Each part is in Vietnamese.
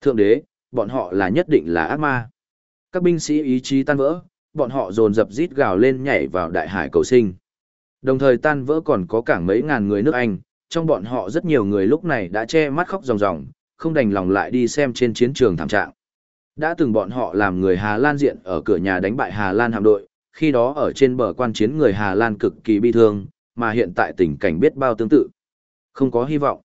Thượng đế, bọn họ là nhất định là ác ma. Các binh sĩ ý chí tan vỡ, bọn họ dồn dập rít gào lên nhảy vào đại hải cầu sinh. Đồng thời tan vỡ còn có cả mấy ngàn người nước Anh, trong bọn họ rất nhiều người lúc này đã che mắt khóc ròng ròng, không đành lòng lại đi xem trên chiến trường thảm trạng. Đã từng bọn họ làm người Hà Lan diện ở cửa nhà đánh bại Hà Lan hạm đội, khi đó ở trên bờ quan chiến người Hà Lan cực kỳ bi thương, mà hiện tại tình cảnh biết bao tương tự. Không có hy vọng.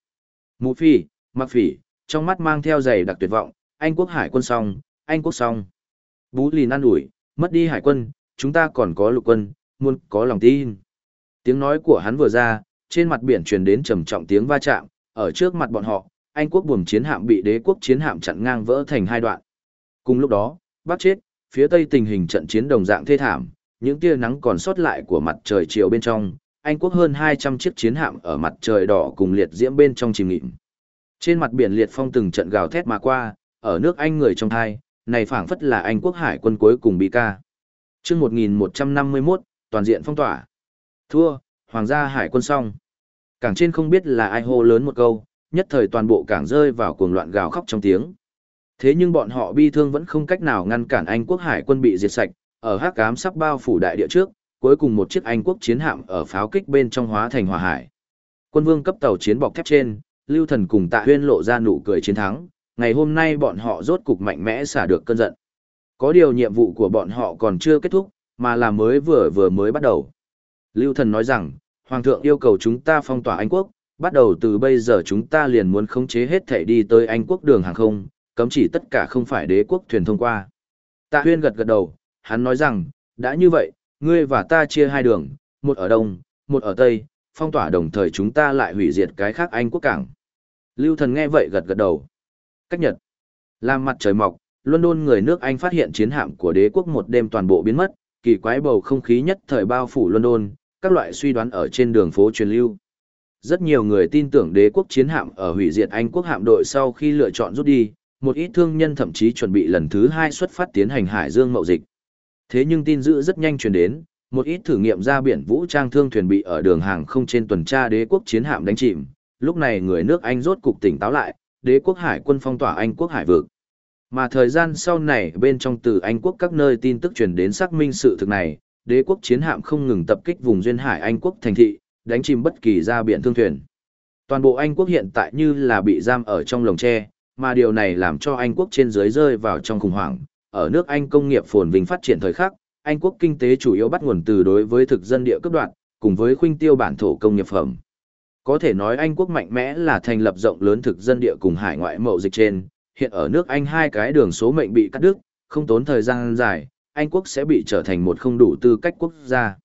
Mũ phi, mặc phỉ, trong mắt mang theo giày đặc tuyệt vọng, Anh quốc hải quân xong, Anh quốc xong. Bú lì năn ủi, mất đi hải quân, chúng ta còn có lục quân, muốn có lòng tin. Tiếng nói của hắn vừa ra, trên mặt biển truyền đến trầm trọng tiếng va chạm, ở trước mặt bọn họ, Anh quốc buồm chiến hạm bị đế quốc chiến hạm chặn ngang vỡ thành hai đoạn. Cùng lúc đó, Bắc chết, phía tây tình hình trận chiến đồng dạng thê thảm, những tia nắng còn sót lại của mặt trời chiều bên trong, Anh quốc hơn 200 chiếc chiến hạm ở mặt trời đỏ cùng liệt diễm bên trong chìm nghịm. Trên mặt biển liệt phong từng trận gào thét mà qua, ở nước Anh người trong thai, này phảng phất là Anh quốc hải quân cuối cùng bị ca. Trước 1151, toàn diện phong tỏa. Thua, hoàng gia hải quân xong. Cảng trên không biết là ai hô lớn một câu, nhất thời toàn bộ cảng rơi vào cuồng loạn gào khóc trong tiếng. Thế nhưng bọn họ bi thương vẫn không cách nào ngăn cản Anh quốc hải quân bị diệt sạch, ở hắc ám sắp bao phủ đại địa trước, cuối cùng một chiếc Anh quốc chiến hạm ở pháo kích bên trong hóa thành hỏa hải. Quân vương cấp tàu chiến bọc thép trên, Lưu Thần cùng Tạ Huyên lộ ra nụ cười chiến thắng, ngày hôm nay bọn họ rốt cục mạnh mẽ xả được cơn giận. Có điều nhiệm vụ của bọn họ còn chưa kết thúc, mà là mới vừa vừa mới bắt đầu. Lưu Thần nói rằng, Hoàng thượng yêu cầu chúng ta phong tỏa Anh quốc, bắt đầu từ bây giờ chúng ta liền muốn khống chế hết thể đi tới Anh quốc đường hàng không, cấm chỉ tất cả không phải đế quốc thuyền thông qua. Tạ Huyên gật gật đầu, hắn nói rằng, đã như vậy, ngươi và ta chia hai đường, một ở đông, một ở tây, phong tỏa đồng thời chúng ta lại hủy diệt cái khác Anh quốc cảng. Lưu thần nghe vậy gật gật đầu. Cách nhật. Làm mặt trời mọc, London người nước Anh phát hiện chiến hạm của đế quốc một đêm toàn bộ biến mất, kỳ quái bầu không khí nhất thời bao phủ London, các loại suy đoán ở trên đường phố truyền lưu. Rất nhiều người tin tưởng đế quốc chiến hạm ở hủy diệt Anh quốc hạm đội sau khi lựa chọn rút đi, một ít thương nhân thậm chí chuẩn bị lần thứ hai xuất phát tiến hành hải dương mậu dịch. Thế nhưng tin dữ rất nhanh truyền đến, một ít thử nghiệm ra biển vũ trang thương thuyền bị ở đường hàng không trên tuần tra đế quốc chiến hạm đánh chìm. Lúc này người nước Anh rốt cục tỉnh táo lại, đế quốc hải quân phong tỏa Anh quốc hải vực. Mà thời gian sau này bên trong từ Anh quốc các nơi tin tức truyền đến xác minh sự thực này, đế quốc chiến hạm không ngừng tập kích vùng duyên hải Anh quốc thành thị, đánh chìm bất kỳ ra biển thương thuyền. Toàn bộ Anh quốc hiện tại như là bị giam ở trong lồng tre, mà điều này làm cho Anh quốc trên dưới rơi vào trong khủng hoảng. Ở nước Anh công nghiệp phồn vinh phát triển thời khắc, anh quốc kinh tế chủ yếu bắt nguồn từ đối với thực dân địa cấp đoạn, cùng với khuynh tiêu bản thổ công nghiệp phẩm. Có thể nói Anh quốc mạnh mẽ là thành lập rộng lớn thực dân địa cùng hải ngoại mậu dịch trên, hiện ở nước Anh hai cái đường số mệnh bị cắt đứt, không tốn thời gian dài, Anh quốc sẽ bị trở thành một không đủ tư cách quốc gia.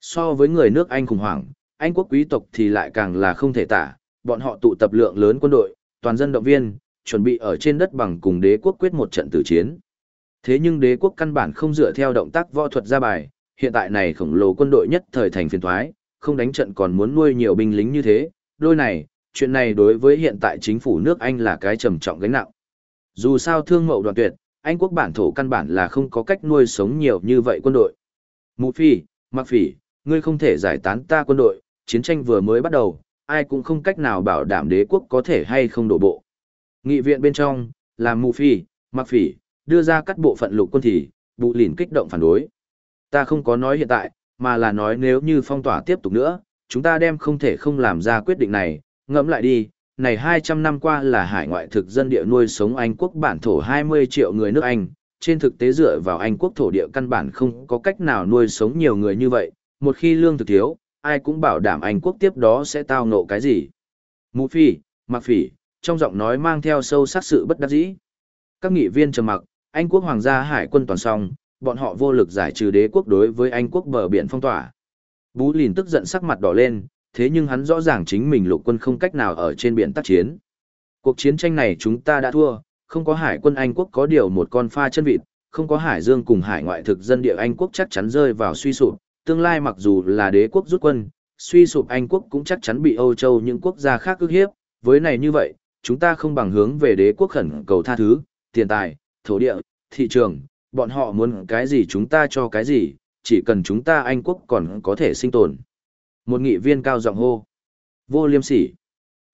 So với người nước Anh khủng hoảng, Anh quốc quý tộc thì lại càng là không thể tả, bọn họ tụ tập lượng lớn quân đội, toàn dân động viên, chuẩn bị ở trên đất bằng cùng đế quốc quyết một trận tử chiến. Thế nhưng đế quốc căn bản không dựa theo động tác võ thuật ra bài, hiện tại này khổng lồ quân đội nhất thời thành phiền thoái, không đánh trận còn muốn nuôi nhiều binh lính như thế, đôi này, chuyện này đối với hiện tại chính phủ nước Anh là cái trầm trọng gánh nặng. Dù sao thương mậu đoạn tuyệt, Anh quốc bản thổ căn bản là không có cách nuôi sống nhiều như vậy quân đội. Mụ phi, mặc phỉ, ngươi không thể giải tán ta quân đội, chiến tranh vừa mới bắt đầu, ai cũng không cách nào bảo đảm đế quốc có thể hay không đổ bộ. Nghị viện bên trong, là mù phi, mặc phỉ, đưa ra cắt bộ phận lục quân thì, bụ lìn kích động phản đối. Ta không có nói hiện tại, mà là nói nếu như phong tỏa tiếp tục nữa, chúng ta đem không thể không làm ra quyết định này, ngẫm lại đi, này 200 năm qua là hải ngoại thực dân địa nuôi sống Anh quốc bản thổ 20 triệu người nước Anh, trên thực tế dựa vào Anh quốc thổ địa căn bản không có cách nào nuôi sống nhiều người như vậy, một khi lương thực thiếu, ai cũng bảo đảm Anh quốc tiếp đó sẽ tao ngộ cái gì. Mũ phi, mặc phỉ, trong giọng nói mang theo sâu sắc sự bất đắc dĩ. Các nghị viên trầm mặc, anh quốc hoàng gia hải quân toàn song, bọn họ vô lực giải trừ đế quốc đối với Anh quốc bờ biển phong tỏa. Bú lìn tức giận sắc mặt đỏ lên, thế nhưng hắn rõ ràng chính mình lục quân không cách nào ở trên biển tác chiến. Cuộc chiến tranh này chúng ta đã thua, không có hải quân Anh quốc có điều một con pha chân vịt, không có hải dương cùng hải ngoại thực dân địa Anh quốc chắc chắn rơi vào suy sụp, tương lai mặc dù là đế quốc rút quân, suy sụp Anh quốc cũng chắc chắn bị Âu Châu những quốc gia khác ức hiếp, với này như vậy, chúng ta không bằng hướng về đế quốc khẩn cầu tha thứ, tiền tài, thổ địa, thị trường, bọn họ muốn cái gì chúng ta cho cái gì, chỉ cần chúng ta Anh quốc còn có thể sinh tồn. Một nghị viên cao giọng hô. Vô liêm sỉ.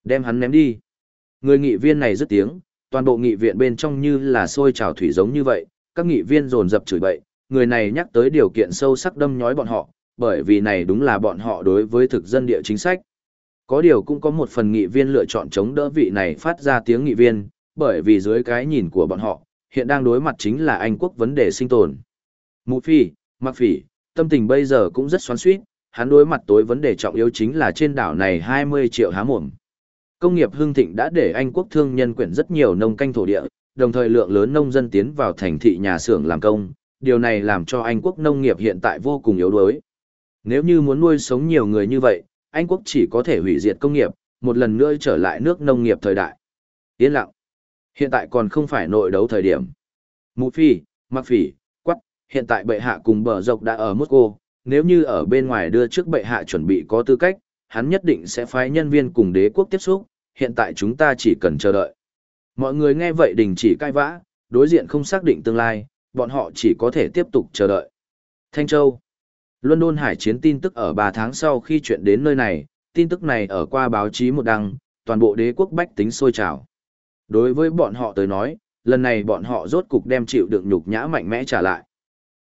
Đem hắn ném đi. Người nghị viên này rất tiếng, toàn bộ nghị viện bên trong như là sôi trào thủy giống như vậy, các nghị viên dồn dập chửi bậy, người này nhắc tới điều kiện sâu sắc đâm nhói bọn họ, bởi vì này đúng là bọn họ đối với thực dân địa chính sách. Có điều cũng có một phần nghị viên lựa chọn chống đỡ vị này phát ra tiếng nghị viên, bởi vì dưới cái nhìn của bọn họ, hiện đang đối mặt chính là Anh quốc vấn đề sinh tồn. Mụ phi, mặc phỉ, tâm tình bây giờ cũng rất xoắn suýt, hắn đối mặt tối vấn đề trọng yếu chính là trên đảo này 20 triệu há mồm. Công nghiệp hương thịnh đã để Anh quốc thương nhân quyển rất nhiều nông canh thổ địa, đồng thời lượng lớn nông dân tiến vào thành thị nhà xưởng làm công, điều này làm cho Anh quốc nông nghiệp hiện tại vô cùng yếu đuối. Nếu như muốn nuôi sống nhiều người như vậy, Anh quốc chỉ có thể hủy diệt công nghiệp, một lần nữa trở lại nước nông nghiệp thời đại. Yên lặng. Hiện tại còn không phải nội đấu thời điểm. Mù phi, mặc phỉ, quắc, hiện tại bệ hạ cùng bờ dọc đã ở Moscow, nếu như ở bên ngoài đưa trước bệ hạ chuẩn bị có tư cách, hắn nhất định sẽ phái nhân viên cùng đế quốc tiếp xúc, hiện tại chúng ta chỉ cần chờ đợi. Mọi người nghe vậy đình chỉ cai vã, đối diện không xác định tương lai, bọn họ chỉ có thể tiếp tục chờ đợi. Thanh Châu London hải chiến tin tức ở 3 tháng sau khi chuyện đến nơi này, tin tức này ở qua báo chí một đăng, toàn bộ đế quốc bách tính sôi trào. Đối với bọn họ tới nói, lần này bọn họ rốt cục đem chịu đựng nhục nhã mạnh mẽ trả lại.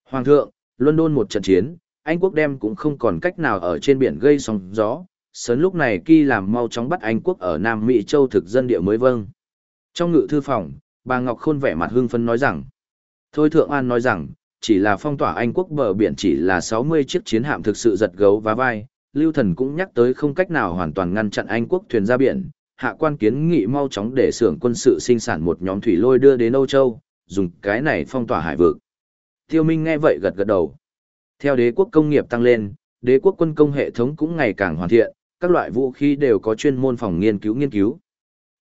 Hoàng thượng, London một trận chiến, Anh quốc đem cũng không còn cách nào ở trên biển gây sóng gió, sớm lúc này kỳ làm mau chóng bắt Anh quốc ở Nam Mỹ châu thực dân địa mới vâng. Trong ngự thư phòng, bà Ngọc Khôn vẻ mặt hưng phấn nói rằng, Thôi Thượng An nói rằng, chỉ là phong tỏa Anh quốc bờ biển chỉ là 60 chiếc chiến hạm thực sự giật gấu và vai, Lưu Thần cũng nhắc tới không cách nào hoàn toàn ngăn chặn Anh quốc thuyền ra biển, hạ quan kiến nghị mau chóng để xưởng quân sự sinh sản một nhóm thủy lôi đưa đến Âu Châu, dùng cái này phong tỏa hải vực. Tiêu Minh nghe vậy gật gật đầu. Theo đế quốc công nghiệp tăng lên, đế quốc quân công hệ thống cũng ngày càng hoàn thiện, các loại vũ khí đều có chuyên môn phòng nghiên cứu nghiên cứu.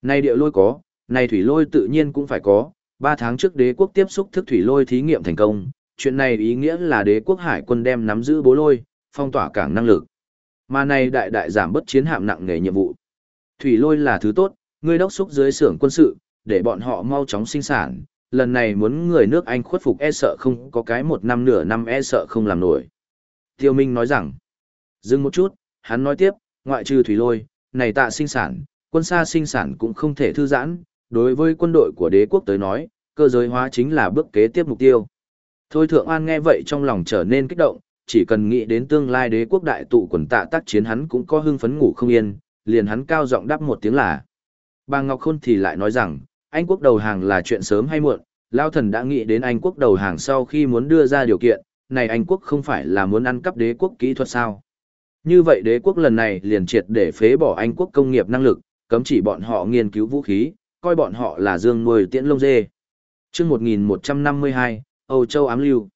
Này địa lôi có, này thủy lôi tự nhiên cũng phải có, 3 tháng trước đế quốc tiếp xúc thức thủy lôi thí nghiệm thành công, chuyện này ý nghĩa là đế quốc hải quân đem nắm giữ bố lôi, phong tỏa cảng năng lực. Mà này đại đại giảm bất chiến hạm nặng nghề nhiệm vụ. Thủy lôi là thứ tốt, ngươi đốc xúc dưới xưởng quân sự, để bọn họ mau chóng sinh sản, lần này muốn người nước Anh khuất phục e sợ không có cái một năm nửa năm e sợ không làm nổi. Tiêu Minh nói rằng, dừng một chút, hắn nói tiếp, ngoại trừ thủy lôi, này tạ sinh sản, quân xa sinh sản cũng không thể thư giãn, đối với quân đội của đế quốc tới nói, cơ giới hóa chính là bước kế tiếp mục tiêu. Thôi Thượng An nghe vậy trong lòng trở nên kích động, chỉ cần nghĩ đến tương lai đế quốc đại tụ quần tạ tác chiến hắn cũng có hưng phấn ngủ không yên, liền hắn cao giọng đáp một tiếng là. Bà Ngọc Khôn thì lại nói rằng, Anh quốc đầu hàng là chuyện sớm hay muộn, Lao thần đã nghĩ đến Anh quốc đầu hàng sau khi muốn đưa ra điều kiện, này Anh quốc không phải là muốn ăn cắp đế quốc kỹ thuật sao. Như vậy đế quốc lần này liền triệt để phế bỏ Anh quốc công nghiệp năng lực, cấm chỉ bọn họ nghiên cứu vũ khí, coi bọn họ là dương nuôi tiễn lông dê. chương 1152, Âu Châu ám lưu.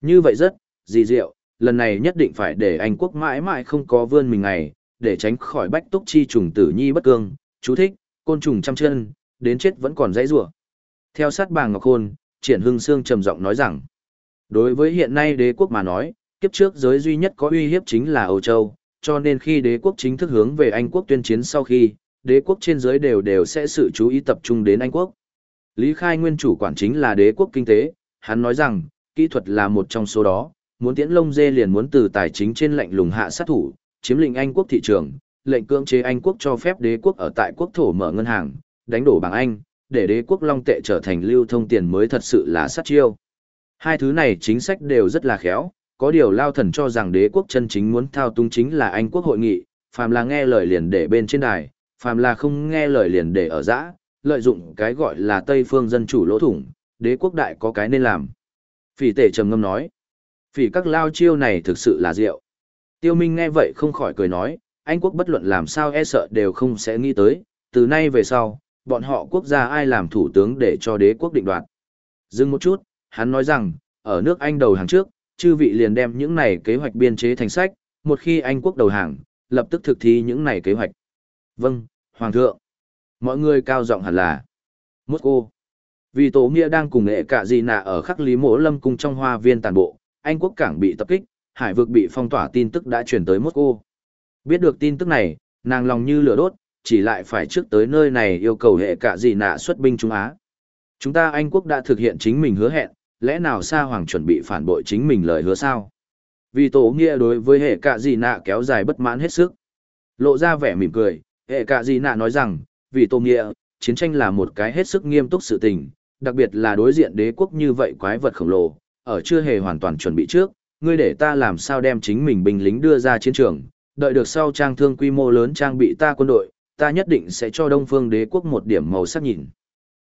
Như vậy rất, dì diệu, lần này nhất định phải để Anh quốc mãi mãi không có vươn mình ngày, để tránh khỏi bách túc chi trùng tử nhi bất cương, chú thích, côn trùng trăm chân, đến chết vẫn còn dãy rủa. Theo sát bà Ngọc Khôn, Triển Hưng Sương trầm giọng nói rằng, đối với hiện nay đế quốc mà nói, kiếp trước giới duy nhất có uy hiếp chính là Âu Châu, cho nên khi đế quốc chính thức hướng về Anh quốc tuyên chiến sau khi, đế quốc trên giới đều đều sẽ sự chú ý tập trung đến Anh quốc. Lý Khai nguyên chủ quản chính là đế quốc kinh tế, hắn nói rằng, kỹ thuật là một trong số đó, muốn tiễn lông dê liền muốn từ tài chính trên lệnh lùng hạ sát thủ, chiếm lĩnh Anh quốc thị trường, lệnh cưỡng chế Anh quốc cho phép đế quốc ở tại quốc thổ mở ngân hàng, đánh đổ bảng Anh, để đế quốc long tệ trở thành lưu thông tiền mới thật sự là sát chiêu. Hai thứ này chính sách đều rất là khéo, có điều lao thần cho rằng đế quốc chân chính muốn thao túng chính là Anh quốc hội nghị, phàm là nghe lời liền để bên trên đài, phàm là không nghe lời liền để ở giã, lợi dụng cái gọi là Tây phương dân chủ lỗ thủng, đế quốc đại có cái nên làm. Phỉ tể trầm ngâm nói, phỉ các lao chiêu này thực sự là rượu. Tiêu Minh nghe vậy không khỏi cười nói, Anh quốc bất luận làm sao e sợ đều không sẽ nghĩ tới, từ nay về sau, bọn họ quốc gia ai làm thủ tướng để cho đế quốc định đoạt. Dừng một chút, hắn nói rằng, ở nước Anh đầu hàng trước, chư vị liền đem những này kế hoạch biên chế thành sách, một khi Anh quốc đầu hàng, lập tức thực thi những này kế hoạch. Vâng, Hoàng thượng. Mọi người cao giọng hẳn là. Moscow. Vì tổ nghĩa đang cùng nghệ cả gì nạ ở khắc lý mỗ lâm cung trong hoa viên tàn bộ, Anh quốc cảng bị tập kích, hải vực bị phong tỏa tin tức đã chuyển tới Moscow. Biết được tin tức này, nàng lòng như lửa đốt, chỉ lại phải trước tới nơi này yêu cầu hệ cả gì nạ xuất binh Trung Á. Chúng ta Anh quốc đã thực hiện chính mình hứa hẹn, lẽ nào Sa Hoàng chuẩn bị phản bội chính mình lời hứa sao? Vì tổ nghĩa đối với hệ cả gì nạ kéo dài bất mãn hết sức. Lộ ra vẻ mỉm cười, hệ cả gì nạ nói rằng, vì tổ nghĩa, chiến tranh là một cái hết sức nghiêm túc sự tình, đặc biệt là đối diện đế quốc như vậy quái vật khổng lồ, ở chưa hề hoàn toàn chuẩn bị trước, ngươi để ta làm sao đem chính mình binh lính đưa ra chiến trường, đợi được sau trang thương quy mô lớn trang bị ta quân đội, ta nhất định sẽ cho Đông Phương Đế quốc một điểm màu sắc nhìn.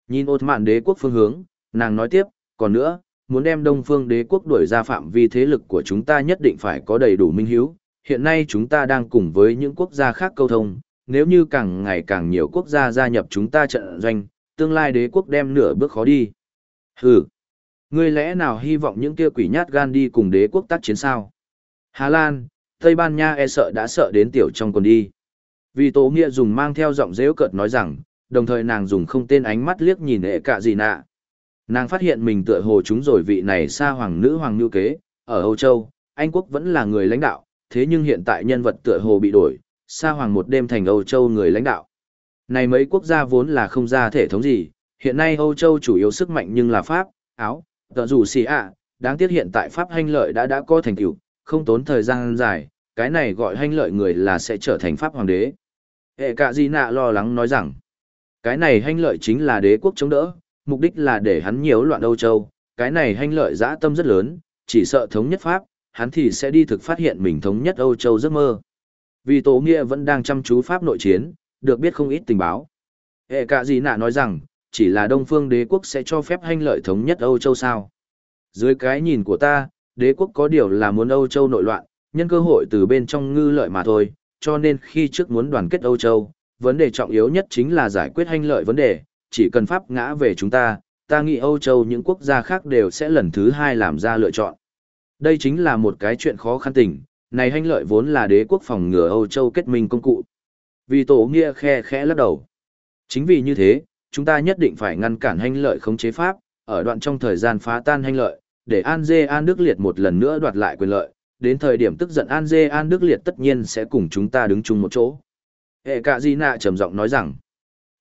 Nhìn ột mạn đế quốc phương hướng, nàng nói tiếp, còn nữa, muốn đem Đông Phương Đế quốc đuổi ra phạm vi thế lực của chúng ta nhất định phải có đầy đủ minh hiếu. Hiện nay chúng ta đang cùng với những quốc gia khác câu thông, nếu như càng ngày càng nhiều quốc gia gia nhập chúng ta trận doanh, tương lai đế quốc đem nửa bước khó đi. Hừ, ngươi lẽ nào hy vọng những kia quỷ nhát gan đi cùng đế quốc tác chiến sao? Hà Lan, Tây Ban Nha e sợ đã sợ đến tiểu trong còn đi. Vì Tố Nghĩa dùng mang theo giọng dễu cợt nói rằng, đồng thời nàng dùng không tên ánh mắt liếc nhìn hệ cả gì nạ. Nàng phát hiện mình tựa hồ chúng rồi vị này xa hoàng nữ hoàng nữ kế, ở Âu Châu, Anh quốc vẫn là người lãnh đạo, thế nhưng hiện tại nhân vật tựa hồ bị đổi, xa hoàng một đêm thành Âu Châu người lãnh đạo. Này mấy quốc gia vốn là không ra thể thống gì, hiện nay Âu Châu chủ yếu sức mạnh nhưng là Pháp, Áo, tờ dù xì ạ, đáng tiếc hiện tại Pháp hanh lợi đã đã có thành tựu, không tốn thời gian dài, cái này gọi hanh lợi người là sẽ trở thành Pháp hoàng đế. Hệ cả gì nạ lo lắng nói rằng, cái này hanh lợi chính là đế quốc chống đỡ, mục đích là để hắn nhiễu loạn Âu Châu, cái này hanh lợi dã tâm rất lớn, chỉ sợ thống nhất Pháp, hắn thì sẽ đi thực phát hiện mình thống nhất Âu Châu giấc mơ. Vì Tố Nghĩa vẫn đang chăm chú Pháp nội chiến, được biết không ít tình báo. Hệ cả gì nạ nói rằng, chỉ là Đông Phương đế quốc sẽ cho phép hành lợi thống nhất Âu Châu sao. Dưới cái nhìn của ta, đế quốc có điều là muốn Âu Châu nội loạn, nhân cơ hội từ bên trong ngư lợi mà thôi, cho nên khi trước muốn đoàn kết Âu Châu, vấn đề trọng yếu nhất chính là giải quyết hành lợi vấn đề, chỉ cần Pháp ngã về chúng ta, ta nghĩ Âu Châu những quốc gia khác đều sẽ lần thứ hai làm ra lựa chọn. Đây chính là một cái chuyện khó khăn tình, này hành lợi vốn là đế quốc phòng ngừa Âu Châu kết minh công cụ. Vì tổ nghĩa khe khẽ lắc đầu. Chính vì như thế, ta nhất định phải ngăn cản hành lợi khống chế Pháp, ở đoạn trong thời gian phá tan hành lợi, để An Dê An Đức Liệt một lần nữa đoạt lại quyền lợi, đến thời điểm tức giận An Dê An Đức Liệt tất nhiên sẽ cùng chúng ta đứng chung một chỗ. Hệ cả Di Nạ trầm giọng nói rằng,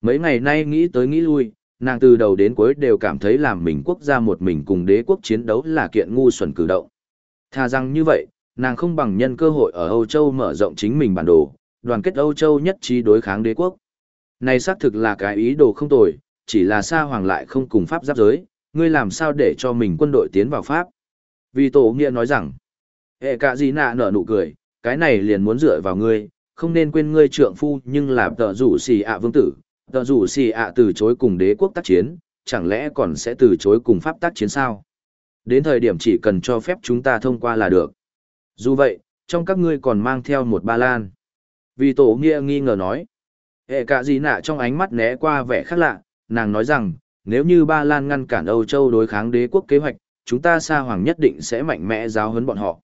mấy ngày nay nghĩ tới nghĩ lui, nàng từ đầu đến cuối đều cảm thấy làm mình quốc gia một mình cùng đế quốc chiến đấu là kiện ngu xuẩn cử động. Thà rằng như vậy, nàng không bằng nhân cơ hội ở Âu Châu mở rộng chính mình bản đồ, đoàn kết Âu Châu nhất trí đối kháng đế quốc. Này xác thực là cái ý đồ không tồi, chỉ là Sa Hoàng lại không cùng Pháp giáp giới, ngươi làm sao để cho mình quân đội tiến vào Pháp. Vì Tổ Nghĩa nói rằng, hệ cả gì nạ nở nụ cười, cái này liền muốn dựa vào ngươi, không nên quên ngươi trượng phu nhưng là tờ rủ xì ạ vương tử, tờ rủ xì ạ từ chối cùng đế quốc tác chiến, chẳng lẽ còn sẽ từ chối cùng Pháp tác chiến sao? Đến thời điểm chỉ cần cho phép chúng ta thông qua là được. Dù vậy, trong các ngươi còn mang theo một ba lan. Vì tổ nghĩa nghi ngờ nói. Hệ cả gì nạ trong ánh mắt né qua vẻ khác lạ, nàng nói rằng, nếu như Ba Lan ngăn cản Âu Châu đối kháng đế quốc kế hoạch, chúng ta Sa hoàng nhất định sẽ mạnh mẽ giáo huấn bọn họ.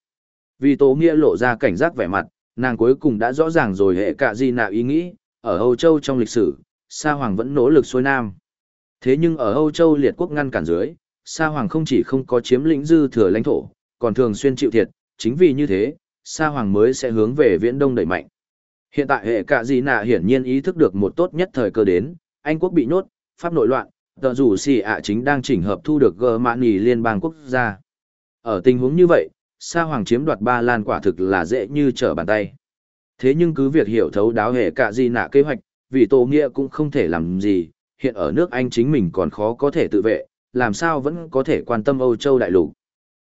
Vì Tố Nghĩa lộ ra cảnh giác vẻ mặt, nàng cuối cùng đã rõ ràng rồi hệ cả gì nạ ý nghĩ, ở Âu Châu trong lịch sử, Sa Hoàng vẫn nỗ lực xuôi nam. Thế nhưng ở Âu Châu liệt quốc ngăn cản dưới, Sa Hoàng không chỉ không có chiếm lĩnh dư thừa lãnh thổ, còn thường xuyên chịu thiệt, chính vì như thế, Sa Hoàng mới sẽ hướng về viễn đông đẩy mạnh. Hiện tại hệ cả gì nạ hiển nhiên ý thức được một tốt nhất thời cơ đến, Anh quốc bị nhốt, Pháp nội loạn, tờ rủ xì ạ chính đang chỉnh hợp thu được gờ mạn nghỉ liên bang quốc gia. Ở tình huống như vậy, Sa Hoàng chiếm đoạt Ba Lan quả thực là dễ như trở bàn tay. Thế nhưng cứ việc hiểu thấu đáo hệ cả gì nạ kế hoạch, vì Tô Nghĩa cũng không thể làm gì, hiện ở nước Anh chính mình còn khó có thể tự vệ, làm sao vẫn có thể quan tâm Âu Châu đại lục.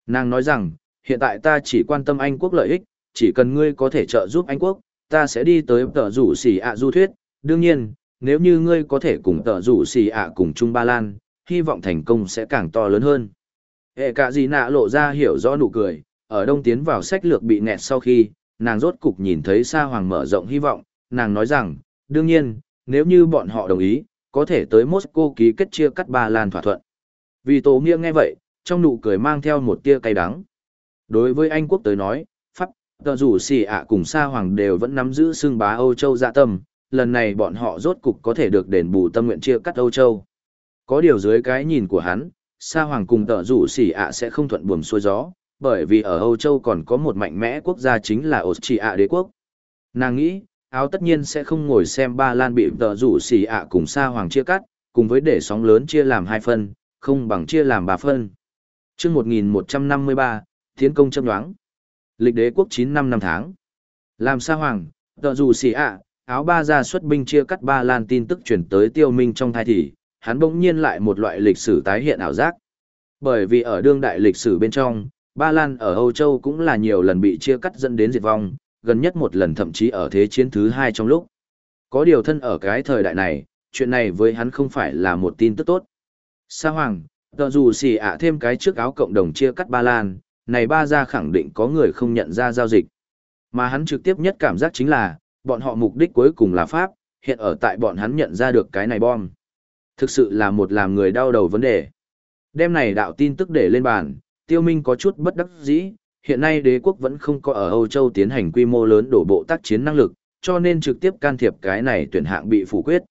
Nàng nói rằng, hiện tại ta chỉ quan tâm Anh quốc lợi ích, chỉ cần ngươi có thể trợ giúp Anh quốc, ta sẽ đi tới tờ rủ xì ạ du thuyết. Đương nhiên, nếu như ngươi có thể cùng tờ rủ xì ạ cùng Chung Ba Lan, hy vọng thành công sẽ càng to lớn hơn. Hệ cả gì nạ lộ ra hiểu rõ nụ cười, ở đông tiến vào sách lược bị nẹt sau khi, nàng rốt cục nhìn thấy Sa Hoàng mở rộng hy vọng, nàng nói rằng, đương nhiên, nếu như bọn họ đồng ý, có thể tới Moscow ký kết chia cắt Ba Lan thỏa thuận. Vì Tố Nghĩa nghe vậy, trong nụ cười mang theo một tia cay đắng. Đối với Anh quốc tới nói, tờ rủ xì ạ cùng Sa Hoàng đều vẫn nắm giữ xương bá Âu Châu dạ tâm, lần này bọn họ rốt cục có thể được đền bù tâm nguyện chia cắt Âu Châu. Có điều dưới cái nhìn của hắn, Sa Hoàng cùng tờ rủ xì ạ sẽ không thuận buồm xuôi gió, bởi vì ở Âu Châu còn có một mạnh mẽ quốc gia chính là Austria đế quốc. Nàng nghĩ, áo tất nhiên sẽ không ngồi xem ba lan bị tờ rủ xì ạ cùng Sa Hoàng chia cắt, cùng với để sóng lớn chia làm hai phân, không bằng chia làm ba phân. Trước 1153, Tiến công châm đoáng. Lịch đế quốc 9 năm năm tháng. Làm Sa Hoàng, tờ rủ xì ạ, áo ba ra xuất binh chia cắt ba lan tin tức chuyển tới tiêu minh trong thai thì, hắn bỗng nhiên lại một loại lịch sử tái hiện ảo giác. Bởi vì ở đương đại lịch sử bên trong, Ba Lan ở Âu Châu cũng là nhiều lần bị chia cắt dẫn đến diệt vong, gần nhất một lần thậm chí ở thế chiến thứ hai trong lúc. Có điều thân ở cái thời đại này, chuyện này với hắn không phải là một tin tức tốt. Sa Hoàng, tờ dù xì ạ thêm cái trước áo cộng đồng chia cắt Ba Lan, này ba gia khẳng định có người không nhận ra giao dịch. Mà hắn trực tiếp nhất cảm giác chính là, bọn họ mục đích cuối cùng là Pháp, hiện ở tại bọn hắn nhận ra được cái này bom. Thực sự là một làm người đau đầu vấn đề. Đêm này đạo tin tức để lên bàn, tiêu minh có chút bất đắc dĩ, hiện nay đế quốc vẫn không có ở Âu Châu tiến hành quy mô lớn đổ bộ tác chiến năng lực, cho nên trực tiếp can thiệp cái này tuyển hạng bị phủ quyết.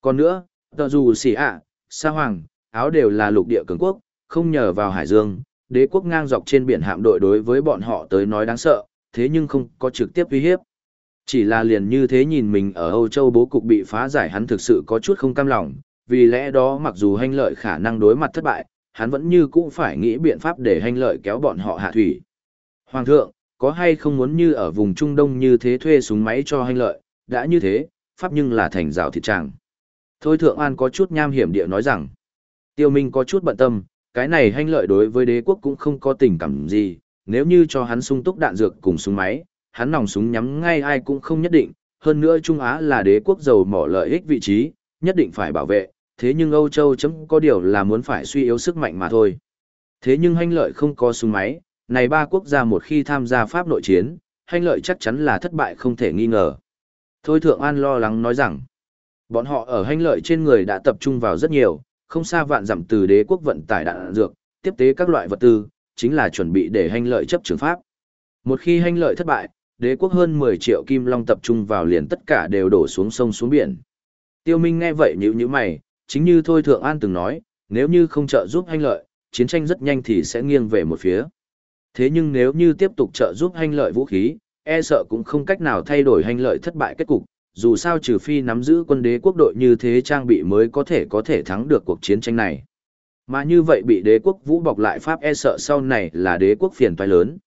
Còn nữa, tờ dù xỉ ạ, sa hoàng, áo đều là lục địa cường quốc, không nhờ vào hải dương, đế quốc ngang dọc trên biển hạm đội đối với bọn họ tới nói đáng sợ, thế nhưng không có trực tiếp uy hiếp. Chỉ là liền như thế nhìn mình ở Âu Châu bố cục bị phá giải hắn thực sự có chút không cam lòng, vì lẽ đó mặc dù hành lợi khả năng đối mặt thất bại, hắn vẫn như cũ phải nghĩ biện pháp để hành lợi kéo bọn họ hạ thủy. Hoàng thượng, có hay không muốn như ở vùng Trung Đông như thế thuê súng máy cho hành lợi, đã như thế, pháp nhưng là thành rào thịt tràng. Thôi thượng an có chút nham hiểm địa nói rằng, tiêu minh có chút bận tâm, cái này Hanh lợi đối với đế quốc cũng không có tình cảm gì, nếu như cho hắn sung túc đạn dược cùng súng máy, hắn nòng súng nhắm ngay ai cũng không nhất định, hơn nữa Trung Á là đế quốc giàu mỏ lợi ích vị trí, nhất định phải bảo vệ, thế nhưng Âu Châu chấm có điều là muốn phải suy yếu sức mạnh mà thôi. Thế nhưng Hanh lợi không có súng máy, này ba quốc gia một khi tham gia Pháp nội chiến, Hanh lợi chắc chắn là thất bại không thể nghi ngờ. Thôi Thượng An lo lắng nói rằng, bọn họ ở Hanh lợi trên người đã tập trung vào rất nhiều, không xa vạn dặm từ đế quốc vận tải đạn dược, tiếp tế các loại vật tư, chính là chuẩn bị để hành lợi chấp trường Pháp. Một khi hành lợi thất bại, đế quốc hơn 10 triệu kim long tập trung vào liền tất cả đều đổ xuống sông xuống biển. Tiêu Minh nghe vậy nhíu nhíu mày, chính như Thôi Thượng An từng nói, nếu như không trợ giúp hành lợi, chiến tranh rất nhanh thì sẽ nghiêng về một phía. Thế nhưng nếu như tiếp tục trợ giúp hành lợi vũ khí, e sợ cũng không cách nào thay đổi hành lợi thất bại kết cục, dù sao trừ phi nắm giữ quân đế quốc đội như thế trang bị mới có thể có thể thắng được cuộc chiến tranh này. Mà như vậy bị đế quốc vũ bọc lại Pháp e sợ sau này là đế quốc phiền toái lớn.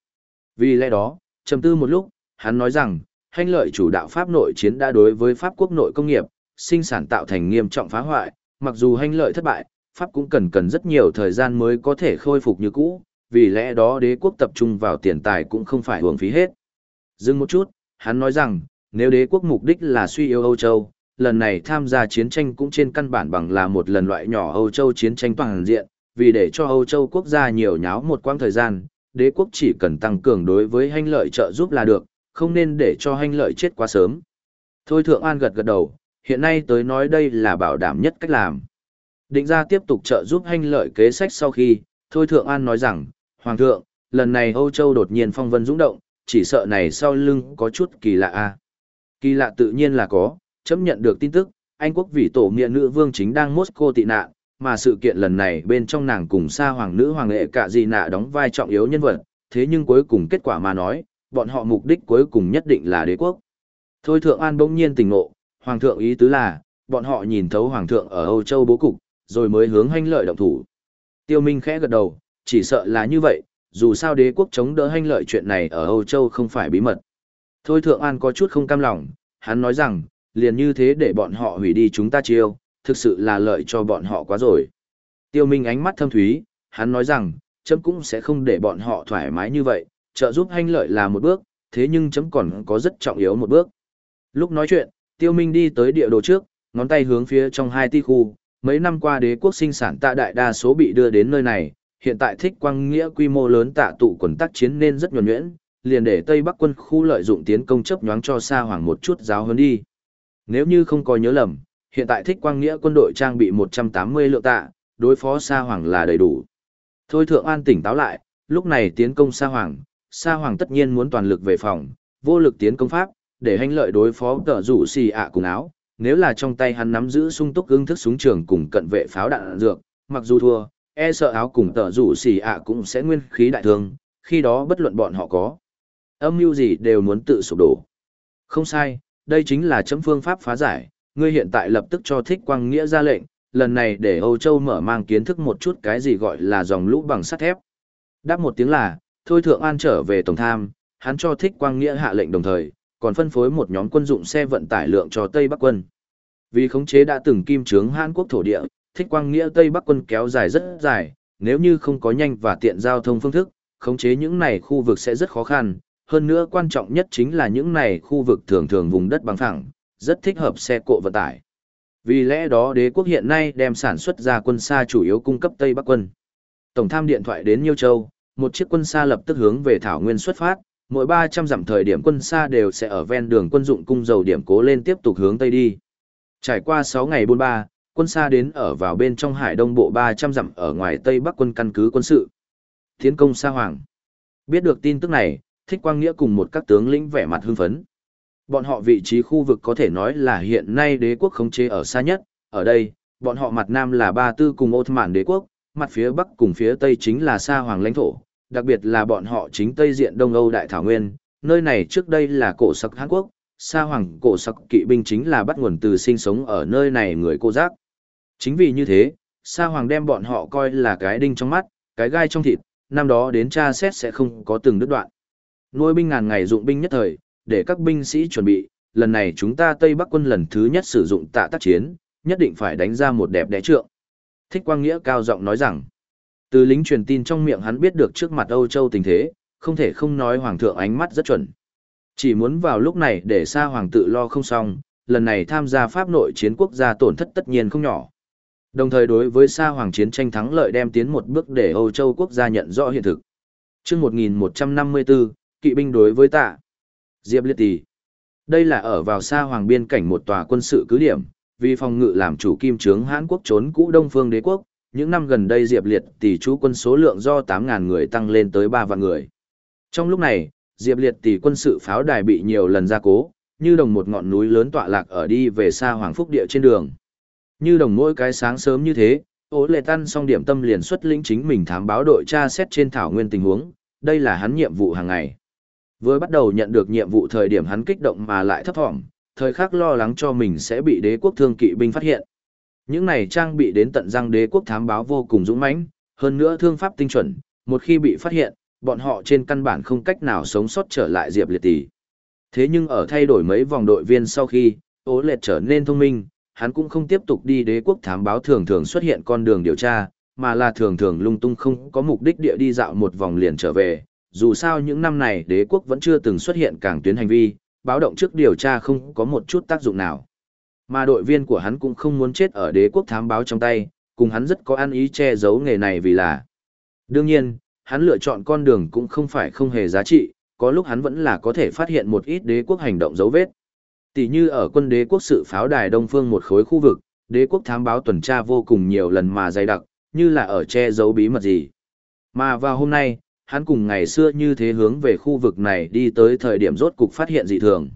Vì lẽ đó, trầm tư một lúc, hắn nói rằng, hành lợi chủ đạo Pháp nội chiến đã đối với Pháp quốc nội công nghiệp, sinh sản tạo thành nghiêm trọng phá hoại, mặc dù hành lợi thất bại, Pháp cũng cần cần rất nhiều thời gian mới có thể khôi phục như cũ, vì lẽ đó đế quốc tập trung vào tiền tài cũng không phải hưởng phí hết. Dừng một chút, hắn nói rằng, nếu đế quốc mục đích là suy yếu Âu Châu, lần này tham gia chiến tranh cũng trên căn bản bằng là một lần loại nhỏ Âu Châu chiến tranh toàn diện, vì để cho Âu Châu quốc gia nhiều nháo một quãng thời gian, đế quốc chỉ cần tăng cường đối với hành lợi trợ giúp là được, không nên để cho hành lợi chết quá sớm. Thôi Thượng An gật gật đầu, hiện nay tới nói đây là bảo đảm nhất cách làm. Định ra tiếp tục trợ giúp hành lợi kế sách sau khi, Thôi Thượng An nói rằng, Hoàng thượng, lần này Âu Châu đột nhiên phong vân dũng động, chỉ sợ này sau lưng có chút kỳ lạ a. Kỳ lạ tự nhiên là có, chấm nhận được tin tức, Anh quốc vị tổ nghĩa nữ vương chính đang Moscow tị nạn, mà sự kiện lần này bên trong nàng cùng xa hoàng nữ hoàng nghệ cả gì nạ đóng vai trọng yếu nhân vật, thế nhưng cuối cùng kết quả mà nói, bọn họ mục đích cuối cùng nhất định là đế quốc. Thôi Thượng An bỗng nhiên tỉnh ngộ, Hoàng thượng ý tứ là, bọn họ nhìn thấu Hoàng thượng ở Âu Châu bố cục, rồi mới hướng hành lợi động thủ. Tiêu Minh khẽ gật đầu, chỉ sợ là như vậy, dù sao đế quốc chống đỡ hành lợi chuyện này ở Âu Châu không phải bí mật. Thôi Thượng An có chút không cam lòng, hắn nói rằng, liền như thế để bọn họ hủy đi chúng ta chiêu, thực sự là lợi cho bọn họ quá rồi. Tiêu Minh ánh mắt thâm thúy, hắn nói rằng, chấm cũng sẽ không để bọn họ thoải mái như vậy, trợ giúp hành lợi là một bước, thế nhưng chấm còn có rất trọng yếu một bước. Lúc nói chuyện, Tiêu Minh đi tới địa đồ trước, ngón tay hướng phía trong hai ti khu, mấy năm qua đế quốc sinh sản tạ đại đa số bị đưa đến nơi này, hiện tại thích quang nghĩa quy mô lớn tạ tụ quần tác chiến nên rất nhuần nhuyễn, liền để Tây Bắc quân khu lợi dụng tiến công chấp nhoáng cho Sa Hoàng một chút giáo hơn đi. Nếu như không có nhớ lầm, hiện tại thích quang nghĩa quân đội trang bị 180 lượng tạ, đối phó Sa Hoàng là đầy đủ. Thôi Thượng An tỉnh táo lại, lúc này tiến công Sa Hoàng, Sa Hoàng tất nhiên muốn toàn lực về phòng, vô lực tiến công pháp, để hành lợi đối phó tờ rủ xì ạ cùng áo. Nếu là trong tay hắn nắm giữ sung túc ứng thức súng trường cùng cận vệ pháo đạn dược, mặc dù thua, e sợ áo cùng tờ rủ xì ạ cũng sẽ nguyên khí đại thương, khi đó bất luận bọn họ có. Âm mưu gì đều muốn tự sụp đổ. Không sai, đây chính là chấm phương pháp phá giải, ngươi hiện tại lập tức cho thích quang nghĩa ra lệnh, lần này để Âu Châu mở mang kiến thức một chút cái gì gọi là dòng lũ bằng sắt thép. Đáp một tiếng là, thôi thượng an trở về tổng tham, hắn cho thích quang nghĩa hạ lệnh đồng thời, còn phân phối một nhóm quân dụng xe vận tải lượng cho Tây Bắc quân. Vì khống chế đã từng kim trướng Hàn Quốc thổ địa, thích quang nghĩa Tây Bắc quân kéo dài rất dài, nếu như không có nhanh và tiện giao thông phương thức, khống chế những này khu vực sẽ rất khó khăn, hơn nữa quan trọng nhất chính là những này khu vực thường thường vùng đất bằng phẳng, rất thích hợp xe cộ vận tải. Vì lẽ đó đế quốc hiện nay đem sản xuất ra quân xa chủ yếu cung cấp Tây Bắc quân. Tổng tham điện thoại đến Nhiêu Châu, một chiếc quân xa lập tức hướng về Thảo Nguyên xuất phát, mỗi 300 dặm thời điểm quân xa đều sẽ ở ven đường quân dụng cung dầu điểm cố lên tiếp tục hướng Tây đi. Trải qua 6 ngày 43, quân xa đến ở vào bên trong hải đông bộ 300 dặm ở ngoài Tây Bắc quân căn cứ quân sự. Tiến công xa Hoàng. Biết được tin tức này, Thích Quang Nghĩa cùng một các tướng lĩnh vẻ mặt hưng phấn. Bọn họ vị trí khu vực có thể nói là hiện nay đế quốc khống chế ở xa nhất, ở đây, bọn họ mặt nam là Ba Tư cùng Ottoman đế quốc, mặt phía bắc cùng phía tây chính là Sa Hoàng lãnh thổ, đặc biệt là bọn họ chính tây diện Đông Âu Đại Thảo Nguyên, nơi này trước đây là cổ sắc Hàn Quốc, Sa Hoàng cổ sắc kỵ binh chính là bắt nguồn từ sinh sống ở nơi này người cô giác. Chính vì như thế, Sa Hoàng đem bọn họ coi là cái đinh trong mắt, cái gai trong thịt, năm đó đến tra xét sẽ không có từng đứt đoạn. Nuôi binh ngàn ngày dụng binh nhất thời, để các binh sĩ chuẩn bị, lần này chúng ta Tây Bắc quân lần thứ nhất sử dụng tạ tác chiến, nhất định phải đánh ra một đẹp đẽ trượng. Thích Quang Nghĩa cao giọng nói rằng, từ lính truyền tin trong miệng hắn biết được trước mặt Âu Châu tình thế, không thể không nói Hoàng thượng ánh mắt rất chuẩn. Chỉ muốn vào lúc này để xa Hoàng tự lo không xong, lần này tham gia Pháp nội chiến quốc gia tổn thất tất nhiên không nhỏ. Đồng thời đối với Sa Hoàng chiến tranh thắng lợi đem tiến một bước để Âu Châu quốc gia nhận rõ hiện thực. Trước 1154, kỵ binh đối với tạ. Diệp Liệt Tỷ. Đây là ở vào xa Hoàng biên cảnh một tòa quân sự cứ điểm, vì phòng ngự làm chủ kim trướng Hán quốc trốn cũ Đông Phương Đế quốc, những năm gần đây Diệp Liệt Tỷ chú quân số lượng do 8000 người tăng lên tới 3 vạn người. Trong lúc này, Diệp Liệt Tỷ quân sự pháo đài bị nhiều lần gia cố, như đồng một ngọn núi lớn tọa lạc ở đi về xa Hoàng Phúc địa trên đường. Như đồng mỗi cái sáng sớm như thế, ố lệ tan xong điểm tâm liền xuất lĩnh chính mình thám báo đội tra xét trên thảo nguyên tình huống, đây là hắn nhiệm vụ hàng ngày. Vừa bắt đầu nhận được nhiệm vụ thời điểm hắn kích động mà lại thấp thỏm, thời khắc lo lắng cho mình sẽ bị đế quốc thương kỵ binh phát hiện. Những này trang bị đến tận răng đế quốc thám báo vô cùng dũng mãnh, hơn nữa thương pháp tinh chuẩn, một khi bị phát hiện, bọn họ trên căn bản không cách nào sống sót trở lại Diệp Liệt Tỷ. Thế nhưng ở thay đổi mấy vòng đội viên sau khi, ố lệt trở nên thông minh, hắn cũng không tiếp tục đi đế quốc thám báo thường thường xuất hiện con đường điều tra, mà là thường thường lung tung không có mục đích địa đi dạo một vòng liền trở về. Dù sao những năm này đế quốc vẫn chưa từng xuất hiện cảng tuyến hành vi, báo động trước điều tra không có một chút tác dụng nào. Mà đội viên của hắn cũng không muốn chết ở đế quốc thám báo trong tay, cùng hắn rất có ăn ý che giấu nghề này vì là. Đương nhiên, hắn lựa chọn con đường cũng không phải không hề giá trị, có lúc hắn vẫn là có thể phát hiện một ít đế quốc hành động dấu vết. Tỷ như ở quân đế quốc sự pháo đài Đông Phương một khối khu vực, đế quốc thám báo tuần tra vô cùng nhiều lần mà dày đặc, như là ở che giấu bí mật gì. Mà vào hôm nay, hắn cùng ngày xưa như thế hướng về khu vực này đi tới thời điểm rốt cục phát hiện dị thường.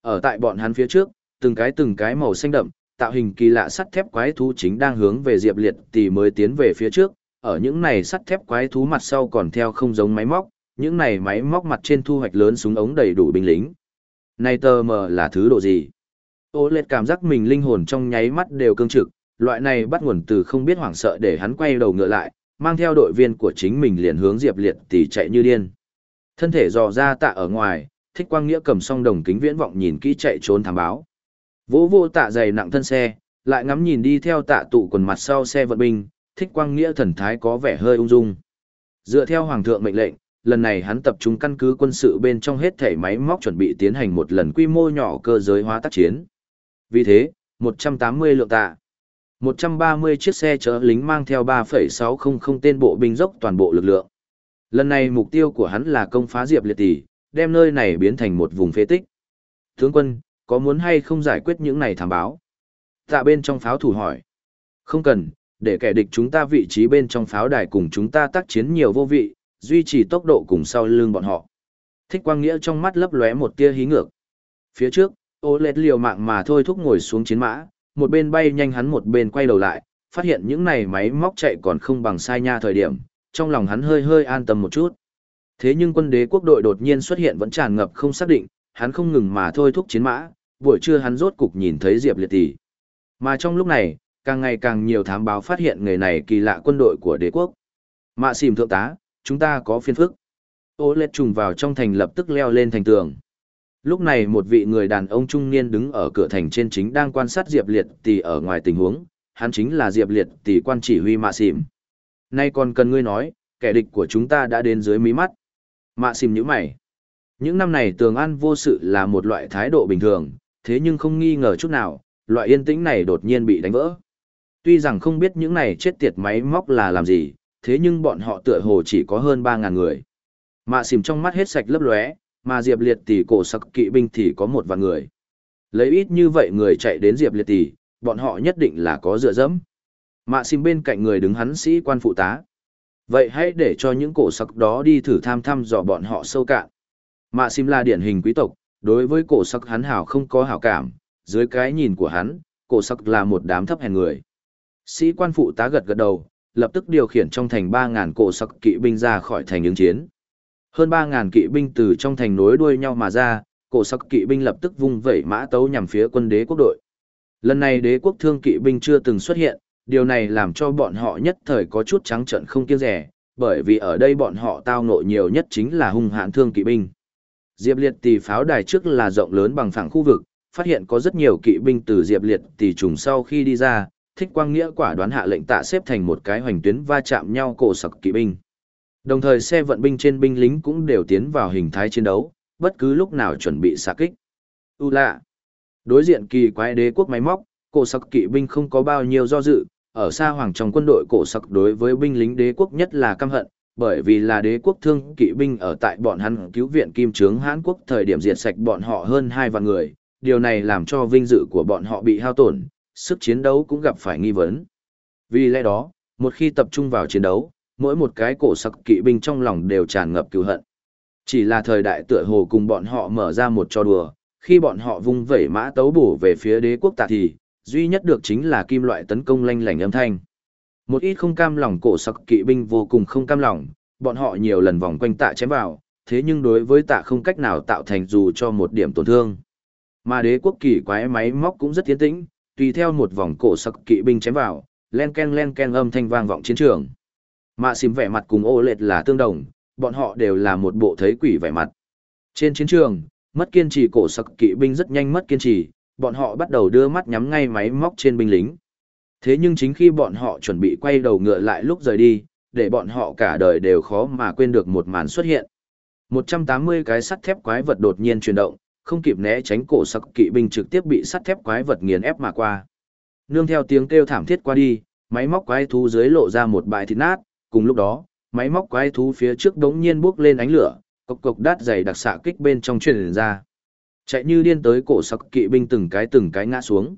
Ở tại bọn hắn phía trước, từng cái từng cái màu xanh đậm, tạo hình kỳ lạ sắt thép quái thú chính đang hướng về Diệp Liệt tỷ mới tiến về phía trước, ở những này sắt thép quái thú mặt sau còn theo không giống máy móc, những này máy móc mặt trên thu hoạch lớn súng ống đầy đủ binh lính, này tờ mờ là thứ độ gì? Ô lệt cảm giác mình linh hồn trong nháy mắt đều cương trực, loại này bắt nguồn từ không biết hoảng sợ để hắn quay đầu ngựa lại, mang theo đội viên của chính mình liền hướng Diệp Liệt tỷ chạy như điên. Thân thể dò ra tạ ở ngoài, thích quang nghĩa cầm song đồng kính viễn vọng nhìn kỹ chạy trốn thám báo. Vỗ vô tạ dày nặng thân xe, lại ngắm nhìn đi theo tạ tụ quần mặt sau xe vận binh, thích quang nghĩa thần thái có vẻ hơi ung dung. Dựa theo hoàng thượng mệnh lệnh, lần này hắn tập trung căn cứ quân sự bên trong hết thể máy móc chuẩn bị tiến hành một lần quy mô nhỏ cơ giới hóa tác chiến. Vì thế, 180 lượng tạ, 130 chiếc xe chở lính mang theo 3,600 tên bộ binh dốc toàn bộ lực lượng. Lần này mục tiêu của hắn là công phá Diệp Liệt Tỷ, đem nơi này biến thành một vùng phế tích. Tướng quân, có muốn hay không giải quyết những này thảm báo? Tạ bên trong pháo thủ hỏi. Không cần, để kẻ địch chúng ta vị trí bên trong pháo đài cùng chúng ta tác chiến nhiều vô vị, duy trì tốc độ cùng sau lưng bọn họ. Thích Quang Nghĩa trong mắt lấp lóe một tia hí ngược. Phía trước, ô lệt liều mạng mà thôi thúc ngồi xuống chiến mã, một bên bay nhanh hắn một bên quay đầu lại, phát hiện những này máy móc chạy còn không bằng sai nha thời điểm, trong lòng hắn hơi hơi an tâm một chút. Thế nhưng quân đế quốc đội đột nhiên xuất hiện vẫn tràn ngập không xác định, hắn không ngừng mà thôi thúc chiến mã, buổi trưa hắn rốt cục nhìn thấy Diệp Liệt tỷ. Mà trong lúc này, càng ngày càng nhiều thám báo phát hiện người này kỳ lạ quân đội của đế quốc. Mạ xìm thượng tá, chúng ta có phiên phức. Ô lết trùng vào trong thành lập tức leo lên thành tường. Lúc này một vị người đàn ông trung niên đứng ở cửa thành trên chính đang quan sát Diệp Liệt tỷ ở ngoài tình huống, hắn chính là Diệp Liệt tỷ quan chỉ huy Mạ Xìm. Nay còn cần ngươi nói, kẻ địch của chúng ta đã đến dưới mí mắt. Mạ Xìm nhíu mày. Những năm này tường an vô sự là một loại thái độ bình thường, thế nhưng không nghi ngờ chút nào, loại yên tĩnh này đột nhiên bị đánh vỡ. Tuy rằng không biết những này chết tiệt máy móc là làm gì, thế nhưng bọn họ tựa hồ chỉ có hơn 3.000 người. Mạ xìm trong mắt hết sạch lấp lóe, mà Diệp Liệt tỷ cổ sặc kỵ binh thì có một vạn người. Lấy ít như vậy người chạy đến Diệp Liệt tỷ, bọn họ nhất định là có dựa dẫm. Mạ xìm bên cạnh người đứng hắn sĩ quan phụ tá. Vậy hãy để cho những cổ sặc đó đi thử tham thăm dò bọn họ sâu cạn. Mạ xìm là điển hình quý tộc, đối với cổ sặc hắn hảo không có hảo cảm, dưới cái nhìn của hắn, cổ sặc là một đám thấp hèn người. Sĩ quan phụ tá gật gật đầu, lập tức điều khiển trong thành 3.000 cổ sặc kỵ binh ra khỏi thành ứng chiến. Hơn 3.000 kỵ binh từ trong thành nối đuôi nhau mà ra, cổ sặc kỵ binh lập tức vung vẩy mã tấu nhằm phía quân đế quốc đội. Lần này đế quốc thương kỵ binh chưa từng xuất hiện, điều này làm cho bọn họ nhất thời có chút trắng trận không kiêng rẻ, bởi vì ở đây bọn họ tao ngộ nhiều nhất chính là hung hãn thương kỵ binh. Diệp Liệt tỷ pháo đài trước là rộng lớn bằng phẳng khu vực, phát hiện có rất nhiều kỵ binh từ Diệp Liệt tỷ trùng sau khi đi ra, thích quang nghĩa quả đoán hạ lệnh tạ xếp thành một cái hoành tuyến va chạm nhau cổ sặc kỵ binh. Đồng thời xe vận binh trên binh lính cũng đều tiến vào hình thái chiến đấu, bất cứ lúc nào chuẩn bị xạ kích. U lạ. Đối diện kỳ quái đế quốc máy móc, cổ sặc kỵ binh không có bao nhiêu do dự, ở xa hoàng trong quân đội cổ sặc đối với binh lính đế quốc nhất là căm hận, bởi vì là đế quốc thương kỵ binh ở tại bọn hắn cứu viện kim trướng Hán quốc thời điểm diệt sạch bọn họ hơn hai vạn người, điều này làm cho vinh dự của bọn họ bị hao tổn, sức chiến đấu cũng gặp phải nghi vấn. Vì lẽ đó, một khi tập trung vào chiến đấu, mỗi một cái cổ sặc kỵ binh trong lòng đều tràn ngập cứu hận. Chỉ là thời đại tựa hồ cùng bọn họ mở ra một trò đùa, khi bọn họ vung vẩy mã tấu bổ về phía đế quốc tạ thì, duy nhất được chính là kim loại tấn công lanh lảnh âm thanh. Một ít không cam lòng cổ sặc kỵ binh vô cùng không cam lòng, bọn họ nhiều lần vòng quanh tạ chém vào, thế nhưng đối với tạ không cách nào tạo thành dù cho một điểm tổn thương. Mà đế quốc kỳ quái máy móc cũng rất tiến tĩnh, tùy theo một vòng cổ sặc kỵ binh chém vào, len ken len ken âm thanh vang vọng chiến trường. Mạ xìm vẻ mặt cùng ô lệt là tương đồng, bọn họ đều là một bộ thấy quỷ vẻ mặt. Trên chiến trường, mất kiên trì cổ sặc kỵ binh rất nhanh mất kiên trì, bọn họ bắt đầu đưa mắt nhắm ngay máy móc trên binh lính. Thế nhưng chính khi bọn họ chuẩn bị quay đầu ngựa lại lúc rời đi, để bọn họ cả đời đều khó mà quên được một màn xuất hiện. 180 cái sắt thép quái vật đột nhiên chuyển động, không kịp né tránh cổ sặc kỵ binh trực tiếp bị sắt thép quái vật nghiền ép mà qua. Nương theo tiếng kêu thảm thiết qua đi, máy móc quái thú dưới lộ ra một bãi thịt nát, cùng lúc đó, máy móc quái thú phía trước đống nhiên buốc lên ánh lửa, cộc cộc đát dày đặc xạ kích bên trong truyền ra. Chạy như điên tới cổ sặc kỵ binh từng cái từng cái ngã xuống.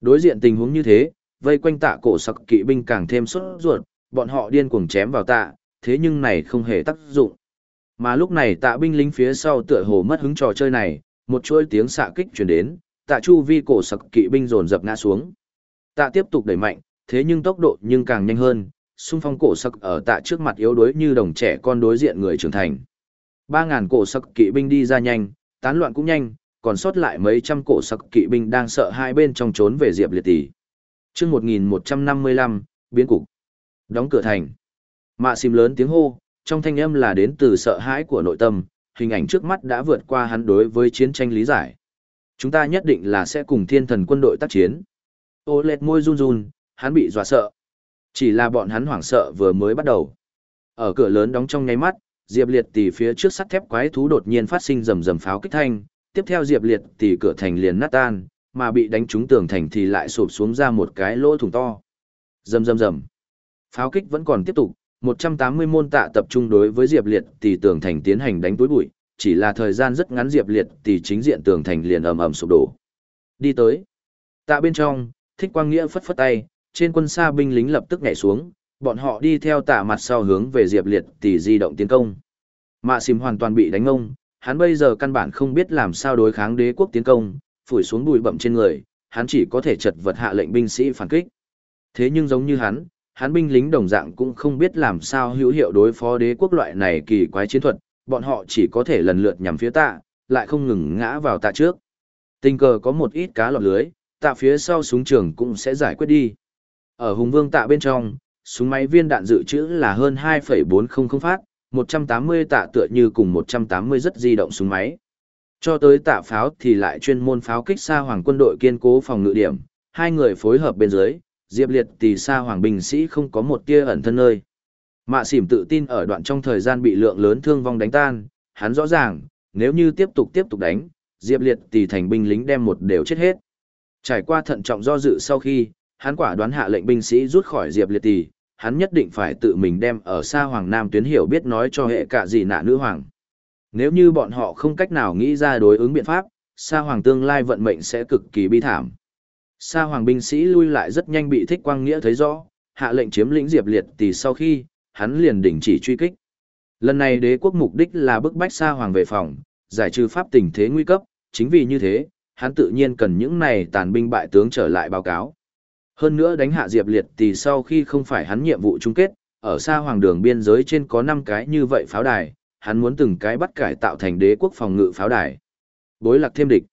Đối diện tình huống như thế, vây quanh tạ cổ sặc kỵ binh càng thêm sốt ruột, bọn họ điên cuồng chém vào tạ, thế nhưng này không hề tác dụng. Mà lúc này tạ binh lính phía sau tựa hồ mất hứng trò chơi này, một chuỗi tiếng xạ kích truyền đến, tạ chu vi cổ sặc kỵ binh dồn dập ngã xuống. Tạ tiếp tục đẩy mạnh, thế nhưng tốc độ nhưng càng nhanh hơn, xung phong cổ sặc ở tạ trước mặt yếu đuối như đồng trẻ con đối diện người trưởng thành. Ba ngàn cổ sặc kỵ binh đi ra nhanh, tán loạn cũng nhanh, còn sót lại mấy trăm cổ sặc kỵ binh đang sợ hai bên trong trốn về Diệp Liệt Tỷ. Chương 1155, biến cục. Đóng cửa thành. Mạ xìm lớn tiếng hô, trong thanh âm là đến từ sợ hãi của nội tâm, hình ảnh trước mắt đã vượt qua hắn đối với chiến tranh lý giải. Chúng ta nhất định là sẽ cùng thiên thần quân đội tác chiến. Ô lẹt môi run run, hắn bị dọa sợ. Chỉ là bọn hắn hoảng sợ vừa mới bắt đầu. Ở cửa lớn đóng trong nháy mắt, Diệp Liệt tỷ phía trước sắt thép quái thú đột nhiên phát sinh rầm rầm pháo kích thanh, tiếp theo Diệp Liệt tỷ cửa thành liền nát tan, mà bị đánh trúng tường thành thì lại sụp xuống ra một cái lỗ thủng to. Rầm rầm rầm. Pháo kích vẫn còn tiếp tục, 180 môn tạ tập trung đối với Diệp Liệt tỷ tường thành tiến hành đánh túi bụi, chỉ là thời gian rất ngắn Diệp Liệt tỷ chính diện tường thành liền ầm ầm sụp đổ. Đi tới. Tạ bên trong, Thích Quang Nghĩa phất phất tay, trên quân xa binh lính lập tức nhảy xuống, bọn họ đi theo tả mặt sau hướng về Diệp Liệt tỷ di động tiến công. Mạ Xìm hoàn toàn bị đánh ngông, hắn bây giờ căn bản không biết làm sao đối kháng đế quốc tiến công, phủi xuống bụi bậm trên người, hắn chỉ có thể chật vật hạ lệnh binh sĩ phản kích. Thế nhưng giống như hắn, hắn binh lính đồng dạng cũng không biết làm sao hữu hiệu đối phó đế quốc loại này kỳ quái chiến thuật, bọn họ chỉ có thể lần lượt nhằm phía tạ, lại không ngừng ngã vào tạ trước. Tình cờ có một ít cá lọt lưới, tạ phía sau súng trường cũng sẽ giải quyết đi. Ở hùng vương tạ bên trong, súng máy viên đạn dự trữ là hơn 2,400 phát, 180 tạ tựa như cùng 180 rất di động súng máy. Cho tới tạ pháo thì lại chuyên môn pháo kích xa hoàng quân đội kiên cố phòng ngự điểm, hai người phối hợp bên dưới, Diệp Liệt tỷ xa hoàng binh sĩ không có một tia ẩn thân nơi. Mạ xỉm tự tin ở đoạn trong thời gian bị lượng lớn thương vong đánh tan, hắn rõ ràng, nếu như tiếp tục tiếp tục đánh, Diệp Liệt tỷ thành binh lính đem một đều chết hết. Trải qua thận trọng do dự sau khi, hắn quả đoán hạ lệnh binh sĩ rút khỏi Diệp Liệt tỷ, hắn nhất định phải tự mình đem ở xa Hoàng Nam tuyến hiểu biết nói cho hệ cả gì nạ nữ hoàng. Nếu như bọn họ không cách nào nghĩ ra đối ứng biện pháp, xa Hoàng tương lai vận mệnh sẽ cực kỳ bi thảm. Sa Hoàng binh sĩ lui lại rất nhanh bị Thích Quang Nghĩa thấy rõ, hạ lệnh chiếm lĩnh Diệp Liệt tỷ sau khi, hắn liền đình chỉ truy kích. Lần này đế quốc mục đích là bức bách Sa Hoàng về phòng, giải trừ pháp tình thế nguy cấp, chính vì như thế, hắn tự nhiên cần những này tàn binh bại tướng trở lại báo cáo. Hơn nữa đánh hạ Diệp Liệt thì sau khi không phải hắn nhiệm vụ chung kết, ở xa hoàng đường biên giới trên có 5 cái như vậy pháo đài, hắn muốn từng cái bắt cải tạo thành đế quốc phòng ngự pháo đài. Bối lạc thêm địch.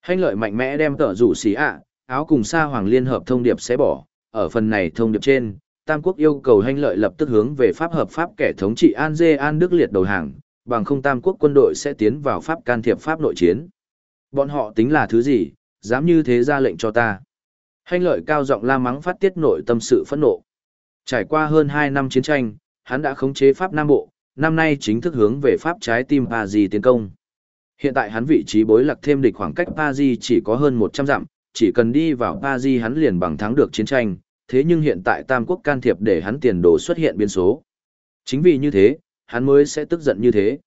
Hành lợi mạnh mẽ đem tở rủ xí ạ, áo cùng xa hoàng liên hợp thông điệp sẽ bỏ, ở phần này thông điệp trên, Tam quốc yêu cầu hành lợi lập tức hướng về pháp hợp pháp kẻ thống trị An Dê An Đức Liệt đầu hàng, bằng không Tam quốc quân đội sẽ tiến vào pháp can thiệp pháp nội chiến. Bọn họ tính là thứ gì, dám như thế ra lệnh cho ta. Hành lợi cao giọng la mắng phát tiết nội tâm sự phẫn nộ. Trải qua hơn 2 năm chiến tranh, hắn đã khống chế Pháp Nam Bộ, năm nay chính thức hướng về Pháp trái tim Paris tiến công. Hiện tại hắn vị trí bối lạc thêm địch khoảng cách Paris chỉ có hơn 100 dặm, chỉ cần đi vào Paris hắn liền bằng thắng được chiến tranh, thế nhưng hiện tại Tam Quốc can thiệp để hắn tiền đồ xuất hiện biến số. Chính vì như thế, hắn mới sẽ tức giận như thế.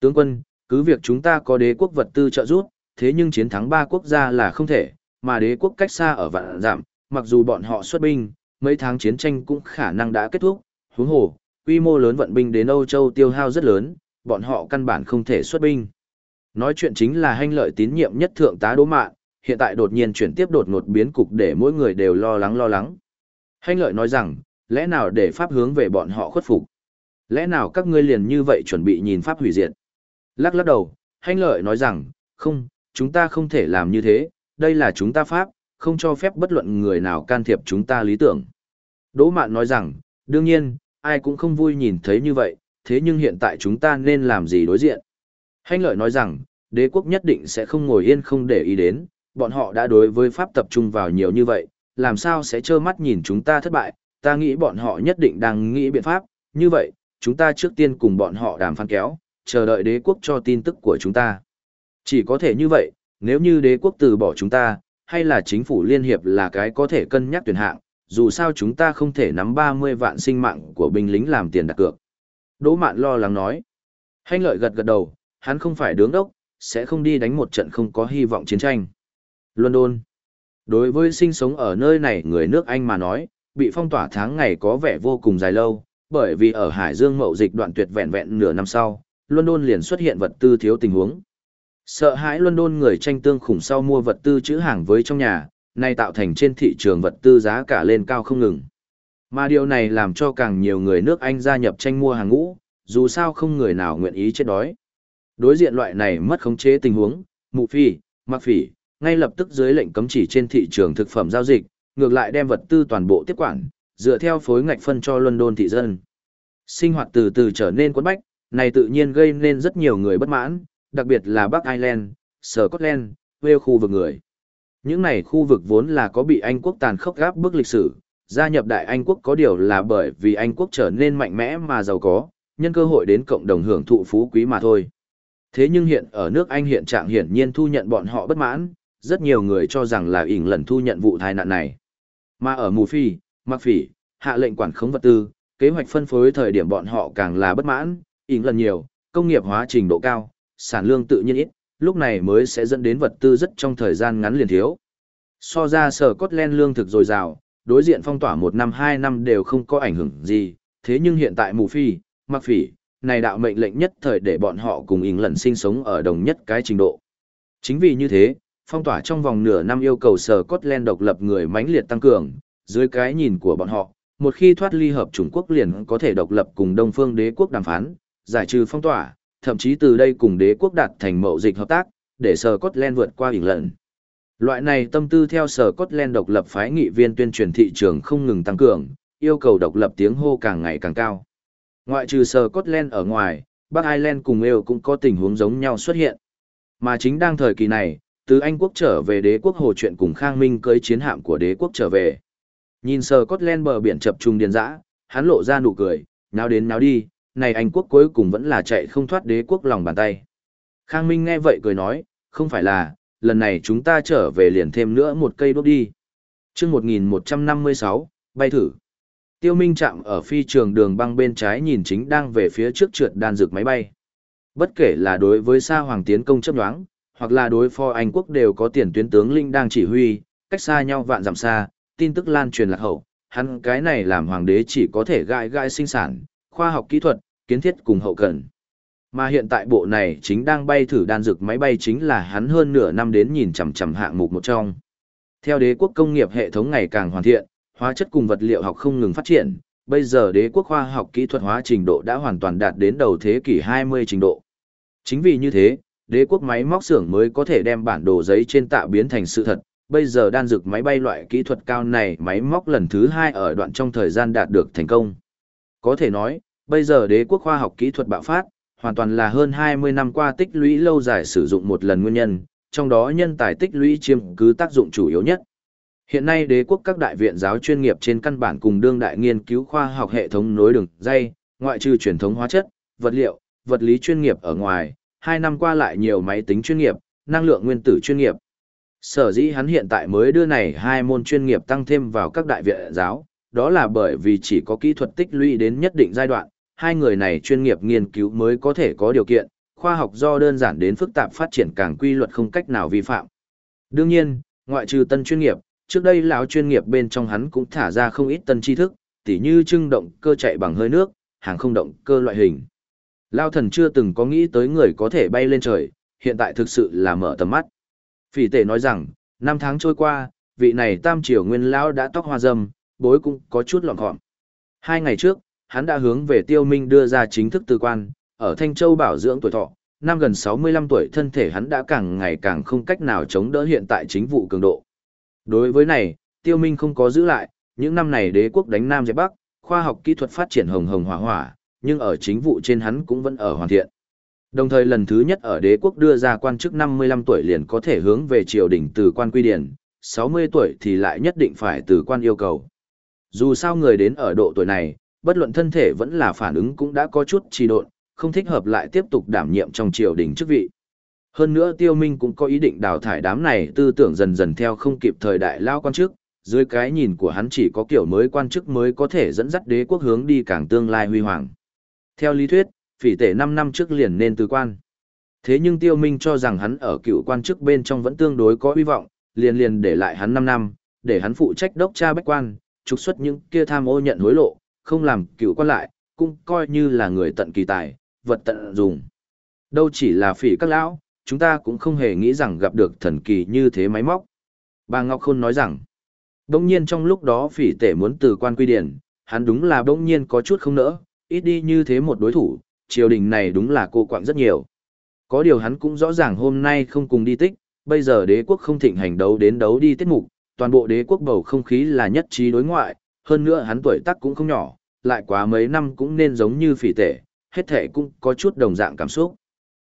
Tướng quân, cứ việc chúng ta có đế quốc vật tư trợ giúp, thế nhưng chiến thắng ba quốc gia là không thể, mà đế quốc cách xa ở vạn giảm, mặc dù bọn họ xuất binh, mấy tháng chiến tranh cũng khả năng đã kết thúc, huống hồ, quy mô lớn vận binh đến Âu Châu tiêu hao rất lớn, bọn họ căn bản không thể xuất binh. Nói chuyện chính là hành lợi tín nhiệm nhất thượng tá đố mạn, hiện tại đột nhiên chuyển tiếp đột ngột biến cục để mỗi người đều lo lắng lo lắng. Hành lợi nói rằng, lẽ nào để pháp hướng về bọn họ khuất phục? Lẽ nào các ngươi liền như vậy chuẩn bị nhìn pháp hủy diệt? Lắc lắc đầu, hành lợi nói rằng, không, chúng ta không thể làm như thế, đây là chúng ta pháp, không cho phép bất luận người nào can thiệp chúng ta lý tưởng. Đỗ Mạn nói rằng, đương nhiên, ai cũng không vui nhìn thấy như vậy, thế nhưng hiện tại chúng ta nên làm gì đối diện. Hành lợi nói rằng, đế quốc nhất định sẽ không ngồi yên không để ý đến, bọn họ đã đối với pháp tập trung vào nhiều như vậy, làm sao sẽ trơ mắt nhìn chúng ta thất bại, ta nghĩ bọn họ nhất định đang nghĩ biện pháp, như vậy, chúng ta trước tiên cùng bọn họ đàm phán kéo, chờ đợi đế quốc cho tin tức của chúng ta. Chỉ có thể như vậy, nếu như đế quốc từ bỏ chúng ta, hay là chính phủ liên hiệp là cái có thể cân nhắc tuyển hạng, dù sao chúng ta không thể nắm 30 vạn sinh mạng của binh lính làm tiền đặt cược. Đỗ Mạn lo lắng nói. Hành lợi gật gật đầu, hắn không phải đứng đốc, sẽ không đi đánh một trận không có hy vọng chiến tranh. London. Đối với sinh sống ở nơi này người nước Anh mà nói, bị phong tỏa tháng ngày có vẻ vô cùng dài lâu, bởi vì ở Hải Dương mậu dịch đoạn tuyệt vẹn vẹn nửa năm sau, London liền xuất hiện vật tư thiếu tình huống. Sợ hãi London người tranh tương khủng sau mua vật tư chữ hàng với trong nhà, nay tạo thành trên thị trường vật tư giá cả lên cao không ngừng. Mà điều này làm cho càng nhiều người nước Anh gia nhập tranh mua hàng ngũ, dù sao không người nào nguyện ý chết đói. Đối diện loại này mất khống chế tình huống, mụ phi, mặc phỉ, ngay lập tức dưới lệnh cấm chỉ trên thị trường thực phẩm giao dịch, ngược lại đem vật tư toàn bộ tiếp quản, dựa theo phối ngạch phân cho London thị dân. Sinh hoạt từ từ trở nên quấn bách, này tự nhiên gây nên rất nhiều người bất mãn, đặc biệt là Bắc Ireland, Scotland, Wales khu vực người. Những này khu vực vốn là có bị Anh quốc tàn khốc gáp bức lịch sử, gia nhập Đại Anh quốc có điều là bởi vì Anh quốc trở nên mạnh mẽ mà giàu có, nhân cơ hội đến cộng đồng hưởng thụ phú quý mà thôi. Thế nhưng hiện ở nước Anh hiện trạng hiển nhiên thu nhận bọn họ bất mãn, rất nhiều người cho rằng là ỉn lần thu nhận vụ tai nạn này. Mà ở mù phi, mặc phỉ, hạ lệnh quản khống vật tư, kế hoạch phân phối thời điểm bọn họ càng là bất mãn, ỉn lần nhiều, công nghiệp hóa trình độ cao, sản lương tự nhiên ít, lúc này mới sẽ dẫn đến vật tư rất trong thời gian ngắn liền thiếu. So ra sở cốt len lương thực dồi dào, đối diện phong tỏa một năm hai năm đều không có ảnh hưởng gì, thế nhưng hiện tại mù phi, mặc phỉ, này đạo mệnh lệnh nhất thời để bọn họ cùng ỉn lần sinh sống ở đồng nhất cái trình độ. Chính vì như thế, phong tỏa trong vòng nửa năm yêu cầu sở cốt len độc lập người mãnh liệt tăng cường, dưới cái nhìn của bọn họ, một khi thoát ly hợp Trung Quốc liền có thể độc lập cùng Đông Phương đế quốc đàm phán, giải trừ phong tỏa, thậm chí từ đây cùng đế quốc đạt thành mậu dịch hợp tác, để sở cốt len vượt qua ỉn lần. Loại này tâm tư theo sở cốt len độc lập phái nghị viên tuyên truyền thị trường không ngừng tăng cường, yêu cầu độc lập tiếng hô càng ngày càng cao. Ngoại trừ sở cốt len ở ngoài, Bắc Ireland cùng EU cũng có tình huống giống nhau xuất hiện. Mà chính đang thời kỳ này, từ Anh quốc trở về đế quốc hồ chuyện cùng Khang Minh cưới chiến hạm của đế quốc trở về. Nhìn sờ len bờ biển chập trùng điền dã, hắn lộ ra nụ cười, nào đến nào đi, này Anh quốc cuối cùng vẫn là chạy không thoát đế quốc lòng bàn tay. Khang Minh nghe vậy cười nói, không phải là, lần này chúng ta trở về liền thêm nữa một cây đốt đi. chương 1156, bay thử. Tiêu Minh chạm ở phi trường đường băng bên trái nhìn chính đang về phía trước trượt đan dược máy bay. Bất kể là đối với Sa Hoàng tiến công chấp nhoáng, hoặc là đối phó Anh quốc đều có tiền tuyến tướng linh đang chỉ huy, cách xa nhau vạn dặm xa, tin tức lan truyền lạc hậu, hắn cái này làm hoàng đế chỉ có thể gãi gãi sinh sản, khoa học kỹ thuật, kiến thiết cùng hậu cần. Mà hiện tại bộ này chính đang bay thử đan dược máy bay chính là hắn hơn nửa năm đến nhìn chằm chằm hạng mục một trong. Theo đế quốc công nghiệp hệ thống ngày càng hoàn thiện, hóa chất cùng vật liệu học không ngừng phát triển, bây giờ đế quốc khoa học kỹ thuật hóa trình độ đã hoàn toàn đạt đến đầu thế kỷ 20 trình độ. Chính vì như thế, đế quốc máy móc xưởng mới có thể đem bản đồ giấy trên tạ biến thành sự thật. Bây giờ đan dược máy bay loại kỹ thuật cao này máy móc lần thứ hai ở đoạn trong thời gian đạt được thành công. Có thể nói, bây giờ đế quốc khoa học kỹ thuật bạo phát, hoàn toàn là hơn 20 năm qua tích lũy lâu dài sử dụng một lần nguyên nhân, trong đó nhân tài tích lũy chiếm cứ tác dụng chủ yếu nhất. Hiện nay đế quốc các đại viện giáo chuyên nghiệp trên căn bản cùng đương đại nghiên cứu khoa học hệ thống nối đường dây, ngoại trừ truyền thống hóa chất, vật liệu, vật lý chuyên nghiệp ở ngoài, hai năm qua lại nhiều máy tính chuyên nghiệp, năng lượng nguyên tử chuyên nghiệp. Sở dĩ hắn hiện tại mới đưa này hai môn chuyên nghiệp tăng thêm vào các đại viện giáo, đó là bởi vì chỉ có kỹ thuật tích lũy đến nhất định giai đoạn, hai người này chuyên nghiệp nghiên cứu mới có thể có điều kiện, khoa học do đơn giản đến phức tạp phát triển càng quy luật không cách nào vi phạm. Đương nhiên, ngoại trừ tân chuyên nghiệp, trước đây lão chuyên nghiệp bên trong hắn cũng thả ra không ít tân tri thức, tỉ như trưng động cơ chạy bằng hơi nước, hàng không động cơ loại hình. Lao thần chưa từng có nghĩ tới người có thể bay lên trời, hiện tại thực sự là mở tầm mắt. Phỉ tể nói rằng, năm tháng trôi qua, vị này tam triều nguyên lão đã tóc hoa râm, bối cũng có chút lọn gọn. Hai ngày trước, hắn đã hướng về tiêu minh đưa ra chính thức tư quan, ở Thanh Châu bảo dưỡng tuổi thọ, năm gần 65 tuổi thân thể hắn đã càng ngày càng không cách nào chống đỡ hiện tại chính vụ cường độ. Đối với này, tiêu minh không có giữ lại, những năm này đế quốc đánh Nam dẹp Bắc, khoa học kỹ thuật phát triển hồng hồng hỏa hỏa, nhưng ở chính vụ trên hắn cũng vẫn ở hoàn thiện. Đồng thời lần thứ nhất ở đế quốc đưa ra quan chức 55 tuổi liền có thể hướng về triều đình từ quan quy điển, 60 tuổi thì lại nhất định phải từ quan yêu cầu. Dù sao người đến ở độ tuổi này, bất luận thân thể vẫn là phản ứng cũng đã có chút trì độn, không thích hợp lại tiếp tục đảm nhiệm trong triều đình chức vị. Hơn nữa Tiêu Minh cũng có ý định đào thải đám này tư tưởng dần dần theo không kịp thời đại lao quan chức, dưới cái nhìn của hắn chỉ có kiểu mới quan chức mới có thể dẫn dắt đế quốc hướng đi càng tương lai huy hoàng. Theo lý thuyết, phỉ tể 5 năm trước liền nên từ quan. Thế nhưng Tiêu Minh cho rằng hắn ở cựu quan chức bên trong vẫn tương đối có hy vọng, liền liền để lại hắn 5 năm, để hắn phụ trách đốc tra bách quan, trục xuất những kia tham ô nhận hối lộ, không làm cựu quan lại, cũng coi như là người tận kỳ tài, vật tận dùng. Đâu chỉ là phỉ các lão, chúng ta cũng không hề nghĩ rằng gặp được thần kỳ như thế máy móc. Bà Ngọc Khôn nói rằng, đông nhiên trong lúc đó phỉ tể muốn từ quan quy điển, hắn đúng là đông nhiên có chút không nỡ, ít đi như thế một đối thủ, triều đình này đúng là cô quạng rất nhiều. Có điều hắn cũng rõ ràng hôm nay không cùng đi tích, bây giờ đế quốc không thịnh hành đấu đến đấu đi tiết mục, toàn bộ đế quốc bầu không khí là nhất trí đối ngoại, hơn nữa hắn tuổi tác cũng không nhỏ, lại quá mấy năm cũng nên giống như phỉ tể, hết thể cũng có chút đồng dạng cảm xúc.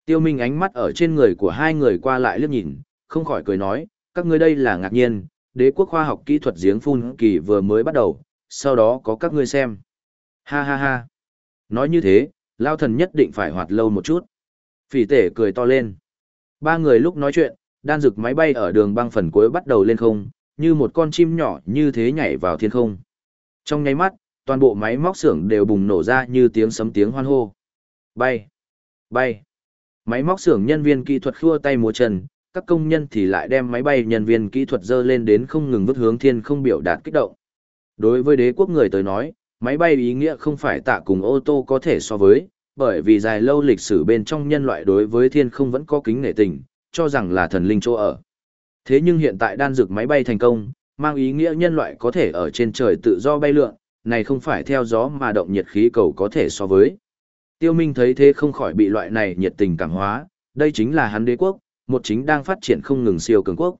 Tiêu Minh ánh mắt ở trên người của hai người qua lại liếc nhìn, không khỏi cười nói, các ngươi đây là ngạc nhiên, đế quốc khoa học kỹ thuật giếng phun kỳ vừa mới bắt đầu, sau đó có các ngươi xem. Ha ha ha. Nói như thế, lao thần nhất định phải hoạt lâu một chút. Phỉ tể cười to lên. Ba người lúc nói chuyện, đan dực máy bay ở đường băng phần cuối bắt đầu lên không, như một con chim nhỏ như thế nhảy vào thiên không. Trong nháy mắt, toàn bộ máy móc xưởng đều bùng nổ ra như tiếng sấm tiếng hoan hô. Bay! Bay! Máy móc xưởng nhân viên kỹ thuật khua tay múa chân, các công nhân thì lại đem máy bay nhân viên kỹ thuật dơ lên đến không ngừng vứt hướng thiên không biểu đạt kích động. Đối với đế quốc người tới nói, máy bay ý nghĩa không phải tạ cùng ô tô có thể so với, bởi vì dài lâu lịch sử bên trong nhân loại đối với thiên không vẫn có kính nể tình, cho rằng là thần linh chỗ ở. Thế nhưng hiện tại đan dược máy bay thành công, mang ý nghĩa nhân loại có thể ở trên trời tự do bay lượn, này không phải theo gió mà động nhiệt khí cầu có thể so với. Tiêu Minh thấy thế không khỏi bị loại này nhiệt tình cảm hóa, đây chính là hắn đế quốc, một chính đang phát triển không ngừng siêu cường quốc.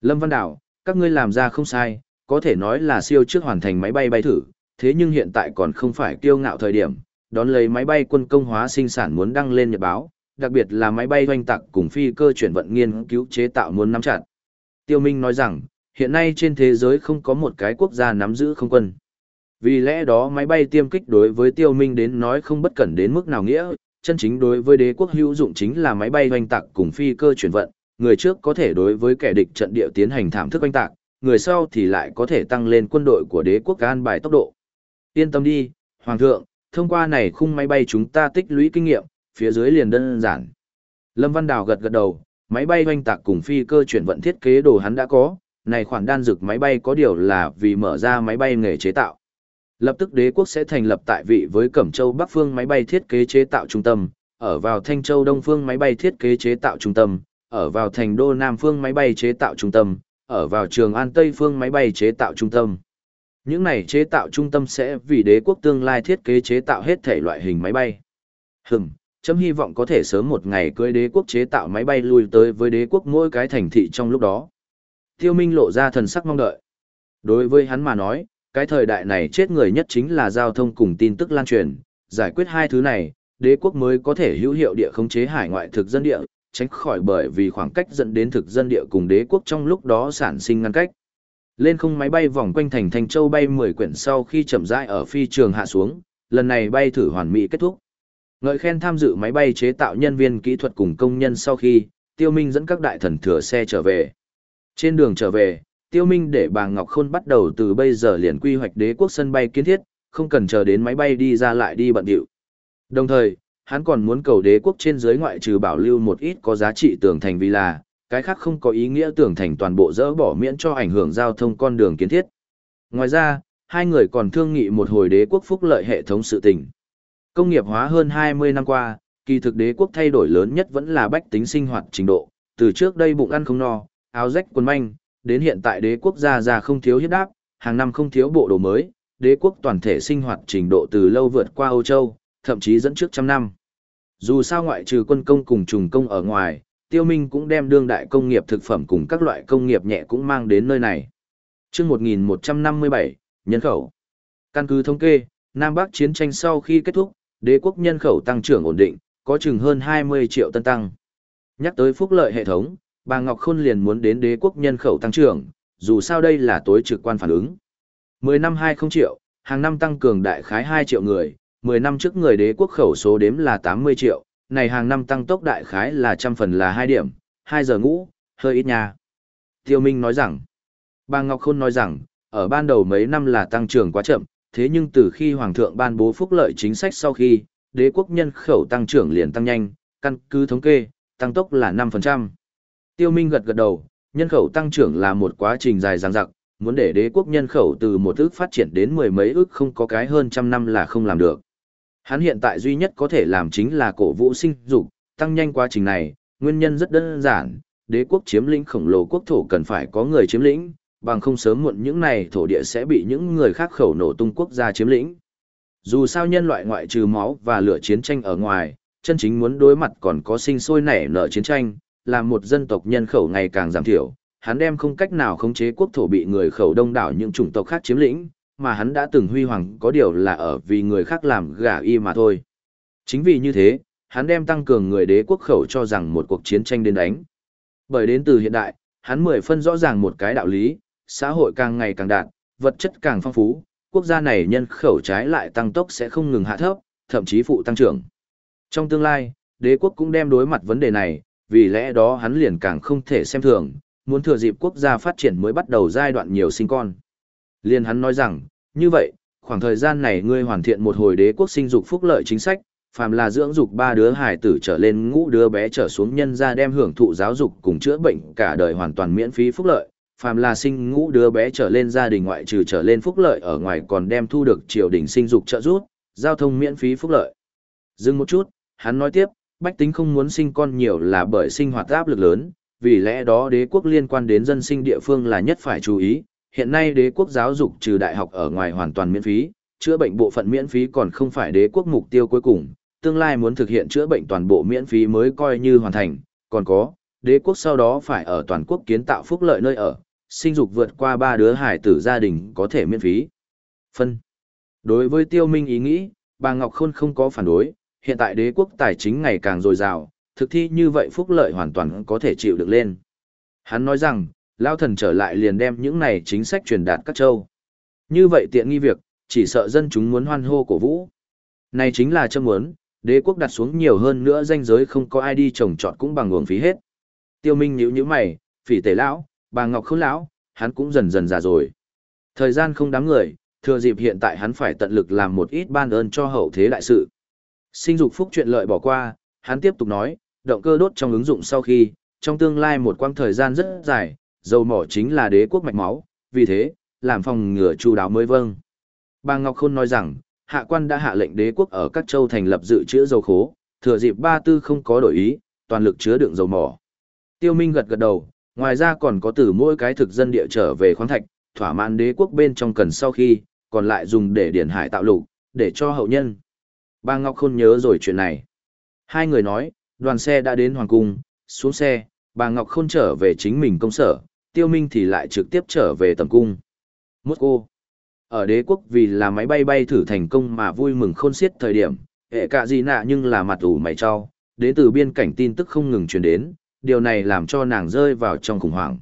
Lâm Văn Đảo, các ngươi làm ra không sai, có thể nói là siêu trước hoàn thành máy bay bay thử, thế nhưng hiện tại còn không phải kiêu ngạo thời điểm, đón lấy máy bay quân công hóa sinh sản muốn đăng lên nhật báo, đặc biệt là máy bay doanh tạc cùng phi cơ chuyển vận nghiên cứu chế tạo muốn nắm chặt. Tiêu Minh nói rằng, hiện nay trên thế giới không có một cái quốc gia nắm giữ không quân. Vì lẽ đó máy bay tiêm kích đối với Tiêu Minh đến nói không bất cẩn đến mức nào nghĩa, chân chính đối với đế quốc hữu dụng chính là máy bay hoành tạc cùng phi cơ chuyển vận, người trước có thể đối với kẻ địch trận địa tiến hành thảm thức hoành tạc, người sau thì lại có thể tăng lên quân đội của đế quốc an bài tốc độ. Yên tâm đi, Hoàng thượng, thông qua này khung máy bay chúng ta tích lũy kinh nghiệm, phía dưới liền đơn giản. Lâm Văn Đào gật gật đầu, máy bay hoành tạc cùng phi cơ chuyển vận thiết kế đồ hắn đã có, này khoản đan dược máy bay có điều là vì mở ra máy bay nghề chế tạo. Lập tức đế quốc sẽ thành lập tại vị với Cẩm Châu Bắc Phương máy bay thiết kế chế tạo trung tâm, ở vào Thanh Châu Đông Phương máy bay thiết kế chế tạo trung tâm, ở vào Thành Đô Nam Phương máy bay chế tạo trung tâm, ở vào Trường An Tây Phương máy bay chế tạo trung tâm. Những này chế tạo trung tâm sẽ vì đế quốc tương lai thiết kế chế tạo hết thể loại hình máy bay. Hừm, chấm hy vọng có thể sớm một ngày cưới đế quốc chế tạo máy bay lui tới với đế quốc mỗi cái thành thị trong lúc đó. Tiêu Minh lộ ra thần sắc mong đợi. Đối với hắn mà nói, cái thời đại này chết người nhất chính là giao thông cùng tin tức lan truyền, giải quyết hai thứ này, đế quốc mới có thể hữu hiệu địa khống chế hải ngoại thực dân địa, tránh khỏi bởi vì khoảng cách dẫn đến thực dân địa cùng đế quốc trong lúc đó sản sinh ngăn cách. Lên không máy bay vòng quanh thành thành Châu bay 10 quyển sau khi chậm rãi ở phi trường hạ xuống, lần này bay thử hoàn mỹ kết thúc. Ngợi khen tham dự máy bay chế tạo nhân viên kỹ thuật cùng công nhân sau khi, Tiêu Minh dẫn các đại thần thừa xe trở về. Trên đường trở về, Tiêu Minh để bà Ngọc Khôn bắt đầu từ bây giờ liền quy hoạch đế quốc sân bay kiến thiết, không cần chờ đến máy bay đi ra lại đi bận điệu. Đồng thời, hắn còn muốn cầu đế quốc trên dưới ngoại trừ bảo lưu một ít có giá trị tưởng thành vì là, cái khác không có ý nghĩa tưởng thành toàn bộ dỡ bỏ miễn cho ảnh hưởng giao thông con đường kiến thiết. Ngoài ra, hai người còn thương nghị một hồi đế quốc phúc lợi hệ thống sự tình. Công nghiệp hóa hơn 20 năm qua, kỳ thực đế quốc thay đổi lớn nhất vẫn là bách tính sinh hoạt trình độ, từ trước đây bụng ăn không no, áo rách quần manh, đến hiện tại đế quốc gia già không thiếu hiếp đáp, hàng năm không thiếu bộ đồ mới, đế quốc toàn thể sinh hoạt trình độ từ lâu vượt qua Âu Châu, thậm chí dẫn trước trăm năm. Dù sao ngoại trừ quân công cùng trùng công ở ngoài, Tiêu Minh cũng đem đương đại công nghiệp thực phẩm cùng các loại công nghiệp nhẹ cũng mang đến nơi này. Trước 1157, nhân khẩu. Căn cứ thống kê, Nam Bắc chiến tranh sau khi kết thúc, đế quốc nhân khẩu tăng trưởng ổn định, có chừng hơn 20 triệu tân tăng. Nhắc tới phúc lợi hệ thống, bà Ngọc Khôn liền muốn đến đế quốc nhân khẩu tăng trưởng, dù sao đây là tối trực quan phản ứng. 10 năm 20 triệu, hàng năm tăng cường đại khái 2 triệu người, 10 năm trước người đế quốc khẩu số đếm là 80 triệu, này hàng năm tăng tốc đại khái là trăm phần là 2 điểm, 2 giờ ngủ, hơi ít nha. Tiêu Minh nói rằng, bà Ngọc Khôn nói rằng, ở ban đầu mấy năm là tăng trưởng quá chậm, thế nhưng từ khi Hoàng thượng ban bố phúc lợi chính sách sau khi, đế quốc nhân khẩu tăng trưởng liền tăng nhanh, căn cứ thống kê, tăng tốc là 5%. Tiêu Minh gật gật đầu, nhân khẩu tăng trưởng là một quá trình dài dằng dặc, muốn để đế quốc nhân khẩu từ một ước phát triển đến mười mấy ước không có cái hơn trăm năm là không làm được. Hắn hiện tại duy nhất có thể làm chính là cổ vũ sinh dục, tăng nhanh quá trình này, nguyên nhân rất đơn giản, đế quốc chiếm lĩnh khổng lồ quốc thổ cần phải có người chiếm lĩnh, bằng không sớm muộn những này thổ địa sẽ bị những người khác khẩu nổ tung quốc gia chiếm lĩnh. Dù sao nhân loại ngoại trừ máu và lửa chiến tranh ở ngoài, chân chính muốn đối mặt còn có sinh sôi nảy nở chiến tranh, là một dân tộc nhân khẩu ngày càng giảm thiểu, hắn đem không cách nào khống chế quốc thổ bị người khẩu đông đảo những chủng tộc khác chiếm lĩnh, mà hắn đã từng huy hoàng có điều là ở vì người khác làm gả y mà thôi. Chính vì như thế, hắn đem tăng cường người đế quốc khẩu cho rằng một cuộc chiến tranh đến đánh. Bởi đến từ hiện đại, hắn mười phân rõ ràng một cái đạo lý, xã hội càng ngày càng đạt, vật chất càng phong phú, quốc gia này nhân khẩu trái lại tăng tốc sẽ không ngừng hạ thấp, thậm chí phụ tăng trưởng. Trong tương lai, đế quốc cũng đem đối mặt vấn đề này, vì lẽ đó hắn liền càng không thể xem thường, muốn thừa dịp quốc gia phát triển mới bắt đầu giai đoạn nhiều sinh con. Liên hắn nói rằng, như vậy, khoảng thời gian này ngươi hoàn thiện một hồi đế quốc sinh dục phúc lợi chính sách, phàm là dưỡng dục ba đứa hài tử trở lên ngũ đứa bé trở xuống nhân ra đem hưởng thụ giáo dục cùng chữa bệnh cả đời hoàn toàn miễn phí phúc lợi, phàm là sinh ngũ đứa bé trở lên gia đình ngoại trừ trở lên phúc lợi ở ngoài còn đem thu được triều đình sinh dục trợ giúp, giao thông miễn phí phúc lợi. Dừng một chút, hắn nói tiếp, bách tính không muốn sinh con nhiều là bởi sinh hoạt áp lực lớn, vì lẽ đó đế quốc liên quan đến dân sinh địa phương là nhất phải chú ý. Hiện nay đế quốc giáo dục trừ đại học ở ngoài hoàn toàn miễn phí, chữa bệnh bộ phận miễn phí còn không phải đế quốc mục tiêu cuối cùng, tương lai muốn thực hiện chữa bệnh toàn bộ miễn phí mới coi như hoàn thành, còn có, đế quốc sau đó phải ở toàn quốc kiến tạo phúc lợi nơi ở, sinh dục vượt qua ba đứa hải tử gia đình có thể miễn phí. Phân. Đối với tiêu minh ý nghĩ, bà Ngọc Khôn không có phản đối, hiện tại đế quốc tài chính ngày càng dồi dào, thực thi như vậy phúc lợi hoàn toàn có thể chịu được lên. Hắn nói rằng, lao thần trở lại liền đem những này chính sách truyền đạt các châu. Như vậy tiện nghi việc, chỉ sợ dân chúng muốn hoan hô cổ vũ. Này chính là châm muốn, đế quốc đặt xuống nhiều hơn nữa danh giới không có ai đi trồng trọt cũng bằng nguồn phí hết. Tiêu Minh nhíu nhíu mày, phỉ tể lão, bà Ngọc Khôn lão, hắn cũng dần dần già rồi. Thời gian không đáng người, thừa dịp hiện tại hắn phải tận lực làm một ít ban ơn cho hậu thế đại sự. Sinh dục phúc chuyện lợi bỏ qua, hắn tiếp tục nói, động cơ đốt trong ứng dụng sau khi, trong tương lai một quãng thời gian rất dài, dầu mỏ chính là đế quốc mạch máu, vì thế, làm phòng ngừa chu đáo mới vâng. Bà Ngọc Khôn nói rằng, hạ quan đã hạ lệnh đế quốc ở các châu thành lập dự trữ dầu khố, thừa dịp ba tư không có đổi ý, toàn lực chứa đựng dầu mỏ. Tiêu Minh gật gật đầu, ngoài ra còn có từ mỗi cái thực dân địa trở về khoáng thạch, thỏa mãn đế quốc bên trong cần sau khi, còn lại dùng để điển hải tạo lục, để cho hậu nhân. Bà Ngọc Khôn nhớ rồi chuyện này. Hai người nói, đoàn xe đã đến Hoàng Cung, xuống xe, bà Ngọc Khôn trở về chính mình công sở, Tiêu Minh thì lại trực tiếp trở về tầm cung. Moscow. Ở đế quốc vì là máy bay bay thử thành công mà vui mừng khôn xiết thời điểm, hệ cả gì nạ nhưng là mặt ủ mày cho, đến từ biên cảnh tin tức không ngừng truyền đến, điều này làm cho nàng rơi vào trong khủng hoảng.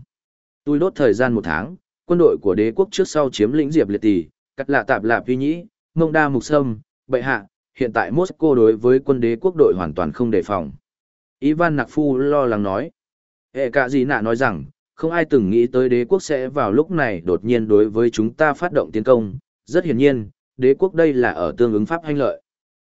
Tôi đốt thời gian một tháng, quân đội của đế quốc trước sau chiếm lĩnh Diệp Liệt Tỷ, cắt lạ tạp lạp vi nhĩ, mông đa mục sâm, bệ hạ, hiện tại Moscow đối với quân đế quốc đội hoàn toàn không đề phòng. Ivan Nạc Phu lo lắng nói. Hệ cả gì nạ nói rằng, không ai từng nghĩ tới đế quốc sẽ vào lúc này đột nhiên đối với chúng ta phát động tiến công. Rất hiển nhiên, đế quốc đây là ở tương ứng pháp hành lợi.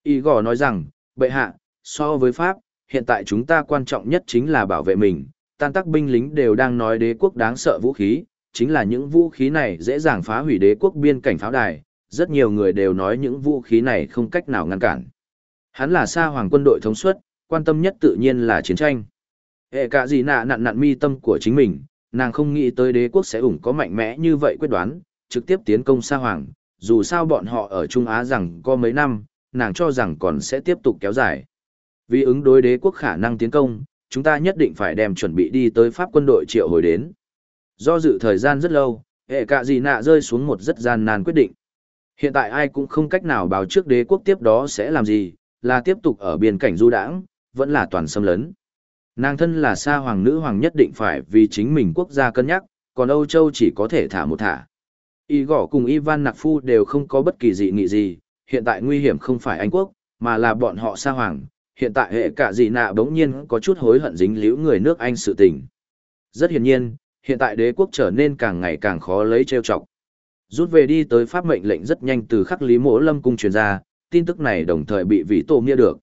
Y gò nói rằng, bệ hạ, so với pháp, hiện tại chúng ta quan trọng nhất chính là bảo vệ mình. Tan tác binh lính đều đang nói đế quốc đáng sợ vũ khí, chính là những vũ khí này dễ dàng phá hủy đế quốc biên cảnh pháo đài. Rất nhiều người đều nói những vũ khí này không cách nào ngăn cản. Hắn là sa hoàng quân đội thống suất, quan tâm nhất tự nhiên là chiến tranh. Hệ cả gì nạ nặn nặn mi tâm của chính mình, nàng không nghĩ tới đế quốc sẽ ủng có mạnh mẽ như vậy quyết đoán, trực tiếp tiến công Sa Hoàng, dù sao bọn họ ở Trung Á rằng có mấy năm, nàng cho rằng còn sẽ tiếp tục kéo dài. Vì ứng đối đế quốc khả năng tiến công, chúng ta nhất định phải đem chuẩn bị đi tới Pháp quân đội triệu hồi đến. Do dự thời gian rất lâu, hệ cả gì nạ rơi xuống một rất gian nan quyết định. Hiện tại ai cũng không cách nào báo trước đế quốc tiếp đó sẽ làm gì, là tiếp tục ở biên cảnh du đãng, vẫn là toàn xâm lấn. Nàng thân là sa hoàng nữ hoàng nhất định phải vì chính mình quốc gia cân nhắc, còn Âu Châu chỉ có thể thả một thả. Y gõ cùng Ivan Nạc Phu đều không có bất kỳ dị nghị gì, hiện tại nguy hiểm không phải Anh quốc, mà là bọn họ sa hoàng. Hiện tại hệ cả dị nạ bỗng nhiên có chút hối hận dính liễu người nước Anh sự tình. Rất hiển nhiên, hiện tại đế quốc trở nên càng ngày càng khó lấy trêu chọc. Rút về đi tới pháp mệnh lệnh rất nhanh từ khắc lý mỗ lâm cung truyền ra, tin tức này đồng thời bị vị tổ nghĩa được.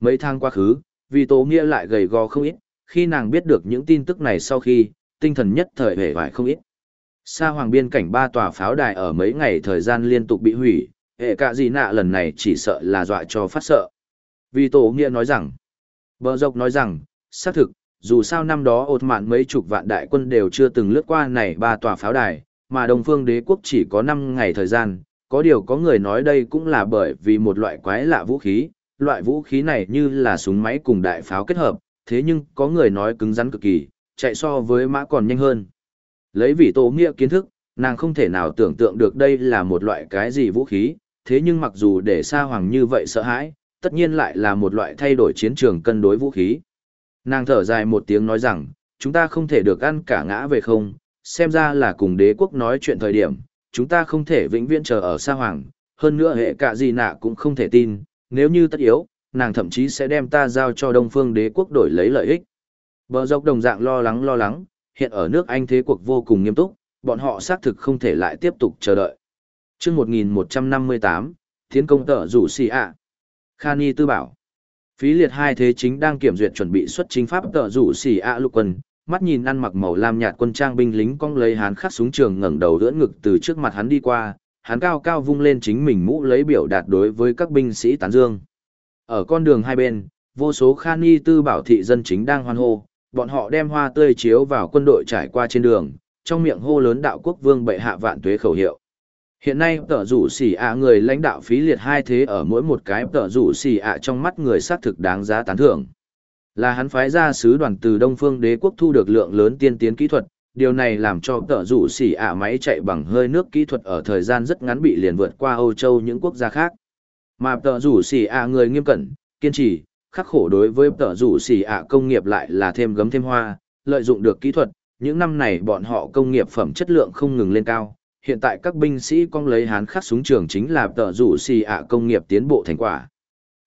Mấy tháng quá khứ, vị tổ Nghĩa lại gầy gò không ít, khi nàng biết được những tin tức này sau khi, tinh thần nhất thời hề vải không ít. Sa hoàng biên cảnh ba tòa pháo đài ở mấy ngày thời gian liên tục bị hủy, hệ cả gì nạ lần này chỉ sợ là dọa cho phát sợ. Vì Tổ Nghĩa nói rằng, bờ dọc nói rằng, xác thực, dù sao năm đó ột mạn mấy chục vạn đại quân đều chưa từng lướt qua này ba tòa pháo đài, mà Đông Phương đế quốc chỉ có 5 ngày thời gian, có điều có người nói đây cũng là bởi vì một loại quái lạ vũ khí, loại vũ khí này như là súng máy cùng đại pháo kết hợp, thế nhưng có người nói cứng rắn cực kỳ, chạy so với mã còn nhanh hơn. Lấy vị tổ nghĩa kiến thức, nàng không thể nào tưởng tượng được đây là một loại cái gì vũ khí, thế nhưng mặc dù để xa hoàng như vậy sợ hãi, tất nhiên lại là một loại thay đổi chiến trường cân đối vũ khí. Nàng thở dài một tiếng nói rằng, chúng ta không thể được ăn cả ngã về không, xem ra là cùng đế quốc nói chuyện thời điểm, chúng ta không thể vĩnh viễn chờ ở xa hoàng, hơn nữa hệ cả gì nạ cũng không thể tin, nếu như tất yếu, nàng thậm chí sẽ đem ta giao cho Đông Phương đế quốc đổi lấy lợi ích. Bờ dọc đồng dạng lo lắng lo lắng, hiện ở nước Anh thế cuộc vô cùng nghiêm túc, bọn họ xác thực không thể lại tiếp tục chờ đợi. Trước 1158, Thiến công tợ rủ xì ạ. Khani tư bảo. Phí liệt hai thế chính đang kiểm duyệt chuẩn bị xuất chính pháp tợ rủ xì ạ lục quân, mắt nhìn ăn mặc màu lam nhạt quân trang binh lính cong lấy hán khắc súng trường ngẩng đầu đỡ ngực từ trước mặt hắn đi qua, hắn cao cao vung lên chính mình mũ lấy biểu đạt đối với các binh sĩ tán dương. Ở con đường hai bên, vô số khan y tư bảo thị dân chính đang hoan hô, bọn họ đem hoa tươi chiếu vào quân đội trải qua trên đường, trong miệng hô lớn đạo quốc vương bệ hạ vạn tuế khẩu hiệu. Hiện nay tờ rủ xỉ ạ người lãnh đạo phí liệt hai thế ở mỗi một cái tờ rủ xỉ ạ trong mắt người xác thực đáng giá tán thưởng. Là hắn phái ra sứ đoàn từ Đông Phương đế quốc thu được lượng lớn tiên tiến kỹ thuật, điều này làm cho tợ rủ xỉ ạ máy chạy bằng hơi nước kỹ thuật ở thời gian rất ngắn bị liền vượt qua Âu Châu những quốc gia khác. Mà tợ rủ xỉ ạ người nghiêm cẩn, kiên trì, khắc khổ đối với tợ rủ xì ạ công nghiệp lại là thêm gấm thêm hoa, lợi dụng được kỹ thuật, những năm này bọn họ công nghiệp phẩm chất lượng không ngừng lên cao. Hiện tại các binh sĩ con lấy hán khắc súng trường chính là tợ rủ xì ạ công nghiệp tiến bộ thành quả.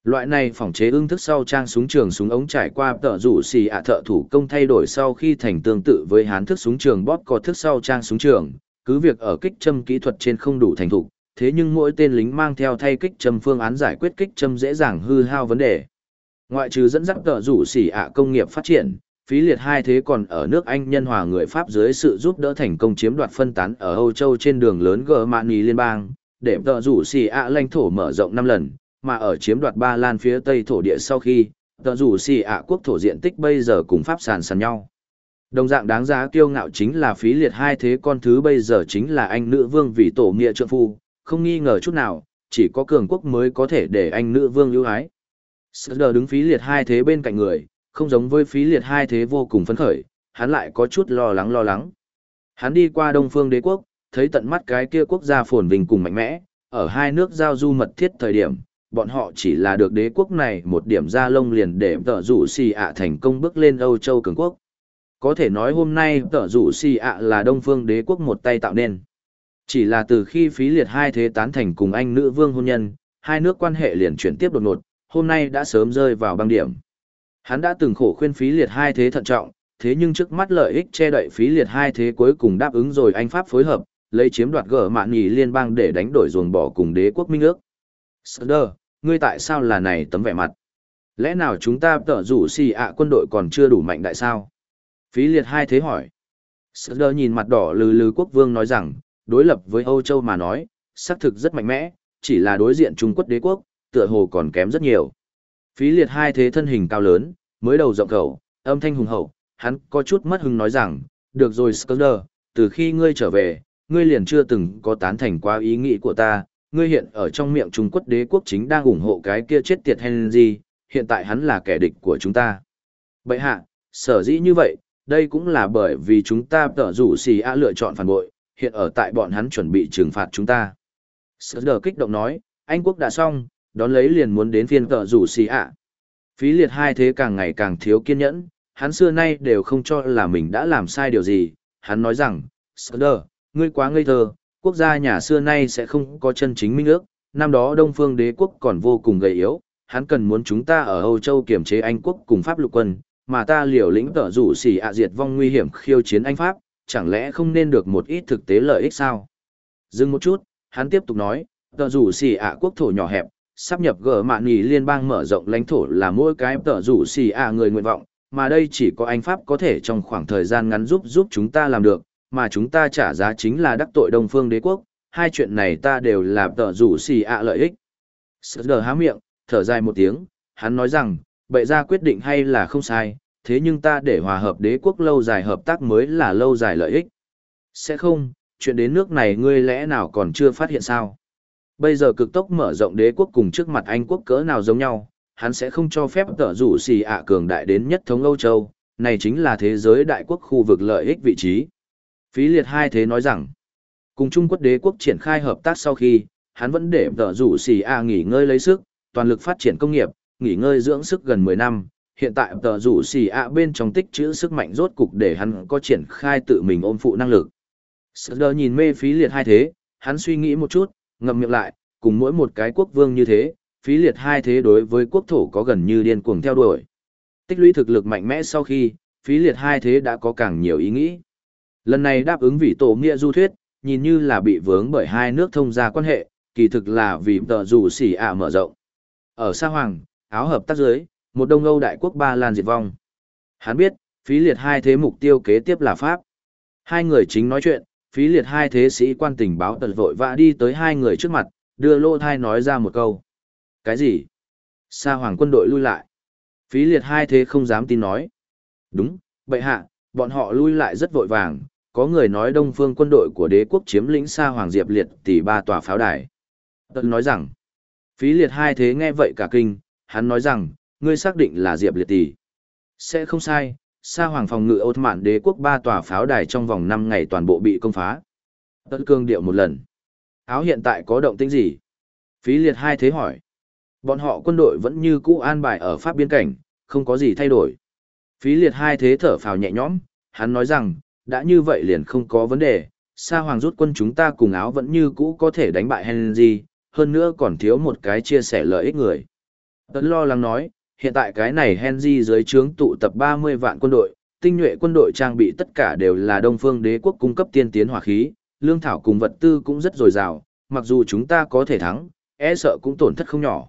Loại này phòng chế ưng thức sau trang súng trường súng ống trải qua tợ rủ xì ạ thợ thủ công thay đổi sau khi thành tương tự với hán thức súng trường bóp có thức sau trang súng trường, cứ việc ở kích châm kỹ thuật trên không đủ thành thục, thế nhưng mỗi tên lính mang theo thay kích châm phương án giải quyết kích châm dễ dàng hư hao vấn đề. Ngoại trừ dẫn dắt tợ rủ xì ạ công nghiệp phát triển, phí liệt hai thế còn ở nước Anh nhân hòa người Pháp dưới sự giúp đỡ thành công chiếm đoạt phân tán ở Âu Châu trên đường lớn Gờ Mạn Liên bang, để tợ rủ xì ạ lãnh thổ mở rộng năm lần, mà ở chiếm đoạt Ba Lan phía Tây thổ địa sau khi, tờ rủ xì ạ quốc thổ diện tích bây giờ cùng Pháp sàn sàn nhau. Đồng dạng đáng giá kiêu ngạo chính là phí liệt hai thế con thứ bây giờ chính là anh nữ vương vì tổ nghĩa trượng phu, không nghi ngờ chút nào, chỉ có cường quốc mới có thể để anh nữ vương ưu ái. đờ đứng phí liệt hai thế bên cạnh người, không giống với phí liệt hai thế vô cùng phấn khởi, hắn lại có chút lo lắng lo lắng. Hắn đi qua Đông Phương đế quốc, thấy tận mắt cái kia quốc gia phồn vinh cùng mạnh mẽ, ở hai nước giao du mật thiết thời điểm, bọn họ chỉ là được đế quốc này một điểm ra lông liền để tờ rủ xì ạ thành công bước lên Âu Châu cường quốc. Có thể nói hôm nay tờ rủ xì ạ là Đông Phương đế quốc một tay tạo nên. Chỉ là từ khi phí liệt hai thế tán thành cùng anh nữ vương hôn nhân, hai nước quan hệ liền chuyển tiếp đột ngột, hôm nay đã sớm rơi vào băng điểm. Hắn đã từng khổ khuyên phí liệt hai thế thận trọng, thế nhưng trước mắt lợi ích che đậy phí liệt hai thế cuối cùng đáp ứng rồi anh Pháp phối hợp, lấy chiếm đoạt gỡ mạn nghỉ liên bang để đánh đổi ruồng bỏ cùng đế quốc minh ước. Sơ ngươi tại sao là này tấm vẻ mặt? Lẽ nào chúng ta tở rủ xì ạ quân đội còn chưa đủ mạnh đại sao? Phí liệt hai thế hỏi. Sơ nhìn mặt đỏ lừ lừ quốc vương nói rằng, đối lập với Âu Châu mà nói, xác thực rất mạnh mẽ, chỉ là đối diện Trung Quốc đế quốc, tựa hồ còn kém rất nhiều. Phí liệt hai thế thân hình cao lớn, mới đầu rộng khẩu, âm thanh hùng hậu, hắn có chút mất hứng nói rằng, được rồi Skrder, từ khi ngươi trở về, ngươi liền chưa từng có tán thành qua ý nghĩ của ta, ngươi hiện ở trong miệng Trung Quốc đế quốc chính đang ủng hộ cái kia chết tiệt Henry, hiện tại hắn là kẻ địch của chúng ta. Bậy hạ, sở dĩ như vậy, đây cũng là bởi vì chúng ta tở rủ xì a lựa chọn phản bội, hiện ở tại bọn hắn chuẩn bị trừng phạt chúng ta. Sở kích động nói, Anh quốc đã xong, đón lấy liền muốn đến phiên tở rủ xì a. Phí liệt hai thế càng ngày càng thiếu kiên nhẫn, hắn xưa nay đều không cho là mình đã làm sai điều gì, hắn nói rằng, Sở ngươi quá ngây thơ, quốc gia nhà xưa nay sẽ không có chân chính minh ước, năm đó Đông Phương đế quốc còn vô cùng gầy yếu, hắn cần muốn chúng ta ở Âu Châu kiểm chế Anh quốc cùng Pháp lục quân, mà ta liều lĩnh tở rủ xỉ ạ diệt vong nguy hiểm khiêu chiến Anh Pháp, chẳng lẽ không nên được một ít thực tế lợi ích sao? Dừng một chút, hắn tiếp tục nói, tở rủ xỉ ạ quốc thổ nhỏ hẹp, sắp nhập gỡ mạn nghỉ liên bang mở rộng lãnh thổ là mỗi cái tở rủ xỉ ạ người nguyện vọng, mà đây chỉ có anh Pháp có thể trong khoảng thời gian ngắn giúp giúp chúng ta làm được, mà chúng ta trả giá chính là đắc tội Đông Phương đế quốc, hai chuyện này ta đều là tợ rủ xì ạ lợi ích. Sờ há miệng, thở dài một tiếng, hắn nói rằng, bệ ra quyết định hay là không sai, thế nhưng ta để hòa hợp đế quốc lâu dài hợp tác mới là lâu dài lợi ích. Sẽ không, chuyện đến nước này ngươi lẽ nào còn chưa phát hiện sao? Bây giờ cực tốc mở rộng đế quốc cùng trước mặt Anh quốc cỡ nào giống nhau, hắn sẽ không cho phép tợ rủ xì ạ cường đại đến nhất thống Âu Châu, này chính là thế giới đại quốc khu vực lợi ích vị trí. Phí liệt hai thế nói rằng, cùng Trung Quốc đế quốc triển khai hợp tác sau khi, hắn vẫn để tở rủ xì A nghỉ ngơi lấy sức, toàn lực phát triển công nghiệp, nghỉ ngơi dưỡng sức gần 10 năm, hiện tại tờ rủ xì ạ bên trong tích chữ sức mạnh rốt cục để hắn có triển khai tự mình ôm phụ năng lực. Sở nhìn mê phí liệt hai thế, hắn suy nghĩ một chút, ngậm miệng lại, cùng mỗi một cái quốc vương như thế, phí liệt hai thế đối với quốc thổ có gần như điên cuồng theo đuổi. Tích lũy thực lực mạnh mẽ sau khi, phí liệt hai thế đã có càng nhiều ý nghĩ. Lần này đáp ứng vị tổ nghĩa du thuyết, nhìn như là bị vướng bởi hai nước thông gia quan hệ, kỳ thực là vì tờ rủ xỉ ạ mở rộng. Ở Sa Hoàng, áo hợp tác dưới, một đông Âu đại quốc Ba Lan diệt vong. Hắn biết, phí liệt hai thế mục tiêu kế tiếp là Pháp. Hai người chính nói chuyện, phí liệt hai thế sĩ quan tình báo tật vội vã đi tới hai người trước mặt, đưa lô thai nói ra một câu. Cái gì? Sa hoàng quân đội lui lại. Phí liệt hai thế không dám tin nói. Đúng, bệ hạ, bọn họ lui lại rất vội vàng, có người nói đông phương quân đội của đế quốc chiếm lĩnh xa hoàng diệp liệt tỷ ba tòa pháo đài. tân nói rằng, phí liệt hai thế nghe vậy cả kinh, hắn nói rằng, ngươi xác định là diệp liệt tỷ. Sẽ không sai, xa Hoàng phòng ngự ốt Mạn đế quốc ba tòa pháo đài trong vòng năm ngày toàn bộ bị công phá. tân cương điệu một lần. Áo hiện tại có động tĩnh gì? Phí liệt hai thế hỏi. Bọn họ quân đội vẫn như cũ an bài ở Pháp biên cảnh, không có gì thay đổi. Phí liệt hai thế thở phào nhẹ nhõm, hắn nói rằng, đã như vậy liền không có vấn đề, Sa Hoàng rút quân chúng ta cùng áo vẫn như cũ có thể đánh bại Henry, hơn nữa còn thiếu một cái chia sẻ lợi ích người. Tấn lo lắng nói, hiện tại cái này Henry dưới trướng tụ tập 30 vạn quân đội, tinh nhuệ quân đội trang bị tất cả đều là Đông Phương Đế quốc cung cấp tiên tiến hỏa khí, lương thảo cùng vật tư cũng rất dồi dào, mặc dù chúng ta có thể thắng, e sợ cũng tổn thất không nhỏ.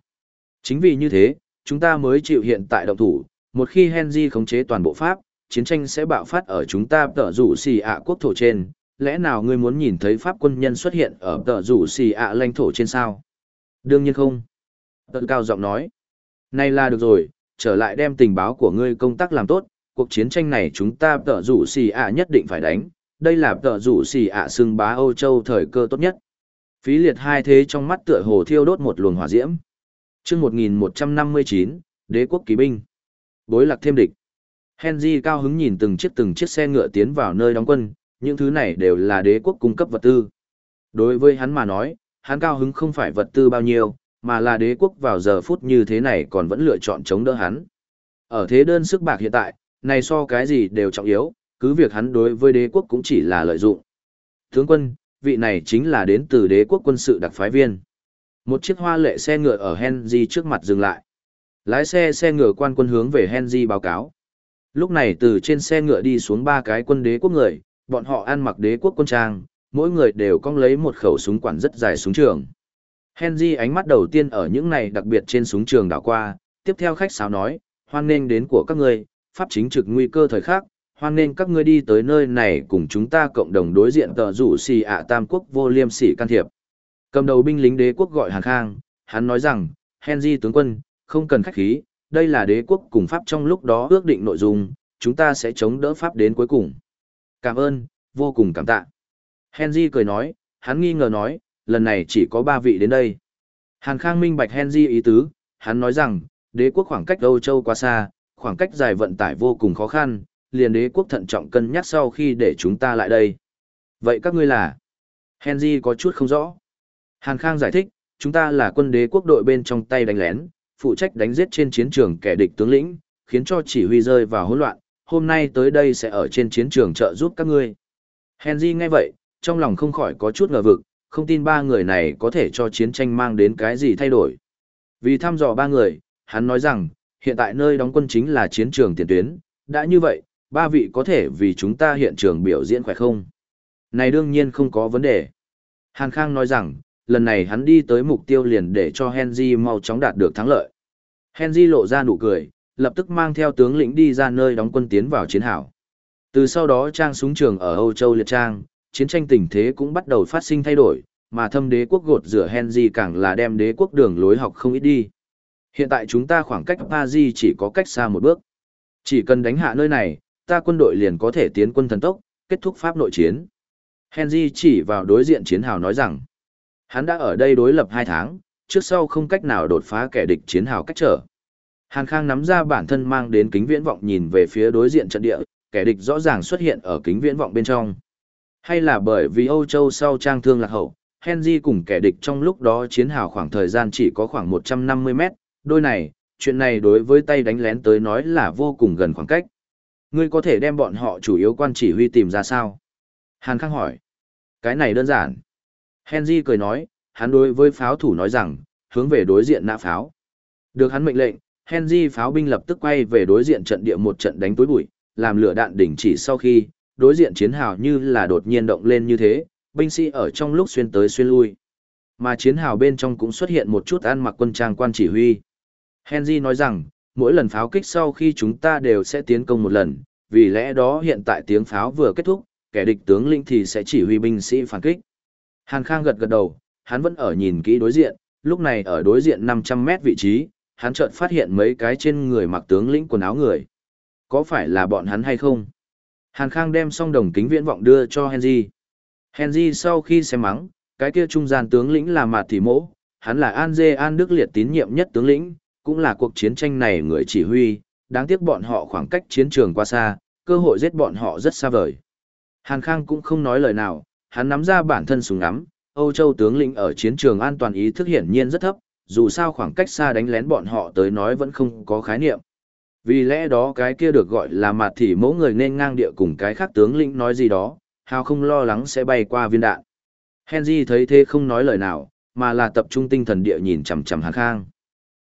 Chính vì như thế, chúng ta mới chịu hiện tại động thủ, một khi Henry khống chế toàn bộ Pháp, chiến tranh sẽ bạo phát ở chúng ta tờ rủ xì ạ quốc thổ trên, lẽ nào ngươi muốn nhìn thấy Pháp quân nhân xuất hiện ở tờ rủ xì ạ lãnh thổ trên sao? Đương nhiên không. Tờ cao giọng nói. Này là được rồi, trở lại đem tình báo của ngươi công tác làm tốt, cuộc chiến tranh này chúng ta tờ rủ xì ạ nhất định phải đánh, đây là tờ rủ xì ạ xưng bá Âu Châu thời cơ tốt nhất. Phí liệt hai thế trong mắt tựa hồ thiêu đốt một luồng hỏa diễm. Trước 1159, đế quốc Ký binh. Bối lạc thêm địch. Henry cao hứng nhìn từng chiếc từng chiếc xe ngựa tiến vào nơi đóng quân, những thứ này đều là đế quốc cung cấp vật tư. Đối với hắn mà nói, hắn cao hứng không phải vật tư bao nhiêu, mà là đế quốc vào giờ phút như thế này còn vẫn lựa chọn chống đỡ hắn. Ở thế đơn sức bạc hiện tại, này so cái gì đều trọng yếu, cứ việc hắn đối với đế quốc cũng chỉ là lợi dụng. Tướng quân, vị này chính là đến từ đế quốc quân sự đặc phái viên. Một chiếc hoa lệ xe ngựa ở Henry trước mặt dừng lại. Lái xe xe ngựa quan quân hướng về Henry báo cáo. Lúc này từ trên xe ngựa đi xuống ba cái quân đế quốc người, bọn họ ăn mặc đế quốc quân trang, mỗi người đều cong lấy một khẩu súng quản rất dài súng trường. Henry ánh mắt đầu tiên ở những này đặc biệt trên súng trường đảo qua, tiếp theo khách sáo nói, hoan nghênh đến của các ngươi, pháp chính trực nguy cơ thời khắc, hoan nghênh các ngươi đi tới nơi này cùng chúng ta cộng đồng đối diện tờ rủ xì ạ tam quốc vô liêm sỉ can thiệp. Cầm đầu binh lính đế quốc gọi Hàn Khang, hắn nói rằng, Henry tướng quân, không cần khách khí, đây là đế quốc cùng Pháp trong lúc đó ước định nội dung, chúng ta sẽ chống đỡ Pháp đến cuối cùng. Cảm ơn, vô cùng cảm tạ. Henry cười nói, hắn nghi ngờ nói, lần này chỉ có ba vị đến đây. Hàn Khang minh bạch Henry ý tứ, hắn nói rằng, đế quốc khoảng cách Âu Châu quá xa, khoảng cách dài vận tải vô cùng khó khăn, liền đế quốc thận trọng cân nhắc sau khi để chúng ta lại đây. Vậy các ngươi là? Henry có chút không rõ. Hàn Khang giải thích, chúng ta là quân đế quốc đội bên trong tay đánh lén, phụ trách đánh giết trên chiến trường kẻ địch tướng lĩnh, khiến cho chỉ huy rơi vào hỗn loạn, hôm nay tới đây sẽ ở trên chiến trường trợ giúp các ngươi. Henry nghe vậy, trong lòng không khỏi có chút ngờ vực, không tin ba người này có thể cho chiến tranh mang đến cái gì thay đổi. Vì thăm dò ba người, hắn nói rằng, hiện tại nơi đóng quân chính là chiến trường tiền tuyến, đã như vậy, ba vị có thể vì chúng ta hiện trường biểu diễn khỏe không? Này đương nhiên không có vấn đề. Hàn Khang nói rằng, lần này hắn đi tới mục tiêu liền để cho Henry mau chóng đạt được thắng lợi. Henry lộ ra nụ cười, lập tức mang theo tướng lĩnh đi ra nơi đóng quân tiến vào chiến hào. Từ sau đó trang súng trường ở Âu Châu liệt trang, chiến tranh tình thế cũng bắt đầu phát sinh thay đổi, mà thâm đế quốc gột rửa Henry càng là đem đế quốc đường lối học không ít đi. Hiện tại chúng ta khoảng cách Paris chỉ có cách xa một bước. Chỉ cần đánh hạ nơi này, ta quân đội liền có thể tiến quân thần tốc, kết thúc pháp nội chiến. Henry chỉ vào đối diện chiến hào nói rằng, hắn đã ở đây đối lập hai tháng, trước sau không cách nào đột phá kẻ địch chiến hào cách trở. Hàn Khang nắm ra bản thân mang đến kính viễn vọng nhìn về phía đối diện trận địa, kẻ địch rõ ràng xuất hiện ở kính viễn vọng bên trong. Hay là bởi vì Âu Châu sau trang thương lạc hậu, Henry cùng kẻ địch trong lúc đó chiến hào khoảng thời gian chỉ có khoảng 150 mét, đôi này, chuyện này đối với tay đánh lén tới nói là vô cùng gần khoảng cách. Ngươi có thể đem bọn họ chủ yếu quan chỉ huy tìm ra sao? Hàn Khang hỏi. Cái này đơn giản. Henry cười nói, hắn đối với pháo thủ nói rằng, hướng về đối diện nã pháo. Được hắn mệnh lệnh, Henry pháo binh lập tức quay về đối diện trận địa một trận đánh tối bụi, làm lửa đạn đỉnh chỉ sau khi, đối diện chiến hào như là đột nhiên động lên như thế, binh sĩ ở trong lúc xuyên tới xuyên lui. Mà chiến hào bên trong cũng xuất hiện một chút ăn mặc quân trang quan chỉ huy. Henry nói rằng, mỗi lần pháo kích sau khi chúng ta đều sẽ tiến công một lần, vì lẽ đó hiện tại tiếng pháo vừa kết thúc, kẻ địch tướng lĩnh thì sẽ chỉ huy binh sĩ phản kích. Hàn Khang gật gật đầu, hắn vẫn ở nhìn kỹ đối diện, lúc này ở đối diện 500 mét vị trí, hắn chợt phát hiện mấy cái trên người mặc tướng lĩnh quần áo người. Có phải là bọn hắn hay không? Hàn Khang đem xong đồng kính viễn vọng đưa cho Henry. Henry sau khi xem mắng, cái kia trung gian tướng lĩnh là Mạt Thị Mỗ, hắn là An Dê An Đức Liệt tín nhiệm nhất tướng lĩnh, cũng là cuộc chiến tranh này người chỉ huy, đáng tiếc bọn họ khoảng cách chiến trường quá xa, cơ hội giết bọn họ rất xa vời. Hàn Khang cũng không nói lời nào, hắn nắm ra bản thân súng ngắm, Âu Châu tướng lĩnh ở chiến trường an toàn ý thức hiển nhiên rất thấp, dù sao khoảng cách xa đánh lén bọn họ tới nói vẫn không có khái niệm. Vì lẽ đó cái kia được gọi là mặt thì mỗi người nên ngang địa cùng cái khác tướng lĩnh nói gì đó, hào không lo lắng sẽ bay qua viên đạn. Henry thấy thế không nói lời nào, mà là tập trung tinh thần địa nhìn chằm chằm Hàn Khang.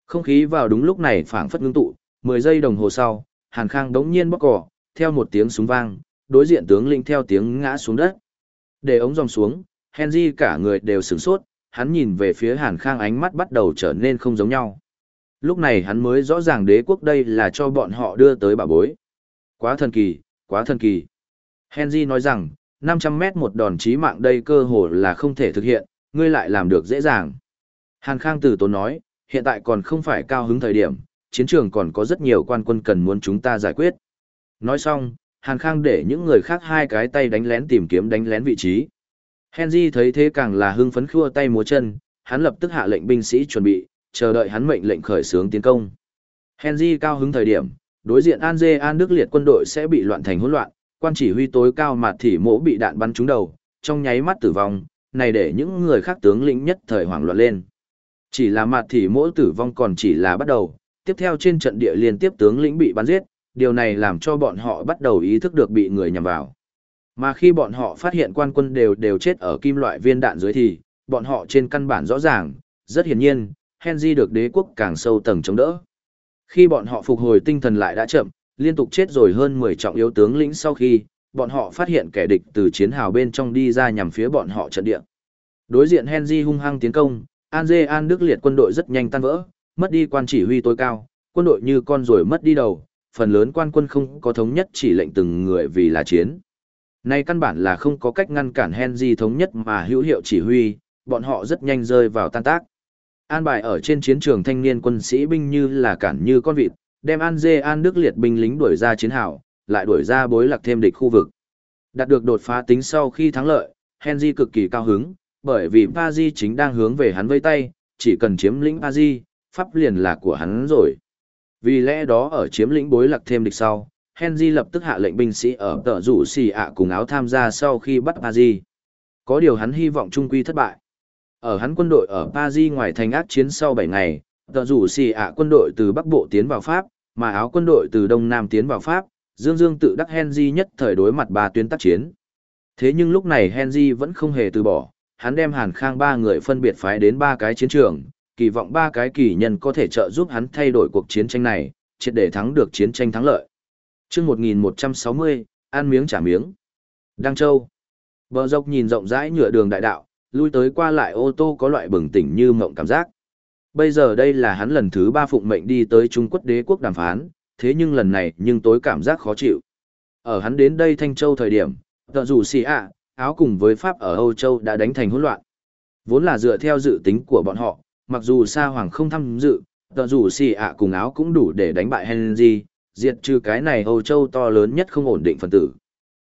Không khí vào đúng lúc này phảng phất ngưng tụ, 10 giây đồng hồ sau, Hàn Khang đống nhiên bóc cỏ, theo một tiếng súng vang, đối diện tướng lĩnh theo tiếng ngã xuống đất. Để ống dòng xuống, Henry cả người đều sửng sốt, hắn nhìn về phía Hàn Khang ánh mắt bắt đầu trở nên không giống nhau. Lúc này hắn mới rõ ràng đế quốc đây là cho bọn họ đưa tới bà bối. Quá thần kỳ, quá thần kỳ. Henry nói rằng, 500 mét một đòn chí mạng đây cơ hồ là không thể thực hiện, ngươi lại làm được dễ dàng. Hàn Khang từ tốn nói, hiện tại còn không phải cao hứng thời điểm, chiến trường còn có rất nhiều quan quân cần muốn chúng ta giải quyết. Nói xong, Hàn Khang để những người khác hai cái tay đánh lén tìm kiếm đánh lén vị trí. Henry thấy thế càng là hưng phấn khua tay múa chân, hắn lập tức hạ lệnh binh sĩ chuẩn bị, chờ đợi hắn mệnh lệnh khởi xướng tiến công. Henry cao hứng thời điểm, đối diện An Dê An Đức liệt quân đội sẽ bị loạn thành hỗn loạn, quan chỉ huy tối cao mặt thì mỗ bị đạn bắn trúng đầu, trong nháy mắt tử vong, này để những người khác tướng lĩnh nhất thời hoảng loạn lên. Chỉ là mặt thì mỗ tử vong còn chỉ là bắt đầu, tiếp theo trên trận địa liên tiếp tướng lĩnh bị bắn giết, điều này làm cho bọn họ bắt đầu ý thức được bị người nhằm vào. Mà khi bọn họ phát hiện quan quân đều đều chết ở kim loại viên đạn dưới thì, bọn họ trên căn bản rõ ràng, rất hiển nhiên, Henry được đế quốc càng sâu tầng chống đỡ. Khi bọn họ phục hồi tinh thần lại đã chậm, liên tục chết rồi hơn 10 trọng yếu tướng lĩnh sau khi, bọn họ phát hiện kẻ địch từ chiến hào bên trong đi ra nhằm phía bọn họ trận địa. Đối diện Henry hung hăng tiến công, An Dê An Đức liệt quân đội rất nhanh tan vỡ, mất đi quan chỉ huy tối cao, quân đội như con rồi mất đi đầu, phần lớn quan quân không có thống nhất chỉ lệnh từng người vì là chiến. Nay căn bản là không có cách ngăn cản Henry thống nhất mà hữu hiệu chỉ huy, bọn họ rất nhanh rơi vào tan tác. An bài ở trên chiến trường thanh niên quân sĩ binh như là cản như con vịt, đem An Dê An Đức liệt binh lính đuổi ra chiến hào, lại đuổi ra bối lạc thêm địch khu vực. Đạt được đột phá tính sau khi thắng lợi, Henry cực kỳ cao hứng, bởi vì Paris chính đang hướng về hắn vây tay, chỉ cần chiếm lĩnh Paris, pháp liền là của hắn rồi. Vì lẽ đó ở chiếm lĩnh bối lạc thêm địch sau, Henry lập tức hạ lệnh binh sĩ ở tờ rủ xì ạ cùng áo tham gia sau khi bắt Paris. Có điều hắn hy vọng trung quy thất bại. Ở hắn quân đội ở Paris ngoài thành ác chiến sau 7 ngày, tờ rủ xì ạ quân đội từ Bắc Bộ tiến vào Pháp, mà áo quân đội từ Đông Nam tiến vào Pháp, Dương Dương tự đắc Henry nhất thời đối mặt ba tuyến tác chiến. Thế nhưng lúc này Henry vẫn không hề từ bỏ, hắn đem Hàn Khang ba người phân biệt phái đến ba cái chiến trường, kỳ vọng ba cái kỳ nhân có thể trợ giúp hắn thay đổi cuộc chiến tranh này, triệt để thắng được chiến tranh thắng lợi. Chương 1160, ăn miếng trả miếng. Đăng Châu. Bờ dốc nhìn rộng rãi nhựa đường đại đạo, lui tới qua lại ô tô có loại bừng tỉnh như mộng cảm giác. Bây giờ đây là hắn lần thứ ba phụng mệnh đi tới Trung Quốc đế quốc đàm phán, thế nhưng lần này nhưng tối cảm giác khó chịu. Ở hắn đến đây Thanh Châu thời điểm, tợ dù xì ạ, áo cùng với Pháp ở Âu Châu đã đánh thành hỗn loạn. Vốn là dựa theo dự tính của bọn họ, mặc dù Sa Hoàng không tham dự, tờ dù xì ạ cùng áo cũng đủ để đánh bại Henry, diệt trừ cái này Âu Châu to lớn nhất không ổn định phần tử.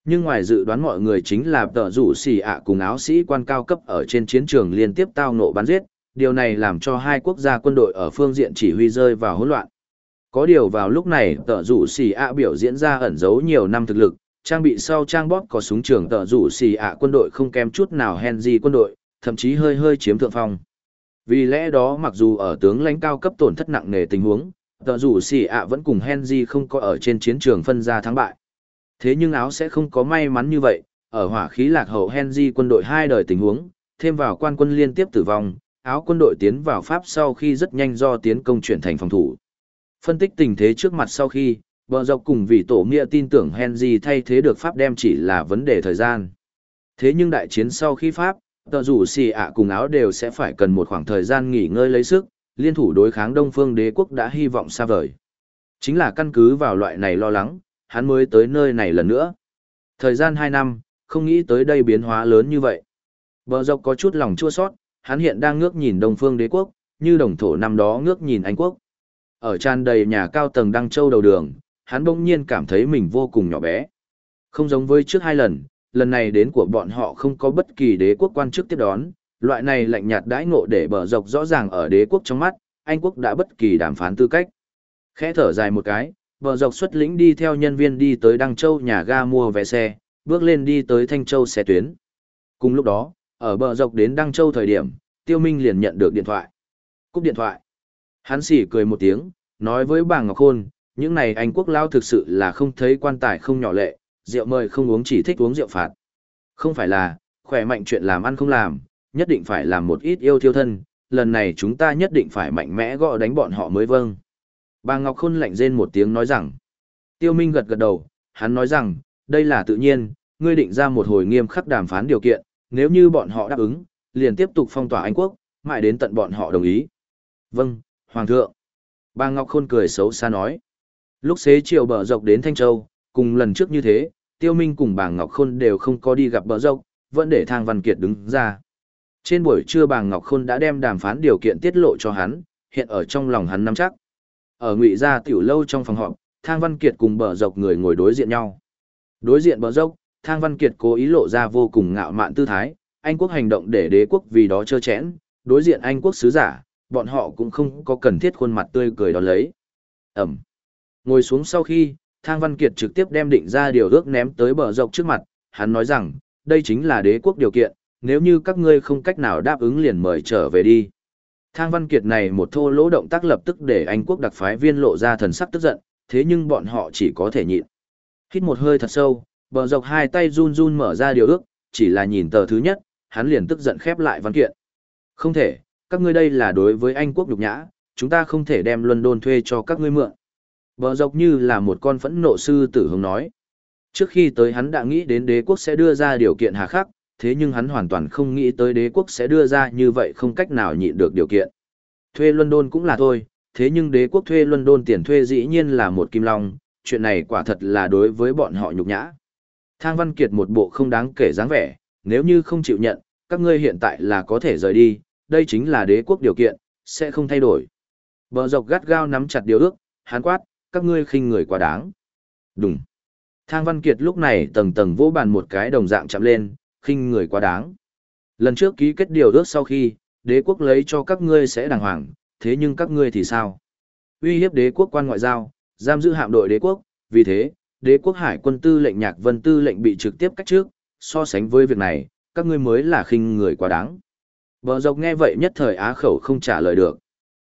Nhưng ngoài dự đoán mọi người chính là tờ rủ xì ạ cùng áo sĩ quan cao cấp ở trên chiến trường liên tiếp tao nộ bắn giết, điều này làm cho hai quốc gia quân đội ở phương diện chỉ huy rơi vào hỗn loạn. Có điều vào lúc này tờ rủ xì ạ biểu diễn ra ẩn giấu nhiều năm thực lực, trang bị sau trang bóp có súng trường tờ rủ xì ạ quân đội không kém chút nào Henry quân đội, thậm chí hơi hơi chiếm thượng phong. Vì lẽ đó mặc dù ở tướng lãnh cao cấp tổn thất nặng nề tình huống, tờ rủ xì ạ vẫn cùng Henry không có ở trên chiến trường phân ra thắng bại. Thế nhưng áo sẽ không có may mắn như vậy, ở hỏa khí lạc hậu Henry quân đội hai đời tình huống, thêm vào quan quân liên tiếp tử vong, áo quân đội tiến vào Pháp sau khi rất nhanh do tiến công chuyển thành phòng thủ. Phân tích tình thế trước mặt sau khi, bờ dọc cùng vì tổ nghĩa tin tưởng Henry thay thế được Pháp đem chỉ là vấn đề thời gian. Thế nhưng đại chiến sau khi Pháp, tờ rủ xì ạ cùng áo đều sẽ phải cần một khoảng thời gian nghỉ ngơi lấy sức, liên thủ đối kháng Đông Phương đế quốc đã hy vọng xa vời. Chính là căn cứ vào loại này lo lắng, hắn mới tới nơi này lần nữa. Thời gian 2 năm, không nghĩ tới đây biến hóa lớn như vậy. Bờ dọc có chút lòng chua sót, hắn hiện đang ngước nhìn Đông Phương đế quốc, như đồng thổ năm đó ngước nhìn Anh quốc. Ở tràn đầy nhà cao tầng Đăng Châu đầu đường, hắn bỗng nhiên cảm thấy mình vô cùng nhỏ bé. Không giống với trước hai lần, lần này đến của bọn họ không có bất kỳ đế quốc quan chức tiếp đón, loại này lạnh nhạt đãi ngộ để bờ dọc rõ ràng ở đế quốc trong mắt, Anh quốc đã bất kỳ đàm phán tư cách. Khẽ thở dài một cái, bờ dọc xuất lĩnh đi theo nhân viên đi tới Đăng Châu nhà ga mua vé xe, bước lên đi tới Thanh Châu xe tuyến. Cùng lúc đó, ở bờ dọc đến Đăng Châu thời điểm, Tiêu Minh liền nhận được điện thoại. Cúp điện thoại. Hắn xỉ cười một tiếng, nói với bà Ngọc Khôn, những này anh quốc lao thực sự là không thấy quan tài không nhỏ lệ, rượu mời không uống chỉ thích uống rượu phạt. Không phải là, khỏe mạnh chuyện làm ăn không làm, nhất định phải làm một ít yêu thiêu thân, lần này chúng ta nhất định phải mạnh mẽ gõ đánh bọn họ mới vâng. Bà Ngọc Khôn lạnh rên một tiếng nói rằng, Tiêu Minh gật gật đầu, hắn nói rằng, đây là tự nhiên, ngươi định ra một hồi nghiêm khắc đàm phán điều kiện, nếu như bọn họ đáp ứng, liền tiếp tục phong tỏa Anh quốc, mãi đến tận bọn họ đồng ý. Vâng, Hoàng thượng. Bà Ngọc Khôn cười xấu xa nói. Lúc xế chiều bờ dọc đến Thanh Châu, cùng lần trước như thế, Tiêu Minh cùng bà Ngọc Khôn đều không có đi gặp bờ dọc, vẫn để Thang Văn Kiệt đứng ra. Trên buổi trưa bà Ngọc Khôn đã đem đàm phán điều kiện tiết lộ cho hắn, hiện ở trong lòng hắn nắm chắc. Ở ngụy gia tiểu lâu trong phòng họp, Thang Văn Kiệt cùng bờ dọc người ngồi đối diện nhau. Đối diện bờ dốc, Thang Văn Kiệt cố ý lộ ra vô cùng ngạo mạn tư thái, Anh quốc hành động để đế quốc vì đó chơ chẽn, đối diện Anh quốc sứ giả, bọn họ cũng không có cần thiết khuôn mặt tươi cười đó lấy. Ẩm. Ngồi xuống sau khi, Thang Văn Kiệt trực tiếp đem định ra điều ước ném tới bờ dọc trước mặt, hắn nói rằng, đây chính là đế quốc điều kiện, nếu như các ngươi không cách nào đáp ứng liền mời trở về đi. Thang Văn Kiệt này một thô lỗ động tác lập tức để Anh quốc đặc phái viên lộ ra thần sắc tức giận, thế nhưng bọn họ chỉ có thể nhịn. Hít một hơi thật sâu, bờ dọc hai tay run run mở ra điều ước, chỉ là nhìn tờ thứ nhất, hắn liền tức giận khép lại văn kiện. Không thể, các ngươi đây là đối với Anh quốc nhục nhã, chúng ta không thể đem London thuê cho các ngươi mượn. Bờ dọc như là một con phẫn nộ sư tử hướng nói. Trước khi tới hắn đã nghĩ đến đế quốc sẽ đưa ra điều kiện hà khắc, thế nhưng hắn hoàn toàn không nghĩ tới đế quốc sẽ đưa ra như vậy không cách nào nhịn được điều kiện. Thuê London cũng là thôi, thế nhưng đế quốc thuê London tiền thuê dĩ nhiên là một kim long, chuyện này quả thật là đối với bọn họ nhục nhã. Thang Văn Kiệt một bộ không đáng kể dáng vẻ, nếu như không chịu nhận, các ngươi hiện tại là có thể rời đi, đây chính là đế quốc điều kiện, sẽ không thay đổi. Bờ dọc gắt gao nắm chặt điều ước, hán quát, các ngươi khinh người quá đáng. Đúng. Thang Văn Kiệt lúc này tầng tầng vỗ bàn một cái đồng dạng chạm lên, khinh người quá đáng. Lần trước ký kết điều ước sau khi, đế quốc lấy cho các ngươi sẽ đàng hoàng, thế nhưng các ngươi thì sao? Uy hiếp đế quốc quan ngoại giao, giam giữ hạm đội đế quốc, vì thế, đế quốc hải quân tư lệnh nhạc vân tư lệnh bị trực tiếp cách trước, so sánh với việc này, các ngươi mới là khinh người quá đáng. Bờ dọc nghe vậy nhất thời á khẩu không trả lời được.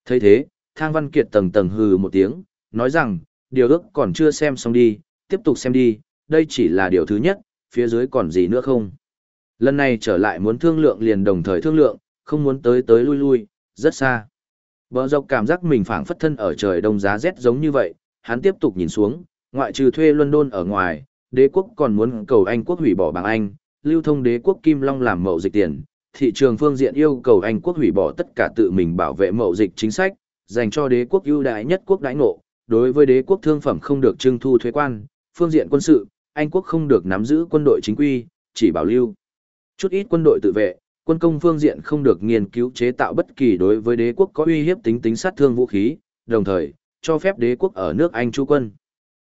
thấy thế, Thang Văn Kiệt tầng tầng hừ một tiếng, nói rằng, điều ước còn chưa xem xong đi, tiếp tục xem đi, đây chỉ là điều thứ nhất, phía dưới còn gì nữa không? Lần này trở lại muốn thương lượng liền đồng thời thương lượng, không muốn tới tới lui lui, rất xa. Bờ dọc cảm giác mình phảng phất thân ở trời đông giá rét giống như vậy, hắn tiếp tục nhìn xuống, ngoại trừ thuê London ở ngoài, đế quốc còn muốn cầu Anh quốc hủy bỏ bảng Anh, lưu thông đế quốc Kim Long làm mậu dịch tiền, thị trường phương diện yêu cầu Anh quốc hủy bỏ tất cả tự mình bảo vệ mậu dịch chính sách, dành cho đế quốc ưu đại nhất quốc đãi ngộ, đối với đế quốc thương phẩm không được trưng thu thuế quan, phương diện quân sự, Anh quốc không được nắm giữ quân đội chính quy, chỉ bảo lưu. Chút ít quân đội tự vệ, quân công phương diện không được nghiên cứu chế tạo bất kỳ đối với đế quốc có uy hiếp tính tính sát thương vũ khí, đồng thời, cho phép đế quốc ở nước Anh chú quân.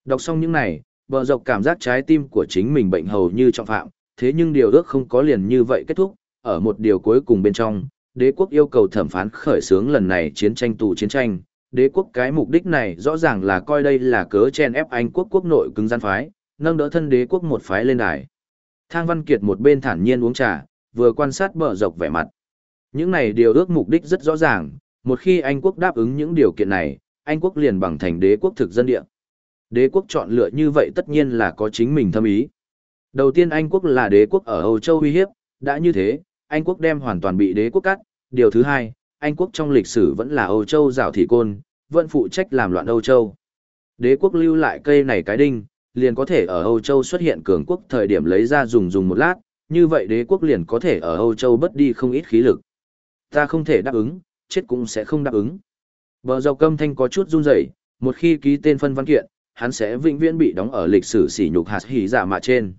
Đọc xong những này, bờ dọc cảm giác trái tim của chính mình bệnh hầu như trọng phạm, thế nhưng điều ước không có liền như vậy kết thúc, ở một điều cuối cùng bên trong, đế quốc yêu cầu thẩm phán khởi xướng lần này chiến tranh tù chiến tranh. Đế quốc cái mục đích này rõ ràng là coi đây là cớ chen ép Anh quốc quốc nội cứng gian phái, nâng đỡ thân đế quốc một phái lên đài. Thang Văn Kiệt một bên thản nhiên uống trà, vừa quan sát bờ dọc vẻ mặt. Những này điều ước mục đích rất rõ ràng, một khi Anh quốc đáp ứng những điều kiện này, Anh quốc liền bằng thành đế quốc thực dân địa. Đế quốc chọn lựa như vậy tất nhiên là có chính mình thâm ý. Đầu tiên Anh quốc là đế quốc ở Âu Châu uy hiếp, đã như thế, Anh quốc đem hoàn toàn bị đế quốc cắt. Điều thứ hai, Anh quốc trong lịch sử vẫn là Âu Châu rào thị côn, vẫn phụ trách làm loạn Âu Châu. Đế quốc lưu lại cây này cái đinh, liền có thể ở Âu Châu xuất hiện cường quốc thời điểm lấy ra dùng dùng một lát, như vậy đế quốc liền có thể ở Âu Châu bất đi không ít khí lực. Ta không thể đáp ứng, chết cũng sẽ không đáp ứng. Bờ dọc câm thanh có chút run rẩy, một khi ký tên phân văn kiện, hắn sẽ vĩnh viễn bị đóng ở lịch sử sỉ nhục hạt hỉ giả mạ trên.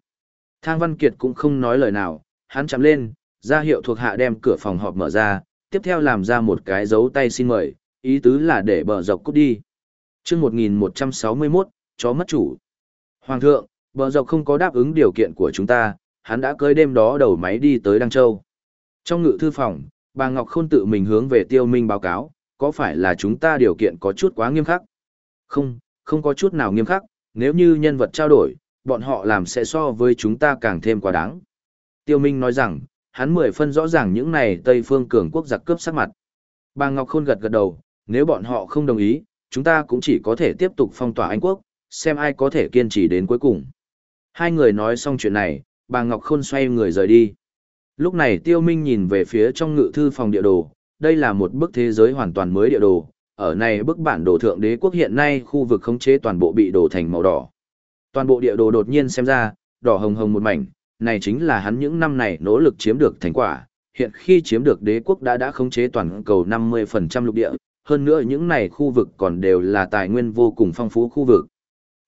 Thang Văn Kiệt cũng không nói lời nào, hắn chạm lên, ra hiệu thuộc hạ đem cửa phòng họp mở ra, tiếp theo làm ra một cái dấu tay xin mời, ý tứ là để bờ dọc cút đi. Trước 1161, chó mất chủ. Hoàng thượng, bờ dọc không có đáp ứng điều kiện của chúng ta, hắn đã cưới đêm đó đầu máy đi tới Đăng Châu. Trong ngự thư phòng, bà Ngọc Khôn tự mình hướng về tiêu minh báo cáo, có phải là chúng ta điều kiện có chút quá nghiêm khắc? Không, không có chút nào nghiêm khắc, nếu như nhân vật trao đổi, bọn họ làm sẽ so với chúng ta càng thêm quá đáng. Tiêu Minh nói rằng, hắn mười phân rõ ràng những này Tây phương cường quốc giặc cướp sắc mặt. Bà Ngọc Khôn gật gật đầu, nếu bọn họ không đồng ý, chúng ta cũng chỉ có thể tiếp tục phong tỏa Anh quốc, xem ai có thể kiên trì đến cuối cùng. Hai người nói xong chuyện này, bà Ngọc Khôn xoay người rời đi. Lúc này Tiêu Minh nhìn về phía trong ngự thư phòng địa đồ, đây là một bức thế giới hoàn toàn mới địa đồ, ở này bức bản đồ thượng đế quốc hiện nay khu vực khống chế toàn bộ bị đổ thành màu đỏ. Toàn bộ địa đồ đột nhiên xem ra, đỏ hồng hồng một mảnh, này chính là hắn những năm này nỗ lực chiếm được thành quả. Hiện khi chiếm được đế quốc đã đã khống chế toàn cầu 50% lục địa, hơn nữa những này khu vực còn đều là tài nguyên vô cùng phong phú khu vực.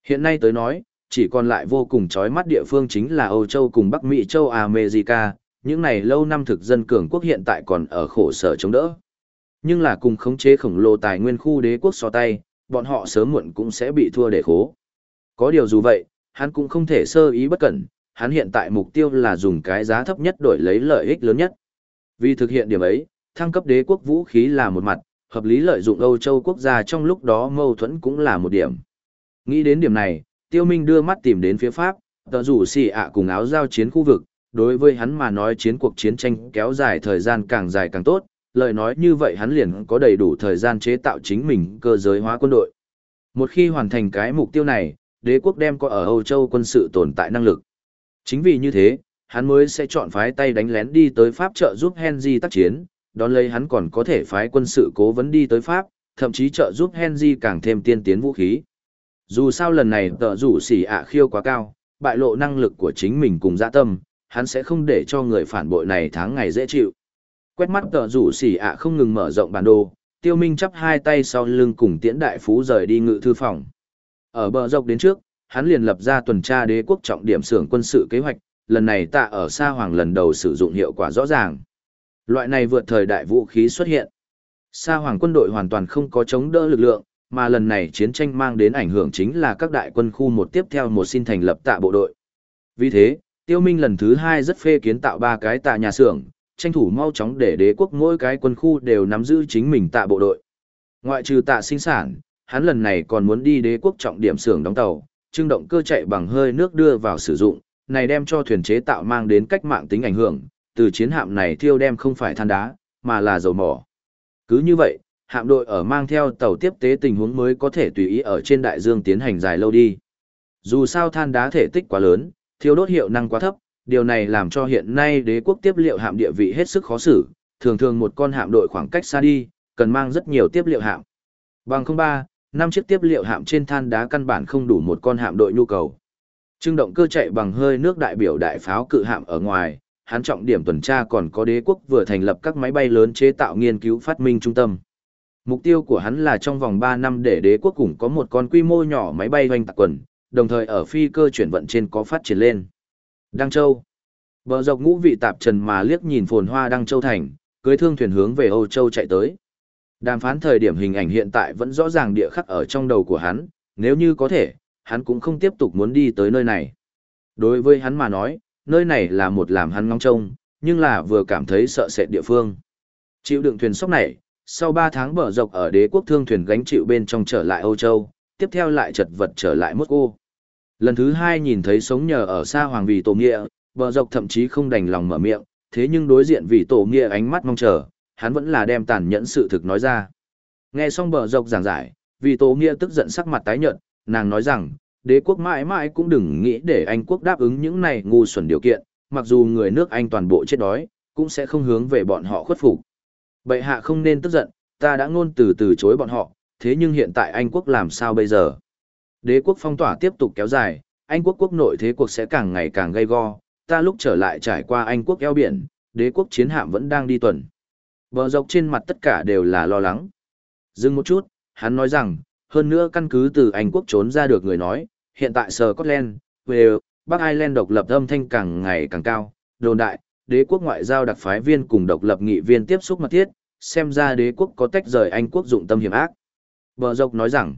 Hiện nay tới nói, chỉ còn lại vô cùng chói mắt địa phương chính là Âu Châu cùng Bắc Mỹ châu America, những này lâu năm thực dân cường quốc hiện tại còn ở khổ sở chống đỡ. Nhưng là cùng khống chế khổng lồ tài nguyên khu đế quốc so tay, bọn họ sớm muộn cũng sẽ bị thua để khố. Có điều dù vậy, hắn cũng không thể sơ ý bất cẩn, hắn hiện tại mục tiêu là dùng cái giá thấp nhất đổi lấy lợi ích lớn nhất. Vì thực hiện điểm ấy, thăng cấp đế quốc vũ khí là một mặt, hợp lý lợi dụng Âu Châu quốc gia trong lúc đó mâu thuẫn cũng là một điểm. Nghĩ đến điểm này, Tiêu Minh đưa mắt tìm đến phía Pháp, tờ rủ xì ạ cùng áo giao chiến khu vực, đối với hắn mà nói chiến cuộc chiến tranh kéo dài thời gian càng dài càng tốt, lời nói như vậy hắn liền có đầy đủ thời gian chế tạo chính mình cơ giới hóa quân đội. Một khi hoàn thành cái mục tiêu này, đế quốc đem có ở Âu Châu quân sự tồn tại năng lực. Chính vì như thế, hắn mới sẽ chọn phái tay đánh lén đi tới Pháp trợ giúp Henry tác chiến, đón lấy hắn còn có thể phái quân sự cố vấn đi tới Pháp, thậm chí trợ giúp Henry càng thêm tiên tiến vũ khí. Dù sao lần này tờ rủ xỉ ạ khiêu quá cao, bại lộ năng lực của chính mình cùng dạ tâm, hắn sẽ không để cho người phản bội này tháng ngày dễ chịu. Quét mắt tờ rủ xỉ ạ không ngừng mở rộng bản đồ, tiêu minh chắp hai tay sau lưng cùng tiễn đại phú rời đi ngự thư phòng. Ở bờ dọc đến trước, hắn liền lập ra tuần tra đế quốc trọng điểm xưởng quân sự kế hoạch, lần này tạ ở Sa Hoàng lần đầu sử dụng hiệu quả rõ ràng. Loại này vượt thời đại vũ khí xuất hiện. Sa Hoàng quân đội hoàn toàn không có chống đỡ lực lượng, mà lần này chiến tranh mang đến ảnh hưởng chính là các đại quân khu một tiếp theo một xin thành lập tạ bộ đội. Vì thế, Tiêu Minh lần thứ hai rất phê kiến tạo ba cái tạ nhà xưởng, tranh thủ mau chóng để đế quốc mỗi cái quân khu đều nắm giữ chính mình tạ bộ đội. Ngoại trừ tạ sinh sản, hắn lần này còn muốn đi đế quốc trọng điểm xưởng đóng tàu, trưng động cơ chạy bằng hơi nước đưa vào sử dụng, này đem cho thuyền chế tạo mang đến cách mạng tính ảnh hưởng, từ chiến hạm này thiêu đem không phải than đá, mà là dầu mỏ. Cứ như vậy, hạm đội ở mang theo tàu tiếp tế tình huống mới có thể tùy ý ở trên đại dương tiến hành dài lâu đi. Dù sao than đá thể tích quá lớn, thiêu đốt hiệu năng quá thấp, điều này làm cho hiện nay đế quốc tiếp liệu hạm địa vị hết sức khó xử, thường thường một con hạm đội khoảng cách xa đi, cần mang rất nhiều tiếp liệu hạm. Bằng không ba, năm chiếc tiếp liệu hạm trên than đá căn bản không đủ một con hạm đội nhu cầu. Trưng động cơ chạy bằng hơi nước đại biểu đại pháo cự hạm ở ngoài, hắn trọng điểm tuần tra còn có đế quốc vừa thành lập các máy bay lớn chế tạo nghiên cứu phát minh trung tâm. Mục tiêu của hắn là trong vòng 3 năm để đế quốc cũng có một con quy mô nhỏ máy bay hoành tạc quần, đồng thời ở phi cơ chuyển vận trên có phát triển lên. Đăng Châu Bờ dọc ngũ vị tạp trần mà liếc nhìn phồn hoa Đăng Châu thành, cưới thương thuyền hướng về Âu Châu chạy tới. Đàm phán thời điểm hình ảnh hiện tại vẫn rõ ràng địa khắc ở trong đầu của hắn, nếu như có thể, hắn cũng không tiếp tục muốn đi tới nơi này. Đối với hắn mà nói, nơi này là một làm hắn ngóng trông, nhưng là vừa cảm thấy sợ sệt địa phương. Chịu đựng thuyền sóc này, sau 3 tháng bờ dọc ở đế quốc thương thuyền gánh chịu bên trong trở lại Âu Châu, tiếp theo lại chật vật trở lại Moscow. Lần thứ hai nhìn thấy sống nhờ ở xa hoàng vì tổ nghĩa, bờ dọc thậm chí không đành lòng mở miệng, thế nhưng đối diện vì tổ nghĩa ánh mắt mong chờ, hắn vẫn là đem tàn nhẫn sự thực nói ra. Nghe xong bờ dọc giảng giải, vì tổ nghĩa tức giận sắc mặt tái nhợt, nàng nói rằng, đế quốc mãi mãi cũng đừng nghĩ để Anh quốc đáp ứng những này ngu xuẩn điều kiện, mặc dù người nước Anh toàn bộ chết đói, cũng sẽ không hướng về bọn họ khuất phục. Bệ hạ không nên tức giận, ta đã ngôn từ từ chối bọn họ, thế nhưng hiện tại Anh quốc làm sao bây giờ? Đế quốc phong tỏa tiếp tục kéo dài, Anh quốc quốc nội thế cuộc sẽ càng ngày càng gay go, ta lúc trở lại trải qua Anh quốc eo biển, đế quốc chiến hạm vẫn đang đi tuần. Bờ dọc trên mặt tất cả đều là lo lắng. Dừng một chút, hắn nói rằng, hơn nữa căn cứ từ Anh quốc trốn ra được người nói, hiện tại Scotland, Wales, Bắc Ireland độc lập âm thanh càng ngày càng cao, đồn đại, đế quốc ngoại giao đặc phái viên cùng độc lập nghị viên tiếp xúc mật thiết, xem ra đế quốc có tách rời Anh quốc dụng tâm hiểm ác. Bờ dọc nói rằng,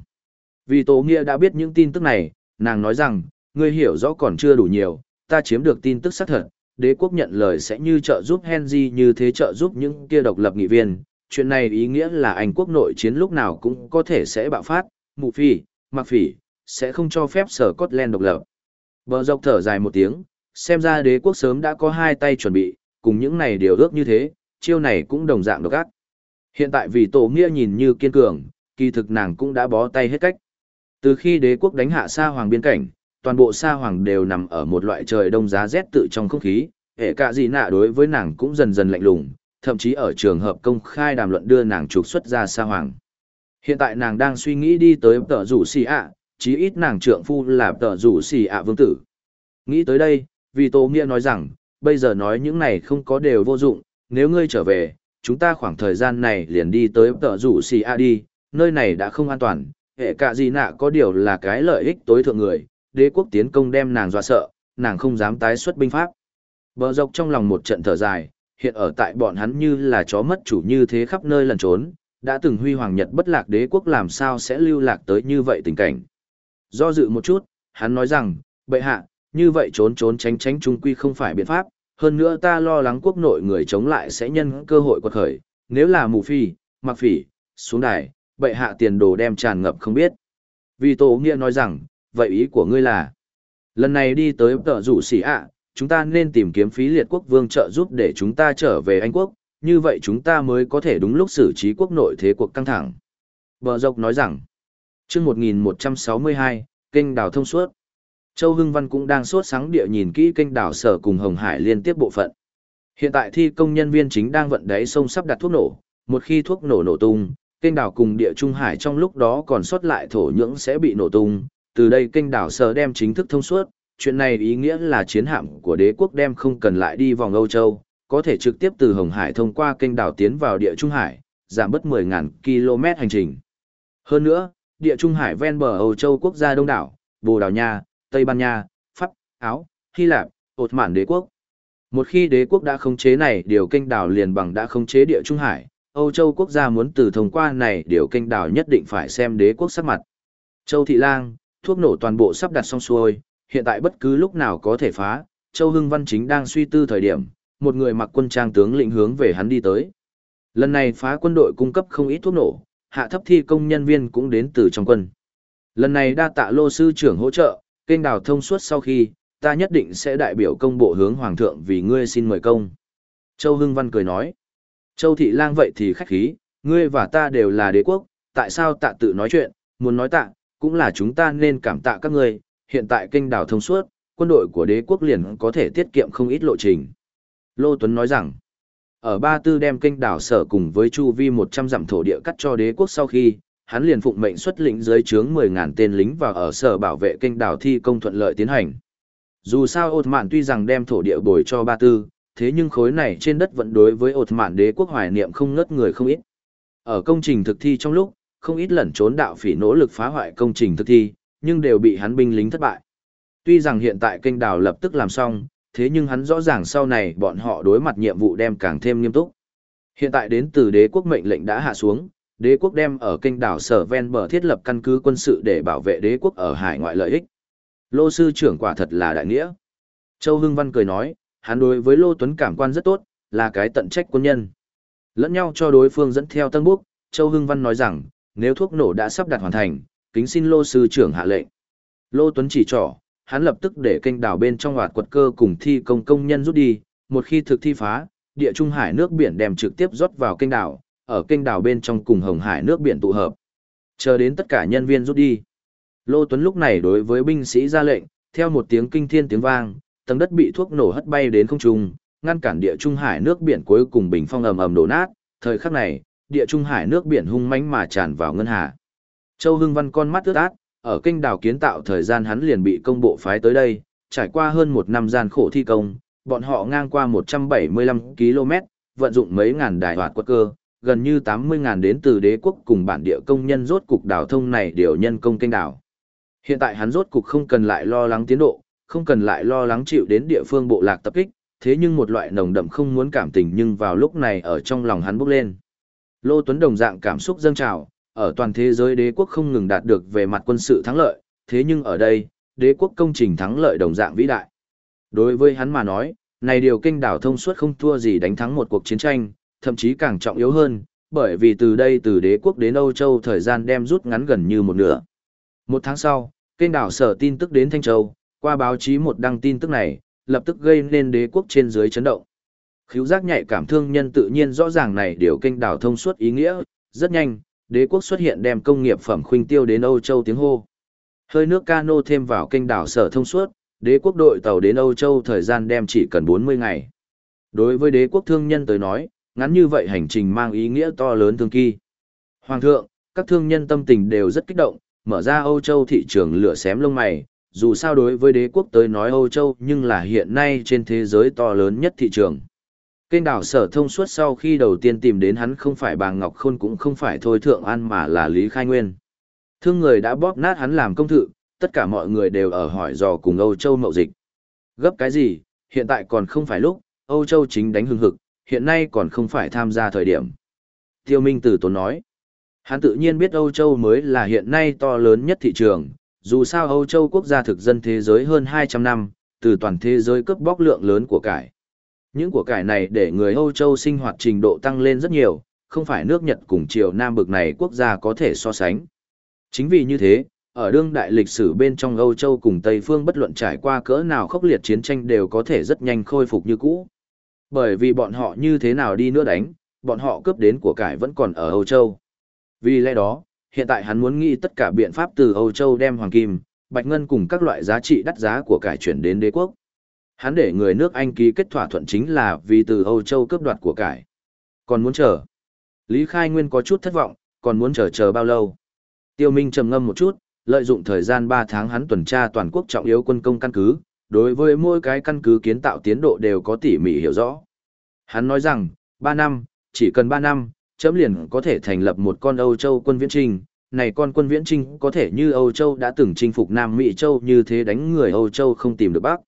vì Tố Nghĩa đã biết những tin tức này, nàng nói rằng, ngươi hiểu rõ còn chưa đủ nhiều, ta chiếm được tin tức xác thật, đế quốc nhận lời sẽ như trợ giúp Henry như thế trợ giúp những kia độc lập nghị viên. Chuyện này ý nghĩa là Anh quốc nội chiến lúc nào cũng có thể sẽ bạo phát, mụ phi, mặc phỉ, sẽ không cho phép sở Scotland độc lập. Bờ dọc thở dài một tiếng, xem ra đế quốc sớm đã có hai tay chuẩn bị, cùng những này điều ước như thế, chiêu này cũng đồng dạng độc ác. Hiện tại vì tổ nghĩa nhìn như kiên cường, kỳ thực nàng cũng đã bó tay hết cách. Từ khi đế quốc đánh hạ Sa Hoàng biên cảnh, toàn bộ Sa Hoàng đều nằm ở một loại trời đông giá rét tự trong không khí, hệ cả gì nạ đối với nàng cũng dần dần lạnh lùng, thậm chí ở trường hợp công khai đàm luận đưa nàng trục xuất ra Sa Hoàng. Hiện tại nàng đang suy nghĩ đi tới tờ rủ xì ạ, chí ít nàng trượng phu là tờ rủ xì ạ vương tử. Nghĩ tới đây, vì Tô Nghĩa nói rằng, bây giờ nói những này không có đều vô dụng, nếu ngươi trở về, chúng ta khoảng thời gian này liền đi tới tờ rủ xì ạ đi, nơi này đã không an toàn, hệ cả gì nạ có điều là cái lợi ích tối thượng người, đế quốc tiến công đem nàng dọa sợ, nàng không dám tái xuất binh pháp. Bờ dọc trong lòng một trận thở dài, hiện ở tại bọn hắn như là chó mất chủ như thế khắp nơi lần trốn, đã từng huy hoàng nhật bất lạc đế quốc làm sao sẽ lưu lạc tới như vậy tình cảnh. Do dự một chút, hắn nói rằng, bệ hạ, như vậy trốn trốn tránh tránh trung quy không phải biện pháp, hơn nữa ta lo lắng quốc nội người chống lại sẽ nhân cơ hội quật khởi, nếu là mù phi, mặc phỉ, xuống đài, bệ hạ tiền đồ đem tràn ngập không biết. Vì tổ nghĩa nói rằng, vậy ý của ngươi là, lần này đi tới tợ rủ xỉ ạ, chúng ta nên tìm kiếm phí liệt quốc vương trợ giúp để chúng ta trở về Anh quốc, như vậy chúng ta mới có thể đúng lúc xử trí quốc nội thế cuộc căng thẳng. Bờ dọc nói rằng, chương 1162, kênh đào thông suốt. Châu Hưng Văn cũng đang sốt sáng địa nhìn kỹ kênh đào sở cùng Hồng Hải liên tiếp bộ phận. Hiện tại thi công nhân viên chính đang vận đáy sông sắp đặt thuốc nổ, một khi thuốc nổ nổ tung, kênh đảo cùng địa trung hải trong lúc đó còn sót lại thổ nhưỡng sẽ bị nổ tung, từ đây kênh đảo sở đem chính thức thông suốt, chuyện này ý nghĩa là chiến hạm của đế quốc đem không cần lại đi vòng Âu Châu, có thể trực tiếp từ Hồng Hải thông qua kênh đảo tiến vào địa trung hải, giảm bớt 10.000 km hành trình. Hơn nữa, địa trung hải ven bờ Âu Châu quốc gia đông đảo, Bồ Đào Nha, Tây Ban Nha, Pháp, Áo, Hy Lạp, ột mạn đế quốc. Một khi đế quốc đã khống chế này điều kênh đảo liền bằng đã khống chế địa trung hải, Âu Châu quốc gia muốn từ thông qua này điều kênh đảo nhất định phải xem đế quốc sắc mặt. Châu Thị Lang, thuốc nổ toàn bộ sắp đặt xong xuôi, hiện tại bất cứ lúc nào có thể phá, Châu Hưng Văn chính đang suy tư thời điểm, một người mặc quân trang tướng lĩnh hướng về hắn đi tới. Lần này phá quân đội cung cấp không ít thuốc nổ, hạ thấp thi công nhân viên cũng đến từ trong quân. Lần này đa tạ lô sư trưởng hỗ trợ, kênh đào thông suốt sau khi, ta nhất định sẽ đại biểu công bộ hướng hoàng thượng vì ngươi xin mời công. Châu Hưng Văn cười nói. Châu Thị Lang vậy thì khách khí, ngươi và ta đều là đế quốc, tại sao tạ tự nói chuyện, muốn nói tạ, cũng là chúng ta nên cảm tạ các ngươi, hiện tại kênh đảo thông suốt, quân đội của đế quốc liền có thể tiết kiệm không ít lộ trình. Lô Tuấn nói rằng, ở Ba Tư đem kênh đảo sở cùng với chu vi 100 dặm thổ địa cắt cho đế quốc sau khi, hắn liền phụng mệnh xuất lĩnh dưới trướng 10.000 tên lính và ở sở bảo vệ kênh đảo thi công thuận lợi tiến hành. Dù sao ột mạn tuy rằng đem thổ địa bồi cho Ba Tư, thế nhưng khối này trên đất vẫn đối với ột mạn đế quốc hoài niệm không ngớt người không ít. Ở công trình thực thi trong lúc, không ít lẩn trốn đạo phỉ nỗ lực phá hoại công trình thực thi, nhưng đều bị hắn binh lính thất bại. Tuy rằng hiện tại kênh đào lập tức làm xong, thế nhưng hắn rõ ràng sau này bọn họ đối mặt nhiệm vụ đem càng thêm nghiêm túc. Hiện tại đến từ đế quốc mệnh lệnh đã hạ xuống, đế quốc đem ở kênh đảo sở ven bờ thiết lập căn cứ quân sự để bảo vệ đế quốc ở hải ngoại lợi ích. Lô sư trưởng quả thật là đại nghĩa. Châu Hưng Văn cười nói, hắn đối với Lô Tuấn cảm quan rất tốt, là cái tận trách quân nhân. Lẫn nhau cho đối phương dẫn theo tân bước, Châu Hưng Văn nói rằng, nếu thuốc nổ đã sắp đặt hoàn thành, kính xin Lô sư trưởng hạ lệnh. Lô Tuấn chỉ trỏ, hắn lập tức để kênh đảo bên trong hoạt quật cơ cùng thi công công nhân rút đi, một khi thực thi phá, địa trung hải nước biển đem trực tiếp rót vào kênh đảo, ở kênh đảo bên trong cùng hồng hải nước biển tụ hợp. Chờ đến tất cả nhân viên rút đi. Lô Tuấn lúc này đối với binh sĩ ra lệnh, theo một tiếng kinh thiên tiếng vang, tầng đất bị thuốc nổ hất bay đến không trung, ngăn cản địa trung hải nước biển cuối cùng bình phong ầm ầm đổ nát, thời khắc này, địa trung hải nước biển hung mãnh mà tràn vào ngân hà. Châu Hưng Văn con mắt ướt át, ở kênh đảo kiến tạo thời gian hắn liền bị công bộ phái tới đây, trải qua hơn một năm gian khổ thi công, bọn họ ngang qua 175 km, vận dụng mấy ngàn đài hoạt quật cơ, gần như 80 ngàn đến từ đế quốc cùng bản địa công nhân rốt cục đảo thông này điều nhân công kênh đảo. Hiện tại hắn rốt cục không cần lại lo lắng tiến độ, không cần lại lo lắng chịu đến địa phương bộ lạc tập kích, thế nhưng một loại nồng đậm không muốn cảm tình nhưng vào lúc này ở trong lòng hắn bốc lên. Lô Tuấn đồng dạng cảm xúc dâng trào, ở toàn thế giới đế quốc không ngừng đạt được về mặt quân sự thắng lợi, thế nhưng ở đây, đế quốc công trình thắng lợi đồng dạng vĩ đại. Đối với hắn mà nói, này điều kinh đảo thông suốt không thua gì đánh thắng một cuộc chiến tranh, thậm chí càng trọng yếu hơn, bởi vì từ đây từ đế quốc đến Âu Châu thời gian đem rút ngắn gần như một nửa. Một tháng sau, kênh đảo sở tin tức đến Thanh Châu, qua báo chí một đăng tin tức này, lập tức gây nên đế quốc trên dưới chấn động. Khíu giác nhạy cảm thương nhân tự nhiên rõ ràng này điều kênh đảo thông suốt ý nghĩa, rất nhanh, đế quốc xuất hiện đem công nghiệp phẩm khuynh tiêu đến Âu Châu tiếng hô. Hơi nước cano thêm vào kênh đảo sở thông suốt, đế quốc đội tàu đến Âu Châu thời gian đem chỉ cần 40 ngày. Đối với đế quốc thương nhân tới nói, ngắn như vậy hành trình mang ý nghĩa to lớn thương kỳ. Hoàng thượng, các thương nhân tâm tình đều rất kích động, mở ra Âu Châu thị trường lửa xém lông mày, dù sao đối với đế quốc tới nói Âu Châu nhưng là hiện nay trên thế giới to lớn nhất thị trường. Kênh đảo sở thông suốt sau khi đầu tiên tìm đến hắn không phải bà Ngọc Khôn cũng không phải Thôi Thượng An mà là Lý Khai Nguyên. Thương người đã bóp nát hắn làm công thự, tất cả mọi người đều ở hỏi dò cùng Âu Châu mậu dịch. Gấp cái gì, hiện tại còn không phải lúc, Âu Châu chính đánh hưng hực, hiện nay còn không phải tham gia thời điểm. Tiêu Minh Tử Tốn nói, hắn tự nhiên biết Âu Châu mới là hiện nay to lớn nhất thị trường, dù sao Âu Châu quốc gia thực dân thế giới hơn 200 năm, từ toàn thế giới cướp bóc lượng lớn của cải. Những của cải này để người Âu Châu sinh hoạt trình độ tăng lên rất nhiều, không phải nước Nhật cùng triều Nam bực này quốc gia có thể so sánh. Chính vì như thế, ở đương đại lịch sử bên trong Âu Châu cùng Tây phương bất luận trải qua cỡ nào khốc liệt chiến tranh đều có thể rất nhanh khôi phục như cũ. Bởi vì bọn họ như thế nào đi nữa đánh, bọn họ cướp đến của cải vẫn còn ở Âu Châu. Vì lẽ đó, hiện tại hắn muốn nghĩ tất cả biện pháp từ Âu Châu đem hoàng kim, bạch ngân cùng các loại giá trị đắt giá của cải chuyển đến đế quốc. Hắn để người nước Anh ký kết thỏa thuận chính là vì từ Âu Châu cướp đoạt của cải. Còn muốn chờ. Lý Khai Nguyên có chút thất vọng, còn muốn chờ chờ bao lâu. Tiêu Minh trầm ngâm một chút, lợi dụng thời gian 3 tháng hắn tuần tra toàn quốc trọng yếu quân công căn cứ, đối với mỗi cái căn cứ kiến tạo tiến độ đều có tỉ mỉ hiểu rõ. Hắn nói rằng, 3 năm, chỉ cần 3 năm, chấm liền có thể thành lập một con Âu Châu quân viễn trinh, này con quân viễn trinh có thể như Âu Châu đã từng chinh phục Nam Mỹ Châu như thế đánh người Âu Châu không tìm được Bắc.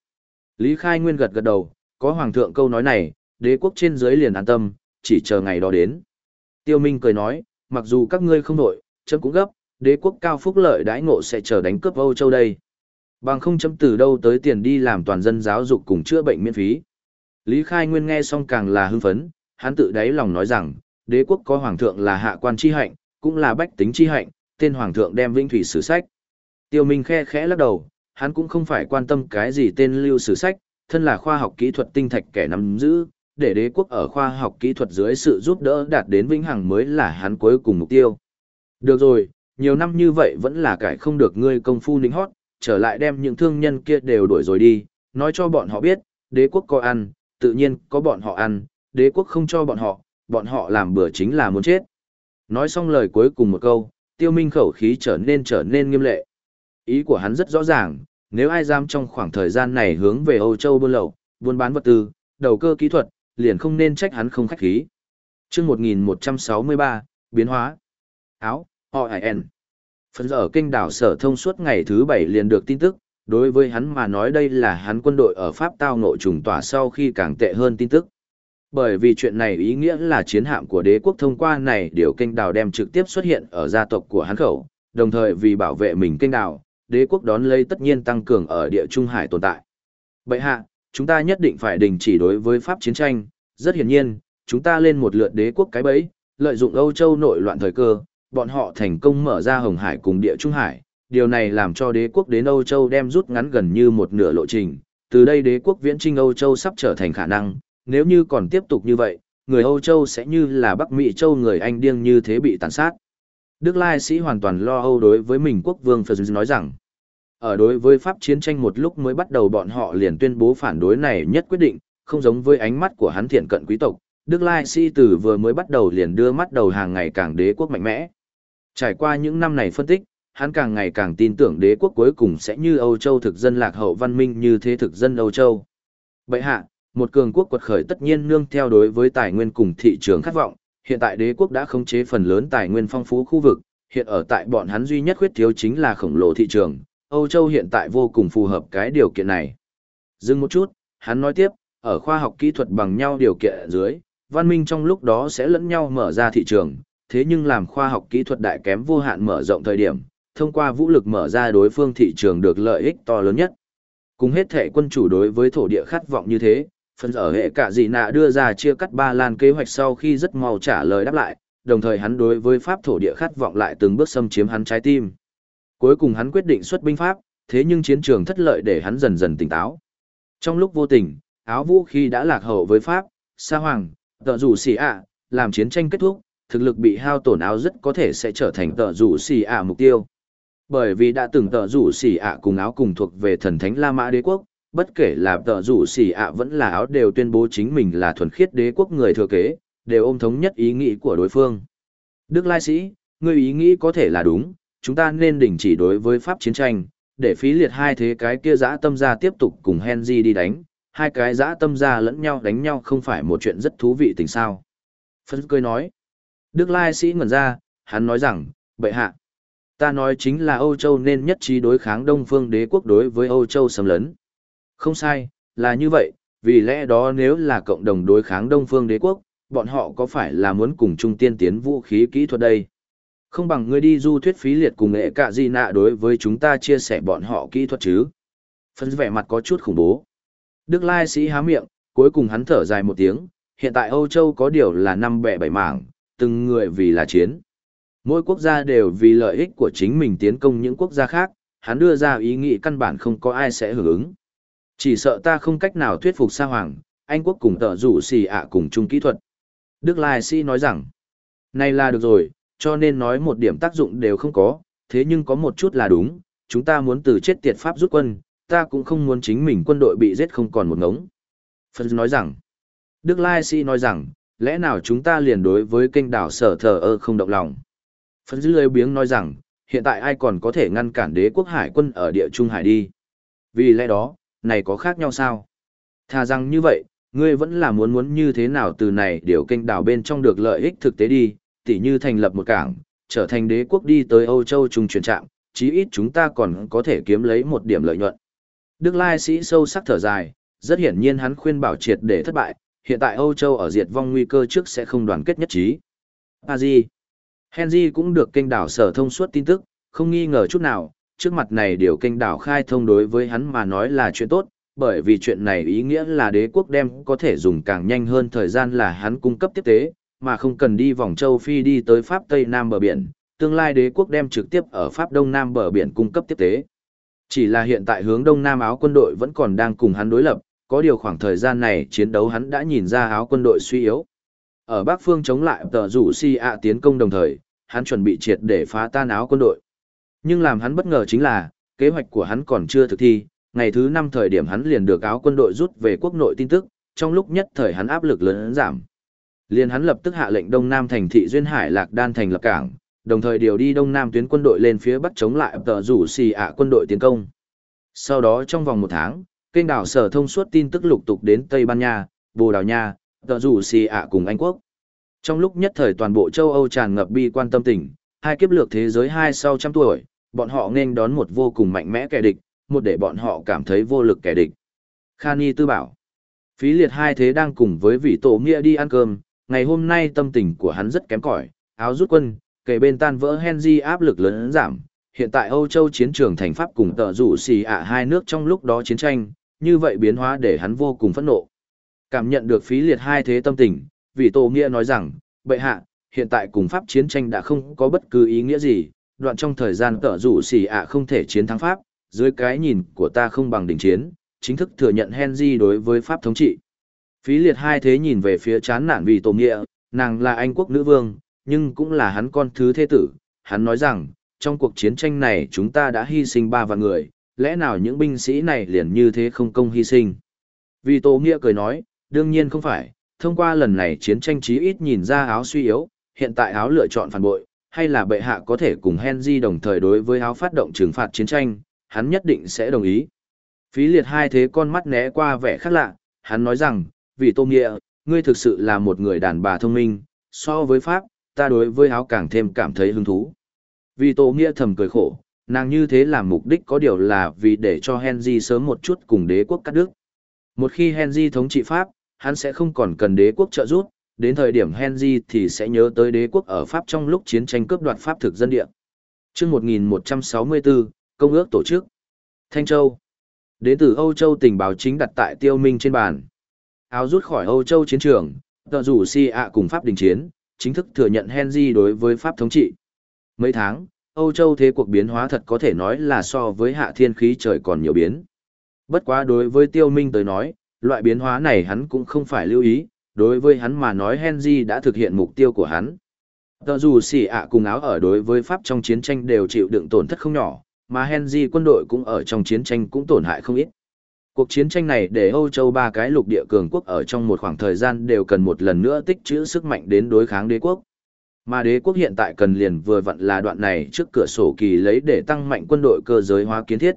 Lý Khai Nguyên gật gật đầu, có hoàng thượng câu nói này, đế quốc trên dưới liền an tâm, chỉ chờ ngày đó đến. Tiêu Minh cười nói, mặc dù các ngươi không nội, chấm cũng gấp, đế quốc cao phúc lợi đãi ngộ sẽ chờ đánh cướp Âu Châu đây. Bằng không chấm từ đâu tới tiền đi làm toàn dân giáo dục cùng chữa bệnh miễn phí. Lý Khai Nguyên nghe xong càng là hưng phấn, hắn tự đáy lòng nói rằng, đế quốc có hoàng thượng là hạ quan chi hạnh, cũng là bách tính chi hạnh, tên hoàng thượng đem vinh thủy sử sách. Tiêu Minh khe khẽ lắc đầu, hắn cũng không phải quan tâm cái gì tên lưu sử sách, thân là khoa học kỹ thuật tinh thạch kẻ nắm giữ, để đế quốc ở khoa học kỹ thuật dưới sự giúp đỡ đạt đến vĩnh hằng mới là hắn cuối cùng mục tiêu. Được rồi, nhiều năm như vậy vẫn là cải không được ngươi công phu nính hót, trở lại đem những thương nhân kia đều đuổi rồi đi, nói cho bọn họ biết, đế quốc có ăn, tự nhiên có bọn họ ăn, đế quốc không cho bọn họ, bọn họ làm bữa chính là muốn chết. Nói xong lời cuối cùng một câu, tiêu minh khẩu khí trở nên trở nên nghiêm lệ. Ý của hắn rất rõ ràng, nếu ai dám trong khoảng thời gian này hướng về Âu Châu buôn lậu, buôn bán vật tư, đầu cơ kỹ thuật, liền không nên trách hắn không khách khí. Chương 1163, biến hóa. Áo, OIN. Phần giờ ở kinh đảo sở thông suốt ngày thứ bảy liền được tin tức, đối với hắn mà nói đây là hắn quân đội ở Pháp tao nội trùng tỏa sau khi càng tệ hơn tin tức. Bởi vì chuyện này ý nghĩa là chiến hạm của đế quốc thông qua này điều kênh đảo đem trực tiếp xuất hiện ở gia tộc của hắn khẩu, đồng thời vì bảo vệ mình kênh đảo, đế quốc đón lấy tất nhiên tăng cường ở địa Trung Hải tồn tại. Bệ hạ, chúng ta nhất định phải đình chỉ đối với Pháp chiến tranh, rất hiển nhiên, chúng ta lên một lượt đế quốc cái bẫy, lợi dụng Âu Châu nội loạn thời cơ, bọn họ thành công mở ra Hồng Hải cùng địa Trung Hải, điều này làm cho đế quốc đến Âu Châu đem rút ngắn gần như một nửa lộ trình, từ đây đế quốc viễn trinh Âu Châu sắp trở thành khả năng, nếu như còn tiếp tục như vậy, người Âu Châu sẽ như là Bắc Mỹ Châu người Anh điên như thế bị tàn sát. Đức Lai Sĩ hoàn toàn lo âu đối với mình quốc vương Phật nói rằng, ở đối với Pháp chiến tranh một lúc mới bắt đầu bọn họ liền tuyên bố phản đối này nhất quyết định, không giống với ánh mắt của hắn thiện cận quý tộc, Đức Lai Sĩ từ vừa mới bắt đầu liền đưa mắt đầu hàng ngày càng đế quốc mạnh mẽ. Trải qua những năm này phân tích, hắn càng ngày càng tin tưởng đế quốc cuối cùng sẽ như Âu Châu thực dân lạc hậu văn minh như thế thực dân Âu Châu. Bậy hạ, một cường quốc quật khởi tất nhiên nương theo đối với tài nguyên cùng thị trường khát vọng, hiện tại đế quốc đã khống chế phần lớn tài nguyên phong phú khu vực, hiện ở tại bọn hắn duy nhất khuyết thiếu chính là khổng lồ thị trường, Âu Châu hiện tại vô cùng phù hợp cái điều kiện này. Dừng một chút, hắn nói tiếp, ở khoa học kỹ thuật bằng nhau điều kiện dưới, văn minh trong lúc đó sẽ lẫn nhau mở ra thị trường, thế nhưng làm khoa học kỹ thuật đại kém vô hạn mở rộng thời điểm, thông qua vũ lực mở ra đối phương thị trường được lợi ích to lớn nhất. Cùng hết thể quân chủ đối với thổ địa khát vọng như thế, phần ở hệ cả dị nạ đưa ra chia cắt ba lan kế hoạch sau khi rất mau trả lời đáp lại, đồng thời hắn đối với pháp thổ địa khát vọng lại từng bước xâm chiếm hắn trái tim. Cuối cùng hắn quyết định xuất binh pháp, thế nhưng chiến trường thất lợi để hắn dần dần tỉnh táo. Trong lúc vô tình, áo vũ khi đã lạc hậu với pháp, Sa Hoàng, tợ rủ xì ạ, làm chiến tranh kết thúc, thực lực bị hao tổn áo rất có thể sẽ trở thành tợ rủ xì ạ mục tiêu. Bởi vì đã từng tợ rủ xì ạ cùng áo cùng thuộc về thần thánh La Mã đế quốc, bất kể là tờ rủ xỉ ạ vẫn là áo đều tuyên bố chính mình là thuần khiết đế quốc người thừa kế, đều ôm thống nhất ý nghĩ của đối phương. Đức Lai Sĩ, ngươi ý nghĩ có thể là đúng, chúng ta nên đình chỉ đối với Pháp chiến tranh, để phí liệt hai thế cái kia dã tâm ra tiếp tục cùng Henry đi đánh, hai cái dã tâm ra lẫn nhau đánh nhau không phải một chuyện rất thú vị tình sao. Phân cười nói, Đức Lai Sĩ ngẩn ra, hắn nói rằng, bệ hạ, ta nói chính là Âu Châu nên nhất trí đối kháng Đông Phương đế quốc đối với Âu Châu xâm lấn. Không sai, là như vậy, vì lẽ đó nếu là cộng đồng đối kháng Đông Phương đế quốc, bọn họ có phải là muốn cùng chung tiên tiến vũ khí kỹ thuật đây? Không bằng ngươi đi du thuyết phí liệt cùng nghệ cả gì nạ đối với chúng ta chia sẻ bọn họ kỹ thuật chứ. Phân vẻ mặt có chút khủng bố. Đức Lai sĩ há miệng, cuối cùng hắn thở dài một tiếng, hiện tại Âu Châu có điều là năm bẻ bảy mảng, từng người vì là chiến. Mỗi quốc gia đều vì lợi ích của chính mình tiến công những quốc gia khác, hắn đưa ra ý nghĩ căn bản không có ai sẽ hưởng ứng. Chỉ sợ ta không cách nào thuyết phục Sa Hoàng, Anh quốc cùng tợ rủ xì ạ cùng chung kỹ thuật. Đức Lai Sĩ nói rằng, này là được rồi, cho nên nói một điểm tác dụng đều không có, thế nhưng có một chút là đúng, chúng ta muốn từ chết tiệt Pháp rút quân, ta cũng không muốn chính mình quân đội bị giết không còn một ngống. Phật nói rằng, Đức Lai Sĩ nói rằng, lẽ nào chúng ta liền đối với kênh đảo sở thờ ơ không động lòng. Phật lười biếng nói rằng, hiện tại ai còn có thể ngăn cản đế quốc hải quân ở địa Trung Hải đi. Vì lẽ đó, này có khác nhau sao? Thà rằng như vậy, ngươi vẫn là muốn muốn như thế nào từ này điều kênh đảo bên trong được lợi ích thực tế đi, tỉ như thành lập một cảng, trở thành đế quốc đi tới Âu Châu trung chuyển trạm, chí ít chúng ta còn có thể kiếm lấy một điểm lợi nhuận. Đức Lai sĩ sâu sắc thở dài, rất hiển nhiên hắn khuyên bảo triệt để thất bại, hiện tại Âu Châu ở diệt vong nguy cơ trước sẽ không đoàn kết nhất trí. Pazi. Henry cũng được kênh đảo sở thông suốt tin tức, không nghi ngờ chút nào, trước mặt này điều kênh đảo khai thông đối với hắn mà nói là chuyện tốt, bởi vì chuyện này ý nghĩa là đế quốc đem có thể dùng càng nhanh hơn thời gian là hắn cung cấp tiếp tế, mà không cần đi vòng châu Phi đi tới Pháp Tây Nam bờ biển, tương lai đế quốc đem trực tiếp ở Pháp Đông Nam bờ biển cung cấp tiếp tế. Chỉ là hiện tại hướng Đông Nam áo quân đội vẫn còn đang cùng hắn đối lập, có điều khoảng thời gian này chiến đấu hắn đã nhìn ra áo quân đội suy yếu. Ở Bắc Phương chống lại tờ rủ si ạ tiến công đồng thời, hắn chuẩn bị triệt để phá tan áo quân đội. Nhưng làm hắn bất ngờ chính là, kế hoạch của hắn còn chưa thực thi, ngày thứ năm thời điểm hắn liền được áo quân đội rút về quốc nội tin tức, trong lúc nhất thời hắn áp lực lớn giảm. Liền hắn lập tức hạ lệnh Đông Nam thành thị Duyên Hải Lạc Đan thành lập cảng, đồng thời điều đi Đông Nam tuyến quân đội lên phía Bắc chống lại tờ rủ xì ạ quân đội tiến công. Sau đó trong vòng một tháng, kênh đảo sở thông suốt tin tức lục tục đến Tây Ban Nha, Bồ Đào Nha, tờ rủ xì ạ cùng Anh Quốc. Trong lúc nhất thời toàn bộ châu Âu tràn ngập bi quan tâm tình, hai kiếp lược thế giới hai sau trăm tuổi, bọn họ nên đón một vô cùng mạnh mẽ kẻ địch, một để bọn họ cảm thấy vô lực kẻ địch. Khani tư bảo. Phí liệt hai thế đang cùng với vị tổ nghĩa đi ăn cơm, ngày hôm nay tâm tình của hắn rất kém cỏi, áo rút quân, kể bên tan vỡ Henry áp lực lớn giảm. Hiện tại Âu Châu chiến trường thành Pháp cùng tờ rủ xì ạ hai nước trong lúc đó chiến tranh, như vậy biến hóa để hắn vô cùng phẫn nộ. Cảm nhận được phí liệt hai thế tâm tình, vị tổ nghĩa nói rằng, bệ hạ, hiện tại cùng Pháp chiến tranh đã không có bất cứ ý nghĩa gì, đoạn trong thời gian tở rủ xì ạ không thể chiến thắng Pháp, dưới cái nhìn của ta không bằng đỉnh chiến, chính thức thừa nhận Henry đối với Pháp thống trị. Phí liệt hai thế nhìn về phía chán nản vì tổ nghĩa, nàng là Anh quốc nữ vương, nhưng cũng là hắn con thứ thế tử. Hắn nói rằng, trong cuộc chiến tranh này chúng ta đã hy sinh ba vạn người, lẽ nào những binh sĩ này liền như thế không công hy sinh? Vì tổ nghĩa cười nói, đương nhiên không phải, thông qua lần này chiến tranh chí ít nhìn ra áo suy yếu, hiện tại áo lựa chọn phản bội, hay là bệ hạ có thể cùng Henry đồng thời đối với áo phát động trừng phạt chiến tranh, hắn nhất định sẽ đồng ý. Phí liệt hai thế con mắt né qua vẻ khác lạ, hắn nói rằng, vì tô nghĩa, ngươi thực sự là một người đàn bà thông minh, so với Pháp, ta đối với áo càng thêm cảm thấy hứng thú. Vì tô nghĩa thầm cười khổ, nàng như thế làm mục đích có điều là vì để cho Henry sớm một chút cùng đế quốc cắt đứt. Một khi Henry thống trị Pháp, hắn sẽ không còn cần đế quốc trợ giúp, đến thời điểm Henry thì sẽ nhớ tới đế quốc ở Pháp trong lúc chiến tranh cướp đoạt Pháp thực dân địa. Chương 1164, Công ước tổ chức. Thanh Châu. Đến từ Âu Châu tình báo chính đặt tại tiêu minh trên bàn. Áo rút khỏi Âu Châu chiến trường, tờ rủ si ạ cùng Pháp đình chiến, chính thức thừa nhận Henry đối với Pháp thống trị. Mấy tháng, Âu Châu thế cuộc biến hóa thật có thể nói là so với hạ thiên khí trời còn nhiều biến. Bất quá đối với tiêu minh tới nói, loại biến hóa này hắn cũng không phải lưu ý, đối với hắn mà nói Henry đã thực hiện mục tiêu của hắn. Tờ dù xỉ ạ cùng áo ở đối với Pháp trong chiến tranh đều chịu đựng tổn thất không nhỏ, mà Henry quân đội cũng ở trong chiến tranh cũng tổn hại không ít. Cuộc chiến tranh này để Âu Châu ba cái lục địa cường quốc ở trong một khoảng thời gian đều cần một lần nữa tích trữ sức mạnh đến đối kháng đế quốc. Mà đế quốc hiện tại cần liền vừa vặn là đoạn này trước cửa sổ kỳ lấy để tăng mạnh quân đội cơ giới hóa kiến thiết.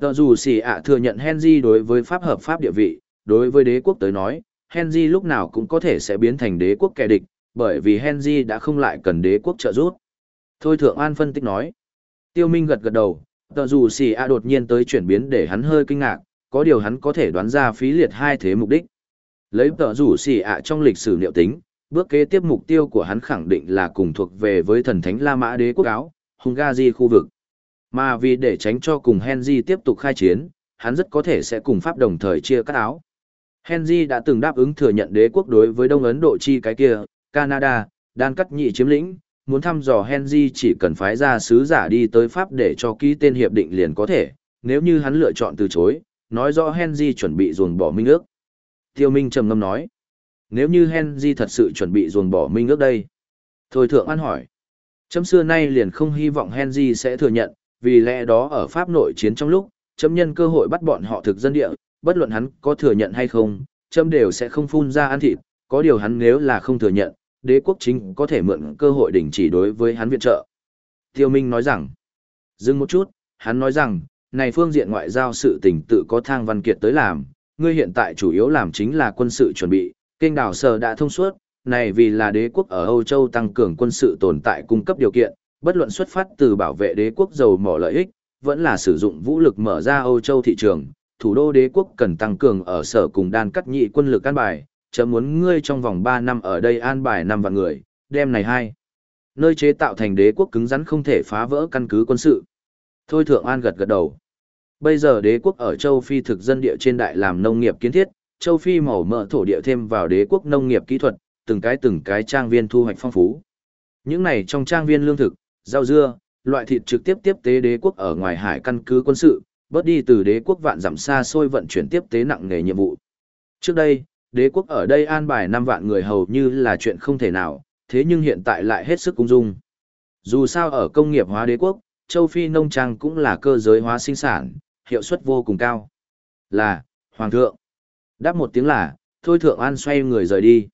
Tờ dù xỉ ạ thừa nhận Henry đối với pháp hợp pháp địa vị, đối với đế quốc tới nói, Henry lúc nào cũng có thể sẽ biến thành đế quốc kẻ địch, bởi vì Henry đã không lại cần đế quốc trợ giúp. Thôi Thượng An phân tích nói. Tiêu Minh gật gật đầu, tờ dù xì A đột nhiên tới chuyển biến để hắn hơi kinh ngạc, có điều hắn có thể đoán ra phí liệt hai thế mục đích. Lấy tờ rủ xì A trong lịch sử liệu tính, bước kế tiếp mục tiêu của hắn khẳng định là cùng thuộc về với thần thánh La Mã đế quốc áo, Hungary khu vực. Mà vì để tránh cho cùng Henry tiếp tục khai chiến, hắn rất có thể sẽ cùng Pháp đồng thời chia cắt áo. Henry đã từng đáp ứng thừa nhận đế quốc đối với Đông Ấn Độ chi cái kia, Canada, đan cắt nhị chiếm lĩnh, muốn thăm dò Henry chỉ cần phái ra sứ giả đi tới Pháp để cho ký tên hiệp định liền có thể, nếu như hắn lựa chọn từ chối, nói rõ Henry chuẩn bị ruồng bỏ minh ước. Tiêu Minh trầm ngâm nói, nếu như Henry thật sự chuẩn bị ruồng bỏ minh ước đây. Thôi thượng an hỏi, chấm xưa nay liền không hy vọng Henry sẽ thừa nhận, vì lẽ đó ở Pháp nội chiến trong lúc, chấm nhân cơ hội bắt bọn họ thực dân địa, bất luận hắn có thừa nhận hay không, châm đều sẽ không phun ra ăn thịt, có điều hắn nếu là không thừa nhận, đế quốc chính có thể mượn cơ hội đình chỉ đối với hắn viện trợ. Tiêu Minh nói rằng, dừng một chút, hắn nói rằng, này phương diện ngoại giao sự tình tự có thang văn kiệt tới làm, ngươi hiện tại chủ yếu làm chính là quân sự chuẩn bị, kênh đảo sở đã thông suốt, này vì là đế quốc ở Âu Châu tăng cường quân sự tồn tại cung cấp điều kiện, bất luận xuất phát từ bảo vệ đế quốc giàu mỏ lợi ích, vẫn là sử dụng vũ lực mở ra Âu Châu thị trường, thủ đô đế quốc cần tăng cường ở sở cùng đan cắt nhị quân lực an bài, chớ muốn ngươi trong vòng 3 năm ở đây an bài năm vạn người, đem này hai. Nơi chế tạo thành đế quốc cứng rắn không thể phá vỡ căn cứ quân sự. Thôi Thượng An gật gật đầu. Bây giờ đế quốc ở châu Phi thực dân địa trên đại làm nông nghiệp kiến thiết, châu Phi màu mỡ thổ địa thêm vào đế quốc nông nghiệp kỹ thuật, từng cái từng cái trang viên thu hoạch phong phú. Những này trong trang viên lương thực, rau dưa, loại thịt trực tiếp tiếp tế đế quốc ở ngoài hải căn cứ quân sự, bớt đi từ đế quốc vạn dặm xa xôi vận chuyển tiếp tế nặng nghề nhiệm vụ. Trước đây, đế quốc ở đây an bài 5 vạn người hầu như là chuyện không thể nào, thế nhưng hiện tại lại hết sức cung dung. Dù sao ở công nghiệp hóa đế quốc, châu Phi nông trang cũng là cơ giới hóa sinh sản, hiệu suất vô cùng cao. Là, Hoàng thượng. Đáp một tiếng là, Thôi Thượng An xoay người rời đi.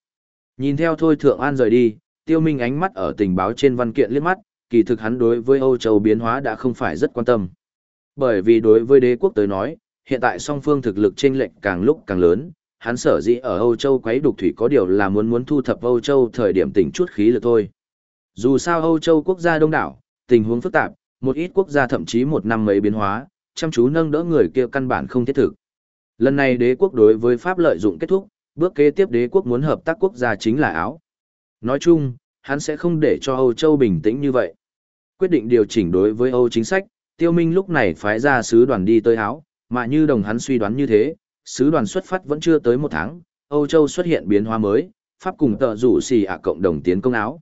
Nhìn theo Thôi Thượng An rời đi, tiêu minh ánh mắt ở tình báo trên văn kiện liếc mắt, kỳ thực hắn đối với Âu Châu biến hóa đã không phải rất quan tâm. Bởi vì đối với đế quốc tới nói, hiện tại song phương thực lực chênh lệch càng lúc càng lớn, hắn sở dĩ ở Âu Châu quấy đục thủy có điều là muốn muốn thu thập Âu Châu thời điểm tỉnh chút khí lực thôi. Dù sao Âu Châu quốc gia đông đảo, tình huống phức tạp, một ít quốc gia thậm chí một năm mấy biến hóa, chăm chú nâng đỡ người kia căn bản không thiết thực. Lần này đế quốc đối với Pháp lợi dụng kết thúc, bước kế tiếp đế quốc muốn hợp tác quốc gia chính là Áo. Nói chung, hắn sẽ không để cho Âu Châu bình tĩnh như vậy. Quyết định điều chỉnh đối với Âu chính sách, Tiêu Minh lúc này phái ra sứ đoàn đi tới Áo, mà như đồng hắn suy đoán như thế, sứ đoàn xuất phát vẫn chưa tới một tháng, Âu Châu xuất hiện biến hóa mới, Pháp cùng tợ rủ xì ạ cộng đồng tiến công Áo.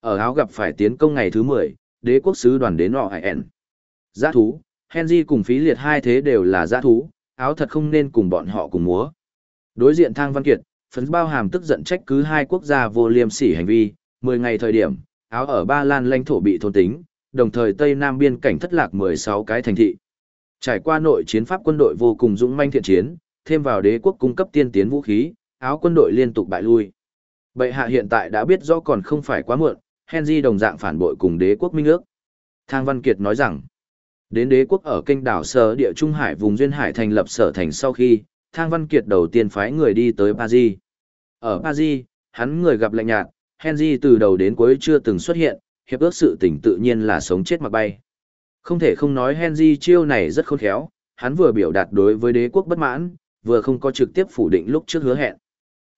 Ở Áo gặp phải tiến công ngày thứ 10, đế quốc sứ đoàn đến nọ ẻn. Giá thú, Henry cùng phí liệt hai thế đều là giã thú, áo thật không nên cùng bọn họ cùng múa. Đối diện Thang Văn Kiệt, phấn bao hàm tức giận trách cứ hai quốc gia vô liêm sỉ hành vi, 10 ngày thời điểm, áo ở Ba Lan lãnh thổ bị thôn tính, đồng thời Tây Nam biên cảnh thất lạc 16 cái thành thị. Trải qua nội chiến pháp quân đội vô cùng dũng manh thiện chiến, thêm vào đế quốc cung cấp tiên tiến vũ khí, áo quân đội liên tục bại lui. Bệ hạ hiện tại đã biết rõ còn không phải quá muộn, Henry đồng dạng phản bội cùng đế quốc minh ước. Thang Văn Kiệt nói rằng, Đến đế quốc ở kênh đảo Sở địa Trung Hải vùng Duyên Hải thành lập sở thành sau khi, Thang Văn Kiệt đầu tiên phái người đi tới Paris. Ở Paris, hắn người gặp lạnh nhạt, Henry từ đầu đến cuối chưa từng xuất hiện, hiệp ước sự tình tự nhiên là sống chết mặc bay. Không thể không nói Henry chiêu này rất khôn khéo, hắn vừa biểu đạt đối với đế quốc bất mãn, vừa không có trực tiếp phủ định lúc trước hứa hẹn.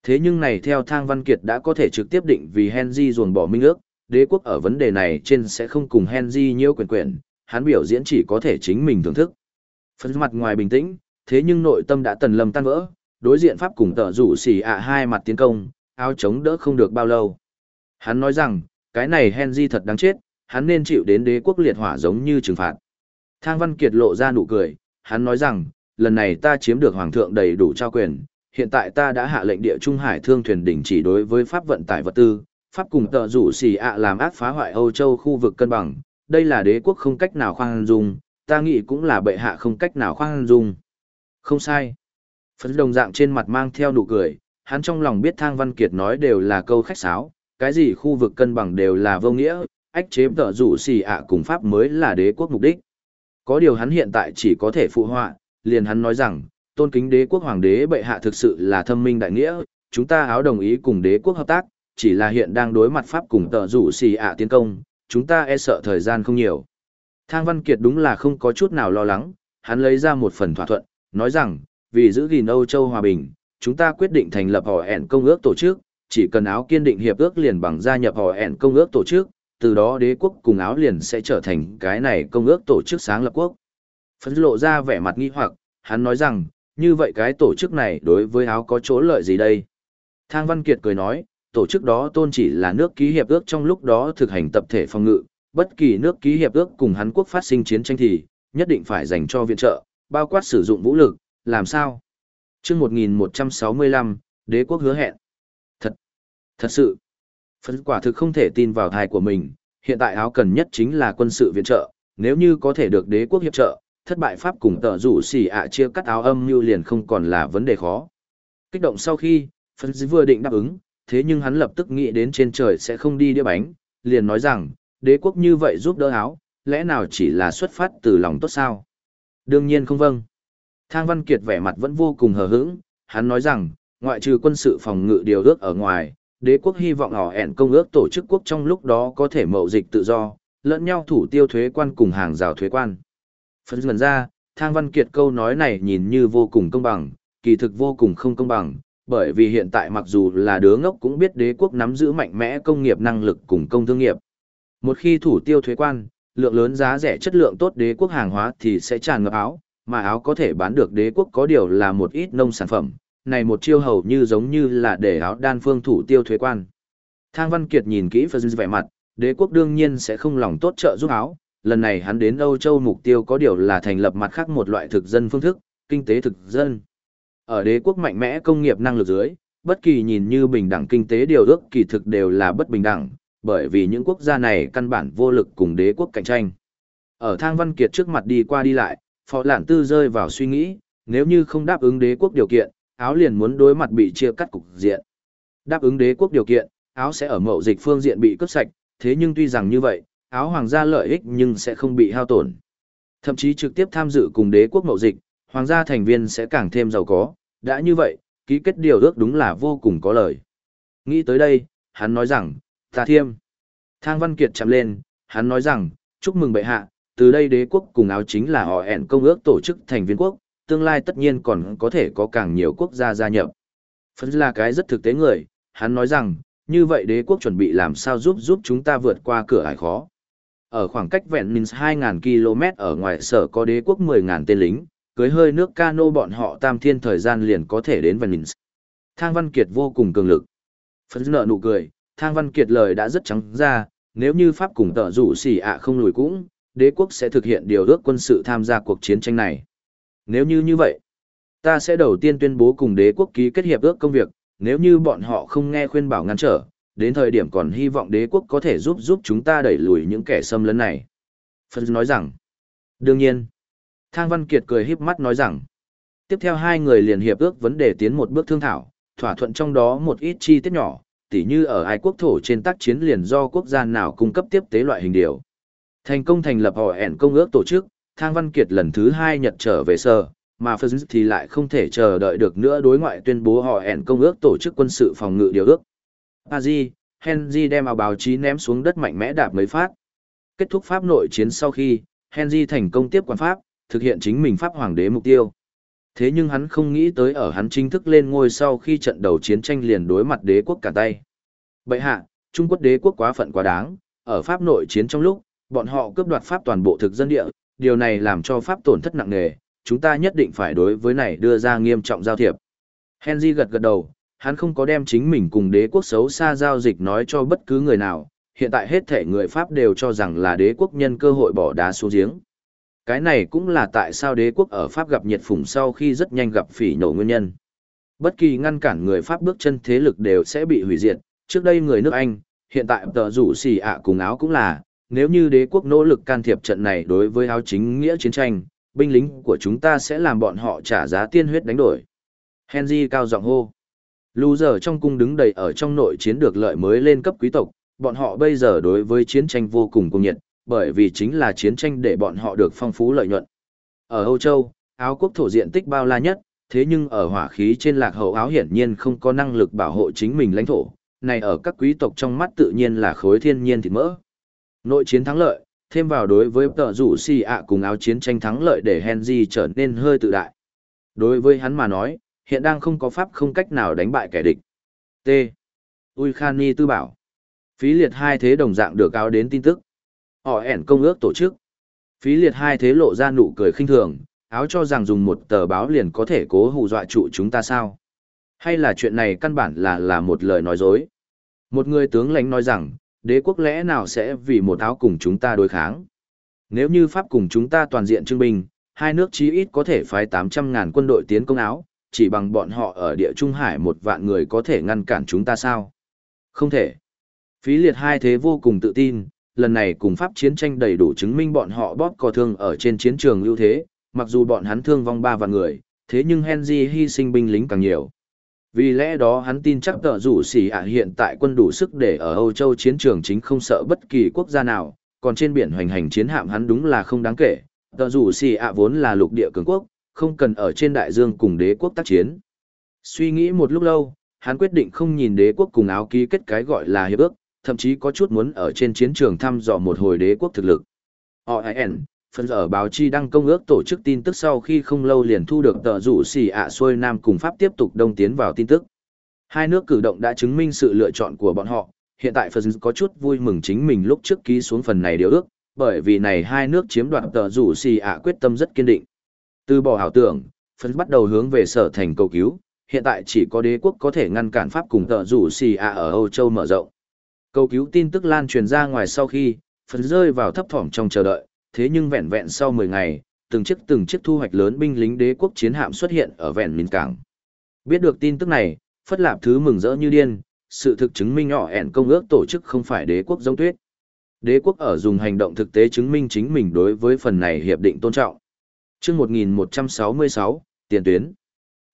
Thế nhưng này theo Thang Văn Kiệt đã có thể trực tiếp định vì Henry ruồng bỏ minh ước, đế quốc ở vấn đề này trên sẽ không cùng Henry nhiêu quyền quyền, hắn biểu diễn chỉ có thể chính mình thưởng thức. Phần mặt ngoài bình tĩnh, thế nhưng nội tâm đã tần lầm tan vỡ, đối diện pháp cùng tờ rủ xỉ ạ hai mặt tiến công, áo chống đỡ không được bao lâu. Hắn nói rằng, cái này Henry thật đáng chết, hắn nên chịu đến đế quốc liệt hỏa giống như trừng phạt. Thang Văn Kiệt lộ ra nụ cười, hắn nói rằng, lần này ta chiếm được hoàng thượng đầy đủ trao quyền, hiện tại ta đã hạ lệnh địa Trung Hải thương thuyền đình chỉ đối với Pháp vận tải vật tư, Pháp cùng tợ rủ xì ạ làm ác phá hoại Âu Châu khu vực cân bằng, đây là đế quốc không cách nào khoan dung, ta nghĩ cũng là bệ hạ không cách nào khoan dung. Không sai. Phấn đồng dạng trên mặt mang theo nụ cười, hắn trong lòng biết Thang Văn Kiệt nói đều là câu khách sáo, cái gì khu vực cân bằng đều là vô nghĩa, ách chế tợ rủ xì ạ cùng Pháp mới là đế quốc mục đích. Có điều hắn hiện tại chỉ có thể phụ họa, liền hắn nói rằng, tôn kính đế quốc hoàng đế bệ hạ thực sự là thâm minh đại nghĩa, chúng ta áo đồng ý cùng đế quốc hợp tác, chỉ là hiện đang đối mặt Pháp cùng tợ rủ xì ạ tiến công, chúng ta e sợ thời gian không nhiều. Thang Văn Kiệt đúng là không có chút nào lo lắng, hắn lấy ra một phần thỏa thuận, nói rằng, vì giữ gìn Âu Châu hòa bình, chúng ta quyết định thành lập họ ẻn công ước tổ chức, chỉ cần áo kiên định hiệp ước liền bằng gia nhập họ ẻn công ước tổ chức, từ đó đế quốc cùng áo liền sẽ trở thành cái này công ước tổ chức sáng lập quốc. Phấn lộ ra vẻ mặt nghi hoặc, hắn nói rằng, như vậy cái tổ chức này đối với áo có chỗ lợi gì đây? Thang Văn Kiệt cười nói, tổ chức đó tôn chỉ là nước ký hiệp ước trong lúc đó thực hành tập thể phòng ngự, bất kỳ nước ký hiệp ước cùng hắn quốc phát sinh chiến tranh thì, nhất định phải dành cho viện trợ, bao quát sử dụng vũ lực, làm sao? chương 1165, đế quốc hứa hẹn. Thật, sự, phân quả thực không thể tin vào thai của mình, hiện tại áo cần nhất chính là quân sự viện trợ, nếu như có thể được đế quốc hiệp trợ, thất bại pháp cùng tờ rủ xỉ ạ chia cắt áo âm như liền không còn là vấn đề khó. Kích động sau khi, phân vừa định đáp ứng, thế nhưng hắn lập tức nghĩ đến trên trời sẽ không đi đĩa bánh, liền nói rằng, đế quốc như vậy giúp đỡ áo, lẽ nào chỉ là xuất phát từ lòng tốt sao? Đương nhiên không vâng. Thang Văn Kiệt vẻ mặt vẫn vô cùng hờ hững, hắn nói rằng, ngoại trừ quân sự phòng ngự điều ước ở ngoài, đế quốc hy vọng họ ẻn công ước tổ chức quốc trong lúc đó có thể mậu dịch tự do, lẫn nhau thủ tiêu thuế quan cùng hàng rào thuế quan. Phần gần ra, Thang Văn Kiệt câu nói này nhìn như vô cùng công bằng, kỳ thực vô cùng không công bằng, bởi vì hiện tại mặc dù là đứa ngốc cũng biết đế quốc nắm giữ mạnh mẽ công nghiệp năng lực cùng công thương nghiệp. Một khi thủ tiêu thuế quan, lượng lớn giá rẻ chất lượng tốt đế quốc hàng hóa thì sẽ tràn ngập áo, mà áo có thể bán được đế quốc có điều là một ít nông sản phẩm. Này một chiêu hầu như giống như là để áo đan phương thủ tiêu thuế quan. Thang Văn Kiệt nhìn kỹ Phật vẻ mặt, đế quốc đương nhiên sẽ không lòng tốt trợ giúp áo. Lần này hắn đến Âu Châu mục tiêu có điều là thành lập mặt khác một loại thực dân phương thức, kinh tế thực dân. Ở đế quốc mạnh mẽ công nghiệp năng lực dưới, bất kỳ nhìn như bình đẳng kinh tế điều ước kỳ thực đều là bất bình đẳng, bởi vì những quốc gia này căn bản vô lực cùng đế quốc cạnh tranh. Ở Thang Văn Kiệt trước mặt đi qua đi lại, Phó Lạn Tư rơi vào suy nghĩ, nếu như không đáp ứng đế quốc điều kiện, áo liền muốn đối mặt bị chia cắt cục diện. Đáp ứng đế quốc điều kiện, áo sẽ ở mậu dịch phương diện bị cướp sạch, thế nhưng tuy rằng như vậy, áo hoàng gia lợi ích nhưng sẽ không bị hao tổn. Thậm chí trực tiếp tham dự cùng đế quốc mậu dịch, hoàng gia thành viên sẽ càng thêm giàu có, đã như vậy, ký kết điều ước đúng là vô cùng có lợi. Nghĩ tới đây, hắn nói rằng, ta thiêm. Thang Văn Kiệt chạm lên, hắn nói rằng, chúc mừng bệ hạ, từ đây đế quốc cùng áo chính là họ ẹn công ước tổ chức thành viên quốc, tương lai tất nhiên còn có thể có càng nhiều quốc gia gia nhập. Phân là cái rất thực tế người, hắn nói rằng, như vậy đế quốc chuẩn bị làm sao giúp giúp chúng ta vượt qua cửa ải khó. Ở khoảng cách vẹn Minh 2.000 km ở ngoài sở có đế quốc 10.000 tên lính, cưới hơi nước cano bọn họ tam thiên thời gian liền có thể đến Venice. Thang Văn Kiệt vô cùng cường lực. Phấn nợ nụ cười, Thang Văn Kiệt lời đã rất trắng ra, nếu như Pháp cùng tợ rủ xỉ ạ không lùi cũng, đế quốc sẽ thực hiện điều ước quân sự tham gia cuộc chiến tranh này. Nếu như như vậy, ta sẽ đầu tiên tuyên bố cùng đế quốc ký kết hiệp ước công việc, nếu như bọn họ không nghe khuyên bảo ngăn trở, đến thời điểm còn hy vọng đế quốc có thể giúp giúp chúng ta đẩy lùi những kẻ xâm lấn này. Phật nói rằng, đương nhiên, Thang Văn Kiệt cười híp mắt nói rằng, tiếp theo hai người liền hiệp ước vấn đề tiến một bước thương thảo, thỏa thuận trong đó một ít chi tiết nhỏ, tỉ như ở ai quốc thổ trên tác chiến liền do quốc gia nào cung cấp tiếp tế loại hình điều. Thành công thành lập họ ẻn công ước tổ chức, Thang Văn Kiệt lần thứ hai nhật trở về sở, mà Phật thì lại không thể chờ đợi được nữa đối ngoại tuyên bố họ ẻn công ước tổ chức quân sự phòng ngự điều ước. Pazi, Henry đem áo báo chí ném xuống đất mạnh mẽ đạp mấy phát. Kết thúc pháp nội chiến sau khi, Henry thành công tiếp quản pháp, thực hiện chính mình pháp hoàng đế mục tiêu. Thế nhưng hắn không nghĩ tới ở hắn chính thức lên ngôi sau khi trận đầu chiến tranh liền đối mặt đế quốc cả tay. Bậy hạ, Trung Quốc đế quốc quá phận quá đáng, ở pháp nội chiến trong lúc, bọn họ cướp đoạt pháp toàn bộ thực dân địa, điều này làm cho pháp tổn thất nặng nề, chúng ta nhất định phải đối với này đưa ra nghiêm trọng giao thiệp. Henry gật gật đầu, hắn không có đem chính mình cùng đế quốc xấu xa giao dịch nói cho bất cứ người nào, hiện tại hết thể người Pháp đều cho rằng là đế quốc nhân cơ hội bỏ đá xuống giếng. Cái này cũng là tại sao đế quốc ở Pháp gặp nhiệt phủng sau khi rất nhanh gặp phỉ nổ nguyên nhân. Bất kỳ ngăn cản người Pháp bước chân thế lực đều sẽ bị hủy diệt, trước đây người nước Anh, hiện tại tờ rủ xì ạ cùng áo cũng là, nếu như đế quốc nỗ lực can thiệp trận này đối với áo chính nghĩa chiến tranh, binh lính của chúng ta sẽ làm bọn họ trả giá tiên huyết đánh đổi. Henry cao giọng hô. Lù giờ trong cung đứng đầy ở trong nội chiến được lợi mới lên cấp quý tộc, bọn họ bây giờ đối với chiến tranh vô cùng cung nhiệt, bởi vì chính là chiến tranh để bọn họ được phong phú lợi nhuận. Ở Âu Châu, áo quốc thổ diện tích bao la nhất, thế nhưng ở hỏa khí trên lạc hậu áo hiển nhiên không có năng lực bảo hộ chính mình lãnh thổ, này ở các quý tộc trong mắt tự nhiên là khối thiên nhiên thịt mỡ. Nội chiến thắng lợi, thêm vào đối với tờ rủ si ạ cùng áo chiến tranh thắng lợi để Henry trở nên hơi tự đại. Đối với hắn mà nói, hiện đang không có pháp không cách nào đánh bại kẻ địch. T. Ui Khani tư bảo. Phí liệt hai thế đồng dạng được áo đến tin tức. Họ ẻn công ước tổ chức. Phí liệt hai thế lộ ra nụ cười khinh thường, áo cho rằng dùng một tờ báo liền có thể cố hù dọa trụ chúng ta sao? Hay là chuyện này căn bản là là một lời nói dối? Một người tướng lãnh nói rằng, đế quốc lẽ nào sẽ vì một áo cùng chúng ta đối kháng? Nếu như Pháp cùng chúng ta toàn diện trưng binh, hai nước chí ít có thể phái 800.000 quân đội tiến công áo, chỉ bằng bọn họ ở địa Trung Hải một vạn người có thể ngăn cản chúng ta sao? Không thể. Phí liệt hai thế vô cùng tự tin, lần này cùng Pháp chiến tranh đầy đủ chứng minh bọn họ bóp cò thương ở trên chiến trường ưu thế, mặc dù bọn hắn thương vong ba vạn người, thế nhưng Henry hy sinh binh lính càng nhiều. Vì lẽ đó hắn tin chắc tờ rủ xỉ ạ hiện tại quân đủ sức để ở Âu Châu chiến trường chính không sợ bất kỳ quốc gia nào, còn trên biển hoành hành chiến hạm hắn đúng là không đáng kể. Tờ rủ xỉ ạ vốn là lục địa cường quốc, không cần ở trên đại dương cùng đế quốc tác chiến. Suy nghĩ một lúc lâu, hắn quyết định không nhìn đế quốc cùng áo ký kết cái gọi là hiệp ước, thậm chí có chút muốn ở trên chiến trường thăm dò một hồi đế quốc thực lực. OIN, phần ở báo chi đăng công ước tổ chức tin tức sau khi không lâu liền thu được tờ rủ xì ạ xuôi nam cùng pháp tiếp tục đông tiến vào tin tức. Hai nước cử động đã chứng minh sự lựa chọn của bọn họ. Hiện tại phần có chút vui mừng chính mình lúc trước ký xuống phần này điều ước, bởi vì này hai nước chiếm đoạt tờ rủ xì ạ quyết tâm rất kiên định. Từ bỏ ảo tưởng, phần bắt đầu hướng về sở thành cầu cứu. Hiện tại chỉ có đế quốc có thể ngăn cản pháp cùng tờ rủ xì ạ ở âu châu mở rộng. Cầu cứu tin tức lan truyền ra ngoài sau khi, phần rơi vào thấp thỏm trong chờ đợi thế nhưng vẹn vẹn sau 10 ngày, từng chiếc từng chiếc thu hoạch lớn binh lính đế quốc chiến hạm xuất hiện ở vẹn minh cảng. Biết được tin tức này, Phất Lạp Thứ mừng rỡ như điên, sự thực chứng minh nhỏ ẻn công ước tổ chức không phải đế quốc giống tuyết. Đế quốc ở dùng hành động thực tế chứng minh chính mình đối với phần này hiệp định tôn trọng. Trước 1166, tiền tuyến.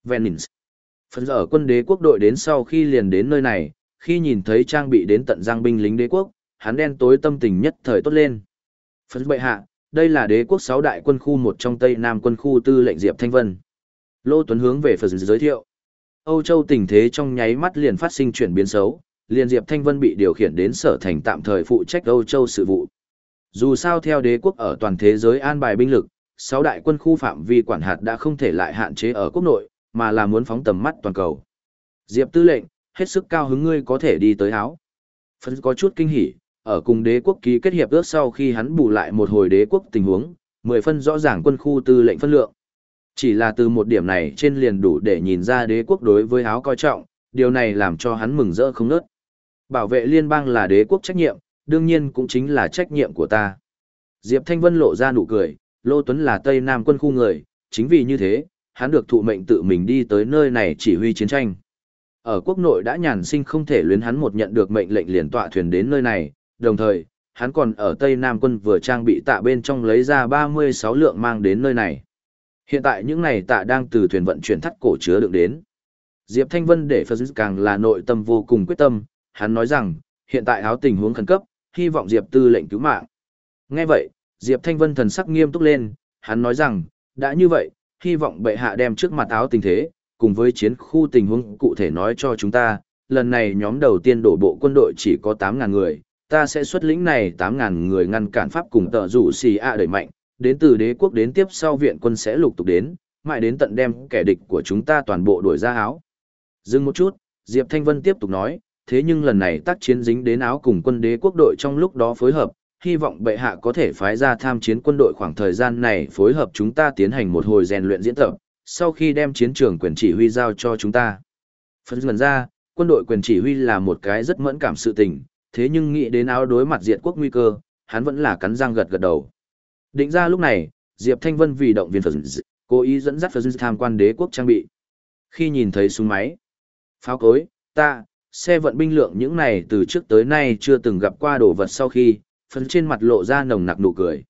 Venice. Phần giờ quân đế quốc đội đến sau khi liền đến nơi này, khi nhìn thấy trang bị đến tận giang binh lính đế quốc, hắn đen tối tâm tình nhất thời tốt lên. Phần bệ hạ, đây là đế quốc sáu đại quân khu một trong Tây Nam quân khu tư lệnh Diệp Thanh Vân. Lô Tuấn hướng về phần giới thiệu. Âu Châu tình thế trong nháy mắt liền phát sinh chuyển biến xấu, liền Diệp Thanh Vân bị điều khiển đến sở thành tạm thời phụ trách Âu Châu sự vụ. Dù sao theo đế quốc ở toàn thế giới an bài binh lực, sáu đại quân khu phạm vi quản hạt đã không thể lại hạn chế ở quốc nội, mà là muốn phóng tầm mắt toàn cầu. Diệp tư lệnh, hết sức cao hứng ngươi có thể đi tới áo. Phân có chút kinh hỉ, ở cùng đế quốc ký kết hiệp ước sau khi hắn bù lại một hồi đế quốc tình huống, mười phân rõ ràng quân khu tư lệnh phân lượng. Chỉ là từ một điểm này trên liền đủ để nhìn ra đế quốc đối với áo coi trọng, điều này làm cho hắn mừng rỡ không nớt. Bảo vệ liên bang là đế quốc trách nhiệm, đương nhiên cũng chính là trách nhiệm của ta. Diệp Thanh Vân lộ ra nụ cười, Lô Tuấn là Tây Nam quân khu người, chính vì như thế, hắn được thụ mệnh tự mình đi tới nơi này chỉ huy chiến tranh. Ở quốc nội đã nhàn sinh không thể luyến hắn một nhận được mệnh lệnh liền tọa thuyền đến nơi này, đồng thời, hắn còn ở Tây Nam quân vừa trang bị tạ bên trong lấy ra 36 lượng mang đến nơi này. Hiện tại những này tạ đang từ thuyền vận chuyển thắt cổ chứa đựng đến. Diệp Thanh Vân để Phật càng là nội tâm vô cùng quyết tâm, hắn nói rằng, hiện tại áo tình huống khẩn cấp, hy vọng Diệp tư lệnh cứu mạng. Nghe vậy, Diệp Thanh Vân thần sắc nghiêm túc lên, hắn nói rằng, đã như vậy, hy vọng bệ hạ đem trước mặt áo tình thế, cùng với chiến khu tình huống cụ thể nói cho chúng ta, lần này nhóm đầu tiên đổ bộ quân đội chỉ có 8.000 người, ta sẽ xuất lĩnh này 8.000 người ngăn cản Pháp cùng tờ rủ xì a đẩy mạnh, đến từ đế quốc đến tiếp sau viện quân sẽ lục tục đến, mãi đến tận đem kẻ địch của chúng ta toàn bộ đuổi ra áo. Dừng một chút, Diệp Thanh Vân tiếp tục nói, thế nhưng lần này tác chiến dính đến áo cùng quân đế quốc đội trong lúc đó phối hợp, hy vọng bệ hạ có thể phái ra tham chiến quân đội khoảng thời gian này phối hợp chúng ta tiến hành một hồi rèn luyện diễn tập, sau khi đem chiến trường quyền chỉ huy giao cho chúng ta. Phân dần ra, quân đội quyền chỉ huy là một cái rất mẫn cảm sự tình, thế nhưng nghĩ đến áo đối mặt diệt quốc nguy cơ, hắn vẫn là cắn răng gật gật đầu. Định ra lúc này, Diệp Thanh Vân vì động viên Phật cố ý dẫn dắt Phật tham quan đế quốc trang bị. Khi nhìn thấy súng máy, pháo cối, ta, xe vận binh lượng những này từ trước tới nay chưa từng gặp qua đồ vật sau khi, phần trên mặt lộ ra nồng nặc nụ cười.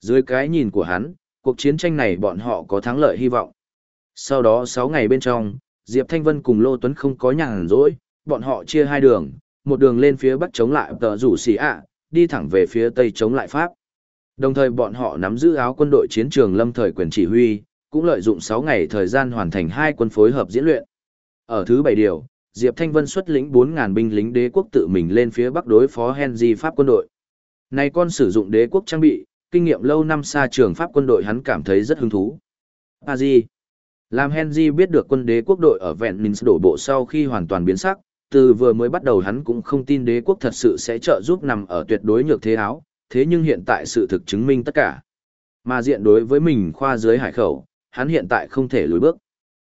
Dưới cái nhìn của hắn, cuộc chiến tranh này bọn họ có thắng lợi hy vọng. Sau đó 6 ngày bên trong, Diệp Thanh Vân cùng Lô Tuấn không có nhàn rỗi, bọn họ chia hai đường, một đường lên phía bắc chống lại tờ rủ xì ạ, đi thẳng về phía tây chống lại Pháp. Đồng thời bọn họ nắm giữ áo quân đội chiến trường lâm thời quyền chỉ huy, cũng lợi dụng 6 ngày thời gian hoàn thành hai quân phối hợp diễn luyện. Ở thứ bảy điều, Diệp Thanh Vân xuất lĩnh bốn ngàn binh lính đế quốc tự mình lên phía bắc đối phó Henry Pháp quân đội. Này con sử dụng đế quốc trang bị, kinh nghiệm lâu năm xa trường Pháp quân đội hắn cảm thấy rất hứng thú. a di, Làm Henry biết được quân đế quốc đội ở vẹn minh đổ bộ sau khi hoàn toàn biến sắc, từ vừa mới bắt đầu hắn cũng không tin đế quốc thật sự sẽ trợ giúp nằm ở tuyệt đối nhược thế áo, thế nhưng hiện tại sự thực chứng minh tất cả. Mà diện đối với mình khoa dưới hải khẩu, hắn hiện tại không thể lùi bước.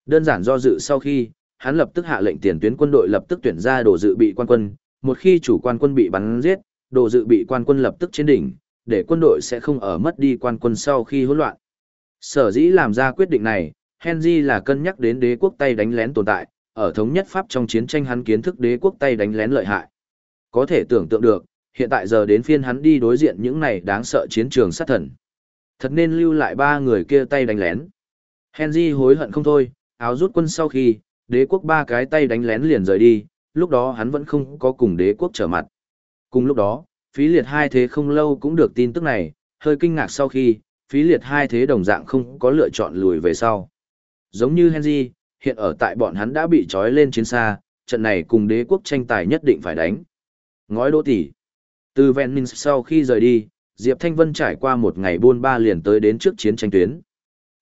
Đơn giản do dự sau khi, hắn lập tức hạ lệnh tiền tuyến quân đội lập tức tuyển ra đồ dự bị quan quân, một khi chủ quan quân bị bắn giết, đồ dự bị quan quân lập tức trên đỉnh, để quân đội sẽ không ở mất đi quan quân sau khi hỗn loạn. Sở dĩ làm ra quyết định này, Henry là cân nhắc đến đế quốc tay đánh lén tồn tại, ở thống nhất Pháp trong chiến tranh hắn kiến thức đế quốc tay đánh lén lợi hại. Có thể tưởng tượng được, hiện tại giờ đến phiên hắn đi đối diện những này đáng sợ chiến trường sát thần. Thật nên lưu lại ba người kia tay đánh lén. Henry hối hận không thôi, áo rút quân sau khi, đế quốc ba cái tay đánh lén liền rời đi, lúc đó hắn vẫn không có cùng đế quốc trở mặt. Cùng lúc đó, phí liệt hai thế không lâu cũng được tin tức này, hơi kinh ngạc sau khi, phí liệt hai thế đồng dạng không có lựa chọn lùi về sau. Giống như Henry, hiện ở tại bọn hắn đã bị trói lên chiến xa, trận này cùng đế quốc tranh tài nhất định phải đánh. Ngói đỗ tỷ. Từ Venmin sau khi rời đi, Diệp Thanh Vân trải qua một ngày buôn ba liền tới đến trước chiến tranh tuyến.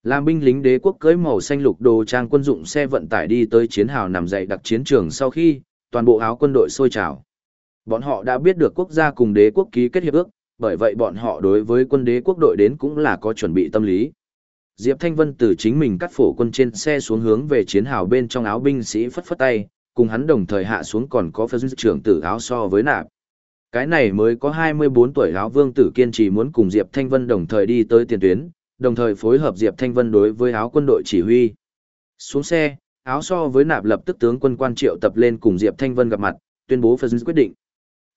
Làm binh lính đế quốc cưới màu xanh lục đồ trang quân dụng xe vận tải đi tới chiến hào nằm dậy đặc chiến trường sau khi, toàn bộ áo quân đội sôi trào. Bọn họ đã biết được quốc gia cùng đế quốc ký kết hiệp ước, bởi vậy bọn họ đối với quân đế quốc đội đến cũng là có chuẩn bị tâm lý. Diệp Thanh Vân từ chính mình cắt phổ quân trên xe xuống hướng về chiến hào bên trong áo binh sĩ phất phất tay, cùng hắn đồng thời hạ xuống còn có phật trưởng tử áo so với nạp. Cái này mới có 24 tuổi áo vương tử kiên trì muốn cùng Diệp Thanh Vân đồng thời đi tới tiền tuyến, đồng thời phối hợp Diệp Thanh Vân đối với áo quân đội chỉ huy. Xuống xe, áo so với nạp lập tức tướng quân quan triệu tập lên cùng Diệp Thanh Vân gặp mặt, tuyên bố phật quyết định.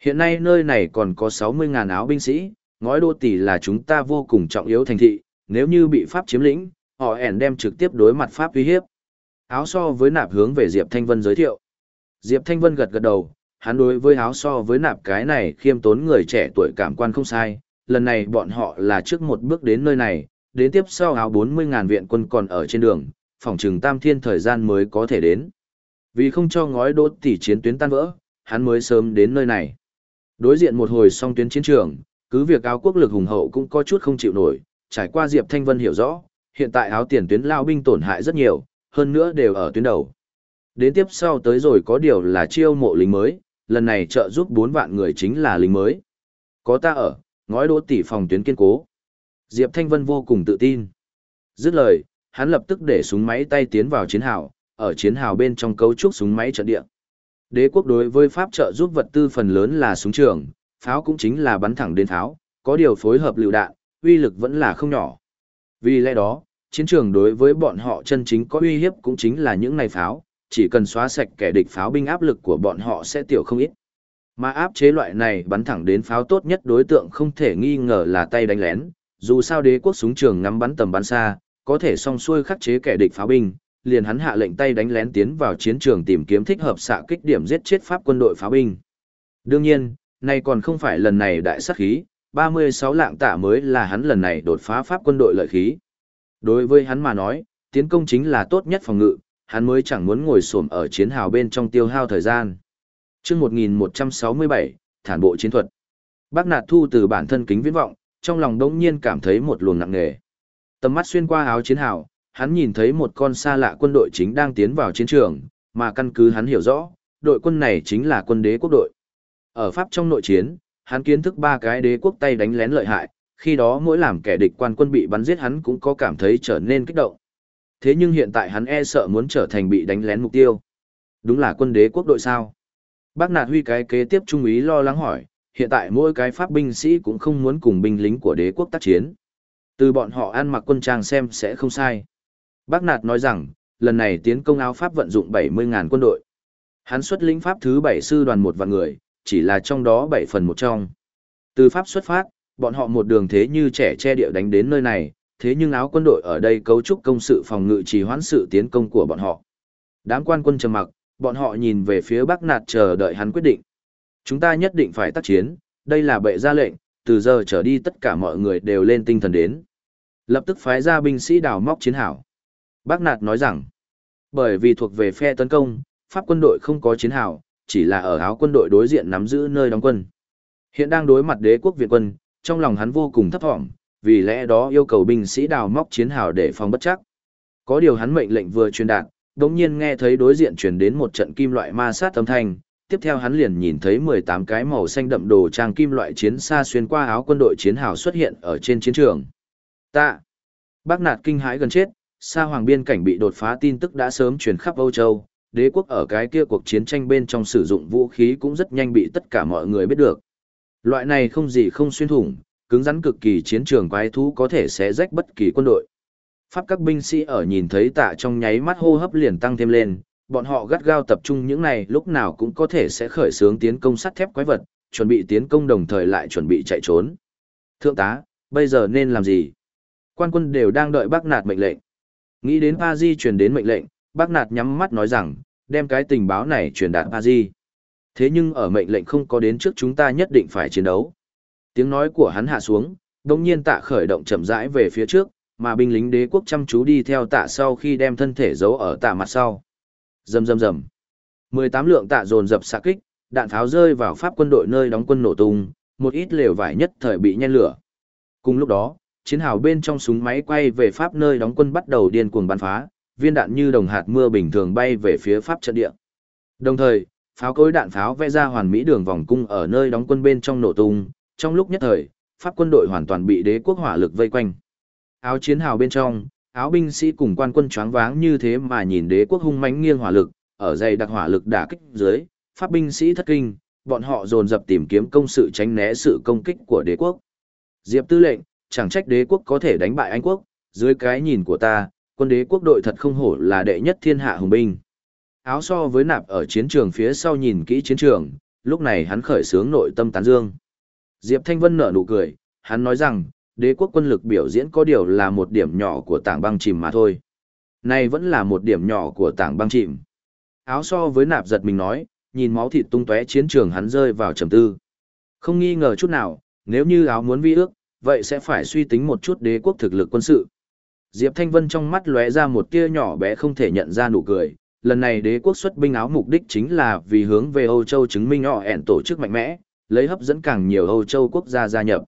Hiện nay nơi này còn có 60.000 áo binh sĩ, ngói đô tỷ là chúng ta vô cùng trọng yếu thành thị, nếu như bị Pháp chiếm lĩnh, họ ẻn đem trực tiếp đối mặt Pháp uy hiếp. Áo so với nạp hướng về Diệp Thanh Vân giới thiệu. Diệp Thanh Vân gật gật đầu, hắn đối với áo so với nạp cái này khiêm tốn người trẻ tuổi cảm quan không sai, lần này bọn họ là trước một bước đến nơi này, đến tiếp sau áo 40.000 viện quân còn ở trên đường, phòng trừng tam thiên thời gian mới có thể đến. Vì không cho ngói đốt tỷ chiến tuyến tan vỡ, hắn mới sớm đến nơi này. Đối diện một hồi song tuyến chiến trường, cứ việc áo quốc lực hùng hậu cũng có chút không chịu nổi, trải qua Diệp Thanh Vân hiểu rõ, hiện tại áo tiền tuyến lao binh tổn hại rất nhiều, hơn nữa đều ở tuyến đầu. Đến tiếp sau tới rồi có điều là chiêu mộ lính mới, lần này trợ giúp 4 vạn người chính là lính mới. Có ta ở, ngói đỗ tỷ phòng tuyến kiên cố. Diệp Thanh Vân vô cùng tự tin. Dứt lời, hắn lập tức để súng máy tay tiến vào chiến hào, ở chiến hào bên trong cấu trúc súng máy trận địa. Đế quốc đối với Pháp trợ giúp vật tư phần lớn là súng trường, pháo cũng chính là bắn thẳng đến pháo, có điều phối hợp lựu đạn, uy lực vẫn là không nhỏ. Vì lẽ đó, chiến trường đối với bọn họ chân chính có uy hiếp cũng chính là những này pháo, chỉ cần xóa sạch kẻ địch pháo binh áp lực của bọn họ sẽ tiểu không ít. Mà áp chế loại này bắn thẳng đến pháo tốt nhất đối tượng không thể nghi ngờ là tay đánh lén, dù sao đế quốc súng trường ngắm bắn tầm bắn xa, có thể song xuôi khắc chế kẻ địch pháo binh, liền hắn hạ lệnh tay đánh lén tiến vào chiến trường tìm kiếm thích hợp xạ kích điểm giết chết pháp quân đội pháo binh. Đương nhiên, nay còn không phải lần này đại sát khí, 36 lạng tạ mới là hắn lần này đột phá pháp quân đội lợi khí. Đối với hắn mà nói, tiến công chính là tốt nhất phòng ngự, hắn mới chẳng muốn ngồi xổm ở chiến hào bên trong tiêu hao thời gian. Chương 1167, thản bộ chiến thuật. Bác Nạt Thu từ bản thân kính viễn vọng, trong lòng đống nhiên cảm thấy một luồng nặng nề. Tầm mắt xuyên qua áo chiến hào, hắn nhìn thấy một con xa lạ quân đội chính đang tiến vào chiến trường, mà căn cứ hắn hiểu rõ, đội quân này chính là quân đế quốc đội. Ở Pháp trong nội chiến, hắn kiến thức ba cái đế quốc tay đánh lén lợi hại, khi đó mỗi làm kẻ địch quan quân bị bắn giết hắn cũng có cảm thấy trở nên kích động. Thế nhưng hiện tại hắn e sợ muốn trở thành bị đánh lén mục tiêu. Đúng là quân đế quốc đội sao? Bác Nạt Huy cái kế tiếp trung úy lo lắng hỏi, hiện tại mỗi cái pháp binh sĩ cũng không muốn cùng binh lính của đế quốc tác chiến. Từ bọn họ ăn mặc quân trang xem sẽ không sai. Bác Nạt nói rằng, lần này tiến công áo Pháp vận dụng 70.000 quân đội. Hắn xuất lĩnh Pháp thứ 7 sư đoàn một vạn người, chỉ là trong đó bảy phần một trong. Từ Pháp xuất phát, bọn họ một đường thế như trẻ che địa đánh đến nơi này, thế nhưng áo quân đội ở đây cấu trúc công sự phòng ngự trì hoãn sự tiến công của bọn họ. Đám quan quân trầm mặc, bọn họ nhìn về phía Bắc Nạt chờ đợi hắn quyết định. Chúng ta nhất định phải tác chiến, đây là bệ ra lệnh, từ giờ trở đi tất cả mọi người đều lên tinh thần đến. Lập tức phái ra binh sĩ đào móc chiến hảo. Bác Nạt nói rằng, bởi vì thuộc về phe tấn công, Pháp quân đội không có chiến hảo, chỉ là ở áo quân đội đối diện nắm giữ nơi đóng quân. Hiện đang đối mặt đế quốc Việt quân, trong lòng hắn vô cùng thấp thỏm, vì lẽ đó yêu cầu binh sĩ đào móc chiến hào để phòng bất chắc. Có điều hắn mệnh lệnh vừa truyền đạt, đống nhiên nghe thấy đối diện truyền đến một trận kim loại ma sát âm thanh, tiếp theo hắn liền nhìn thấy 18 cái màu xanh đậm đồ trang kim loại chiến xa xuyên qua áo quân đội chiến hào xuất hiện ở trên chiến trường. Tạ! Bác nạt kinh hãi gần chết, xa hoàng biên cảnh bị đột phá tin tức đã sớm truyền khắp Âu Châu, đế quốc ở cái kia cuộc chiến tranh bên trong sử dụng vũ khí cũng rất nhanh bị tất cả mọi người biết được. Loại này không gì không xuyên thủng, cứng rắn cực kỳ chiến trường quái thú có thể sẽ rách bất kỳ quân đội. Pháp các binh sĩ ở nhìn thấy tạ trong nháy mắt hô hấp liền tăng thêm lên, bọn họ gắt gao tập trung những này lúc nào cũng có thể sẽ khởi xướng tiến công sắt thép quái vật, chuẩn bị tiến công đồng thời lại chuẩn bị chạy trốn. Thượng tá, bây giờ nên làm gì? Quan quân đều đang đợi bác nạt mệnh lệnh. Nghĩ đến Pa Di truyền đến mệnh lệnh, bác nạt nhắm mắt nói rằng, đem cái tình báo này truyền đạt a Di. Thế nhưng ở mệnh lệnh không có đến trước chúng ta nhất định phải chiến đấu. Tiếng nói của hắn hạ xuống, đồng nhiên tạ khởi động chậm rãi về phía trước, mà binh lính đế quốc chăm chú đi theo tạ sau khi đem thân thể giấu ở tạ mặt sau. Rầm rầm rầm. 18 lượng tạ dồn dập xạ kích, đạn pháo rơi vào pháp quân đội nơi đóng quân nổ tung, một ít lều vải nhất thời bị nhen lửa. Cùng lúc đó, chiến hào bên trong súng máy quay về pháp nơi đóng quân bắt đầu điên cuồng bắn phá, viên đạn như đồng hạt mưa bình thường bay về phía pháp trận địa. Đồng thời, pháo cối đạn pháo vẽ ra hoàn mỹ đường vòng cung ở nơi đóng quân bên trong nổ tung, trong lúc nhất thời, Pháp quân đội hoàn toàn bị đế quốc hỏa lực vây quanh. Áo chiến hào bên trong, áo binh sĩ cùng quan quân choáng váng như thế mà nhìn đế quốc hung mãnh nghiêng hỏa lực, ở dày đặc hỏa lực đả kích dưới, Pháp binh sĩ thất kinh, bọn họ dồn dập tìm kiếm công sự tránh né sự công kích của đế quốc. Diệp tư lệnh, chẳng trách đế quốc có thể đánh bại Anh quốc, dưới cái nhìn của ta, quân đế quốc đội thật không hổ là đệ nhất thiên hạ hùng binh. Áo so với nạp ở chiến trường phía sau nhìn kỹ chiến trường, lúc này hắn khởi sướng nội tâm tán dương. Diệp Thanh Vân nở nụ cười, hắn nói rằng, đế quốc quân lực biểu diễn có điều là một điểm nhỏ của tảng băng chìm mà thôi. Này vẫn là một điểm nhỏ của tảng băng chìm. Áo so với nạp giật mình nói, nhìn máu thịt tung tóe chiến trường hắn rơi vào trầm tư. Không nghi ngờ chút nào, nếu như áo muốn vi ước, vậy sẽ phải suy tính một chút đế quốc thực lực quân sự. Diệp Thanh Vân trong mắt lóe ra một tia nhỏ bé không thể nhận ra nụ cười. Lần này đế quốc xuất binh áo mục đích chính là vì hướng về Âu Châu chứng minh họ ẻn tổ chức mạnh mẽ, lấy hấp dẫn càng nhiều Âu Châu quốc gia gia nhập.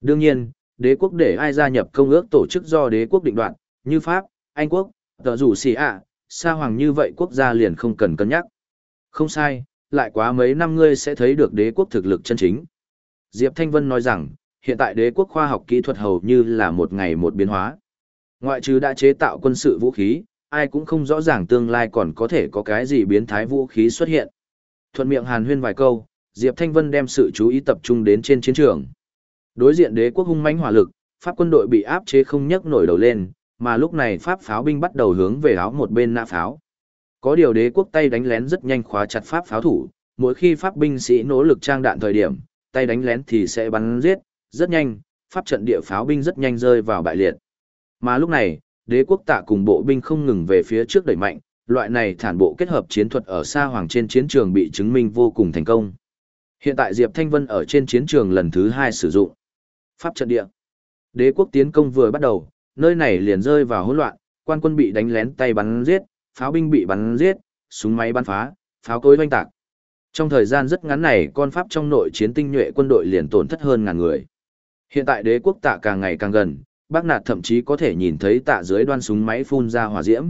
Đương nhiên, đế quốc để ai gia nhập công ước tổ chức do đế quốc định đoạt, như Pháp, Anh quốc, tờ rủ xì ạ, xa hoàng như vậy quốc gia liền không cần cân nhắc. Không sai, lại quá mấy năm ngươi sẽ thấy được đế quốc thực lực chân chính. Diệp Thanh Vân nói rằng, hiện tại đế quốc khoa học kỹ thuật hầu như là một ngày một biến hóa. Ngoại trừ đã chế tạo quân sự vũ khí, ai cũng không rõ ràng tương lai còn có thể có cái gì biến thái vũ khí xuất hiện. Thuận miệng hàn huyên vài câu, Diệp Thanh Vân đem sự chú ý tập trung đến trên chiến trường. Đối diện đế quốc hung mãnh hỏa lực, Pháp quân đội bị áp chế không nhấc nổi đầu lên, mà lúc này Pháp pháo binh bắt đầu hướng về áo một bên nã pháo. Có điều đế quốc tay đánh lén rất nhanh khóa chặt Pháp pháo thủ, mỗi khi Pháp binh sĩ nỗ lực trang đạn thời điểm, tay đánh lén thì sẽ bắn giết, rất nhanh, Pháp trận địa pháo binh rất nhanh rơi vào bại liệt. Mà lúc này, đế quốc tạ cùng bộ binh không ngừng về phía trước đẩy mạnh, loại này thản bộ kết hợp chiến thuật ở xa hoàng trên chiến trường bị chứng minh vô cùng thành công. Hiện tại Diệp Thanh Vân ở trên chiến trường lần thứ hai sử dụng. Pháp trận địa. Đế quốc tiến công vừa bắt đầu, nơi này liền rơi vào hỗn loạn, quan quân bị đánh lén tay bắn giết, pháo binh bị bắn giết, súng máy bắn phá, pháo cối hoanh tạc. Trong thời gian rất ngắn này, con Pháp trong nội chiến tinh nhuệ quân đội liền tổn thất hơn ngàn người. Hiện tại đế quốc tạ càng ngày càng gần, bác nạt thậm chí có thể nhìn thấy tạ dưới đoan súng máy phun ra hỏa diễm.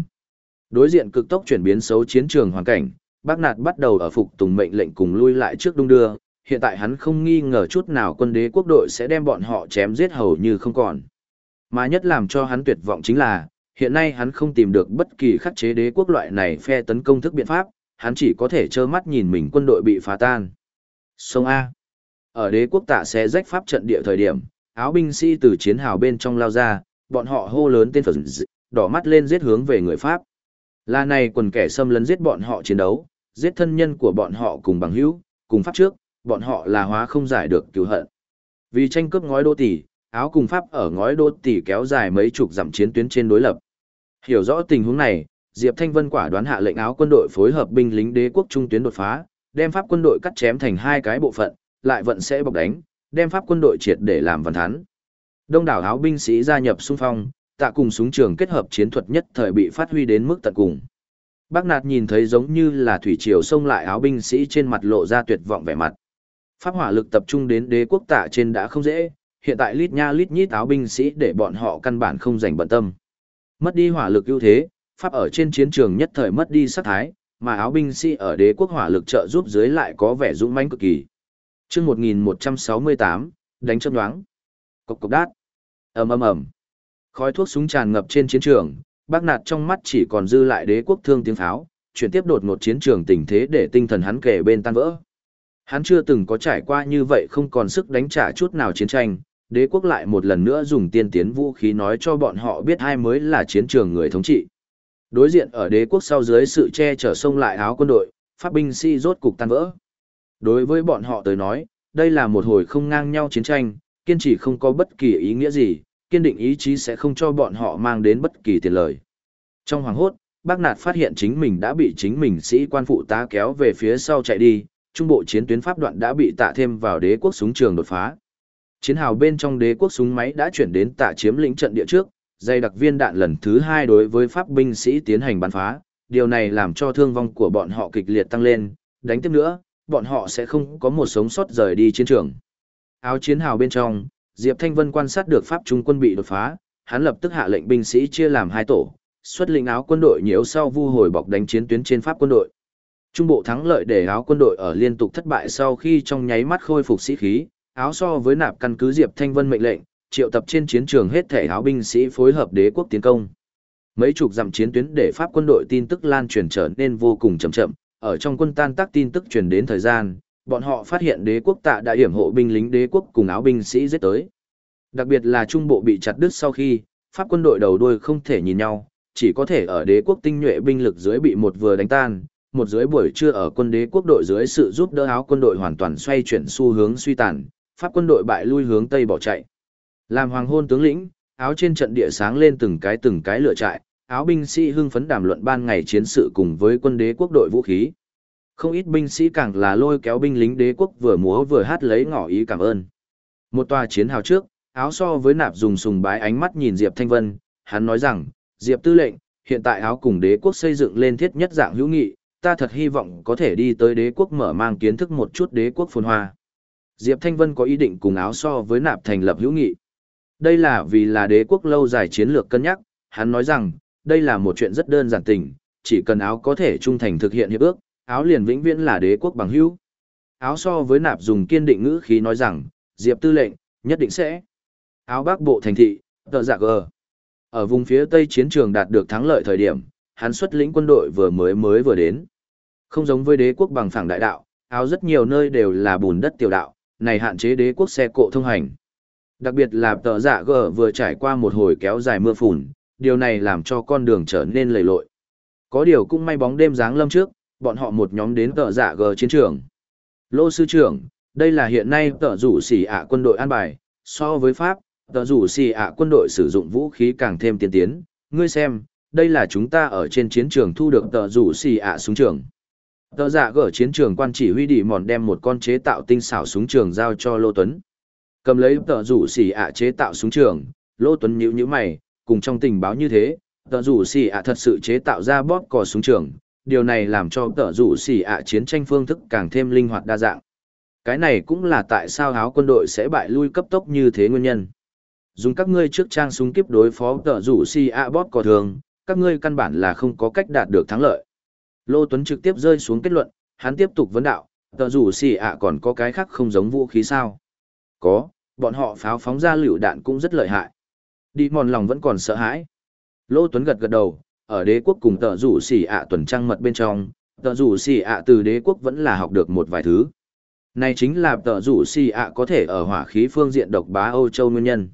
Đối diện cực tốc chuyển biến xấu chiến trường hoàn cảnh, bác nạt bắt đầu ở phục tùng mệnh lệnh cùng lui lại trước đung đưa, hiện tại hắn không nghi ngờ chút nào quân đế quốc đội sẽ đem bọn họ chém giết hầu như không còn. Mà nhất làm cho hắn tuyệt vọng chính là, hiện nay hắn không tìm được bất kỳ khắc chế đế quốc loại này phe tấn công thức biện pháp, hắn chỉ có thể trơ mắt nhìn mình quân đội bị phá tan. Sông A. Ở đế quốc tạ sẽ rách pháp trận địa thời điểm, áo binh sĩ từ chiến hào bên trong lao ra, bọn họ hô lớn tên phật đỏ mắt lên giết hướng về người Pháp. Là này quần kẻ xâm lấn giết bọn họ chiến đấu, giết thân nhân của bọn họ cùng bằng hữu, cùng pháp trước, bọn họ là hóa không giải được cứu hận. Vì tranh cướp ngói đô tỷ, áo cùng pháp ở ngói đô tỷ kéo dài mấy chục dặm chiến tuyến trên đối lập. Hiểu rõ tình huống này, Diệp Thanh Vân quả đoán hạ lệnh áo quân đội phối hợp binh lính đế quốc trung tuyến đột phá, đem pháp quân đội cắt chém thành hai cái bộ phận, lại vận sẽ bọc đánh, đem pháp quân đội triệt để làm văn thán. Đông đảo áo binh sĩ gia nhập xung phong, tạ cùng súng trường kết hợp chiến thuật nhất thời bị phát huy đến mức tận cùng. Bác Nạt nhìn thấy giống như là thủy triều xông lại áo binh sĩ trên mặt lộ ra tuyệt vọng vẻ mặt. Pháp hỏa lực tập trung đến đế quốc tạ trên đã không dễ, hiện tại lít nha lít nhít áo binh sĩ để bọn họ căn bản không dành bận tâm. Mất đi hỏa lực ưu thế, Pháp ở trên chiến trường nhất thời mất đi sát thái, mà áo binh sĩ ở đế quốc hỏa lực trợ giúp dưới lại có vẻ dũng mãnh cực kỳ. Chương 1168, đánh châm đoáng. Cộc cộc đát. Ầm ầm ầm. Khói thuốc súng tràn ngập trên chiến trường, Bác Nạt trong mắt chỉ còn dư lại đế quốc thương tiếng pháo, chuyển tiếp đột ngột chiến trường tình thế để tinh thần hắn kể bên tan vỡ. Hắn chưa từng có trải qua như vậy không còn sức đánh trả chút nào chiến tranh, đế quốc lại một lần nữa dùng tiên tiến vũ khí nói cho bọn họ biết ai mới là chiến trường người thống trị. Đối diện ở đế quốc sau dưới sự che chở sông lại áo quân đội, pháp binh si rốt cục tan vỡ. Đối với bọn họ tới nói, đây là một hồi không ngang nhau chiến tranh, kiên trì không có bất kỳ ý nghĩa gì, kiên định ý chí sẽ không cho bọn họ mang đến bất kỳ tiền lời. Trong hoàng hốt, bác nạt phát hiện chính mình đã bị chính mình sĩ quan phụ tá kéo về phía sau chạy đi, trung bộ chiến tuyến pháp đoạn đã bị tạ thêm vào đế quốc súng trường đột phá. Chiến hào bên trong đế quốc súng máy đã chuyển đến tạ chiếm lĩnh trận địa trước, dây đặc viên đạn lần thứ hai đối với pháp binh sĩ tiến hành bắn phá, điều này làm cho thương vong của bọn họ kịch liệt tăng lên, đánh tiếp nữa, bọn họ sẽ không có một sống sót rời đi chiến trường. Áo chiến hào bên trong, Diệp Thanh Vân quan sát được pháp trung quân bị đột phá, hắn lập tức hạ lệnh binh sĩ chia làm hai tổ, xuất lĩnh áo quân đội nhiễu sau vu hồi bọc đánh chiến tuyến trên pháp quân đội. Trung bộ thắng lợi để áo quân đội ở liên tục thất bại sau khi trong nháy mắt khôi phục sĩ khí, áo so với nạp căn cứ Diệp Thanh Vân mệnh lệnh, triệu tập trên chiến trường hết thể áo binh sĩ phối hợp đế quốc tiến công. Mấy chục dặm chiến tuyến để Pháp quân đội tin tức lan truyền trở nên vô cùng chậm chậm, ở trong quân tan tác tin tức truyền đến thời gian, bọn họ phát hiện đế quốc tạ đã hiểm hộ binh lính đế quốc cùng áo binh sĩ giết tới. Đặc biệt là trung bộ bị chặt đứt sau khi, Pháp quân đội đầu đuôi không thể nhìn nhau, chỉ có thể ở đế quốc tinh nhuệ binh lực dưới bị một vừa đánh tan, một dưới buổi trưa ở quân đế quốc đội dưới sự giúp đỡ áo quân đội hoàn toàn xoay chuyển xu hướng suy tàn, Pháp quân đội bại lui hướng tây bỏ chạy. Làm hoàng hôn tướng lĩnh, áo trên trận địa sáng lên từng cái từng cái lửa trại, áo binh sĩ hưng phấn đàm luận ban ngày chiến sự cùng với quân đế quốc đội vũ khí. Không ít binh sĩ càng là lôi kéo binh lính đế quốc vừa múa vừa hát lấy ngỏ ý cảm ơn. Một tòa chiến hào trước, áo so với nạp dùng sùng bái ánh mắt nhìn Diệp Thanh Vân, hắn nói rằng, Diệp tư lệnh, hiện tại áo cùng đế quốc xây dựng lên thiết nhất dạng hữu nghị, ta thật hy vọng có thể đi tới đế quốc mở mang kiến thức một chút đế quốc phồn hoa. Diệp Thanh Vân có ý định cùng áo so với nạp thành lập hữu nghị. Đây là vì là đế quốc lâu dài chiến lược cân nhắc, hắn nói rằng, đây là một chuyện rất đơn giản tình, chỉ cần áo có thể trung thành thực hiện hiệp ước, áo liền vĩnh viễn là đế quốc bằng hữu. Áo so với nạp dùng kiên định ngữ khí nói rằng, Diệp tư lệnh, nhất định sẽ. Áo bắc bộ thành thị, tờ giả gờ. Ở vùng phía tây chiến trường đạt được thắng lợi thời điểm, hắn xuất lĩnh quân đội vừa mới mới vừa đến. Không giống với đế quốc bằng phẳng đại đạo, áo rất nhiều nơi đều là bùn đất tiểu đạo, này hạn chế đế quốc xe cộ thông hành. Đặc biệt là tờ giả gờ vừa trải qua một hồi kéo dài mưa phùn, điều này làm cho con đường trở nên lầy lội. Có điều cũng may bóng đêm dáng lâm trước, bọn họ một nhóm đến tờ giả dạ gờ chiến trường. Lô sư trưởng, đây là hiện nay tờ rủ xỉ ạ quân đội an bài, so với Pháp, tờ rủ xỉ ạ quân đội sử dụng vũ khí càng thêm tiên tiến. Ngươi xem, đây là chúng ta ở trên chiến trường thu được tờ rủ xỉ ạ súng trường. Tờ giả dạ gờ chiến trường quan chỉ huy đi mòn đem một con chế tạo tinh xảo súng trường giao cho Lô Tuấn. Cầm lấy tờ rủ xỉ ạ chế tạo súng trường, Lô Tuấn nhíu nhíu mày, cùng trong tình báo như thế, tờ rủ xỉ ạ thật sự chế tạo ra bóp cò súng trường, điều này làm cho tờ rủ xỉ ạ chiến tranh phương thức càng thêm linh hoạt đa dạng. Cái này cũng là tại sao áo quân đội sẽ bại lui cấp tốc như thế nguyên nhân. Dùng các ngươi trước trang súng kiếp đối phó tờ rủ xỉ ạ bóp cò thường, các ngươi căn bản là không có cách đạt được thắng lợi. Lô Tuấn trực tiếp rơi xuống kết luận, hắn tiếp tục vấn đạo, tờ rủ xỉ ạ còn có cái khác không giống vũ khí sao? Có, bọn họ pháo phóng ra lựu đạn cũng rất lợi hại. Đi mòn lòng vẫn còn sợ hãi. Lô Tuấn gật gật đầu, ở đế quốc cùng tờ rủ xỉ ạ tuần trăng mật bên trong, tờ rủ xỉ ạ từ đế quốc vẫn là học được một vài thứ. Này chính là tờ rủ xỉ ạ có thể ở hỏa khí phương diện độc bá Âu Châu nguyên nhân.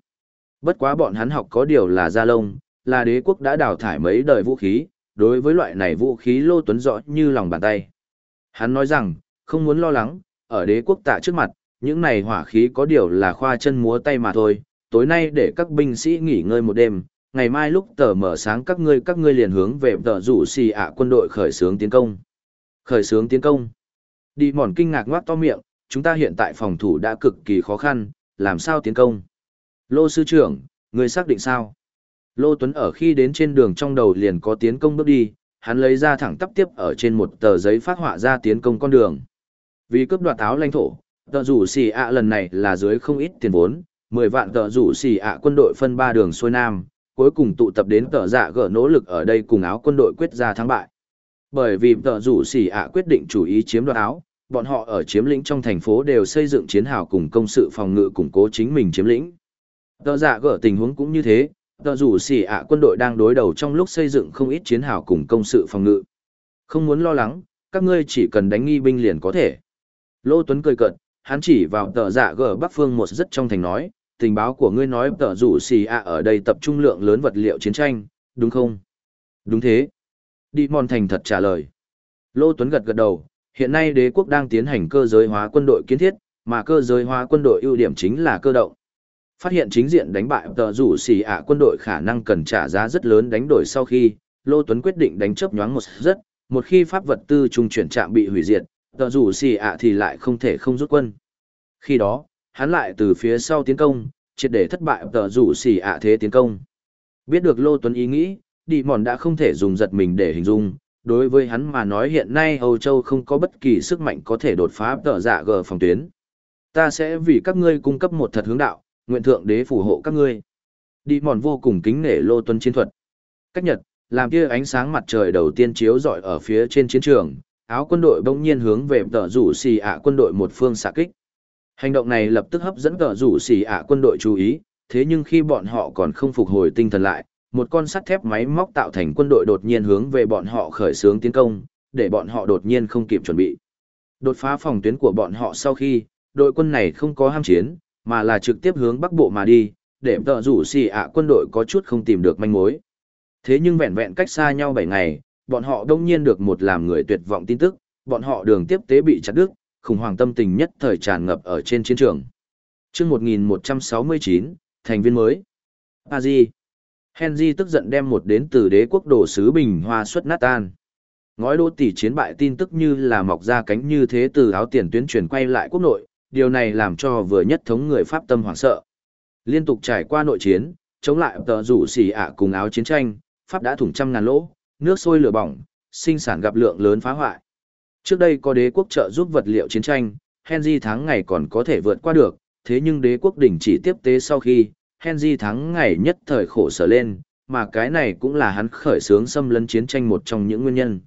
Bất quá bọn hắn học có điều là gia lông, là đế quốc đã đào thải mấy đời vũ khí, đối với loại này vũ khí Lô Tuấn rõ như lòng bàn tay. Hắn nói rằng, không muốn lo lắng, ở đế quốc tạ trước mặt, những này hỏa khí có điều là khoa chân múa tay mà thôi, tối nay để các binh sĩ nghỉ ngơi một đêm, ngày mai lúc tờ mở sáng các ngươi các ngươi liền hướng về tờ rủ xì ạ quân đội khởi xướng tiến công. Khởi xướng tiến công. Đi mòn kinh ngạc ngoác to miệng, chúng ta hiện tại phòng thủ đã cực kỳ khó khăn, làm sao tiến công? Lô sư trưởng, người xác định sao? Lô Tuấn ở khi đến trên đường trong đầu liền có tiến công bước đi, hắn lấy ra thẳng tắp tiếp ở trên một tờ giấy phát họa ra tiến công con đường. Vì cướp đoạt áo lãnh thổ, tờ rủ xì ạ lần này là dưới không ít tiền vốn, 10 vạn tờ rủ xì ạ quân đội phân ba đường xuôi nam, cuối cùng tụ tập đến tờ dạ gỡ nỗ lực ở đây cùng áo quân đội quyết ra thắng bại. Bởi vì tờ rủ xì ạ quyết định chủ ý chiếm đoạt áo, bọn họ ở chiếm lĩnh trong thành phố đều xây dựng chiến hào cùng công sự phòng ngự củng cố chính mình chiếm lĩnh. Tờ dạ gỡ tình huống cũng như thế, tờ rủ xì ạ quân đội đang đối đầu trong lúc xây dựng không ít chiến hào cùng công sự phòng ngự. Không muốn lo lắng, các ngươi chỉ cần đánh nghi binh liền có thể. Lô Tuấn cười cợt, hắn chỉ vào tờ dạ gỡ bắc phương một rất trong thành nói, tình báo của ngươi nói tờ rủ xì ạ ở đây tập trung lượng lớn vật liệu chiến tranh, đúng không? Đúng thế. Đi mòn thành thật trả lời. Lô Tuấn gật gật đầu, hiện nay đế quốc đang tiến hành cơ giới hóa quân đội kiến thiết, mà cơ giới hóa quân đội ưu điểm chính là cơ động. Phát hiện chính diện đánh bại tờ rủ xì ạ quân đội khả năng cần trả giá rất lớn đánh đổi sau khi, Lô Tuấn quyết định đánh chấp nhoáng một rất, một khi pháp vật tư trung chuyển trạm bị hủy diệt, tờ rủ xì ạ thì lại không thể không rút quân. Khi đó, hắn lại từ phía sau tiến công, triệt để thất bại tờ rủ xì ạ thế tiến công. Biết được Lô Tuấn ý nghĩ, đi mòn đã không thể dùng giật mình để hình dung, đối với hắn mà nói hiện nay Âu Châu không có bất kỳ sức mạnh có thể đột phá tờ dạ gờ phòng tuyến. Ta sẽ vì các ngươi cung cấp một thật hướng đạo, nguyện thượng đế phù hộ các ngươi. Đi mòn vô cùng kính nể Lô Tuấn chiến thuật. Cách nhật, làm kia ánh sáng mặt trời đầu tiên chiếu rọi ở phía trên chiến trường, áo quân đội bỗng nhiên hướng về tờ rủ xì ạ quân đội một phương xạ kích. Hành động này lập tức hấp dẫn cờ rủ xỉ ạ quân đội chú ý, thế nhưng khi bọn họ còn không phục hồi tinh thần lại, một con sắt thép máy móc tạo thành quân đội đột nhiên hướng về bọn họ khởi xướng tiến công, để bọn họ đột nhiên không kịp chuẩn bị. Đột phá phòng tuyến của bọn họ sau khi, đội quân này không có ham chiến, mà là trực tiếp hướng bắc bộ mà đi, để tờ rủ xì ạ quân đội có chút không tìm được manh mối. Thế nhưng vẹn vẹn cách xa nhau 7 ngày, bọn họ đông nhiên được một làm người tuyệt vọng tin tức, bọn họ đường tiếp tế bị chặt đứt, khủng hoảng tâm tình nhất thời tràn ngập ở trên chiến trường. Trước 1169, thành viên mới. Aji, Henry tức giận đem một đến từ đế quốc đồ sứ bình hoa xuất nát tan. Ngói đô tỷ chiến bại tin tức như là mọc ra cánh như thế từ áo tiền tuyến truyền quay lại quốc nội, điều này làm cho vừa nhất thống người Pháp tâm hoảng sợ. Liên tục trải qua nội chiến, chống lại tờ rủ xỉ ạ cùng áo chiến tranh, Pháp đã thủng trăm ngàn lỗ, nước sôi lửa bỏng, sinh sản gặp lượng lớn phá hoại. Trước đây có đế quốc trợ giúp vật liệu chiến tranh, Henry tháng ngày còn có thể vượt qua được, thế nhưng đế quốc đỉnh chỉ tiếp tế sau khi, Henry tháng ngày nhất thời khổ sở lên, mà cái này cũng là hắn khởi xướng xâm lấn chiến tranh một trong những nguyên nhân.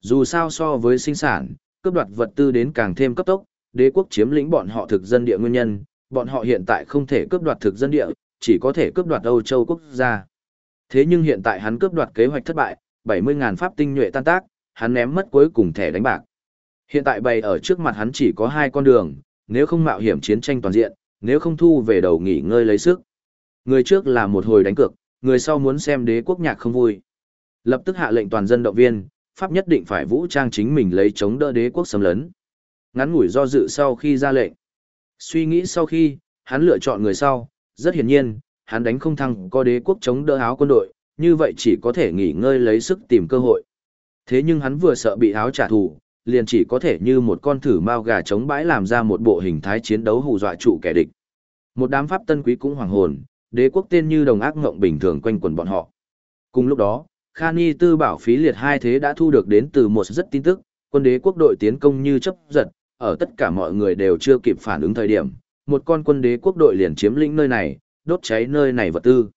Dù sao so với sinh sản, cướp đoạt vật tư đến càng thêm cấp tốc, đế quốc chiếm lĩnh bọn họ thực dân địa nguyên nhân, bọn họ hiện tại không thể cướp đoạt thực dân địa, chỉ có thể cướp đoạt Âu Châu quốc gia. Thế nhưng hiện tại hắn cướp đoạt kế hoạch thất bại, 70.000 pháp tinh nhuệ tan tác, hắn ném mất cuối cùng thẻ đánh bạc. Hiện tại bày ở trước mặt hắn chỉ có hai con đường, nếu không mạo hiểm chiến tranh toàn diện, nếu không thu về đầu nghỉ ngơi lấy sức. Người trước là một hồi đánh cược, người sau muốn xem đế quốc nhạc không vui. Lập tức hạ lệnh toàn dân động viên, Pháp nhất định phải vũ trang chính mình lấy chống đỡ đế quốc xâm lấn. Ngắn ngủi do dự sau khi ra lệnh. Suy nghĩ sau khi, hắn lựa chọn người sau, rất hiển nhiên, hắn đánh không thăng có đế quốc chống đỡ áo quân đội, như vậy chỉ có thể nghỉ ngơi lấy sức tìm cơ hội. Thế nhưng hắn vừa sợ bị áo trả thù, liền chỉ có thể như một con thử mao gà chống bãi làm ra một bộ hình thái chiến đấu hù dọa trụ kẻ địch. Một đám pháp tân quý cũng hoàng hồn, đế quốc tên như đồng ác ngộng bình thường quanh quần bọn họ. Cùng lúc đó, Khani tư bảo phí liệt hai thế đã thu được đến từ một rất tin tức, quân đế quốc đội tiến công như chấp giật, ở tất cả mọi người đều chưa kịp phản ứng thời điểm, một con quân đế quốc đội liền chiếm lĩnh nơi này, đốt cháy nơi này vật tư.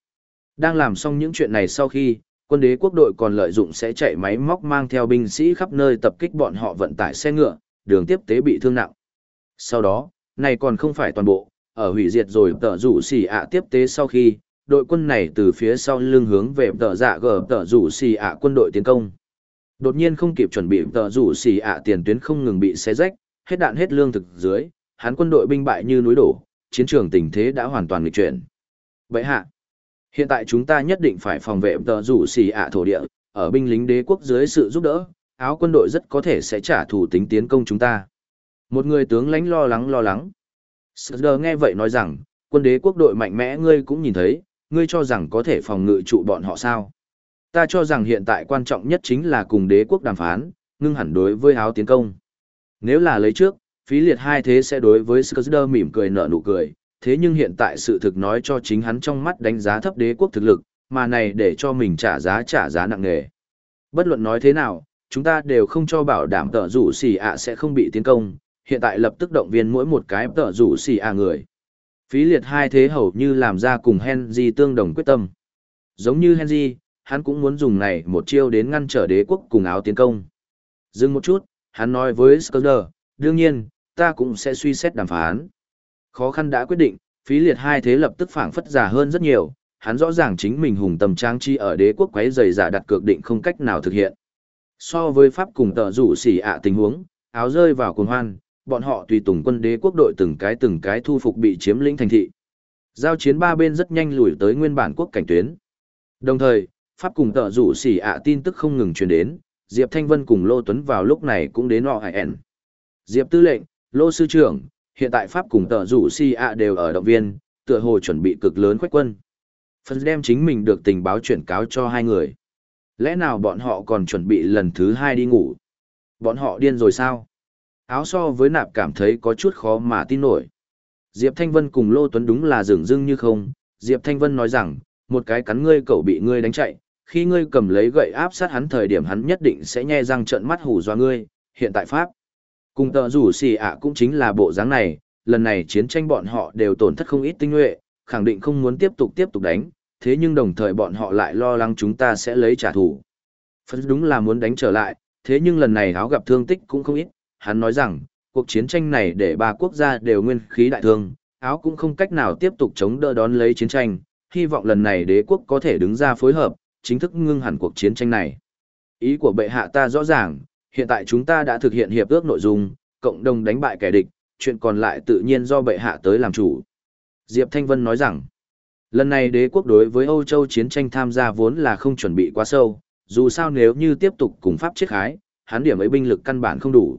Đang làm xong những chuyện này sau khi, quân đế quốc đội còn lợi dụng sẽ chạy máy móc mang theo binh sĩ khắp nơi tập kích bọn họ vận tải xe ngựa, đường tiếp tế bị thương nặng. Sau đó, này còn không phải toàn bộ, ở hủy diệt rồi tờ rủ xì ạ tiếp tế sau khi, đội quân này từ phía sau lưng hướng về tờ dạ gờ tờ rủ xì ạ quân đội tiến công. Đột nhiên không kịp chuẩn bị tờ rủ xì ạ tiền tuyến không ngừng bị xé rách, hết đạn hết lương thực dưới, hắn quân đội binh bại như núi đổ, chiến trường tình thế đã hoàn toàn nghịch chuyển. Vậy hạ, hiện tại chúng ta nhất định phải phòng vệ tờ rủ xì ạ thổ địa, ở binh lính đế quốc dưới sự giúp đỡ, áo quân đội rất có thể sẽ trả thù tính tiến công chúng ta. Một người tướng lãnh lo lắng lo lắng. Sờ nghe vậy nói rằng, quân đế quốc đội mạnh mẽ ngươi cũng nhìn thấy, ngươi cho rằng có thể phòng ngự trụ bọn họ sao. Ta cho rằng hiện tại quan trọng nhất chính là cùng đế quốc đàm phán, ngưng hẳn đối với áo tiến công. Nếu là lấy trước, phí liệt hai thế sẽ đối với Sờ mỉm cười nở nụ cười, thế nhưng hiện tại sự thực nói cho chính hắn trong mắt đánh giá thấp đế quốc thực lực, mà này để cho mình trả giá trả giá nặng nề. Bất luận nói thế nào, chúng ta đều không cho bảo đảm tợ rủ xì ạ sẽ không bị tiến công, hiện tại lập tức động viên mỗi một cái tợ rủ xì ạ người. Phí liệt hai thế hầu như làm ra cùng Henry tương đồng quyết tâm. Giống như Henry, hắn cũng muốn dùng này một chiêu đến ngăn trở đế quốc cùng áo tiến công. Dừng một chút, hắn nói với Skrull, đương nhiên, ta cũng sẽ suy xét đàm phán. Khó khăn đã quyết định, phí liệt hai thế lập tức phảng phất giả hơn rất nhiều, hắn rõ ràng chính mình hùng tầm trang chi ở đế quốc quấy dày giả đặt cược định không cách nào thực hiện. So với Pháp cùng tờ rủ xỉ ạ tình huống, áo rơi vào cuồng hoan, bọn họ tùy tùng quân đế quốc đội từng cái từng cái thu phục bị chiếm lĩnh thành thị. Giao chiến ba bên rất nhanh lùi tới nguyên bản quốc cảnh tuyến. Đồng thời, Pháp cùng tờ rủ xỉ ạ tin tức không ngừng truyền đến, Diệp Thanh Vân cùng Lô Tuấn vào lúc này cũng đến họ hải ẻn. Diệp Tư lệnh, Lô Sư trưởng, hiện tại Pháp cùng tờ rủ Si ạ đều ở động viên, tựa hồ chuẩn bị cực lớn khoách quân. Phần đem chính mình được tình báo chuyển cáo cho hai người. Lẽ nào bọn họ còn chuẩn bị lần thứ hai đi ngủ? Bọn họ điên rồi sao? Áo so với nạp cảm thấy có chút khó mà tin nổi. Diệp Thanh Vân cùng Lô Tuấn đúng là dường dưng như không. Diệp Thanh Vân nói rằng, một cái cắn ngươi cậu bị ngươi đánh chạy, khi ngươi cầm lấy gậy áp sát hắn thời điểm hắn nhất định sẽ nhe răng trợn mắt hù do ngươi, hiện tại Pháp. Cùng tờ rủ xì ạ cũng chính là bộ dáng này, lần này chiến tranh bọn họ đều tổn thất không ít tinh nhuệ, khẳng định không muốn tiếp tục tiếp tục đánh, thế nhưng đồng thời bọn họ lại lo lắng chúng ta sẽ lấy trả thù. Phật đúng là muốn đánh trở lại, thế nhưng lần này áo gặp thương tích cũng không ít, hắn nói rằng, cuộc chiến tranh này để ba quốc gia đều nguyên khí đại thương, áo cũng không cách nào tiếp tục chống đỡ đón lấy chiến tranh, hy vọng lần này đế quốc có thể đứng ra phối hợp, chính thức ngưng hẳn cuộc chiến tranh này. Ý của bệ hạ ta rõ ràng, hiện tại chúng ta đã thực hiện hiệp ước nội dung, cộng đồng đánh bại kẻ địch, chuyện còn lại tự nhiên do bệ hạ tới làm chủ. Diệp Thanh Vân nói rằng, lần này đế quốc đối với Âu Châu chiến tranh tham gia vốn là không chuẩn bị quá sâu, dù sao nếu như tiếp tục cùng Pháp chết khái, hắn điểm ấy binh lực căn bản không đủ.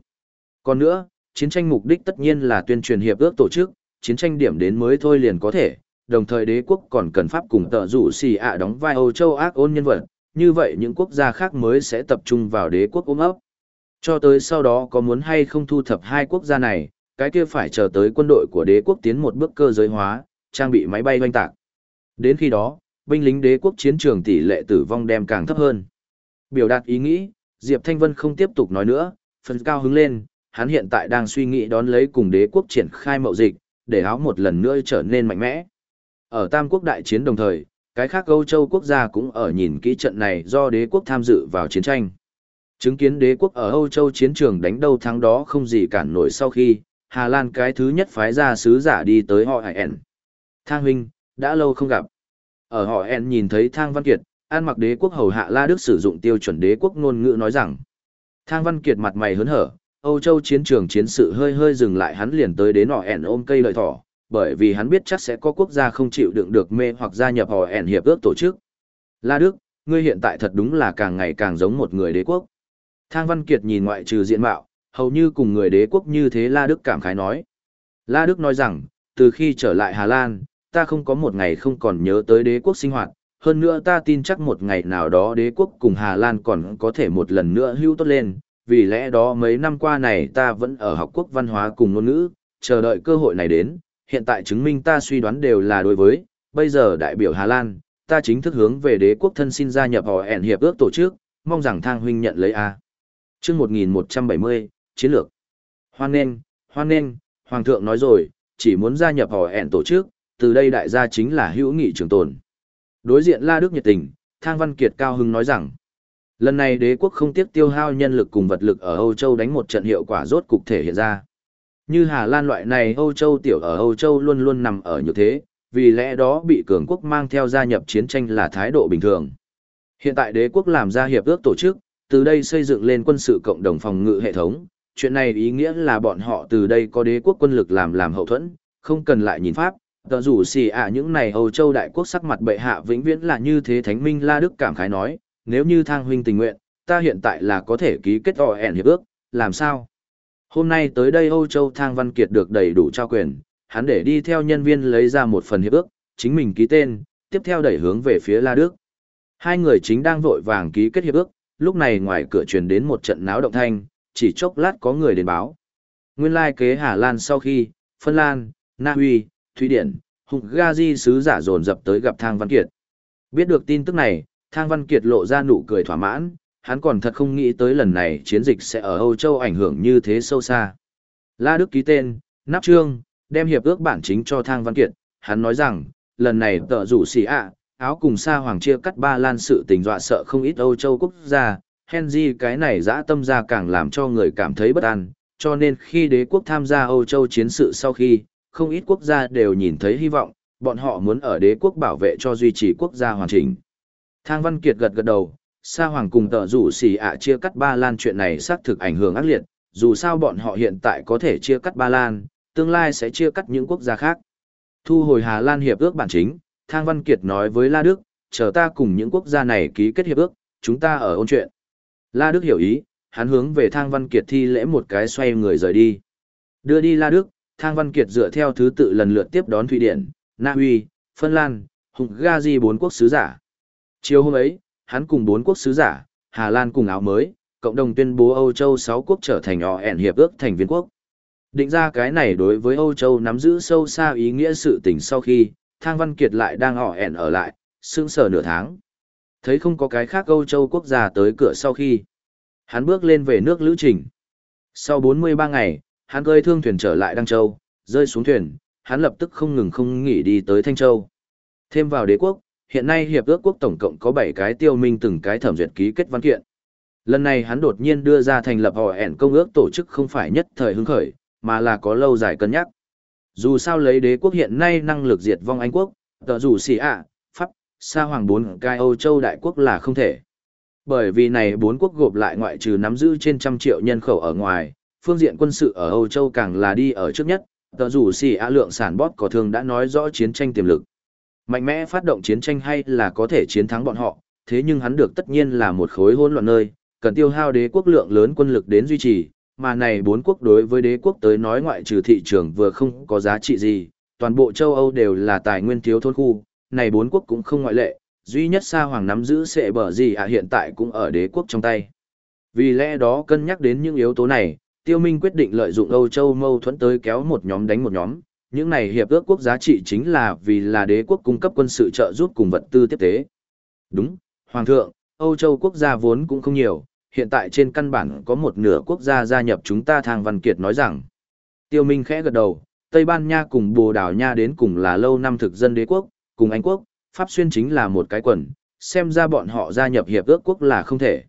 Còn nữa, chiến tranh mục đích tất nhiên là tuyên truyền hiệp ước tổ chức, chiến tranh điểm đến mới thôi liền có thể, đồng thời đế quốc còn cần Pháp cùng tợ rủ xì ạ đóng vai Âu Châu ác ôn nhân vật, như vậy những quốc gia khác mới sẽ tập trung vào đế quốc ôm ấp. Cho tới sau đó có muốn hay không thu thập hai quốc gia này, cái kia phải chờ tới quân đội của đế quốc tiến một bước cơ giới hóa, trang bị máy bay doanh tạc. Đến khi đó, binh lính đế quốc chiến trường tỷ lệ tử vong đem càng thấp hơn. Biểu đạt ý nghĩ, Diệp Thanh Vân không tiếp tục nói nữa, phần cao hứng lên, hắn hiện tại đang suy nghĩ đón lấy cùng đế quốc triển khai mậu dịch, để áo một lần nữa trở nên mạnh mẽ. Ở Tam quốc đại chiến đồng thời, cái khác Âu Châu quốc gia cũng ở nhìn kỹ trận này do đế quốc tham dự vào chiến tranh. Chứng kiến đế quốc ở Âu Châu chiến trường đánh đâu thắng đó không gì cản nổi sau khi, Hà Lan cái thứ nhất phái ra sứ giả đi tới họ Hải ẻn. Thang huynh, đã lâu không gặp. Ở họ ẻn nhìn thấy Thang Văn Kiệt, an mặc đế quốc hầu hạ La Đức sử dụng tiêu chuẩn đế quốc ngôn ngữ nói rằng. Thang Văn Kiệt mặt mày hớn hở, Âu Châu chiến trường chiến sự hơi hơi dừng lại hắn liền tới đến họ ẻn ôm cây lợi thỏ, bởi vì hắn biết chắc sẽ có quốc gia không chịu đựng được mê hoặc gia nhập họ ẻn hiệp ước tổ chức. La Đức, ngươi hiện tại thật đúng là càng ngày càng giống một người đế quốc. Thang Văn Kiệt nhìn ngoại trừ diện mạo, hầu như cùng người đế quốc như thế La Đức cảm khái nói. La Đức nói rằng, từ khi trở lại Hà Lan, ta không có một ngày không còn nhớ tới đế quốc sinh hoạt, hơn nữa ta tin chắc một ngày nào đó đế quốc cùng Hà Lan còn có thể một lần nữa hưu tốt lên, vì lẽ đó mấy năm qua này ta vẫn ở học quốc văn hóa cùng ngôn ngữ, chờ đợi cơ hội này đến, hiện tại chứng minh ta suy đoán đều là đối với, bây giờ đại biểu Hà Lan, ta chính thức hướng về đế quốc thân xin gia nhập họ ẻn hiệp ước tổ chức, mong rằng thang huynh nhận lấy A. Trước 1170, chiến lược. Hoan nghênh, hoan nghênh, Hoàng thượng nói rồi, chỉ muốn gia nhập họ hẹn tổ chức, từ đây đại gia chính là hữu nghị trường tồn. Đối diện La Đức nhiệt tình, Thang Văn Kiệt cao hứng nói rằng, lần này đế quốc không tiếc tiêu hao nhân lực cùng vật lực ở Âu Châu đánh một trận hiệu quả rốt cục thể hiện ra. Như Hà Lan loại này Âu Châu tiểu ở Âu Châu luôn luôn nằm ở như thế, vì lẽ đó bị cường quốc mang theo gia nhập chiến tranh là thái độ bình thường. Hiện tại đế quốc làm ra hiệp ước tổ chức, từ đây xây dựng lên quân sự cộng đồng phòng ngự hệ thống, chuyện này ý nghĩa là bọn họ từ đây có đế quốc quân lực làm làm hậu thuẫn, không cần lại nhìn pháp, tờ rủ xì ạ những này Âu Châu đại quốc sắc mặt bệ hạ vĩnh viễn là như thế Thánh Minh La Đức cảm khái nói, nếu như thang huynh tình nguyện, ta hiện tại là có thể ký kết tỏ ẻn hiệp ước, làm sao? Hôm nay tới đây Âu Châu Thang Văn Kiệt được đầy đủ trao quyền, hắn để đi theo nhân viên lấy ra một phần hiệp ước, chính mình ký tên, tiếp theo đẩy hướng về phía La Đức. Hai người chính đang vội vàng ký kết hiệp ước, lúc này ngoài cửa truyền đến một trận náo động thanh, chỉ chốc lát có người đến báo. Nguyên lai kế Hà Lan sau khi, Phân Lan, Na Uy, Thụy Điển, Hùng Gazi sứ giả dồn dập tới gặp Thang Văn Kiệt. Biết được tin tức này, Thang Văn Kiệt lộ ra nụ cười thỏa mãn, hắn còn thật không nghĩ tới lần này chiến dịch sẽ ở Âu Châu ảnh hưởng như thế sâu xa. La Đức ký tên, nắp trương, đem hiệp ước bản chính cho Thang Văn Kiệt, hắn nói rằng, lần này tợ rủ xì ạ, áo cùng sa hoàng chia cắt ba lan sự tình dọa sợ không ít Âu Châu quốc gia, Henry cái này dã tâm ra càng làm cho người cảm thấy bất an, cho nên khi đế quốc tham gia Âu Châu chiến sự sau khi, không ít quốc gia đều nhìn thấy hy vọng, bọn họ muốn ở đế quốc bảo vệ cho duy trì quốc gia hoàn chỉnh. Thang Văn Kiệt gật gật đầu, Sa Hoàng cùng tợ rủ xì ạ chia cắt Ba Lan chuyện này xác thực ảnh hưởng ác liệt, dù sao bọn họ hiện tại có thể chia cắt Ba Lan, tương lai sẽ chia cắt những quốc gia khác. Thu hồi Hà Lan hiệp ước bản chính, Thang Văn Kiệt nói với La Đức, chờ ta cùng những quốc gia này ký kết hiệp ước, chúng ta ở ôn chuyện. La Đức hiểu ý, hắn hướng về Thang Văn Kiệt thi lễ một cái xoay người rời đi. Đưa đi La Đức, Thang Văn Kiệt dựa theo thứ tự lần lượt tiếp đón Thụy Điển, Na Uy, Phân Lan, Hùng bốn quốc sứ giả. Chiều hôm ấy, hắn cùng bốn quốc sứ giả, Hà Lan cùng áo mới, cộng đồng tuyên bố Âu Châu sáu quốc trở thành họ ẻn hiệp ước thành viên quốc. Định ra cái này đối với Âu Châu nắm giữ sâu xa ý nghĩa sự tình sau khi, Thang Văn Kiệt lại đang họ ẻn ở lại, sững sờ nửa tháng. Thấy không có cái khác Âu Châu quốc gia tới cửa sau khi, hắn bước lên về nước lữ trình. Sau 43 ngày, hắn cơi thương thuyền trở lại Đăng Châu, rơi xuống thuyền, hắn lập tức không ngừng không nghỉ đi tới Thanh Châu. Thêm vào đế quốc, hiện nay hiệp ước quốc tổng cộng có 7 cái tiêu minh từng cái thẩm duyệt ký kết văn kiện. Lần này hắn đột nhiên đưa ra thành lập họ ẻn công ước tổ chức không phải nhất thời hứng khởi, mà là có lâu dài cân nhắc. Dù sao lấy đế quốc hiện nay năng lực diệt vong Anh quốc, tờ dù xì ạ, Pháp, Sa hoàng bốn cái Âu Châu đại quốc là không thể. Bởi vì này bốn quốc gộp lại ngoại trừ nắm giữ trên trăm triệu nhân khẩu ở ngoài, phương diện quân sự ở Âu Châu càng là đi ở trước nhất, tờ dù xì ạ lượng sản bót có thường đã nói rõ chiến tranh tiềm lực. Mạnh mẽ phát động chiến tranh hay là có thể chiến thắng bọn họ, thế nhưng hắn được tất nhiên là một khối hỗn loạn nơi, cần tiêu hao đế quốc lượng lớn quân lực đến duy trì, mà này bốn quốc đối với đế quốc tới nói ngoại trừ thị trường vừa không có giá trị gì, toàn bộ châu Âu đều là tài nguyên thiếu thôn khu, này bốn quốc cũng không ngoại lệ, duy nhất Sa Hoàng nắm giữ sẽ bở gì à hiện tại cũng ở đế quốc trong tay. Vì lẽ đó cân nhắc đến những yếu tố này, Tiêu Minh quyết định lợi dụng Âu Châu mâu thuẫn tới kéo một nhóm đánh một nhóm, những này hiệp ước quốc giá trị chính là vì là đế quốc cung cấp quân sự trợ giúp cùng vật tư tiếp tế. Đúng, Hoàng thượng, Âu Châu quốc gia vốn cũng không nhiều, hiện tại trên căn bản có một nửa quốc gia gia nhập chúng ta thang văn kiệt nói rằng. Tiêu Minh khẽ gật đầu, Tây Ban Nha cùng Bồ Đào Nha đến cùng là lâu năm thực dân đế quốc, cùng Anh quốc, Pháp xuyên chính là một cái quần, xem ra bọn họ gia nhập hiệp ước quốc là không thể.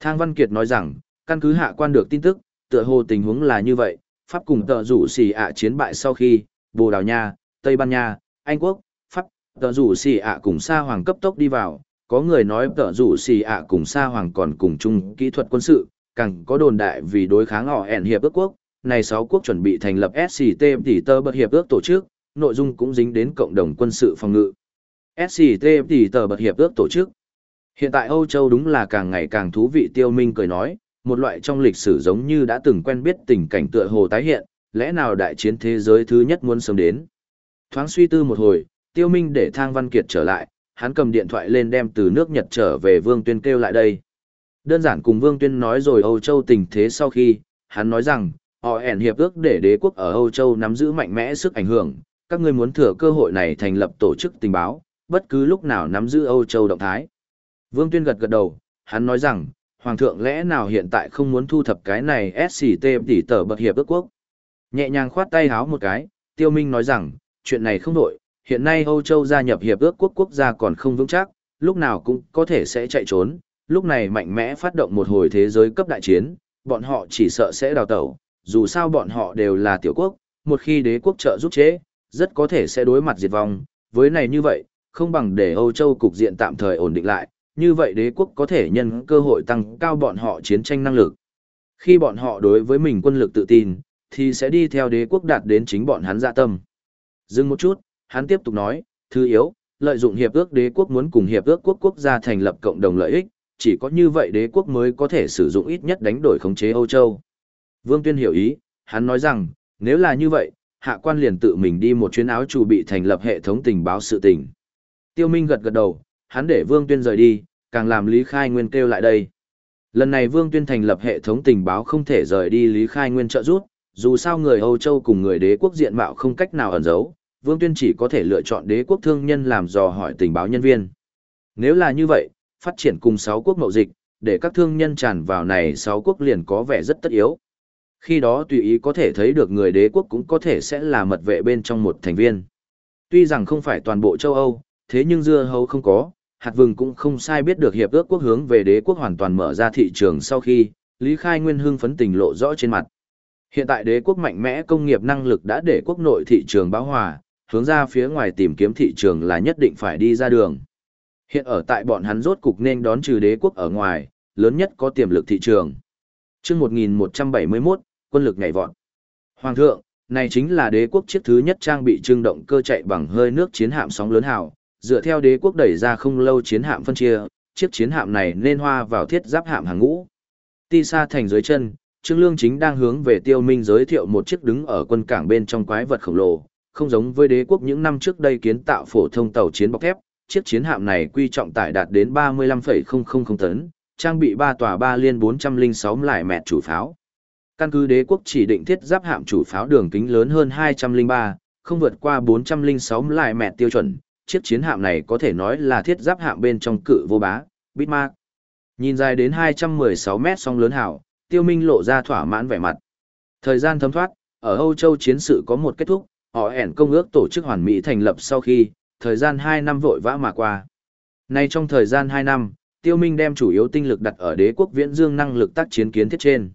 Thang Văn Kiệt nói rằng, căn cứ hạ quan được tin tức, tựa hồ tình huống là như vậy, Pháp cùng tờ rủ xì ạ chiến bại sau khi, Bồ Đào Nha, Tây Ban Nha, Anh Quốc, Pháp, tờ rủ xì ạ cùng Sa Hoàng cấp tốc đi vào, có người nói tợ rủ xì ạ cùng Sa Hoàng còn cùng chung kỹ thuật quân sự, càng có đồn đại vì đối kháng họ ẻn hiệp ước quốc, này sáu quốc chuẩn bị thành lập SCT tỷ tơ bật hiệp ước tổ chức, nội dung cũng dính đến cộng đồng quân sự phòng ngự. SCT tỷ tơ bật hiệp ước tổ chức. Hiện tại Âu Châu đúng là càng ngày càng thú vị tiêu minh cười nói, một loại trong lịch sử giống như đã từng quen biết tình cảnh tựa hồ tái hiện, lẽ nào đại chiến thế giới thứ nhất muốn sớm đến. Thoáng suy tư một hồi, tiêu minh để thang văn kiệt trở lại, hắn cầm điện thoại lên đem từ nước Nhật trở về Vương Tuyên kêu lại đây. Đơn giản cùng Vương Tuyên nói rồi Âu Châu tình thế sau khi, hắn nói rằng, họ ẻn hiệp ước để đế quốc ở Âu Châu nắm giữ mạnh mẽ sức ảnh hưởng, các ngươi muốn thừa cơ hội này thành lập tổ chức tình báo, bất cứ lúc nào nắm giữ Âu Châu động thái. Vương Tuyên gật gật đầu, hắn nói rằng, Hoàng thượng lẽ nào hiện tại không muốn thu thập cái này SCT tỷ tờ bậc hiệp ước quốc. Nhẹ nhàng khoát tay háo một cái, Tiêu Minh nói rằng, chuyện này không đổi, hiện nay Âu Châu gia nhập hiệp ước quốc quốc gia còn không vững chắc, lúc nào cũng có thể sẽ chạy trốn, lúc này mạnh mẽ phát động một hồi thế giới cấp đại chiến, bọn họ chỉ sợ sẽ đào tẩu, dù sao bọn họ đều là tiểu quốc, một khi đế quốc trợ giúp chế, rất có thể sẽ đối mặt diệt vong, với này như vậy, không bằng để Âu Châu cục diện tạm thời ổn định lại, như vậy đế quốc có thể nhân cơ hội tăng cao bọn họ chiến tranh năng lực. Khi bọn họ đối với mình quân lực tự tin, thì sẽ đi theo đế quốc đạt đến chính bọn hắn dạ tâm. Dừng một chút, hắn tiếp tục nói, thứ yếu, lợi dụng hiệp ước đế quốc muốn cùng hiệp ước quốc quốc gia thành lập cộng đồng lợi ích, chỉ có như vậy đế quốc mới có thể sử dụng ít nhất đánh đổi khống chế Âu Châu. Vương Tuyên hiểu ý, hắn nói rằng, nếu là như vậy, hạ quan liền tự mình đi một chuyến áo chủ bị thành lập hệ thống tình báo sự tình. Tiêu Minh gật gật đầu, hắn để Vương Tuyên rời đi, càng làm Lý Khai Nguyên kêu lại đây. Lần này Vương Tuyên thành lập hệ thống tình báo không thể rời đi Lý Khai Nguyên trợ giúp, dù sao người Âu Châu cùng người đế quốc diện mạo không cách nào ẩn giấu, Vương Tuyên chỉ có thể lựa chọn đế quốc thương nhân làm dò hỏi tình báo nhân viên. Nếu là như vậy, phát triển cùng sáu quốc mậu dịch, để các thương nhân tràn vào này sáu quốc liền có vẻ rất tất yếu. Khi đó tùy ý có thể thấy được người đế quốc cũng có thể sẽ là mật vệ bên trong một thành viên. Tuy rằng không phải toàn bộ châu Âu, thế nhưng dưa hấu không có, hạt vừng cũng không sai biết được hiệp ước quốc hướng về đế quốc hoàn toàn mở ra thị trường sau khi, Lý Khai Nguyên hưng phấn tình lộ rõ trên mặt. Hiện tại đế quốc mạnh mẽ công nghiệp năng lực đã để quốc nội thị trường báo hòa, hướng ra phía ngoài tìm kiếm thị trường là nhất định phải đi ra đường. Hiện ở tại bọn hắn rốt cục nên đón trừ đế quốc ở ngoài, lớn nhất có tiềm lực thị trường. Trước 1171, quân lực nhảy vọt. Hoàng thượng, này chính là đế quốc chiếc thứ nhất trang bị trưng động cơ chạy bằng hơi nước chiến hạm sóng lớn hào, dựa theo đế quốc đẩy ra không lâu chiến hạm phân chia, chiếc chiến hạm này nên hoa vào thiết giáp hạm hàng ngũ. Ti xa thành dưới chân, Trương Lương chính đang hướng về Tiêu Minh giới thiệu một chiếc đứng ở quân cảng bên trong quái vật khổng lồ, không giống với đế quốc những năm trước đây kiến tạo phổ thông tàu chiến bọc thép, chiếc chiến hạm này quy trọng tải đạt đến 35,000 tấn, trang bị 3 tòa 3 liên 406 lại mẹt chủ pháo. Căn cứ đế quốc chỉ định thiết giáp hạm chủ pháo đường kính lớn hơn 203, không vượt qua 406 lại mẹt tiêu chuẩn, chiếc chiến hạm này có thể nói là thiết giáp hạm bên trong cự vô bá, Bismarck. Nhìn dài đến 216 mét song lớn hảo, tiêu minh lộ ra thỏa mãn vẻ mặt. Thời gian thấm thoát, ở Âu Châu chiến sự có một kết thúc, họ ẻn công ước tổ chức hoàn mỹ thành lập sau khi, thời gian 2 năm vội vã mà qua. Nay trong thời gian 2 năm, tiêu minh đem chủ yếu tinh lực đặt ở đế quốc viễn dương năng lực tác chiến kiến thiết trên.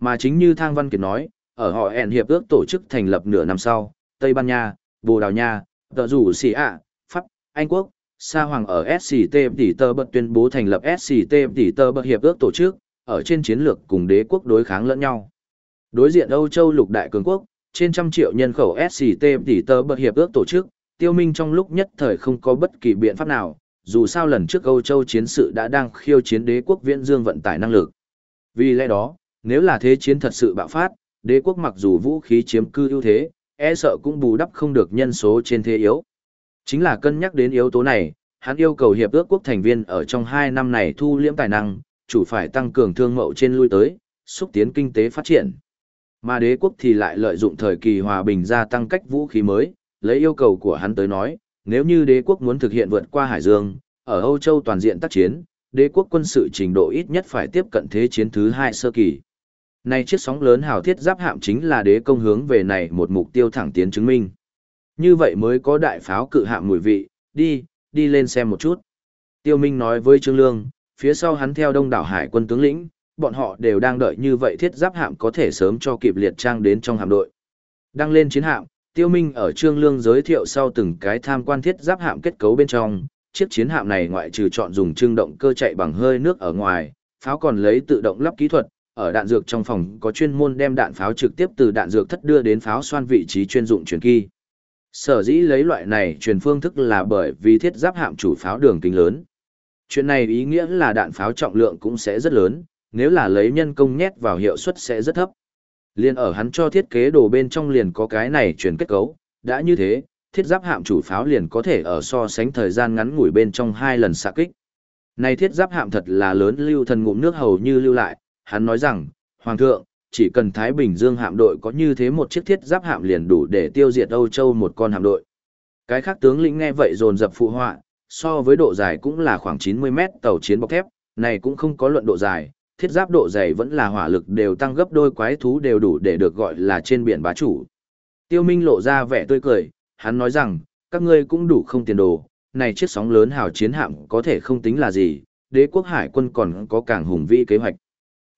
Mà chính như Thang Văn Kiệt nói, ở họ ẻn hiệp ước tổ chức thành lập nửa năm sau, Tây Ban Nha, Bồ Đào Nha, tờ rủ xì ạ, Pháp, Anh Quốc, Sa Hoàng ở SCT tỷ tơ bật tuyên bố thành lập SCT tỷ tơ bật hiệp ước tổ chức, ở trên chiến lược cùng đế quốc đối kháng lẫn nhau. Đối diện Âu Châu lục đại cường quốc, trên trăm triệu nhân khẩu SCT tỷ tơ bật hiệp ước tổ chức, tiêu minh trong lúc nhất thời không có bất kỳ biện pháp nào, dù sao lần trước Âu Châu chiến sự đã đang khiêu chiến đế quốc viễn dương vận tải năng lực. Vì lẽ đó, nếu là thế chiến thật sự bạo phát, đế quốc mặc dù vũ khí chiếm cư ưu thế, e sợ cũng bù đắp không được nhân số trên thế yếu. Chính là cân nhắc đến yếu tố này, hắn yêu cầu hiệp ước quốc thành viên ở trong hai năm này thu liễm tài năng, chủ phải tăng cường thương mậu trên lui tới, xúc tiến kinh tế phát triển. Mà đế quốc thì lại lợi dụng thời kỳ hòa bình gia tăng cách vũ khí mới, lấy yêu cầu của hắn tới nói, nếu như đế quốc muốn thực hiện vượt qua Hải Dương, ở Âu Châu toàn diện tác chiến, đế quốc quân sự trình độ ít nhất phải tiếp cận thế chiến thứ hai sơ kỳ. Nay chiếc sóng lớn hào thiết giáp hạm chính là đế công hướng về này một mục tiêu thẳng tiến chứng minh. Như vậy mới có đại pháo cự hạm mùi vị, đi, đi lên xem một chút. Tiêu Minh nói với Trương Lương, phía sau hắn theo đông đảo hải quân tướng lĩnh, bọn họ đều đang đợi như vậy thiết giáp hạm có thể sớm cho kịp liệt trang đến trong hạm đội. Đăng lên chiến hạm, Tiêu Minh ở Trương Lương giới thiệu sau từng cái tham quan thiết giáp hạm kết cấu bên trong, chiếc chiến hạm này ngoại trừ chọn dùng trưng động cơ chạy bằng hơi nước ở ngoài, pháo còn lấy tự động lắp kỹ thuật, ở đạn dược trong phòng có chuyên môn đem đạn pháo trực tiếp từ đạn dược thất đưa đến pháo xoan vị trí chuyên dụng truyền kỳ. Sở dĩ lấy loại này truyền phương thức là bởi vì thiết giáp hạm chủ pháo đường kính lớn. Chuyện này ý nghĩa là đạn pháo trọng lượng cũng sẽ rất lớn, nếu là lấy nhân công nhét vào hiệu suất sẽ rất thấp. Liên ở hắn cho thiết kế đồ bên trong liền có cái này chuyển kết cấu, đã như thế, thiết giáp hạm chủ pháo liền có thể ở so sánh thời gian ngắn ngủi bên trong hai lần xạ kích. Này thiết giáp hạm thật là lớn lưu thần ngụm nước hầu như lưu lại, hắn nói rằng, Hoàng thượng, chỉ cần Thái Bình Dương hạm đội có như thế một chiếc thiết giáp hạm liền đủ để tiêu diệt Âu Châu một con hạm đội. Cái khác tướng lĩnh nghe vậy dồn dập phụ họa, so với độ dài cũng là khoảng 90 mét tàu chiến bọc thép, này cũng không có luận độ dài, thiết giáp độ dày vẫn là hỏa lực đều tăng gấp đôi quái thú đều đủ để được gọi là trên biển bá chủ. Tiêu Minh lộ ra vẻ tươi cười, hắn nói rằng, các ngươi cũng đủ không tiền đồ, này chiếc sóng lớn hào chiến hạm có thể không tính là gì, đế quốc hải quân còn có càng hùng vĩ kế hoạch.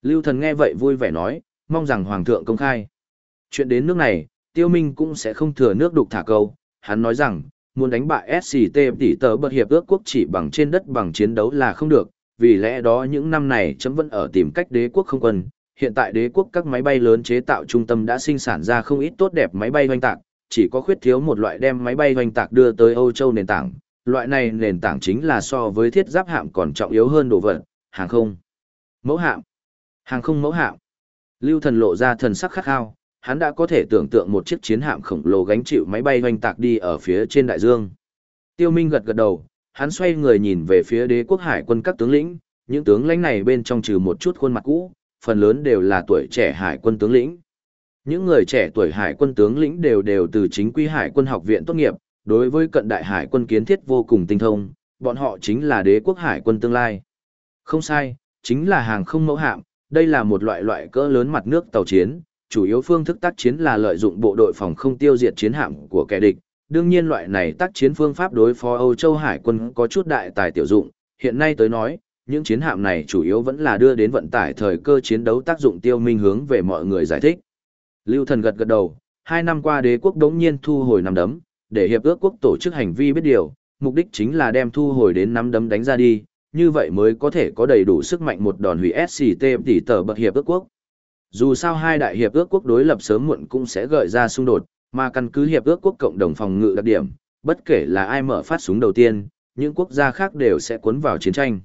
Lưu thần nghe vậy vui vẻ nói, mong rằng Hoàng thượng công khai. Chuyện đến nước này, Tiêu Minh cũng sẽ không thừa nước đục thả câu, hắn nói rằng, muốn đánh bại SCT tỷ tờ bật hiệp ước quốc chỉ bằng trên đất bằng chiến đấu là không được, vì lẽ đó những năm này chấm vẫn ở tìm cách đế quốc không quân. Hiện tại đế quốc các máy bay lớn chế tạo trung tâm đã sinh sản ra không ít tốt đẹp máy bay hoành tạc, chỉ có khuyết thiếu một loại đem máy bay hoành tạc đưa tới Âu Châu nền tảng. Loại này nền tảng chính là so với thiết giáp hạm còn trọng yếu hơn đồ vật, hàng không, mẫu hạm, hàng không mẫu hạm. Lưu thần lộ ra thần sắc khắc khao, hắn đã có thể tưởng tượng một chiếc chiến hạm khổng lồ gánh chịu máy bay hoành tạc đi ở phía trên đại dương. Tiêu Minh gật gật đầu, hắn xoay người nhìn về phía đế quốc hải quân các tướng lĩnh, những tướng lãnh này bên trong trừ một chút khuôn mặt cũ, phần lớn đều là tuổi trẻ hải quân tướng lĩnh. Những người trẻ tuổi hải quân tướng lĩnh đều đều từ chính quy hải quân học viện tốt nghiệp, đối với cận đại hải quân kiến thiết vô cùng tinh thông, bọn họ chính là đế quốc hải quân tương lai. Không sai, chính là hàng không mẫu hạm, đây là một loại loại cỡ lớn mặt nước tàu chiến, chủ yếu phương thức tác chiến là lợi dụng bộ đội phòng không tiêu diệt chiến hạm của kẻ địch. Đương nhiên loại này tác chiến phương pháp đối phó Âu Châu Hải quân có chút đại tài tiểu dụng, hiện nay tới nói, những chiến hạm này chủ yếu vẫn là đưa đến vận tải thời cơ chiến đấu tác dụng tiêu minh hướng về mọi người giải thích. Lưu thần gật gật đầu, hai năm qua đế quốc đống nhiên thu hồi nắm đấm, để hiệp ước quốc tổ chức hành vi biết điều, mục đích chính là đem thu hồi đến nắm đấm đánh ra đi, như vậy mới có thể có đầy đủ sức mạnh một đòn hủy SCT tỷ tờ bậc hiệp ước quốc. Dù sao hai đại hiệp ước quốc đối lập sớm muộn cũng sẽ gợi ra xung đột, mà căn cứ hiệp ước quốc cộng đồng phòng ngự đặc điểm, bất kể là ai mở phát súng đầu tiên, những quốc gia khác đều sẽ cuốn vào chiến tranh.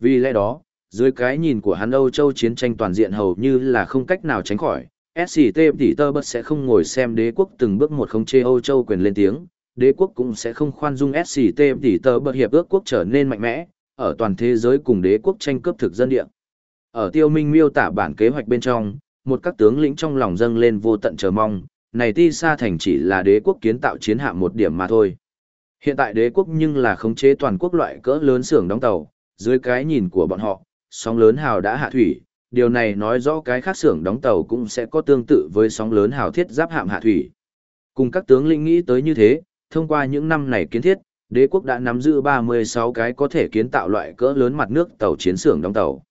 Vì lẽ đó, dưới cái nhìn của hắn Âu Châu chiến tranh toàn diện hầu như là không cách nào tránh khỏi, SCT tỷ tơ bất sẽ không ngồi xem đế quốc từng bước một không chê Âu Châu quyền lên tiếng, đế quốc cũng sẽ không khoan dung SCT tỷ tơ bất hiệp ước quốc trở nên mạnh mẽ, ở toàn thế giới cùng đế quốc tranh cướp thực dân địa. Ở tiêu minh miêu tả bản kế hoạch bên trong, một các tướng lĩnh trong lòng dâng lên vô tận chờ mong, này ti sa thành chỉ là đế quốc kiến tạo chiến hạm một điểm mà thôi. Hiện tại đế quốc nhưng là khống chế toàn quốc loại cỡ lớn xưởng đóng tàu, dưới cái nhìn của bọn họ, sóng lớn hào đã hạ thủy, điều này nói rõ cái khác xưởng đóng tàu cũng sẽ có tương tự với sóng lớn hào thiết giáp hạm hạ thủy. Cùng các tướng lĩnh nghĩ tới như thế, thông qua những năm này kiến thiết, đế quốc đã nắm giữ 36 cái có thể kiến tạo loại cỡ lớn mặt nước tàu chiến xưởng đóng tàu.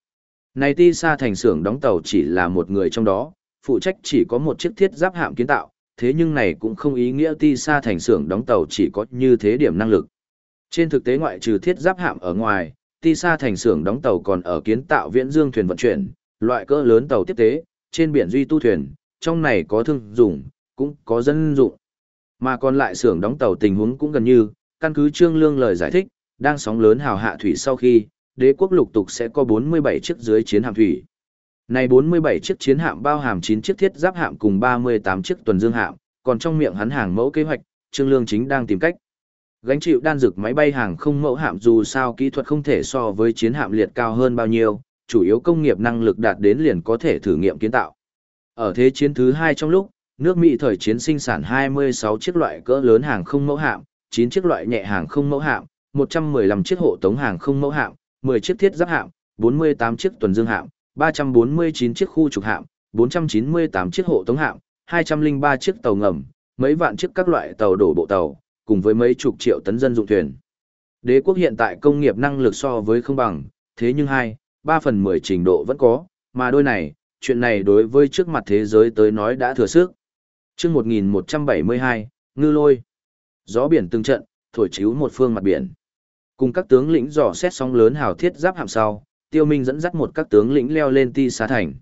Này ti sa thành xưởng đóng tàu chỉ là một người trong đó, phụ trách chỉ có một chiếc thiết giáp hạm kiến tạo, thế nhưng này cũng không ý nghĩa ti xa thành xưởng đóng tàu chỉ có như thế điểm năng lực. Trên thực tế ngoại trừ thiết giáp hạm ở ngoài, ti xa thành xưởng đóng tàu còn ở kiến tạo viễn dương thuyền vận chuyển, loại cỡ lớn tàu tiếp tế, trên biển duy tu thuyền, trong này có thương dụng cũng có dân dụng. Mà còn lại xưởng đóng tàu tình huống cũng gần như, căn cứ Trương Lương lời giải thích, đang sóng lớn hào hạ thủy sau khi, đế quốc lục tục sẽ có 47 chiếc dưới chiến hạm thủy. Này 47 chiếc chiến hạm bao hàm 9 chiếc thiết giáp hạm cùng 38 chiếc tuần dương hạm, còn trong miệng hắn hàng mẫu kế hoạch, Trương Lương chính đang tìm cách. Gánh chịu đan dược máy bay hàng không mẫu hạm dù sao kỹ thuật không thể so với chiến hạm liệt cao hơn bao nhiêu, chủ yếu công nghiệp năng lực đạt đến liền có thể thử nghiệm kiến tạo. Ở thế chiến thứ hai trong lúc, nước Mỹ thời chiến sinh sản 26 chiếc loại cỡ lớn hàng không mẫu hạm, 9 chiếc loại nhẹ hàng không mẫu hạm, 115 chiếc hộ tống hàng không mẫu hạm, 10 chiếc thiết giáp hạm, 48 chiếc tuần dương hạm, 349 chiếc khu trục hạm, 498 chiếc hộ tống hạm, 203 chiếc tàu ngầm, mấy vạn chiếc các loại tàu đổ bộ tàu, cùng với mấy chục triệu tấn dân dụng thuyền. Đế quốc hiện tại công nghiệp năng lực so với không bằng, thế nhưng hai, ba phần mười trình độ vẫn có, mà đôi này, chuyện này đối với trước mặt thế giới tới nói đã thừa sức. chương 1172, ngư lôi. Gió biển từng trận, thổi chiếu một phương mặt biển. Cùng các tướng lĩnh dò xét sóng lớn hào thiết giáp hạm sau, Tiêu Minh dẫn dắt một các tướng lĩnh leo lên Ti Sa Thành.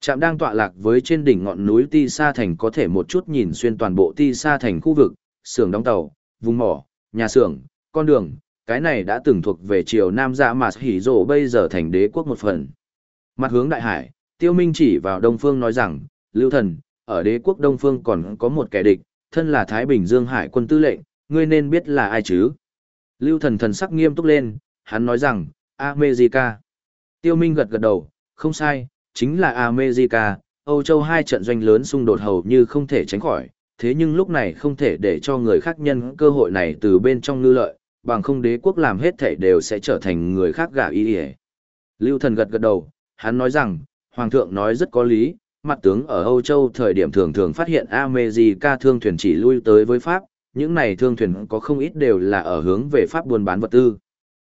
Trạm đang tọa lạc với trên đỉnh ngọn núi Ti Sa Thành có thể một chút nhìn xuyên toàn bộ Ti Sa Thành khu vực, xưởng đóng tàu, vùng mỏ, nhà xưởng, con đường, cái này đã từng thuộc về triều Nam Dạ mà Hỉ Dỗ bây giờ thành đế quốc một phần. Mặt hướng đại hải, Tiêu Minh chỉ vào Đông Phương nói rằng, Lưu Thần, ở đế quốc Đông Phương còn có một kẻ địch, thân là Thái Bình Dương Hải quân tư lệnh, ngươi nên biết là ai chứ? Lưu Thần thần sắc nghiêm túc lên, hắn nói rằng, America. Tiêu Minh gật gật đầu, không sai, chính là America, Âu Châu hai trận doanh lớn xung đột hầu như không thể tránh khỏi, thế nhưng lúc này không thể để cho người khác nhân cơ hội này từ bên trong ngư lợi, bằng không đế quốc làm hết thể đều sẽ trở thành người khác gả y hề. lưu thần gật gật đầu hắn nói rằng hoàng thượng nói rất có lý mặt tướng ở âu châu thời điểm thường thường phát hiện America thương thuyền chỉ lui tới với pháp những này thương thuyền có không ít đều là ở hướng về pháp buôn bán vật tư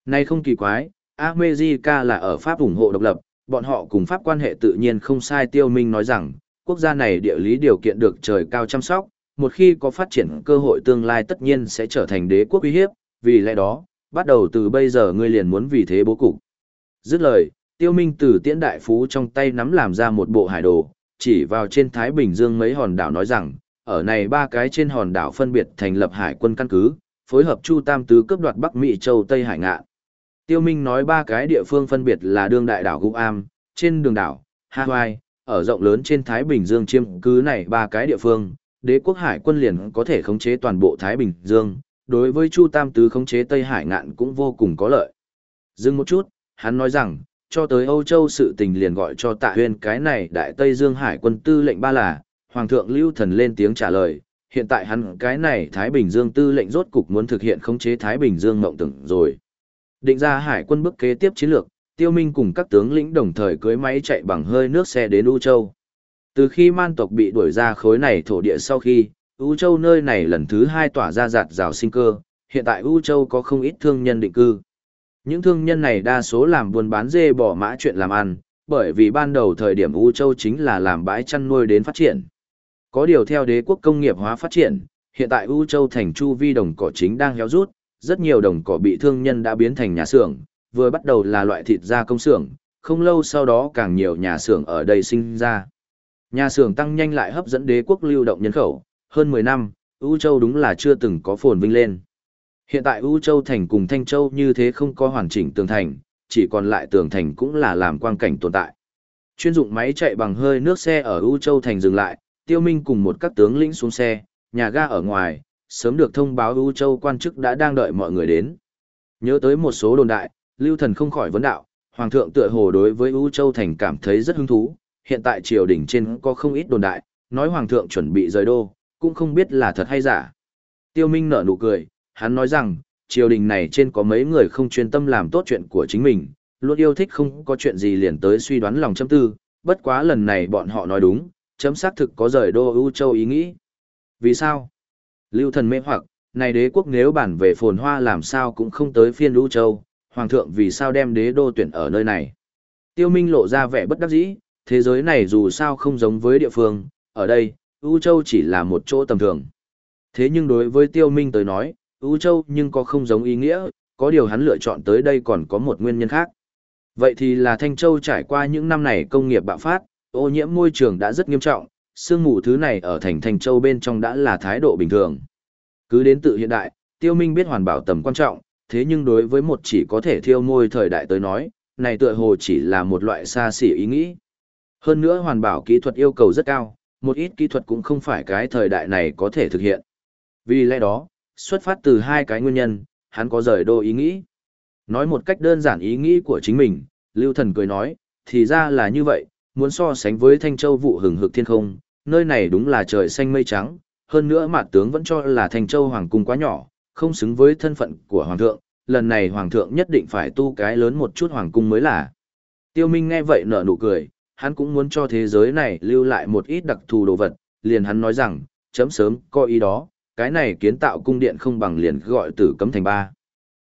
nay không kỳ quái America là ở pháp ủng hộ độc lập bọn họ cùng pháp quan hệ tự nhiên không sai tiêu minh nói rằng quốc gia này địa lý điều kiện được trời cao chăm sóc một khi có phát triển cơ hội tương lai tất nhiên sẽ trở thành đế quốc uy hiếp vì lẽ đó, bắt đầu từ bây giờ ngươi liền muốn vì thế bố cục. Dứt lời, tiêu minh từ tiễn đại phú trong tay nắm làm ra một bộ hải đồ, chỉ vào trên Thái Bình Dương mấy hòn đảo nói rằng, ở này ba cái trên hòn đảo phân biệt thành lập hải quân căn cứ, phối hợp Chu Tam Tứ cướp đoạt Bắc Mỹ Châu Tây Hải Ngạn. Tiêu Minh nói ba cái địa phương phân biệt là đương đại đảo Guam, trên đường đảo, Hawaii, ở rộng lớn trên Thái Bình Dương chiêm cứ này ba cái địa phương, đế quốc hải quân liền có thể khống chế toàn bộ Thái Bình Dương, đối với Chu Tam Tứ khống chế Tây Hải ngạn cũng vô cùng có lợi. Dừng một chút, hắn nói rằng, cho tới Âu Châu sự tình liền gọi cho tạ huyên cái này đại Tây Dương Hải quân tư lệnh ba là, Hoàng thượng Lưu Thần lên tiếng trả lời, hiện tại hắn cái này Thái Bình Dương tư lệnh rốt cục muốn thực hiện khống chế Thái Bình Dương mộng tưởng rồi. Định ra hải quân bước kế tiếp chiến lược, Tiêu Minh cùng các tướng lĩnh đồng thời cưới máy chạy bằng hơi nước xe đến U Châu. Từ khi man tộc bị đuổi ra khối này thổ địa sau khi, U Châu nơi này lần thứ hai tỏa ra giạt rào sinh cơ, hiện tại U Châu có không ít thương nhân định cư. Những thương nhân này đa số làm buôn bán dê bỏ mã chuyện làm ăn, bởi vì ban đầu thời điểm U Châu chính là làm bãi chăn nuôi đến phát triển. Có điều theo đế quốc công nghiệp hóa phát triển, hiện tại U Châu thành chu vi đồng cỏ chính đang héo rút, rất nhiều đồng cỏ bị thương nhân đã biến thành nhà xưởng, vừa bắt đầu là loại thịt gia công xưởng, không lâu sau đó càng nhiều nhà xưởng ở đây sinh ra. Nhà xưởng tăng nhanh lại hấp dẫn đế quốc lưu động nhân khẩu, hơn 10 năm, U Châu đúng là chưa từng có phồn vinh lên. Hiện tại U Châu thành cùng Thanh Châu như thế không có hoàn chỉnh tường thành, chỉ còn lại tường thành cũng là làm quang cảnh tồn tại. Chuyên dụng máy chạy bằng hơi nước xe ở U Châu thành dừng lại, Tiêu Minh cùng một các tướng lĩnh xuống xe, nhà ga ở ngoài, sớm được thông báo U Châu quan chức đã đang đợi mọi người đến. Nhớ tới một số đồn đại, Lưu Thần không khỏi vấn đạo, Hoàng thượng tựa hồ đối với U Châu thành cảm thấy rất hứng thú, hiện tại triều đình trên có không ít đồn đại, nói Hoàng thượng chuẩn bị rời đô, cũng không biết là thật hay giả. Tiêu Minh nở nụ cười, hắn nói rằng, triều đình này trên có mấy người không chuyên tâm làm tốt chuyện của chính mình, luôn yêu thích không có chuyện gì liền tới suy đoán lòng châm tư, bất quá lần này bọn họ nói đúng, chấm xác thực có rời đô ưu châu ý nghĩ. Vì sao? Lưu thần mê hoặc, này đế quốc nếu bản về phồn hoa làm sao cũng không tới phiên ưu châu, hoàng thượng vì sao đem đế đô tuyển ở nơi này. Tiêu Minh lộ ra vẻ bất đắc dĩ, thế giới này dù sao không giống với địa phương, ở đây, ưu châu chỉ là một chỗ tầm thường. Thế nhưng đối với Tiêu Minh tới nói, ưu châu nhưng có không giống ý nghĩa, có điều hắn lựa chọn tới đây còn có một nguyên nhân khác. Vậy thì là Thanh Châu trải qua những năm này công nghiệp bạo phát, ô nhiễm môi trường đã rất nghiêm trọng, sương mù thứ này ở thành thành Châu bên trong đã là thái độ bình thường. Cứ đến tự hiện đại, Tiêu Minh biết hoàn bảo tầm quan trọng, thế nhưng đối với một chỉ có thể thiêu môi thời đại tới nói, này tựa hồ chỉ là một loại xa xỉ ý nghĩ. Hơn nữa hoàn bảo kỹ thuật yêu cầu rất cao, một ít kỹ thuật cũng không phải cái thời đại này có thể thực hiện. Vì lẽ đó, xuất phát từ hai cái nguyên nhân, hắn có rời đô ý nghĩ. Nói một cách đơn giản ý nghĩ của chính mình, Lưu Thần cười nói, thì ra là như vậy, muốn so sánh với Thanh Châu vụ hừng hực thiên không, nơi này đúng là trời xanh mây trắng, hơn nữa mặt tướng vẫn cho là thành Châu Hoàng cung quá nhỏ, không xứng với thân phận của Hoàng thượng, lần này Hoàng thượng nhất định phải tu cái lớn một chút Hoàng cung mới là. Tiêu Minh nghe vậy nở nụ cười, hắn cũng muốn cho thế giới này lưu lại một ít đặc thù đồ vật, liền hắn nói rằng, chấm sớm, có ý đó, cái này kiến tạo cung điện không bằng liền gọi tử cấm thành ba.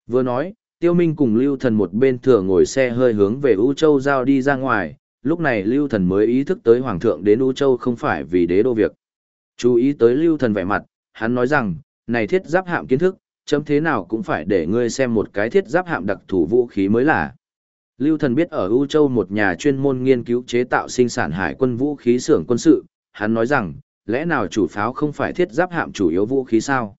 Vừa nói, Tiêu Minh cùng Lưu Thần một bên thừa ngồi xe hơi hướng về U Châu giao đi ra ngoài, lúc này Lưu Thần mới ý thức tới Hoàng thượng đến U Châu không phải vì đế đô việc. Chú ý tới Lưu Thần vẻ mặt, hắn nói rằng, này thiết giáp hạm kiến thức, chấm thế nào cũng phải để ngươi xem một cái thiết giáp hạm đặc thù vũ khí mới là. Lưu Thần biết ở U Châu một nhà chuyên môn nghiên cứu chế tạo sinh sản hải quân vũ khí xưởng quân sự, hắn nói rằng, lẽ nào chủ pháo không phải thiết giáp hạm chủ yếu vũ khí sao?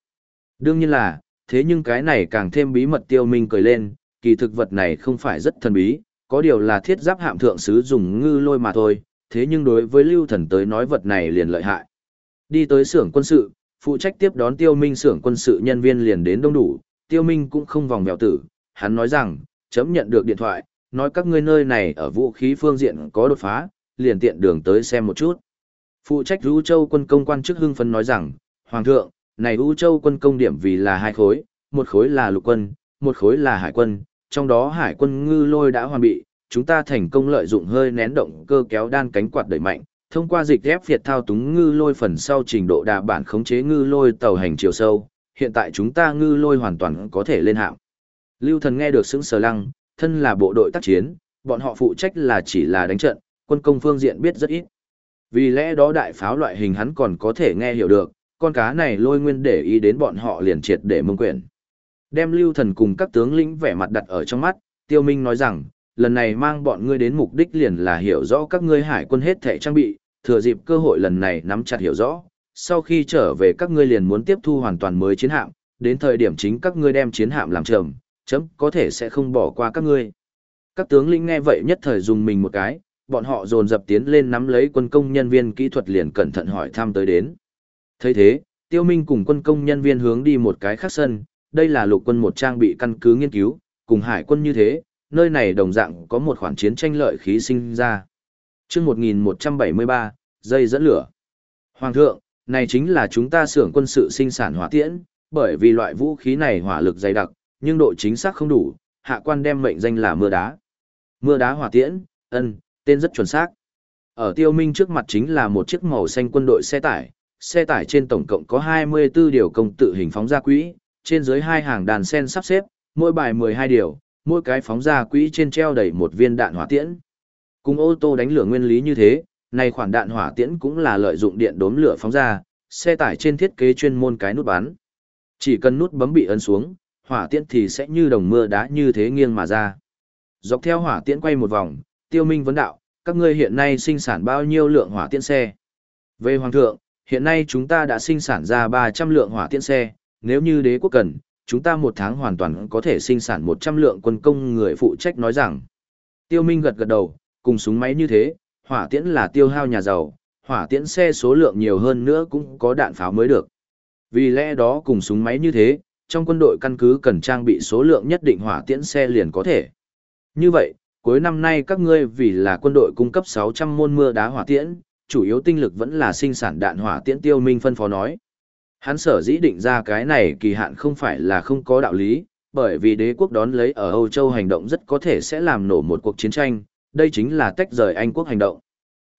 Đương nhiên là, thế nhưng cái này càng thêm bí mật tiêu minh cười lên, kỳ thực vật này không phải rất thần bí, có điều là thiết giáp hạm thượng sứ dùng ngư lôi mà thôi, thế nhưng đối với lưu thần tới nói vật này liền lợi hại. Đi tới xưởng quân sự, phụ trách tiếp đón tiêu minh xưởng quân sự nhân viên liền đến đông đủ, tiêu minh cũng không vòng mèo tử, hắn nói rằng, chấm nhận được điện thoại, nói các ngươi nơi này ở vũ khí phương diện có đột phá, liền tiện đường tới xem một chút. Phụ trách U Châu quân công quan chức hưng phấn nói rằng, Hoàng thượng, này U Châu quân công điểm vì là hai khối, một khối là lục quân, một khối là hải quân, trong đó hải quân ngư lôi đã hoàn bị, chúng ta thành công lợi dụng hơi nén động cơ kéo đan cánh quạt đẩy mạnh, thông qua dịch ép Việt thao túng ngư lôi phần sau trình độ đa bản khống chế ngư lôi tàu hành chiều sâu, hiện tại chúng ta ngư lôi hoàn toàn có thể lên hạm. Lưu thần nghe được sững sờ lăng, thân là bộ đội tác chiến, bọn họ phụ trách là chỉ là đánh trận, quân công phương diện biết rất ít. Vì lẽ đó đại pháo loại hình hắn còn có thể nghe hiểu được, con cá này lôi nguyên để ý đến bọn họ liền triệt để mông quyển. Đem lưu thần cùng các tướng lĩnh vẻ mặt đặt ở trong mắt, tiêu minh nói rằng, lần này mang bọn ngươi đến mục đích liền là hiểu rõ các ngươi hải quân hết thể trang bị, thừa dịp cơ hội lần này nắm chặt hiểu rõ, sau khi trở về các ngươi liền muốn tiếp thu hoàn toàn mới chiến hạm, đến thời điểm chính các ngươi đem chiến hạm làm trầm, Chấm có thể sẽ không bỏ qua các ngươi. Các tướng lĩnh nghe vậy nhất thời dùng mình một cái, bọn họ dồn dập tiến lên nắm lấy quân công nhân viên kỹ thuật liền cẩn thận hỏi thăm tới đến. thấy thế, Tiêu Minh cùng quân công nhân viên hướng đi một cái khác sân, đây là lục quân một trang bị căn cứ nghiên cứu, cùng hải quân như thế, nơi này đồng dạng có một khoản chiến tranh lợi khí sinh ra. Trước 1173, dây dẫn lửa. Hoàng thượng, này chính là chúng ta xưởng quân sự sinh sản hỏa tiễn, bởi vì loại vũ khí này hỏa lực dày đặc, nhưng độ chính xác không đủ, hạ quan đem mệnh danh là mưa đá. Mưa đá hỏa tiễn, ân, tên rất chuẩn xác. Ở tiêu minh trước mặt chính là một chiếc màu xanh quân đội xe tải, xe tải trên tổng cộng có 24 điều công tự hình phóng ra quỹ, trên dưới hai hàng đàn sen sắp xếp, mỗi bài 12 điều, mỗi cái phóng ra quỹ trên treo đầy một viên đạn hỏa tiễn. Cùng ô tô đánh lửa nguyên lý như thế, này khoản đạn hỏa tiễn cũng là lợi dụng điện đốm lửa phóng ra, xe tải trên thiết kế chuyên môn cái nút bắn. Chỉ cần nút bấm bị ấn xuống, hỏa tiễn thì sẽ như đồng mưa đá như thế nghiêng mà ra. Dọc theo hỏa tiễn quay một vòng, tiêu minh vấn đạo, các ngươi hiện nay sinh sản bao nhiêu lượng hỏa tiễn xe? Về Hoàng thượng, hiện nay chúng ta đã sinh sản ra 300 lượng hỏa tiễn xe, nếu như đế quốc cần, chúng ta một tháng hoàn toàn có thể sinh sản 100 lượng quân công người phụ trách nói rằng. Tiêu Minh gật gật đầu, cùng súng máy như thế, hỏa tiễn là tiêu hao nhà giàu, hỏa tiễn xe số lượng nhiều hơn nữa cũng có đạn pháo mới được. Vì lẽ đó cùng súng máy như thế, trong quân đội căn cứ cần trang bị số lượng nhất định hỏa tiễn xe liền có thể. Như vậy, cuối năm nay các ngươi vì là quân đội cung cấp 600 môn mưa đá hỏa tiễn, chủ yếu tinh lực vẫn là sinh sản đạn hỏa tiễn tiêu minh phân phó nói. Hắn sở dĩ định ra cái này kỳ hạn không phải là không có đạo lý, bởi vì đế quốc đón lấy ở Âu Châu hành động rất có thể sẽ làm nổ một cuộc chiến tranh, đây chính là tách rời Anh quốc hành động.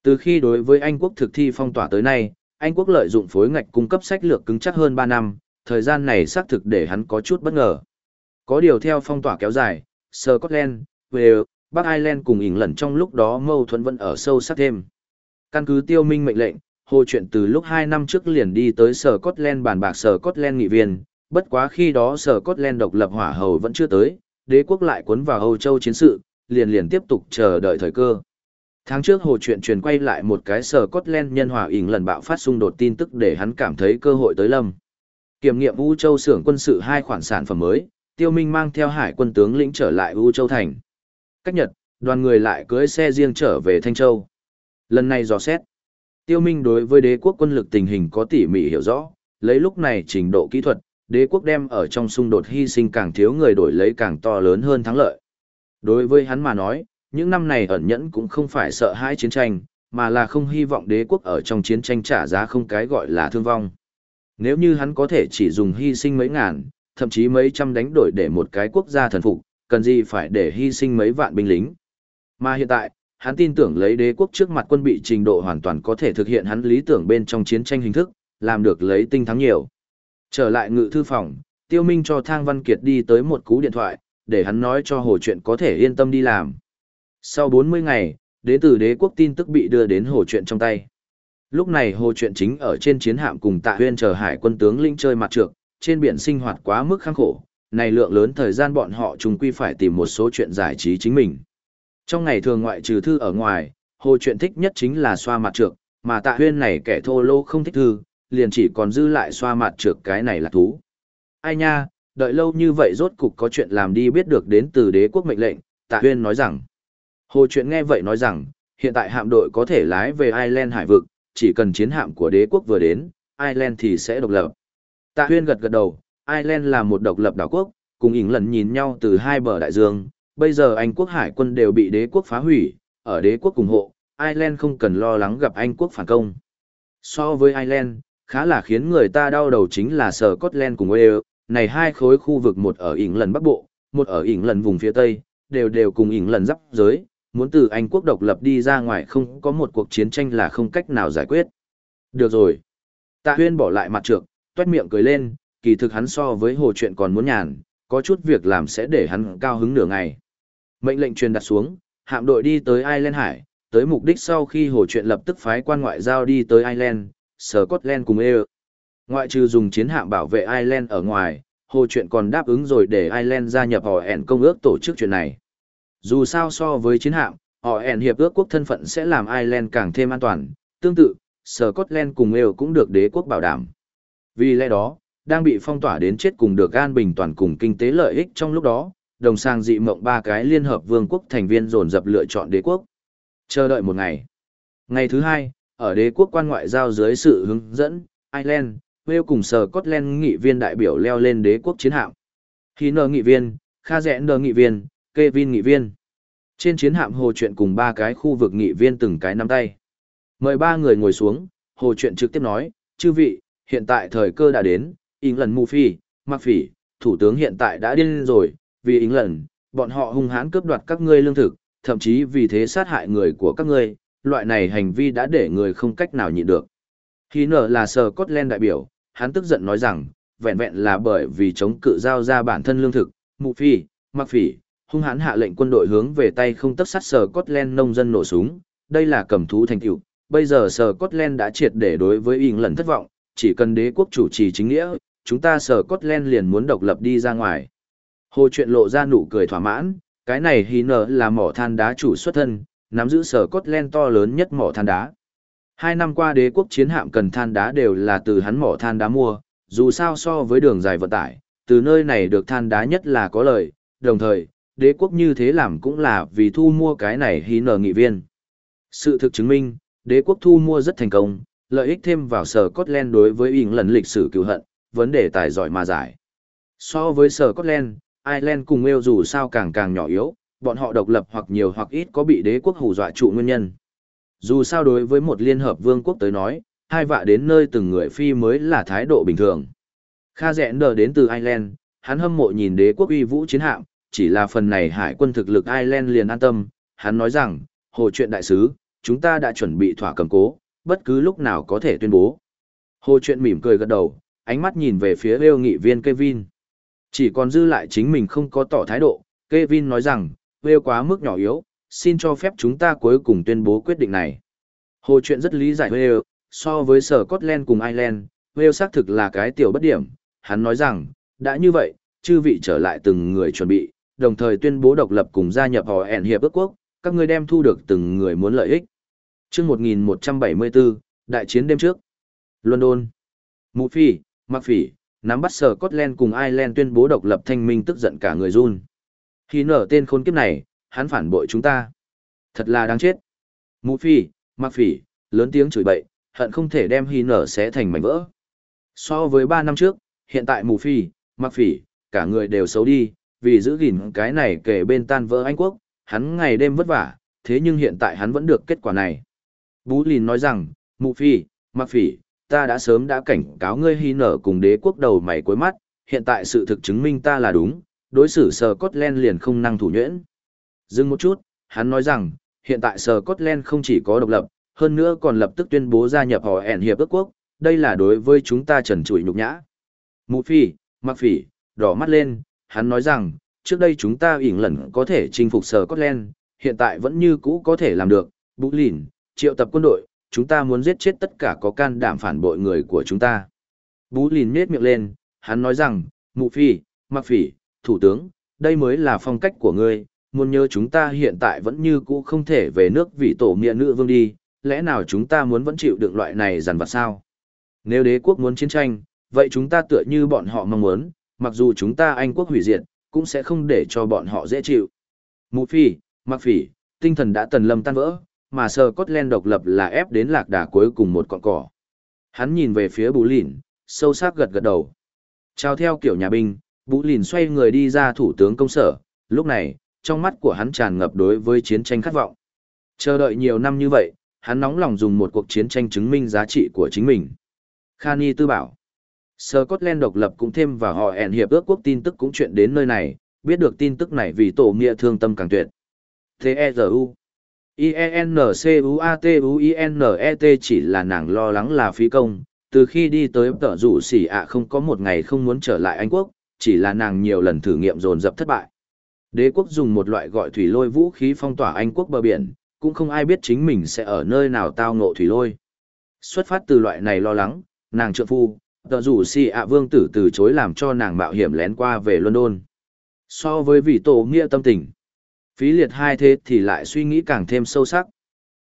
Từ khi đối với Anh quốc thực thi phong tỏa tới nay, Anh quốc lợi dụng phối ngạch cung cấp sách lược cứng chắc hơn 3 năm, thời gian này xác thực để hắn có chút bất ngờ. Có điều theo phong tỏa kéo dài, Scotland, Wales, Bắc Ireland cùng ỉn lẩn trong lúc đó mâu thuẫn vẫn ở sâu sắc thêm. Căn cứ tiêu minh mệnh lệnh, hồ chuyện từ lúc 2 năm trước liền đi tới sở Scotland bàn bạc sở Scotland nghị viên, bất quá khi đó sở Scotland độc lập hỏa hầu vẫn chưa tới, đế quốc lại cuốn vào Âu Châu chiến sự, liền liền tiếp tục chờ đợi thời cơ. Tháng trước hồ chuyện truyền quay lại một cái sở Scotland nhân hòa ỉn lần bạo phát xung đột tin tức để hắn cảm thấy cơ hội tới lâm. Kiểm nghiệm U Châu xưởng quân sự hai khoản sản phẩm mới, Tiêu Minh mang theo hải quân tướng lĩnh trở lại U Châu thành. Cách Nhật, đoàn người lại cưỡi xe riêng trở về Thanh Châu. Lần này dò xét. Tiêu Minh đối với đế quốc quân lực tình hình có tỉ mỉ hiểu rõ, lấy lúc này trình độ kỹ thuật, đế quốc đem ở trong xung đột hy sinh càng thiếu người đổi lấy càng to lớn hơn thắng lợi. Đối với hắn mà nói, những năm này ẩn nhẫn cũng không phải sợ hãi chiến tranh, mà là không hy vọng đế quốc ở trong chiến tranh trả giá không cái gọi là thương vong. Nếu như hắn có thể chỉ dùng hy sinh mấy ngàn, thậm chí mấy trăm đánh đổi để một cái quốc gia thần phục, cần gì phải để hy sinh mấy vạn binh lính. Mà hiện tại, hắn tin tưởng lấy đế quốc trước mặt quân bị trình độ hoàn toàn có thể thực hiện hắn lý tưởng bên trong chiến tranh hình thức, làm được lấy tinh thắng nhiều. Trở lại ngự thư phòng, Tiêu Minh cho Thang Văn Kiệt đi tới một cú điện thoại, để hắn nói cho hồ chuyện có thể yên tâm đi làm. Sau 40 ngày, đế tử đế quốc tin tức bị đưa đến hồ chuyện trong tay. Lúc này hồ chuyện chính ở trên chiến hạm cùng tạ huyên chờ hải quân tướng linh chơi mặt trược, trên biển sinh hoạt quá mức khăng khổ, này lượng lớn thời gian bọn họ trùng quy phải tìm một số chuyện giải trí chính mình. Trong ngày thường ngoại trừ thư ở ngoài, hồ chuyện thích nhất chính là xoa mặt trược, mà tạ huyên này kẻ thô lô không thích thư, liền chỉ còn dư lại xoa mặt trược cái này là thú. Ai nha, đợi lâu như vậy rốt cục có chuyện làm đi biết được đến từ đế quốc mệnh lệnh, tạ huyên nói rằng. Hồ chuyện nghe vậy nói rằng, hiện tại hạm đội có thể lái về Ireland hải vực, chỉ cần chiến hạm của đế quốc vừa đến, Ireland thì sẽ độc lập. Tạ huyên gật gật đầu, Ireland là một độc lập đảo quốc, cùng ỉng lần nhìn nhau từ hai bờ đại dương, bây giờ Anh quốc hải quân đều bị đế quốc phá hủy, ở đế quốc ủng hộ, Ireland không cần lo lắng gặp Anh quốc phản công. So với Ireland, khá là khiến người ta đau đầu chính là sở Scotland cùng Wales, này hai khối khu vực một ở ỉng lần bắc bộ, một ở ỉng lần vùng phía tây, đều đều cùng ỉng lần giáp giới, muốn từ Anh quốc độc lập đi ra ngoài không có một cuộc chiến tranh là không cách nào giải quyết. Được rồi. Tạ huyên bỏ lại mặt trượng, tuét miệng cười lên, kỳ thực hắn so với hồ chuyện còn muốn nhàn, có chút việc làm sẽ để hắn cao hứng nửa ngày. Mệnh lệnh truyền đặt xuống, hạm đội đi tới Ireland Hải, tới mục đích sau khi hồ chuyện lập tức phái quan ngoại giao đi tới Ireland, Scotland cùng EU. Ngoại trừ dùng chiến hạm bảo vệ Ireland ở ngoài, hồ chuyện còn đáp ứng rồi để Ireland gia nhập họ ẻn công ước tổ chức chuyện này. Dù sao so với chiến hạm, họ ẻn hiệp ước quốc thân phận sẽ làm Ireland càng thêm an toàn, tương tự, Scotland cùng EU cũng được đế quốc bảo đảm. Vì lẽ đó, đang bị phong tỏa đến chết cùng được an bình toàn cùng kinh tế lợi ích trong lúc đó, đồng sang dị mộng ba cái liên hợp vương quốc thành viên dồn dập lựa chọn đế quốc. Chờ đợi một ngày. Ngày thứ hai, ở đế quốc quan ngoại giao dưới sự hướng dẫn, Ireland, Wales cùng Scotland nghị viên đại biểu leo lên đế quốc chiến hạm. Khi nờ nghị viên, Kha Rẽ nờ nghị viên, Kevin nghị viên. Trên chiến hạm hồ chuyện cùng ba cái khu vực nghị viên từng cái nắm tay. Mời ba người ngồi xuống, hồ chuyện trực tiếp nói, chư vị, hiện tại thời cơ đã đến, England Murphy, phi, phỉ, thủ tướng hiện tại đã điên rồi, vì England, bọn họ hung hãn cướp đoạt các ngươi lương thực, thậm chí vì thế sát hại người của các ngươi, loại này hành vi đã để người không cách nào nhịn được. Khi nở là sờ cốt len đại biểu, hắn tức giận nói rằng, vẹn vẹn là bởi vì chống cự giao ra bản thân lương thực, mụ phi, mặc phỉ, hung hãn hạ lệnh quân đội hướng về tay không tất sát sờ cốt len nông dân nổ súng, đây là cầm thú thành tựu. Bây giờ sờ cốt len đã triệt để đối với England thất vọng, chỉ cần đế quốc chủ trì chính nghĩa, chúng ta sở Scotland liền muốn độc lập đi ra ngoài. Hồ chuyện lộ ra nụ cười thỏa mãn, cái này hí nở là mỏ than đá chủ xuất thân, nắm giữ sở cốt len to lớn nhất mỏ than đá. Hai năm qua đế quốc chiến hạm cần than đá đều là từ hắn mỏ than đá mua, dù sao so với đường dài vận tải, từ nơi này được than đá nhất là có lợi, đồng thời, đế quốc như thế làm cũng là vì thu mua cái này hí nở nghị viên. Sự thực chứng minh, đế quốc thu mua rất thành công, lợi ích thêm vào sở Scotland đối với ỉn lần lịch sử cựu hận, vấn đề tài giỏi mà giải. So với sở Scotland, Ireland cùng Wales dù sao càng càng nhỏ yếu, bọn họ độc lập hoặc nhiều hoặc ít có bị đế quốc hù dọa trụ nguyên nhân. Dù sao đối với một liên hợp vương quốc tới nói, hai vạ đến nơi từng người phi mới là thái độ bình thường. Kha rẽn đờ đến từ Ireland, hắn hâm mộ nhìn đế quốc uy vũ chiến hạm, chỉ là phần này hải quân thực lực Ireland liền an tâm, hắn nói rằng, hồ chuyện đại sứ, chúng ta đã chuẩn bị thỏa cầm cố, bất cứ lúc nào có thể tuyên bố. Hồ chuyện mỉm cười gật đầu, ánh mắt nhìn về phía yêu nghị viên Kevin. Chỉ còn dư lại chính mình không có tỏ thái độ, Kevin nói rằng, Wales quá mức nhỏ yếu, xin cho phép chúng ta cuối cùng tuyên bố quyết định này. Hồ chuyện rất lý giải Wales, so với sở Scotland cùng Ireland, Wales xác thực là cái tiểu bất điểm, hắn nói rằng, đã như vậy, chư vị trở lại từng người chuẩn bị, đồng thời tuyên bố độc lập cùng gia nhập họ ẻn hiệp ước quốc, các ngươi đem thu được từng người muốn lợi ích. Chương 1174, đại chiến đêm trước. London. Mụ Phi, mặc Phỉ, nắm bắt sở Scotland cùng Ireland tuyên bố độc lập thanh minh tức giận cả người run. Khi nở tên khốn kiếp này, hắn phản bội chúng ta. Thật là đáng chết. Mũ Phi, mặc Phỉ, lớn tiếng chửi bậy, hận không thể đem Hy nở sẽ thành mảnh vỡ. So với 3 năm trước, hiện tại Mù Phi, mặc Phỉ, cả người đều xấu đi, vì giữ gìn cái này kể bên tan vỡ Anh Quốc, hắn ngày đêm vất vả, thế nhưng hiện tại hắn vẫn được kết quả này. Bú Lìn nói rằng, Mù Phi, mặc Phỉ, ta đã sớm đã cảnh cáo ngươi hy nở cùng đế quốc đầu mày cuối mắt, hiện tại sự thực chứng minh ta là đúng, đối xử sờ Scotland liền không năng thủ nhuyễn. Dừng một chút, hắn nói rằng, hiện tại sờ Scotland không chỉ có độc lập, hơn nữa còn lập tức tuyên bố gia nhập họ ẻn hiệp ước quốc, đây là đối với chúng ta trần trụi nhục nhã. Mù phi, mặc phỉ, đỏ mắt lên, hắn nói rằng, trước đây chúng ta ỉn lẩn có thể chinh phục sở Scotland, hiện tại vẫn như cũ có thể làm được, bú lìn, triệu tập quân đội, chúng ta muốn giết chết tất cả có can đảm phản bội người của chúng ta. Bú lìn nết miệng lên, hắn nói rằng, mụ phi, mặc phỉ, thủ tướng, đây mới là phong cách của ngươi, muốn nhớ chúng ta hiện tại vẫn như cũ không thể về nước vì tổ miệng nữ vương đi, lẽ nào chúng ta muốn vẫn chịu đựng loại này dằn vặt sao? Nếu đế quốc muốn chiến tranh, vậy chúng ta tựa như bọn họ mong muốn, mặc dù chúng ta Anh quốc hủy diệt, cũng sẽ không để cho bọn họ dễ chịu. Mụ phi, mặc phỉ, tinh thần đã tần lâm tan vỡ, mà sờ Scotland độc lập là ép đến lạc đà cuối cùng một con cỏ. Hắn nhìn về phía bú lìn, sâu sắc gật gật đầu. Chào theo kiểu nhà binh, bú lìn xoay người đi ra thủ tướng công sở, lúc này, trong mắt của hắn tràn ngập đối với chiến tranh khát vọng. Chờ đợi nhiều năm như vậy, hắn nóng lòng dùng một cuộc chiến tranh chứng minh giá trị của chính mình. Khani tư bảo. Scotland độc lập cũng thêm vào họ ẻn hiệp ước quốc tin tức cũng chuyện đến nơi này, biết được tin tức này vì tổ nghĩa thương tâm càng tuyệt. T.E.G.U. INNCUATINNT chỉ là nàng lo lắng là phí công, từ khi đi tới tở rủ xỉ ạ không có một ngày không muốn trở lại Anh Quốc, chỉ là nàng nhiều lần thử nghiệm dồn dập thất bại. Đế quốc dùng một loại gọi thủy lôi vũ khí phong tỏa Anh Quốc bờ biển, cũng không ai biết chính mình sẽ ở nơi nào tao ngộ thủy lôi. Xuất phát từ loại này lo lắng, nàng trượng phu, tờ rủ si ạ vương tử từ chối làm cho nàng mạo hiểm lén qua về London. So với vị tổ nghĩa tâm tình, phí liệt hai thế thì lại suy nghĩ càng thêm sâu sắc.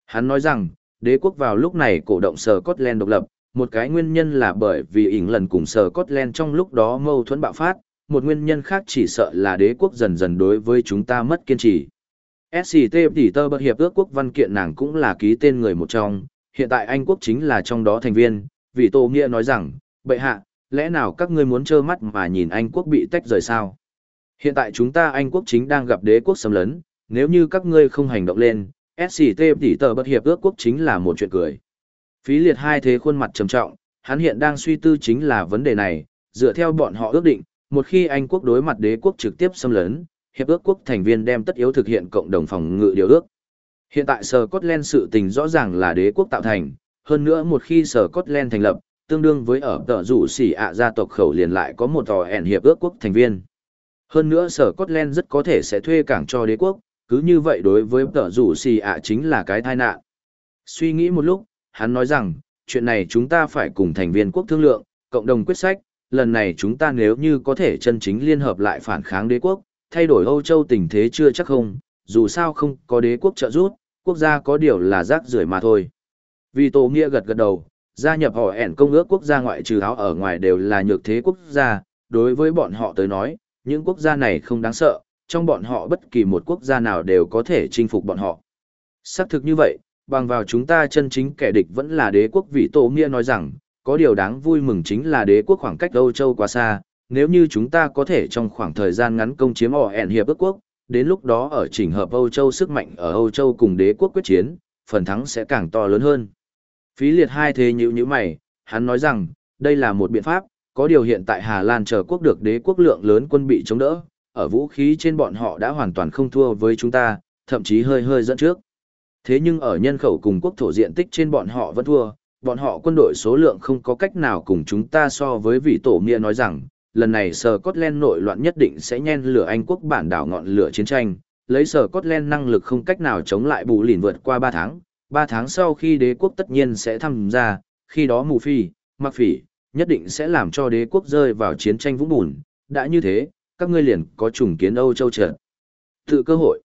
Hắn nói rằng, đế quốc vào lúc này cổ động sở Scotland độc lập, một cái nguyên nhân là bởi vì ỉn lần cùng sở Scotland trong lúc đó mâu thuẫn bạo phát, một nguyên nhân khác chỉ sợ là đế quốc dần dần đối với chúng ta mất kiên trì. SCT tỷ tơ bất hiệp ước quốc văn kiện nàng cũng là ký tên người một trong, hiện tại Anh quốc chính là trong đó thành viên, vì Tô Nghĩa nói rằng, bệ hạ, lẽ nào các ngươi muốn trơ mắt mà nhìn Anh quốc bị tách rời sao? Hiện tại chúng ta Anh quốc chính đang gặp đế quốc xâm lấn, nếu như các ngươi không hành động lên, SCT tỷ tờ bất hiệp ước quốc chính là một chuyện cười. Phí liệt hai thế khuôn mặt trầm trọng, hắn hiện đang suy tư chính là vấn đề này, dựa theo bọn họ ước định, một khi Anh quốc đối mặt đế quốc trực tiếp xâm lấn, hiệp ước quốc thành viên đem tất yếu thực hiện cộng đồng phòng ngự điều ước. Hiện tại Scotland sự tình rõ ràng là đế quốc tạo thành, hơn nữa một khi Scotland thành lập, tương đương với ở tờ rủ xỉ ạ gia tộc khẩu liền lại có một tòa ẻn hiệp ước quốc thành viên. Hơn nữa Sở Scotland rất có thể sẽ thuê cảng cho đế quốc, cứ như vậy đối với tờ rủ xì ạ chính là cái tai nạn. Suy nghĩ một lúc, hắn nói rằng, chuyện này chúng ta phải cùng thành viên quốc thương lượng, cộng đồng quyết sách, lần này chúng ta nếu như có thể chân chính liên hợp lại phản kháng đế quốc, thay đổi Âu Châu tình thế chưa chắc không, dù sao không có đế quốc trợ giúp, quốc gia có điều là rác rưởi mà thôi. Vì Tổ Nghĩa gật gật đầu, gia nhập họ ẻn công ước quốc gia ngoại trừ áo ở ngoài đều là nhược thế quốc gia, đối với bọn họ tới nói, những quốc gia này không đáng sợ, trong bọn họ bất kỳ một quốc gia nào đều có thể chinh phục bọn họ. Xác thực như vậy, bằng vào chúng ta chân chính kẻ địch vẫn là đế quốc Vị Tổ Nghĩa nói rằng, có điều đáng vui mừng chính là đế quốc khoảng cách Âu Châu quá xa, nếu như chúng ta có thể trong khoảng thời gian ngắn công chiếm ỏ ẹn hiệp ước quốc, đến lúc đó ở chỉnh hợp Âu Châu sức mạnh ở Âu Châu cùng đế quốc quyết chiến, phần thắng sẽ càng to lớn hơn. Phí liệt hai thế nhữ như mày, hắn nói rằng, đây là một biện pháp, có điều hiện tại Hà Lan chờ quốc được đế quốc lượng lớn quân bị chống đỡ, ở vũ khí trên bọn họ đã hoàn toàn không thua với chúng ta, thậm chí hơi hơi dẫn trước. Thế nhưng ở nhân khẩu cùng quốc thổ diện tích trên bọn họ vẫn thua, bọn họ quân đội số lượng không có cách nào cùng chúng ta so với vị tổ nghĩa nói rằng, lần này Sở Scotland nội loạn nhất định sẽ nhen lửa Anh quốc bản đảo ngọn lửa chiến tranh, lấy Sở Scotland năng lực không cách nào chống lại bù lìn vượt qua 3 tháng, 3 tháng sau khi đế quốc tất nhiên sẽ tham gia, khi đó mù phi, mặc phỉ, nhất định sẽ làm cho đế quốc rơi vào chiến tranh vũng bùn, đã như thế, các ngươi liền có trùng kiến Âu Châu trở. Tự cơ hội.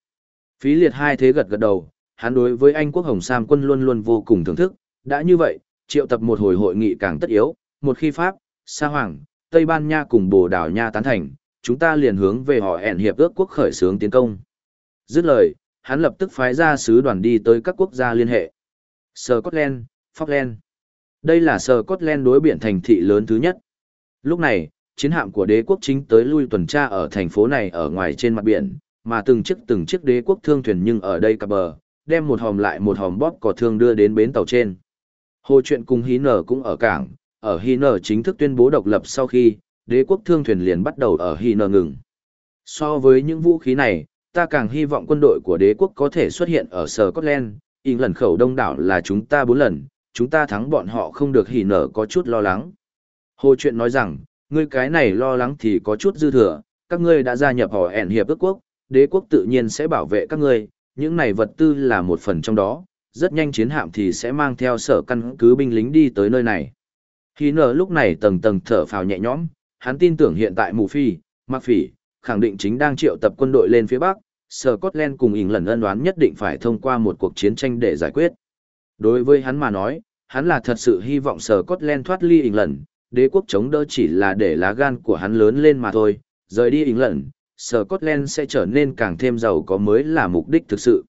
Phí liệt hai thế gật gật đầu, hắn đối với Anh quốc Hồng Sam quân luôn luôn vô cùng thưởng thức, đã như vậy, triệu tập một hồi hội nghị càng tất yếu, một khi Pháp, Sa Hoàng, Tây Ban Nha cùng Bồ Đào Nha tán thành, chúng ta liền hướng về họ ẻn hiệp ước quốc khởi xướng tiến công. Dứt lời, hắn lập tức phái ra sứ đoàn đi tới các quốc gia liên hệ. Scotland, Falkland. Đây là Scotland đối biển thành thị lớn thứ nhất. Lúc này, chiến hạm của đế quốc chính tới lui tuần tra ở thành phố này ở ngoài trên mặt biển, mà từng chiếc từng chiếc đế quốc thương thuyền nhưng ở đây cập bờ, đem một hòm lại một hòm bóp cỏ thương đưa đến bến tàu trên. Hồ chuyện cùng hí nở cũng ở cảng, ở Hí Nở chính thức tuyên bố độc lập sau khi, đế quốc thương thuyền liền bắt đầu ở Hí Nở ngừng. So với những vũ khí này, ta càng hy vọng quân đội của đế quốc có thể xuất hiện ở Sở Scotland, in lần khẩu đông đảo là chúng ta bốn lần, chúng ta thắng bọn họ không được hỉ Nở có chút lo lắng. Hồ chuyện nói rằng, ngươi cái này lo lắng thì có chút dư thừa, các ngươi đã gia nhập họ ẻn hiệp ước quốc, đế quốc tự nhiên sẽ bảo vệ các ngươi, những này vật tư là một phần trong đó, rất nhanh chiến hạm thì sẽ mang theo sở căn cứ binh lính đi tới nơi này. Hỉ nở lúc này tầng tầng thở phào nhẹ nhõm, hắn tin tưởng hiện tại mù phi, mặc phỉ, khẳng định chính đang triệu tập quân đội lên phía Bắc, Scotland cùng ỉn lần ân đoán nhất định phải thông qua một cuộc chiến tranh để giải quyết. Đối với hắn mà nói, hắn là thật sự hy vọng Scotland thoát ly ỉn lần, đế quốc chống đỡ chỉ là để lá gan của hắn lớn lên mà thôi, rời đi ỉn lần, Scotland sẽ trở nên càng thêm giàu có mới là mục đích thực sự.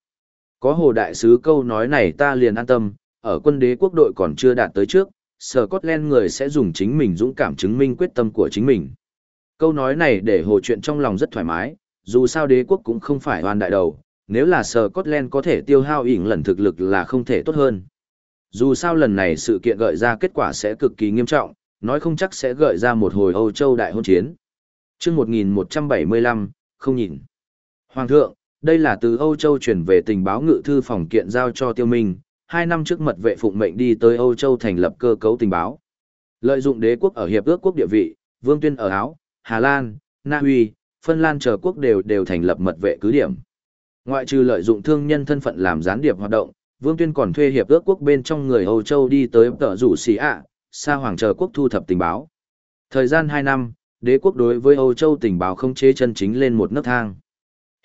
Có hồ đại sứ câu nói này ta liền an tâm, ở quân đế quốc đội còn chưa đạt tới trước, Scotland người sẽ dùng chính mình dũng cảm chứng minh quyết tâm của chính mình. Câu nói này để hồ chuyện trong lòng rất thoải mái, dù sao đế quốc cũng không phải hoàn đại đầu, nếu là Scotland có thể tiêu hao ỉn lần thực lực là không thể tốt hơn. Dù sao lần này sự kiện gợi ra kết quả sẽ cực kỳ nghiêm trọng, nói không chắc sẽ gợi ra một hồi Âu Châu đại hôn chiến. Trước 1175, không nhìn. Hoàng thượng, đây là từ Âu Châu chuyển về tình báo ngự thư phòng kiện giao cho tiêu minh, hai năm trước mật vệ phụng mệnh đi tới Âu Châu thành lập cơ cấu tình báo. Lợi dụng đế quốc ở hiệp ước quốc địa vị, Vương Tuyên ở Áo, Hà Lan, Na Uy, Phân Lan chờ quốc đều đều thành lập mật vệ cứ điểm. Ngoại trừ lợi dụng thương nhân thân phận làm gián điệp hoạt động, Vương Tuyên còn thuê hiệp ước quốc bên trong người Âu Châu đi tới tợ rủ xì ạ, xa hoàng chờ quốc thu thập tình báo. Thời gian 2 năm, đế quốc đối với Âu Châu tình báo không chế chân chính lên một nấc thang.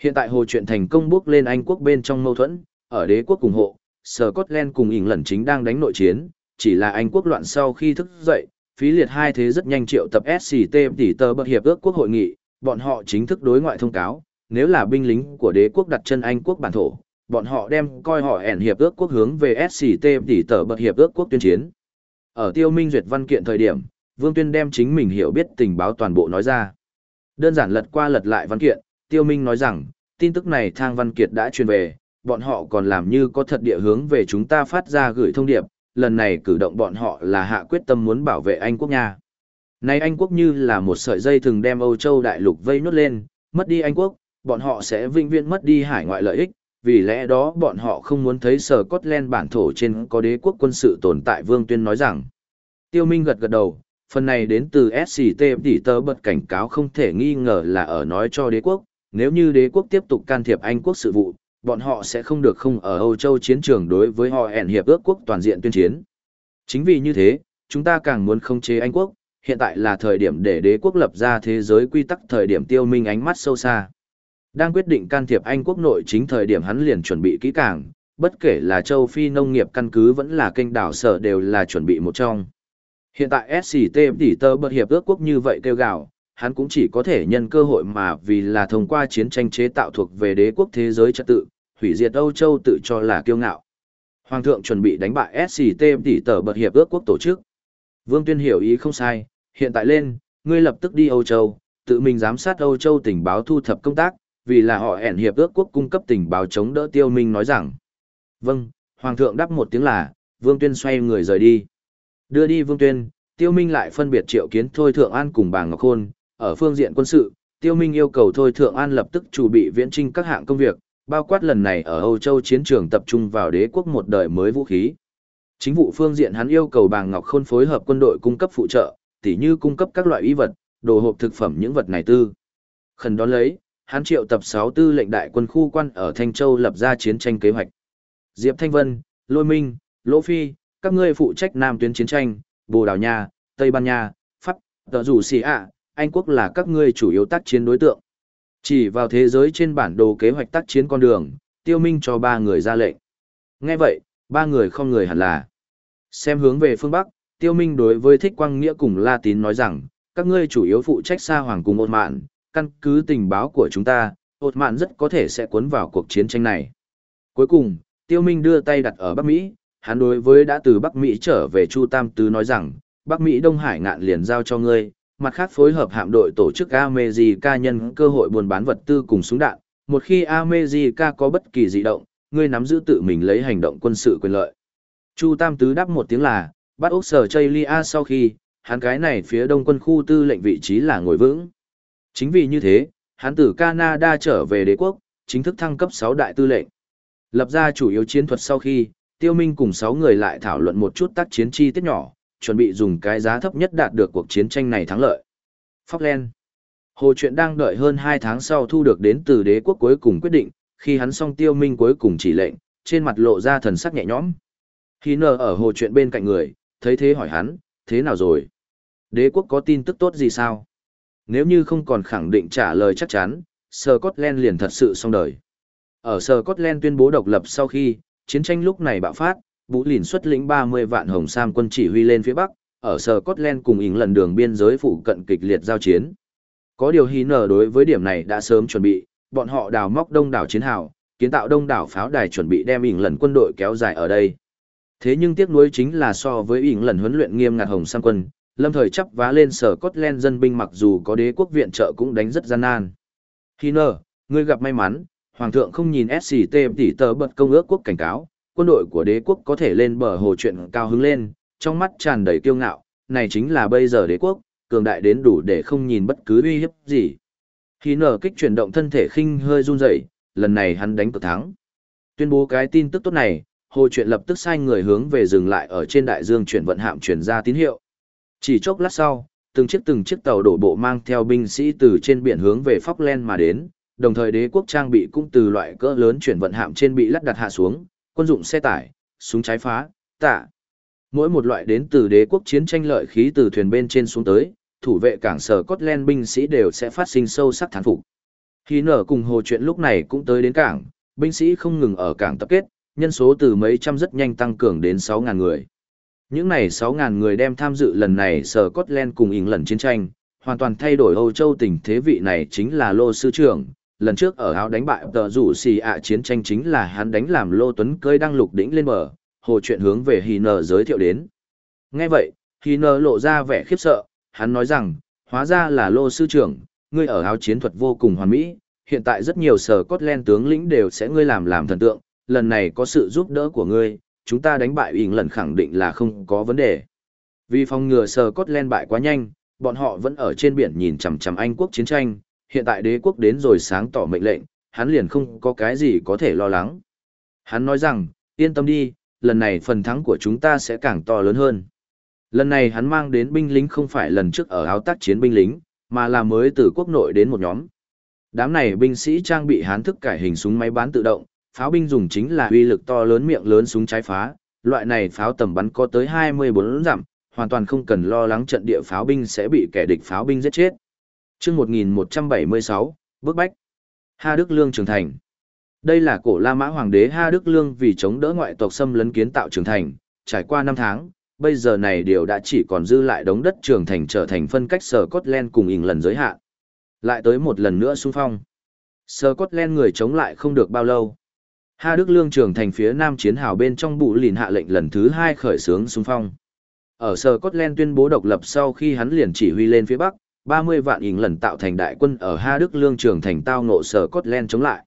Hiện tại hồ chuyện thành công bước lên Anh quốc bên trong mâu thuẫn, ở đế quốc ủng hộ, Scotland cùng Ỉng lần chính đang đánh nội chiến, chỉ là Anh quốc loạn sau khi thức dậy, phí liệt hai thế rất nhanh triệu tập SCT tỷ tờ bậc hiệp ước quốc hội nghị, bọn họ chính thức đối ngoại thông cáo, nếu là binh lính của đế quốc đặt chân Anh quốc bản thổ, bọn họ đem coi họ ẻn hiệp ước quốc hướng về SCT tỉ tờ bật hiệp ước quốc tuyên chiến. Ở tiêu minh duyệt văn kiện thời điểm, Vương Tuyên đem chính mình hiểu biết tình báo toàn bộ nói ra. Đơn giản lật qua lật lại văn kiện, tiêu minh nói rằng, tin tức này thang văn kiệt đã truyền về, bọn họ còn làm như có thật địa hướng về chúng ta phát ra gửi thông điệp, lần này cử động bọn họ là hạ quyết tâm muốn bảo vệ Anh quốc nha. Nay Anh quốc như là một sợi dây thường đem Âu Châu đại lục vây nốt lên, mất đi Anh quốc, bọn họ sẽ vĩnh viễn mất đi hải ngoại lợi ích, vì lẽ đó bọn họ không muốn thấy sở Scotland bản thổ trên có đế quốc quân sự tồn tại Vương Tuyên nói rằng. Tiêu Minh gật gật đầu, phần này đến từ SCT tỷ tơ bật cảnh cáo không thể nghi ngờ là ở nói cho đế quốc, nếu như đế quốc tiếp tục can thiệp Anh quốc sự vụ, bọn họ sẽ không được không ở Âu Châu chiến trường đối với họ ẻn hiệp ước quốc toàn diện tuyên chiến. Chính vì như thế, chúng ta càng muốn không chế Anh quốc, hiện tại là thời điểm để đế quốc lập ra thế giới quy tắc thời điểm tiêu minh ánh mắt sâu xa. Đang quyết định can thiệp Anh quốc nội chính thời điểm hắn liền chuẩn bị kỹ càng, bất kể là châu Phi nông nghiệp căn cứ vẫn là kênh đảo sở đều là chuẩn bị một trong. Hiện tại SCT tỷ tơ bật hiệp ước quốc như vậy kêu gào, hắn cũng chỉ có thể nhân cơ hội mà vì là thông qua chiến tranh chế tạo thuộc về đế quốc thế giới trật tự, hủy diệt Âu Châu tự cho là kiêu ngạo. Hoàng thượng chuẩn bị đánh bại SCT tỷ tờ bật hiệp ước quốc tổ chức. Vương Tuyên hiểu ý không sai, hiện tại lên, ngươi lập tức đi Âu Châu, tự mình giám sát Âu Châu tình báo thu thập công tác, vì là họ ẻn hiệp ước quốc cung cấp tình báo chống đỡ tiêu minh nói rằng. Vâng, Hoàng thượng đáp một tiếng là, Vương Tuyên xoay người rời đi. Đưa đi Vương Tuyên, tiêu minh lại phân biệt triệu kiến Thôi Thượng An cùng bà Ngọc Khôn, ở phương diện quân sự, tiêu minh yêu cầu Thôi Thượng An lập tức chủ bị viễn trinh các hạng công việc, bao quát lần này ở Âu Châu chiến trường tập trung vào đế quốc một đời mới vũ khí. Chính vụ phương diện hắn yêu cầu bà Ngọc Khôn phối hợp quân đội cung cấp phụ trợ, tỉ như cung cấp các loại y vật, đồ hộp thực phẩm những vật này tư. Khẩn đón lấy, hắn triệu tập 6 tư lệnh đại quân khu quan ở Thanh Châu lập ra chiến tranh kế hoạch. Diệp Thanh Vân, Lôi Minh, Lỗ Phi, các ngươi phụ trách Nam tuyến chiến tranh, Bồ Đào Nha, Tây Ban Nha, Pháp, tờ rủ xì ạ, Anh Quốc là các ngươi chủ yếu tác chiến đối tượng. Chỉ vào thế giới trên bản đồ kế hoạch tác chiến con đường, tiêu minh cho ba người ra lệnh. Nghe vậy, ba người không người hẳn là. Xem hướng về phương Bắc, tiêu minh đối với thích quang nghĩa cùng La Tín nói rằng, các ngươi chủ yếu phụ trách xa hoàng cùng một mạn, căn cứ tình báo của chúng ta, ột mạn rất có thể sẽ cuốn vào cuộc chiến tranh này. Cuối cùng, tiêu minh đưa tay đặt ở Bắc Mỹ, hắn đối với đã từ Bắc Mỹ trở về Chu Tam Tứ nói rằng, Bắc Mỹ Đông Hải ngạn liền giao cho ngươi, mặt khác phối hợp hạm đội tổ chức America nhân cơ hội buôn bán vật tư cùng súng đạn, một khi America có bất kỳ dị động, ngươi nắm giữ tự mình lấy hành động quân sự quyền lợi. Chu Tam Tứ đáp một tiếng là, bắt Úc Sở Chaylia sau khi, hắn cái này phía đông quân khu tư lệnh vị trí là ngồi vững. Chính vì như thế, hắn từ Canada trở về đế quốc, chính thức thăng cấp 6 đại tư lệnh. Lập ra chủ yếu chiến thuật sau khi, Tiêu Minh cùng 6 người lại thảo luận một chút tác chiến chi tiết nhỏ, chuẩn bị dùng cái giá thấp nhất đạt được cuộc chiến tranh này thắng lợi. Falkland Hồ chuyện đang đợi hơn 2 tháng sau thu được đến từ đế quốc cuối cùng quyết định, khi hắn xong tiêu minh cuối cùng chỉ lệnh, trên mặt lộ ra thần sắc nhẹ nhõm. Khi nờ ở hồ chuyện bên cạnh người, thấy thế hỏi hắn, thế nào rồi? Đế quốc có tin tức tốt gì sao? Nếu như không còn khẳng định trả lời chắc chắn, Scotland liền thật sự xong đời. Ở Scotland tuyên bố độc lập sau khi, chiến tranh lúc này bạo phát, Vũ Lìn xuất lĩnh 30 vạn Hồng Sam quân chỉ huy lên phía Bắc, ở Scotland cùng Ý lần đường biên giới phụ cận kịch liệt giao chiến. Có điều hí nở đối với điểm này đã sớm chuẩn bị, bọn họ đào móc đông đảo chiến hào, kiến tạo đông đảo pháo đài chuẩn bị đem Ý lần quân đội kéo dài ở đây. Thế nhưng tiếc nuối chính là so với Ý lần huấn luyện nghiêm ngặt Hồng Sam quân, lâm thời chấp vá lên sở Scotland dân binh mặc dù có đế quốc viện trợ cũng đánh rất gian nan. Khi nở, ngươi gặp may mắn, Hoàng thượng không nhìn SCT tỷ tờ bật công ước quốc cảnh cáo, quân đội của đế quốc có thể lên bờ hồ chuyện cao hứng lên, trong mắt tràn đầy kiêu ngạo, này chính là bây giờ đế quốc, cường đại đến đủ để không nhìn bất cứ uy hiếp gì. Khi nở kích chuyển động thân thể khinh hơi run rẩy, lần này hắn đánh cực thắng. Tuyên bố cái tin tức tốt này, hồ chuyện lập tức sai người hướng về dừng lại ở trên đại dương chuyển vận hạm chuyển ra tín hiệu. Chỉ chốc lát sau, từng chiếc từng chiếc tàu đổ bộ mang theo binh sĩ từ trên biển hướng về Falkland mà đến, đồng thời đế quốc trang bị cũng từ loại cỡ lớn chuyển vận hạm trên bị lắp đặt hạ xuống, quân dụng xe tải, súng trái phá, tạ. Mỗi một loại đến từ đế quốc chiến tranh lợi khí từ thuyền bên trên xuống tới, thủ vệ cảng sở Scotland binh sĩ đều sẽ phát sinh sâu sắc thán phục. Khi nở cùng hồ chuyện lúc này cũng tới đến cảng, binh sĩ không ngừng ở cảng tập kết, nhân số từ mấy trăm rất nhanh tăng cường đến 6.000 người. Những này 6.000 người đem tham dự lần này sở Scotland cùng lần chiến tranh, hoàn toàn thay đổi Âu Châu tình thế vị này chính là Lô Sư Trưởng. Lần trước ở áo đánh bại tờ rủ xì ạ chiến tranh chính là hắn đánh làm Lô Tuấn cơi đăng lục đỉnh lên bờ, hồ chuyện hướng về Hì Nờ giới thiệu đến. Nghe vậy, Hì Nờ lộ ra vẻ khiếp sợ, hắn nói rằng, hóa ra là Lô Sư Trưởng, ngươi ở áo chiến thuật vô cùng hoàn mỹ, hiện tại rất nhiều sở Scotland tướng lĩnh đều sẽ ngươi làm làm thần tượng, lần này có sự giúp đỡ của ngươi, chúng ta đánh bại ỉn lần khẳng định là không có vấn đề. Vì phòng ngừa sờ cốt len bại quá nhanh, bọn họ vẫn ở trên biển nhìn chằm chằm Anh quốc chiến tranh, hiện tại đế quốc đến rồi sáng tỏ mệnh lệnh, hắn liền không có cái gì có thể lo lắng. Hắn nói rằng, yên tâm đi, lần này phần thắng của chúng ta sẽ càng to lớn hơn. Lần này hắn mang đến binh lính không phải lần trước ở áo tác chiến binh lính, mà là mới từ quốc nội đến một nhóm. Đám này binh sĩ trang bị hán thức cải hình súng máy bán tự động, pháo binh dùng chính là uy lực to lớn miệng lớn súng trái phá, loại này pháo tầm bắn có tới 24 dặm, hoàn toàn không cần lo lắng trận địa pháo binh sẽ bị kẻ địch pháo binh giết chết. Chương 1176, bước bách. Ha Đức Lương trưởng thành. Đây là cổ La Mã Hoàng đế Ha Đức Lương vì chống đỡ ngoại tộc xâm lấn kiến tạo trưởng thành, trải qua 5 tháng, bây giờ này điều đã chỉ còn dư lại đống đất trưởng thành trở thành phân cách sở Scotland cùng ỉn lần giới hạn. Lại tới một lần nữa xung phong. Scotland người chống lại không được bao lâu. Ha Đức Lương trưởng thành phía nam chiến hào bên trong bụ lìn hạ lệnh lần thứ hai khởi xướng xung phong. Ở Scotland tuyên bố độc lập sau khi hắn liền chỉ huy lên phía bắc, 30 vạn ỉn lần tạo thành đại quân ở Ha Đức Lương trưởng thành tao ngộ Scotland chống lại.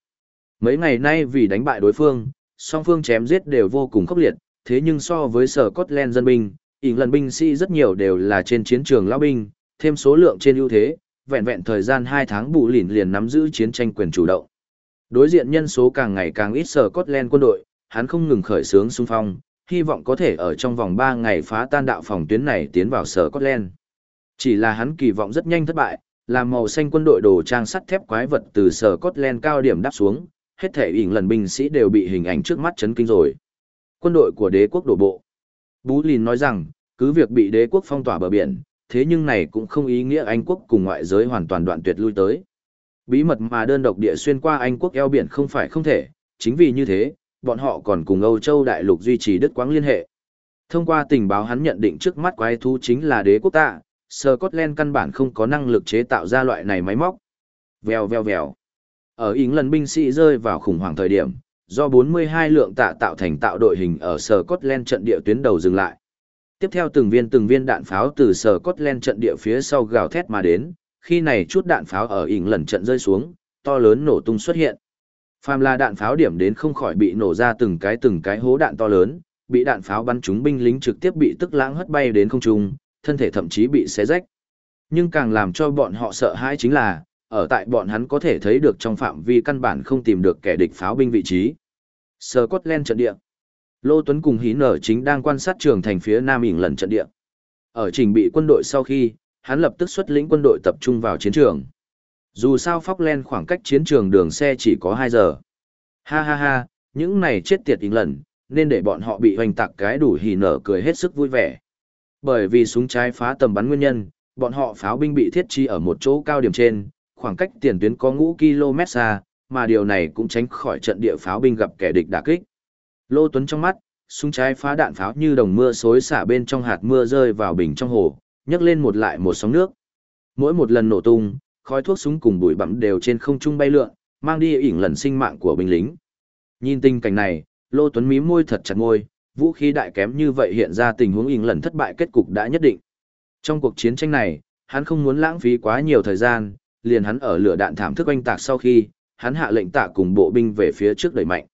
Mấy ngày nay vì đánh bại đối phương, song phương chém giết đều vô cùng khốc liệt, thế nhưng so với Scotland dân binh, ỉn lần binh sĩ rất nhiều đều là trên chiến trường lão binh, thêm số lượng trên ưu thế, vẹn vẹn thời gian 2 tháng bù lìn liền nắm giữ chiến tranh quyền chủ động. Đối diện nhân số càng ngày càng ít sở Scotland quân đội, hắn không ngừng khởi xướng xung phong, hy vọng có thể ở trong vòng 3 ngày phá tan đạo phòng tuyến này tiến vào sở Scotland. Chỉ là hắn kỳ vọng rất nhanh thất bại, làm màu xanh quân đội đồ trang sắt thép quái vật từ sở Scotland cao điểm đáp xuống, hết thể ỉn lần binh sĩ đều bị hình ảnh trước mắt chấn kinh rồi. Quân đội của đế quốc đổ bộ. Bú Lìn nói rằng, cứ việc bị đế quốc phong tỏa bờ biển, thế nhưng này cũng không ý nghĩa Anh quốc cùng ngoại giới hoàn toàn đoạn tuyệt lui tới. Bí mật mà đơn độc địa xuyên qua Anh quốc eo biển không phải không thể, chính vì như thế, bọn họ còn cùng Âu Châu đại lục duy trì đứt quãng liên hệ. Thông qua tình báo hắn nhận định trước mắt quái thú chính là đế quốc ta, Scotland căn bản không có năng lực chế tạo ra loại này máy móc. Vèo vèo vèo. Ở Ý lần binh sĩ rơi vào khủng hoảng thời điểm, do 42 lượng tạ tạo thành tạo đội hình ở Scotland trận địa tuyến đầu dừng lại. Tiếp theo từng viên từng viên đạn pháo từ Scotland trận địa phía sau gào thét mà đến, khi này chút đạn pháo ở ỉn lần trận rơi xuống, to lớn nổ tung xuất hiện. Phàm là đạn pháo điểm đến không khỏi bị nổ ra từng cái từng cái hố đạn to lớn, bị đạn pháo bắn trúng binh lính trực tiếp bị tức lãng hất bay đến không trung, thân thể thậm chí bị xé rách. Nhưng càng làm cho bọn họ sợ hãi chính là, ở tại bọn hắn có thể thấy được trong phạm vi căn bản không tìm được kẻ địch pháo binh vị trí. Scotland trận địa. Lô Tuấn cùng hí nở chính đang quan sát trường thành phía Nam ỉn lần trận địa. Ở trình bị quân đội sau khi, hắn lập tức xuất lĩnh quân đội tập trung vào chiến trường. Dù sao Falkland khoảng cách chiến trường đường xe chỉ có 2 giờ. Ha ha ha, những này chết tiệt ý lần, nên để bọn họ bị hoành tạc cái đủ hỉ nở cười hết sức vui vẻ. Bởi vì súng trái phá tầm bắn nguyên nhân, bọn họ pháo binh bị thiết trí ở một chỗ cao điểm trên, khoảng cách tiền tuyến có ngũ km xa, mà điều này cũng tránh khỏi trận địa pháo binh gặp kẻ địch đả kích. Lô Tuấn trong mắt, súng trái phá đạn pháo như đồng mưa xối xả bên trong hạt mưa rơi vào bình trong hồ, nhấc lên một lại một sóng nước. Mỗi một lần nổ tung, khói thuốc súng cùng bụi bặm đều trên không trung bay lượn, mang đi ỉn lần sinh mạng của binh lính. Nhìn tình cảnh này, Lô Tuấn mím môi thật chặt môi, vũ khí đại kém như vậy hiện ra tình huống ỉn lần thất bại kết cục đã nhất định. Trong cuộc chiến tranh này, hắn không muốn lãng phí quá nhiều thời gian, liền hắn ở lửa đạn thảm thức oanh tạc sau khi, hắn hạ lệnh tạ cùng bộ binh về phía trước đẩy mạnh.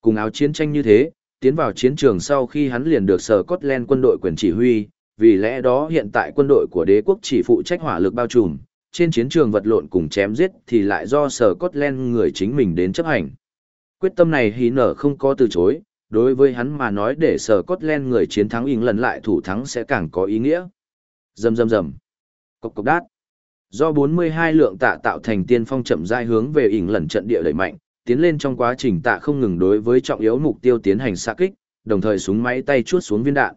Cùng áo chiến tranh như thế, tiến vào chiến trường sau khi hắn liền được sở Scotland quân đội quyền chỉ huy, vì lẽ đó hiện tại quân đội của đế quốc chỉ phụ trách hỏa lực bao trùm, trên chiến trường vật lộn cùng chém giết thì lại do sở Scotland người chính mình đến chấp hành. Quyết tâm này hí nở không có từ chối, đối với hắn mà nói để sở Scotland người chiến thắng ỉng lần lại thủ thắng sẽ càng có ý nghĩa. Rầm rầm rầm. Cốc cốc đát. Do 42 lượng tạ tạo thành tiên phong chậm rãi hướng về ỉng lần trận địa đẩy mạnh, tiến lên trong quá trình tạ không ngừng đối với trọng yếu mục tiêu tiến hành xạ kích, đồng thời súng máy tay chuốt xuống viên đạn.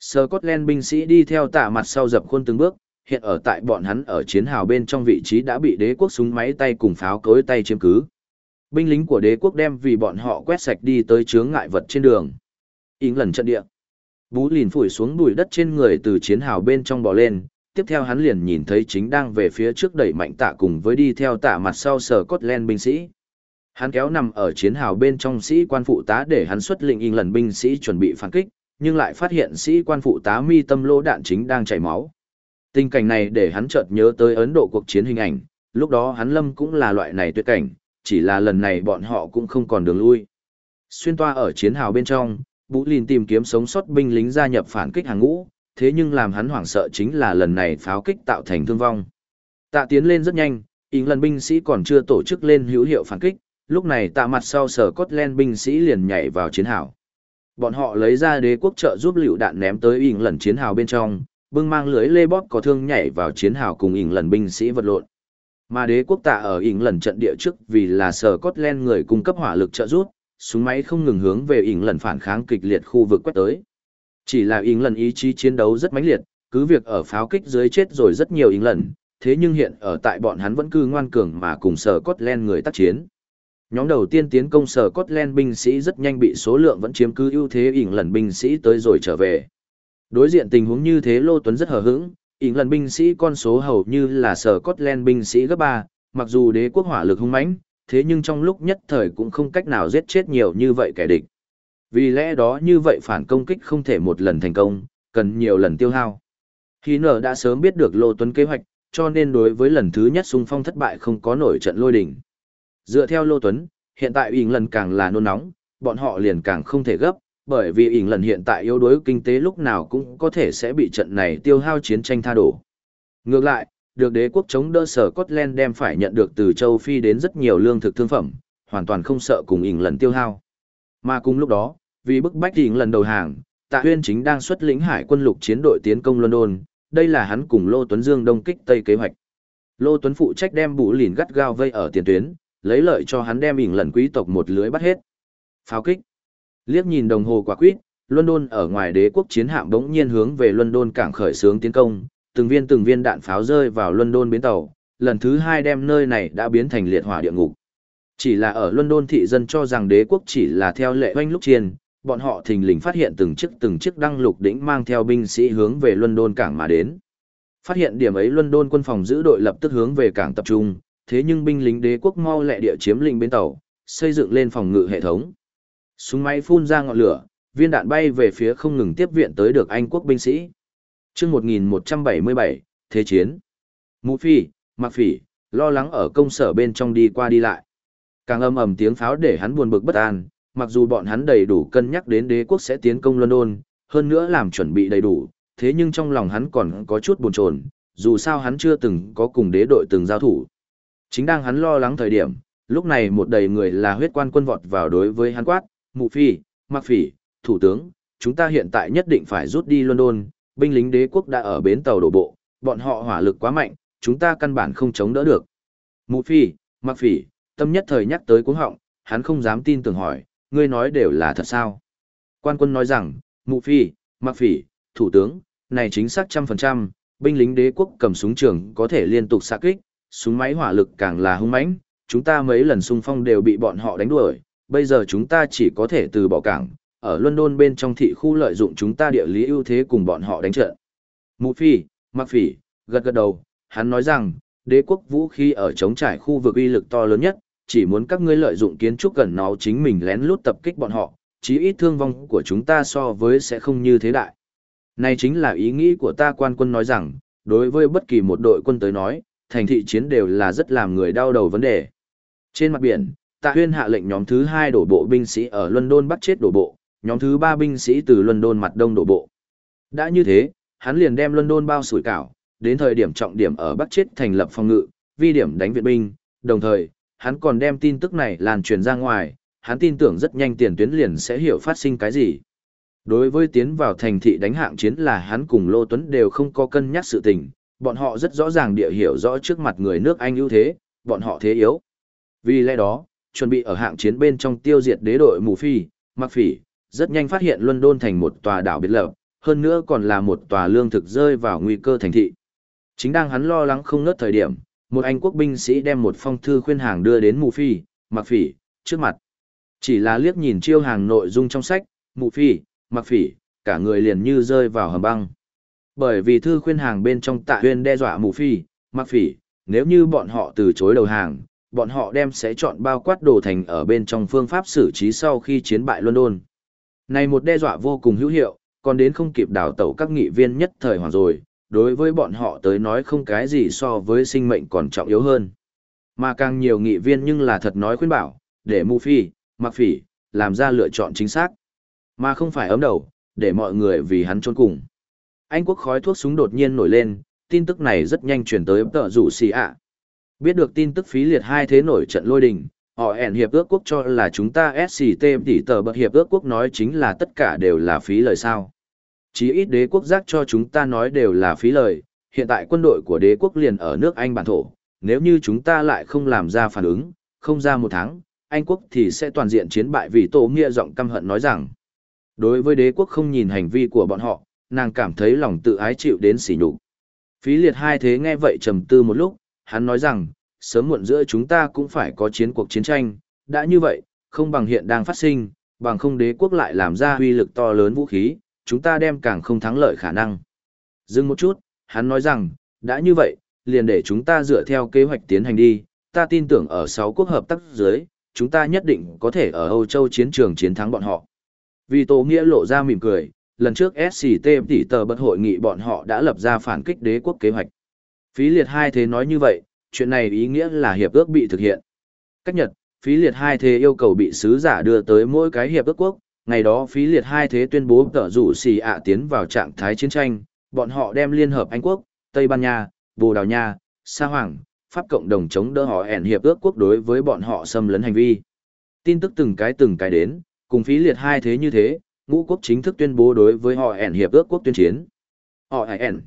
Scotland binh sĩ đi theo tạ mặt sau dập khuôn từng bước, hiện ở tại bọn hắn ở chiến hào bên trong vị trí đã bị đế quốc súng máy tay cùng pháo cối tay chiếm cứ. Binh lính của đế quốc đem vì bọn họ quét sạch đi tới chướng ngại vật trên đường. Ính lần trận địa. Bú lìn phủi xuống bụi đất trên người từ chiến hào bên trong bò lên, tiếp theo hắn liền nhìn thấy chính đang về phía trước đẩy mạnh tạ cùng với đi theo tạ mặt sau sở Scotland binh sĩ. Hắn kéo nằm ở chiến hào bên trong sĩ quan phụ tá để hắn xuất lệnh in lần binh sĩ chuẩn bị phản kích, nhưng lại phát hiện sĩ quan phụ tá mi tâm lỗ đạn chính đang chảy máu. Tình cảnh này để hắn chợt nhớ tới Ấn Độ cuộc chiến hình ảnh, lúc đó hắn lâm cũng là loại này tuyệt cảnh, chỉ là lần này bọn họ cũng không còn đường lui. Xuyên toa ở chiến hào bên trong, Vũ Lìn tìm kiếm sống sót binh lính gia nhập phản kích hàng ngũ, thế nhưng làm hắn hoảng sợ chính là lần này pháo kích tạo thành thương vong. Tạ tiến lên rất nhanh, ý lần binh sĩ còn chưa tổ chức lên hữu hiệu phản kích, lúc này tạ mặt sau sở Scotland binh sĩ liền nhảy vào chiến hào. Bọn họ lấy ra đế quốc trợ giúp liều đạn ném tới ỉn lần chiến hào bên trong, bưng mang lưới lê bóp có thương nhảy vào chiến hào cùng ỉn lần binh sĩ vật lộn. Mà đế quốc tạ ở ỉn lần trận địa trước vì là sở Scotland người cung cấp hỏa lực trợ giúp, súng máy không ngừng hướng về ỉn lần phản kháng kịch liệt khu vực quét tới. Chỉ là ỉn lần ý chí chiến đấu rất mãnh liệt, cứ việc ở pháo kích dưới chết rồi rất nhiều ỉn lần, thế nhưng hiện ở tại bọn hắn vẫn cứ ngoan cường mà cùng sở Scotland người tác chiến. Nhóm đầu tiên tiến công sở Scotland binh sĩ rất nhanh bị số lượng vẫn chiếm cứ ưu thế ỉn lần binh sĩ tới rồi trở về. Đối diện tình huống như thế Lô Tuấn rất hờ hững, ỉn lần binh sĩ con số hầu như là sở Scotland binh sĩ gấp ba, mặc dù đế quốc hỏa lực hung mãnh, thế nhưng trong lúc nhất thời cũng không cách nào giết chết nhiều như vậy kẻ địch. Vì lẽ đó như vậy phản công kích không thể một lần thành công, cần nhiều lần tiêu hao. Khi nở đã sớm biết được Lô Tuấn kế hoạch, cho nên đối với lần thứ nhất xung phong thất bại không có nổi trận lôi đỉnh. Dựa theo Lô Tuấn, hiện tại ỉn lần càng là nôn nóng, bọn họ liền càng không thể gấp, bởi vì ỉn lần hiện tại yếu đuối kinh tế lúc nào cũng có thể sẽ bị trận này tiêu hao chiến tranh tha đổ. Ngược lại, được đế quốc chống đỡ sở Scotland đem phải nhận được từ châu Phi đến rất nhiều lương thực thương phẩm, hoàn toàn không sợ cùng ỉn lần tiêu hao. Mà cùng lúc đó, vì bức bách ỉn lần đầu hàng, Tạ Huyên chính đang xuất lĩnh hải quân lục chiến đội tiến công London, đây là hắn cùng Lô Tuấn Dương đông kích Tây kế hoạch. Lô Tuấn phụ trách đem bù lìn gắt gao vây ở tiền tuyến, lấy lợi cho hắn đem ỉn lần quý tộc một lưới bắt hết. Pháo kích. Liếc nhìn đồng hồ quả quyết, London ở ngoài đế quốc chiến hạm bỗng nhiên hướng về London cảng khởi xướng tiến công, từng viên từng viên đạn pháo rơi vào London bến tàu, lần thứ hai đem nơi này đã biến thành liệt hỏa địa ngục. Chỉ là ở London thị dân cho rằng đế quốc chỉ là theo lệ oanh lúc chiên, bọn họ thình lình phát hiện từng chiếc từng chiếc đăng lục đỉnh mang theo binh sĩ hướng về London cảng mà đến. Phát hiện điểm ấy London quân phòng giữ đội lập tức hướng về cảng tập trung, thế nhưng binh lính đế quốc mau lẹ địa chiếm lĩnh bến tàu, xây dựng lên phòng ngự hệ thống. Súng máy phun ra ngọn lửa, viên đạn bay về phía không ngừng tiếp viện tới được Anh quốc binh sĩ. chương 1177, Thế chiến. Mũ phi, mặc phỉ, lo lắng ở công sở bên trong đi qua đi lại. Càng âm ầm tiếng pháo để hắn buồn bực bất an, mặc dù bọn hắn đầy đủ cân nhắc đến đế quốc sẽ tiến công London, hơn nữa làm chuẩn bị đầy đủ, thế nhưng trong lòng hắn còn có chút buồn chồn, dù sao hắn chưa từng có cùng đế đội từng giao thủ. Chính đang hắn lo lắng thời điểm, lúc này một đầy người là huyết quan quân vọt vào đối với hắn quát, mụ phi, mặc phỉ, thủ tướng, chúng ta hiện tại nhất định phải rút đi London, binh lính đế quốc đã ở bến tàu đổ bộ, bọn họ hỏa lực quá mạnh, chúng ta căn bản không chống đỡ được. Mụ phi, mặc phỉ, tâm nhất thời nhắc tới cuống họng, hắn không dám tin tưởng hỏi, ngươi nói đều là thật sao. Quan quân nói rằng, mụ phi, mặc phỉ, thủ tướng, này chính xác trăm phần trăm, binh lính đế quốc cầm súng trường có thể liên tục xạ kích, súng máy hỏa lực càng là hung mãnh, chúng ta mấy lần xung phong đều bị bọn họ đánh đuổi, bây giờ chúng ta chỉ có thể từ bỏ cảng, ở London bên trong thị khu lợi dụng chúng ta địa lý ưu thế cùng bọn họ đánh trận. Mụ phi, mặc phỉ, gật gật đầu, hắn nói rằng, đế quốc vũ khí ở chống trải khu vực uy lực to lớn nhất, chỉ muốn các ngươi lợi dụng kiến trúc gần nó chính mình lén lút tập kích bọn họ, chí ít thương vong của chúng ta so với sẽ không như thế đại. Này chính là ý nghĩ của ta quan quân nói rằng, đối với bất kỳ một đội quân tới nói, thành thị chiến đều là rất làm người đau đầu vấn đề. Trên mặt biển, Tạ Huyên hạ lệnh nhóm thứ hai đổ bộ binh sĩ ở London bắt chết đổ bộ, nhóm thứ ba binh sĩ từ London mặt đông đổ bộ. Đã như thế, hắn liền đem London bao sủi cảo, đến thời điểm trọng điểm ở bắt chết thành lập phòng ngự, vi điểm đánh viện binh, đồng thời, hắn còn đem tin tức này lan truyền ra ngoài, hắn tin tưởng rất nhanh tiền tuyến liền sẽ hiểu phát sinh cái gì. Đối với tiến vào thành thị đánh hạng chiến là hắn cùng Lô Tuấn đều không có cân nhắc sự tình, bọn họ rất rõ ràng địa hiểu rõ trước mặt người nước Anh ưu thế, bọn họ thế yếu. Vì lẽ đó, chuẩn bị ở hạng chiến bên trong tiêu diệt đế đội mù phi, mặc phỉ, rất nhanh phát hiện London thành một tòa đảo biệt lập, hơn nữa còn là một tòa lương thực rơi vào nguy cơ thành thị. Chính đang hắn lo lắng không ngớt thời điểm, một anh quốc binh sĩ đem một phong thư khuyên hàng đưa đến mù phi, mặc phỉ, trước mặt. Chỉ là liếc nhìn chiêu hàng nội dung trong sách, mù phi, mặc phỉ, cả người liền như rơi vào hầm băng. Bởi vì thư khuyên hàng bên trong tạ huyên đe dọa mù phi, mặc phỉ, nếu như bọn họ từ chối đầu hàng, bọn họ đem sẽ chọn bao quát đồ thành ở bên trong phương pháp xử trí sau khi chiến bại London. Này một đe dọa vô cùng hữu hiệu, còn đến không kịp đào tẩu các nghị viên nhất thời hoàng rồi, đối với bọn họ tới nói không cái gì so với sinh mệnh còn trọng yếu hơn. Mà càng nhiều nghị viên nhưng là thật nói khuyên bảo, để mù phi, mặc phỉ, làm ra lựa chọn chính xác. Mà không phải ấm đầu, để mọi người vì hắn trốn cùng. Anh quốc khói thuốc súng đột nhiên nổi lên, tin tức này rất nhanh chuyển tới tờ rủ xì ạ. Biết được tin tức phí liệt hai thế nổi trận lôi đình, họ ẻn hiệp ước quốc cho là chúng ta SCT tỷ tờ bậc hiệp ước quốc nói chính là tất cả đều là phí lời sao. Chí ít đế quốc giác cho chúng ta nói đều là phí lời, hiện tại quân đội của đế quốc liền ở nước Anh bản thổ, nếu như chúng ta lại không làm ra phản ứng, không ra một tháng, Anh quốc thì sẽ toàn diện chiến bại vì tổ nghĩa giọng căm hận nói rằng. Đối với đế quốc không nhìn hành vi của bọn họ, nàng cảm thấy lòng tự ái chịu đến sỉ nhục. Phí liệt hai thế nghe vậy trầm tư một lúc, hắn nói rằng, sớm muộn giữa chúng ta cũng phải có chiến cuộc chiến tranh, đã như vậy, không bằng hiện đang phát sinh, bằng không đế quốc lại làm ra huy lực to lớn vũ khí, chúng ta đem càng không thắng lợi khả năng. Dừng một chút, hắn nói rằng, đã như vậy, liền để chúng ta dựa theo kế hoạch tiến hành đi, ta tin tưởng ở 6 quốc hợp tác dưới, chúng ta nhất định có thể ở Âu Châu chiến trường chiến thắng bọn họ. Vì Tô Nghĩa lộ ra mỉm cười, lần trước SCT tỷ tờ bất hội nghị bọn họ đã lập ra phản kích đế quốc kế hoạch. Phí liệt hai thế nói như vậy, chuyện này ý nghĩa là hiệp ước bị thực hiện. Cách nhật, phí liệt hai thế yêu cầu bị sứ giả đưa tới mỗi cái hiệp ước quốc, ngày đó phí liệt hai thế tuyên bố tờ rủ xì ạ tiến vào trạng thái chiến tranh, bọn họ đem liên hợp Anh quốc, Tây Ban Nha, Bồ Đào Nha, Sa Hoàng, Pháp cộng đồng chống đỡ họ ẻn hiệp ước quốc đối với bọn họ xâm lấn hành vi. Tin tức từng cái từng cái đến, cùng phí liệt hai thế như thế, ngũ quốc chính thức tuyên bố đối với họ ẻn hiệp ước quốc tuyên chiến. Họ ẻn.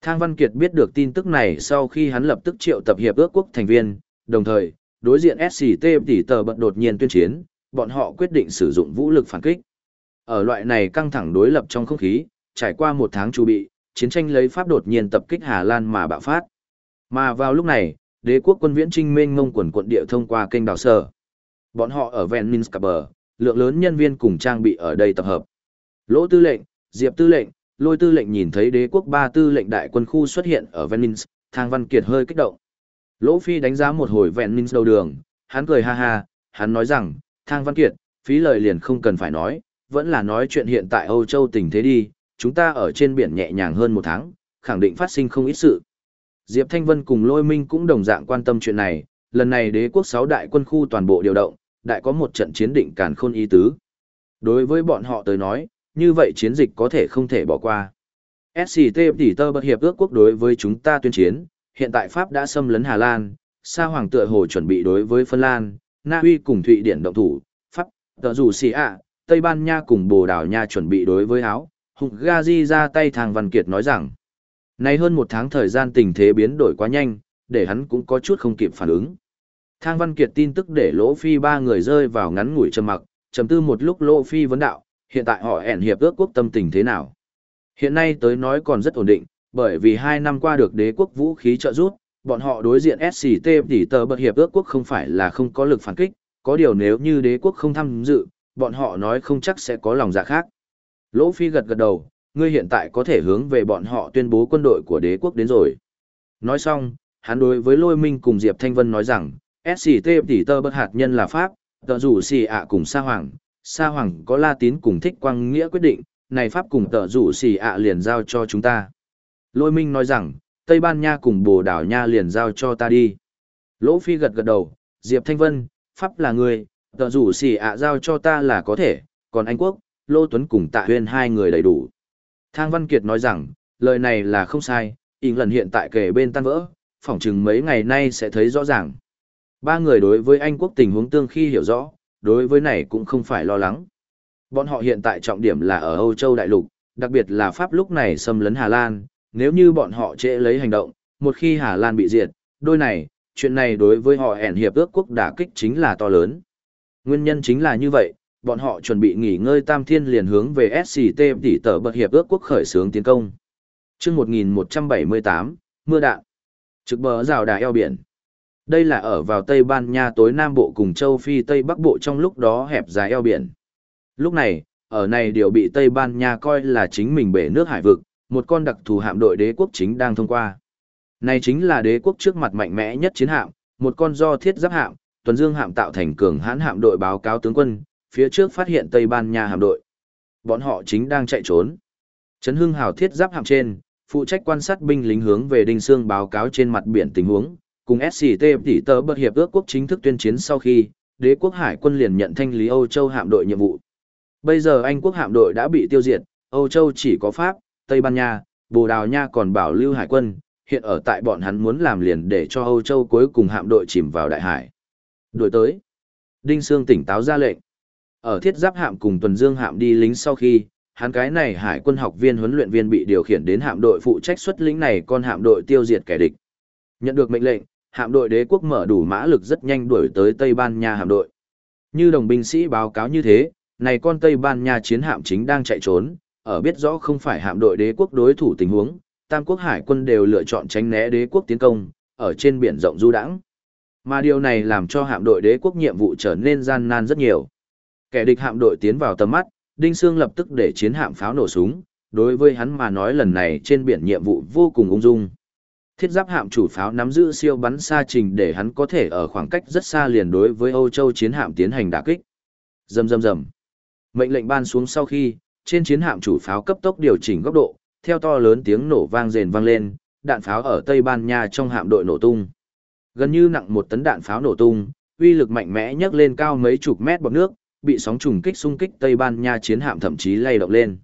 Thang Văn Kiệt biết được tin tức này sau khi hắn lập tức triệu tập hiệp ước quốc thành viên, đồng thời, đối diện SCT tỷ tờ bận đột nhiên tuyên chiến, bọn họ quyết định sử dụng vũ lực phản kích. Ở loại này căng thẳng đối lập trong không khí, trải qua một tháng chuẩn bị, chiến tranh lấy Pháp đột nhiên tập kích Hà Lan mà bạo phát. Mà vào lúc này, đế quốc quân viễn trinh mênh ngông quần quận địa thông qua kênh đào sở. Bọn họ ở Venminster, lượng lớn nhân viên cùng trang bị ở đây tập hợp. Lỗ tư lệnh, Diệp tư lệnh, lôi tư lệnh nhìn thấy đế quốc ba tư lệnh đại quân khu xuất hiện ở Venice, thang văn kiệt hơi kích động. Lỗ phi đánh giá một hồi Venice đầu đường, hắn cười ha ha, hắn nói rằng, thang văn kiệt, phí lời liền không cần phải nói, vẫn là nói chuyện hiện tại Âu Châu tình thế đi, chúng ta ở trên biển nhẹ nhàng hơn một tháng, khẳng định phát sinh không ít sự. Diệp Thanh Vân cùng Lôi Minh cũng đồng dạng quan tâm chuyện này, lần này đế quốc Sáu đại quân khu toàn bộ điều động, đại có một trận chiến định càn khôn ý tứ. Đối với bọn họ tới nói, như vậy chiến dịch có thể không thể bỏ qua. SCT tỷ tơ bất hiệp ước quốc đối với chúng ta tuyên chiến, hiện tại Pháp đã xâm lấn Hà Lan, Sa Hoàng tựa hồ chuẩn bị đối với Phân Lan, Na Uy cùng Thụy Điển động thủ, Pháp, tờ dù xì ạ, Tây Ban Nha cùng Bồ Đào Nha chuẩn bị đối với Áo, Hùng Gazi ra tay thằng Văn Kiệt nói rằng, nay hơn một tháng thời gian tình thế biến đổi quá nhanh, để hắn cũng có chút không kịp phản ứng. Thang Văn Kiệt tin tức để Lỗ Phi ba người rơi vào ngắn ngủi trầm mặc, trầm tư một lúc Lỗ Phi vấn đạo, hiện tại họ ẻn hiệp ước quốc tâm tình thế nào? Hiện nay tới nói còn rất ổn định, bởi vì hai năm qua được đế quốc vũ khí trợ giúp, bọn họ đối diện SCT tỷ tờ bật hiệp ước quốc không phải là không có lực phản kích, có điều nếu như đế quốc không tham dự, bọn họ nói không chắc sẽ có lòng dạ khác. Lỗ Phi gật gật đầu, ngươi hiện tại có thể hướng về bọn họ tuyên bố quân đội của đế quốc đến rồi. Nói xong, hắn đối với Lôi Minh cùng Diệp Thanh Vân nói rằng, SCT tỷ tơ bất hạt nhân là Pháp, tờ rủ xì ạ cùng Sa Hoàng, Sa Hoàng có La Tín cùng thích quang nghĩa quyết định, này Pháp cùng tờ rủ xì ạ liền giao cho chúng ta. Lôi Minh nói rằng, Tây Ban Nha cùng Bồ Đào Nha liền giao cho ta đi. Lỗ Phi gật gật đầu, Diệp Thanh Vân, Pháp là người, tờ rủ xì ạ giao cho ta là có thể, còn Anh Quốc, Lô Tuấn cùng Tạ Huyên hai người đầy đủ. Thang Văn Kiệt nói rằng, lời này là không sai, ỉn lần hiện tại kể bên tan vỡ, phỏng chừng mấy ngày nay sẽ thấy rõ ràng. Ba người đối với Anh quốc tình huống tương khi hiểu rõ, đối với này cũng không phải lo lắng. Bọn họ hiện tại trọng điểm là ở Âu Châu Đại Lục, đặc biệt là Pháp lúc này xâm lấn Hà Lan, nếu như bọn họ trễ lấy hành động, một khi Hà Lan bị diệt, đôi này, chuyện này đối với họ ẻn hiệp ước quốc đả kích chính là to lớn. Nguyên nhân chính là như vậy, bọn họ chuẩn bị nghỉ ngơi tam thiên liền hướng về SCT tỷ tờ bật hiệp ước quốc khởi xướng tiến công. chương 1178, mưa đạn. Trực bờ rào đà eo biển. Đây là ở vào Tây Ban Nha tối Nam Bộ cùng châu Phi Tây Bắc Bộ trong lúc đó hẹp dài eo biển. Lúc này, ở này điều bị Tây Ban Nha coi là chính mình bể nước hải vực, một con đặc thù hạm đội đế quốc chính đang thông qua. Này chính là đế quốc trước mặt mạnh mẽ nhất chiến hạm, một con do thiết giáp hạm, tuần dương hạm tạo thành cường hãn hạm đội báo cáo tướng quân, phía trước phát hiện Tây Ban Nha hạm đội. Bọn họ chính đang chạy trốn. Trấn Hưng Hào thiết giáp hạm trên, phụ trách quan sát binh lính hướng về Đinh Sương báo cáo trên mặt biển tình huống, cùng SCT tỷ tờ bất hiệp ước quốc chính thức tuyên chiến sau khi, đế quốc hải quân liền nhận thanh lý Âu Châu hạm đội nhiệm vụ. Bây giờ Anh quốc hạm đội đã bị tiêu diệt, Âu Châu chỉ có Pháp, Tây Ban Nha, Bồ Đào Nha còn bảo lưu hải quân, hiện ở tại bọn hắn muốn làm liền để cho Âu Châu cuối cùng hạm đội chìm vào đại hải. Đuổi tới. Đinh Sương tỉnh táo ra lệnh. Ở thiết giáp hạm cùng tuần dương hạm đi lính sau khi, hắn cái này hải quân học viên huấn luyện viên bị điều khiển đến hạm đội phụ trách xuất lính này con hạm đội tiêu diệt kẻ địch. Nhận được mệnh lệnh, hạm đội đế quốc mở đủ mã lực rất nhanh đuổi tới Tây Ban Nha hạm đội. Như đồng binh sĩ báo cáo như thế, này con Tây Ban Nha chiến hạm chính đang chạy trốn, ở biết rõ không phải hạm đội đế quốc đối thủ tình huống, Tam quốc hải quân đều lựa chọn tránh né đế quốc tiến công, ở trên biển rộng du đãng. Mà điều này làm cho hạm đội đế quốc nhiệm vụ trở nên gian nan rất nhiều. Kẻ địch hạm đội tiến vào tầm mắt, Đinh Sương lập tức để chiến hạm pháo nổ súng, đối với hắn mà nói lần này trên biển nhiệm vụ vô cùng ung dung. Thiết giáp hạm chủ pháo nắm giữ siêu bắn xa trình để hắn có thể ở khoảng cách rất xa liền đối với Âu Châu chiến hạm tiến hành đả kích. Rầm rầm rầm. Mệnh lệnh ban xuống sau khi, trên chiến hạm chủ pháo cấp tốc điều chỉnh góc độ, theo to lớn tiếng nổ vang rền vang lên, đạn pháo ở Tây Ban Nha trong hạm đội nổ tung. Gần như nặng một tấn đạn pháo nổ tung, uy lực mạnh mẽ nhấc lên cao mấy chục mét bọt nước, bị sóng trùng kích xung kích Tây Ban Nha chiến hạm thậm chí lay động lên.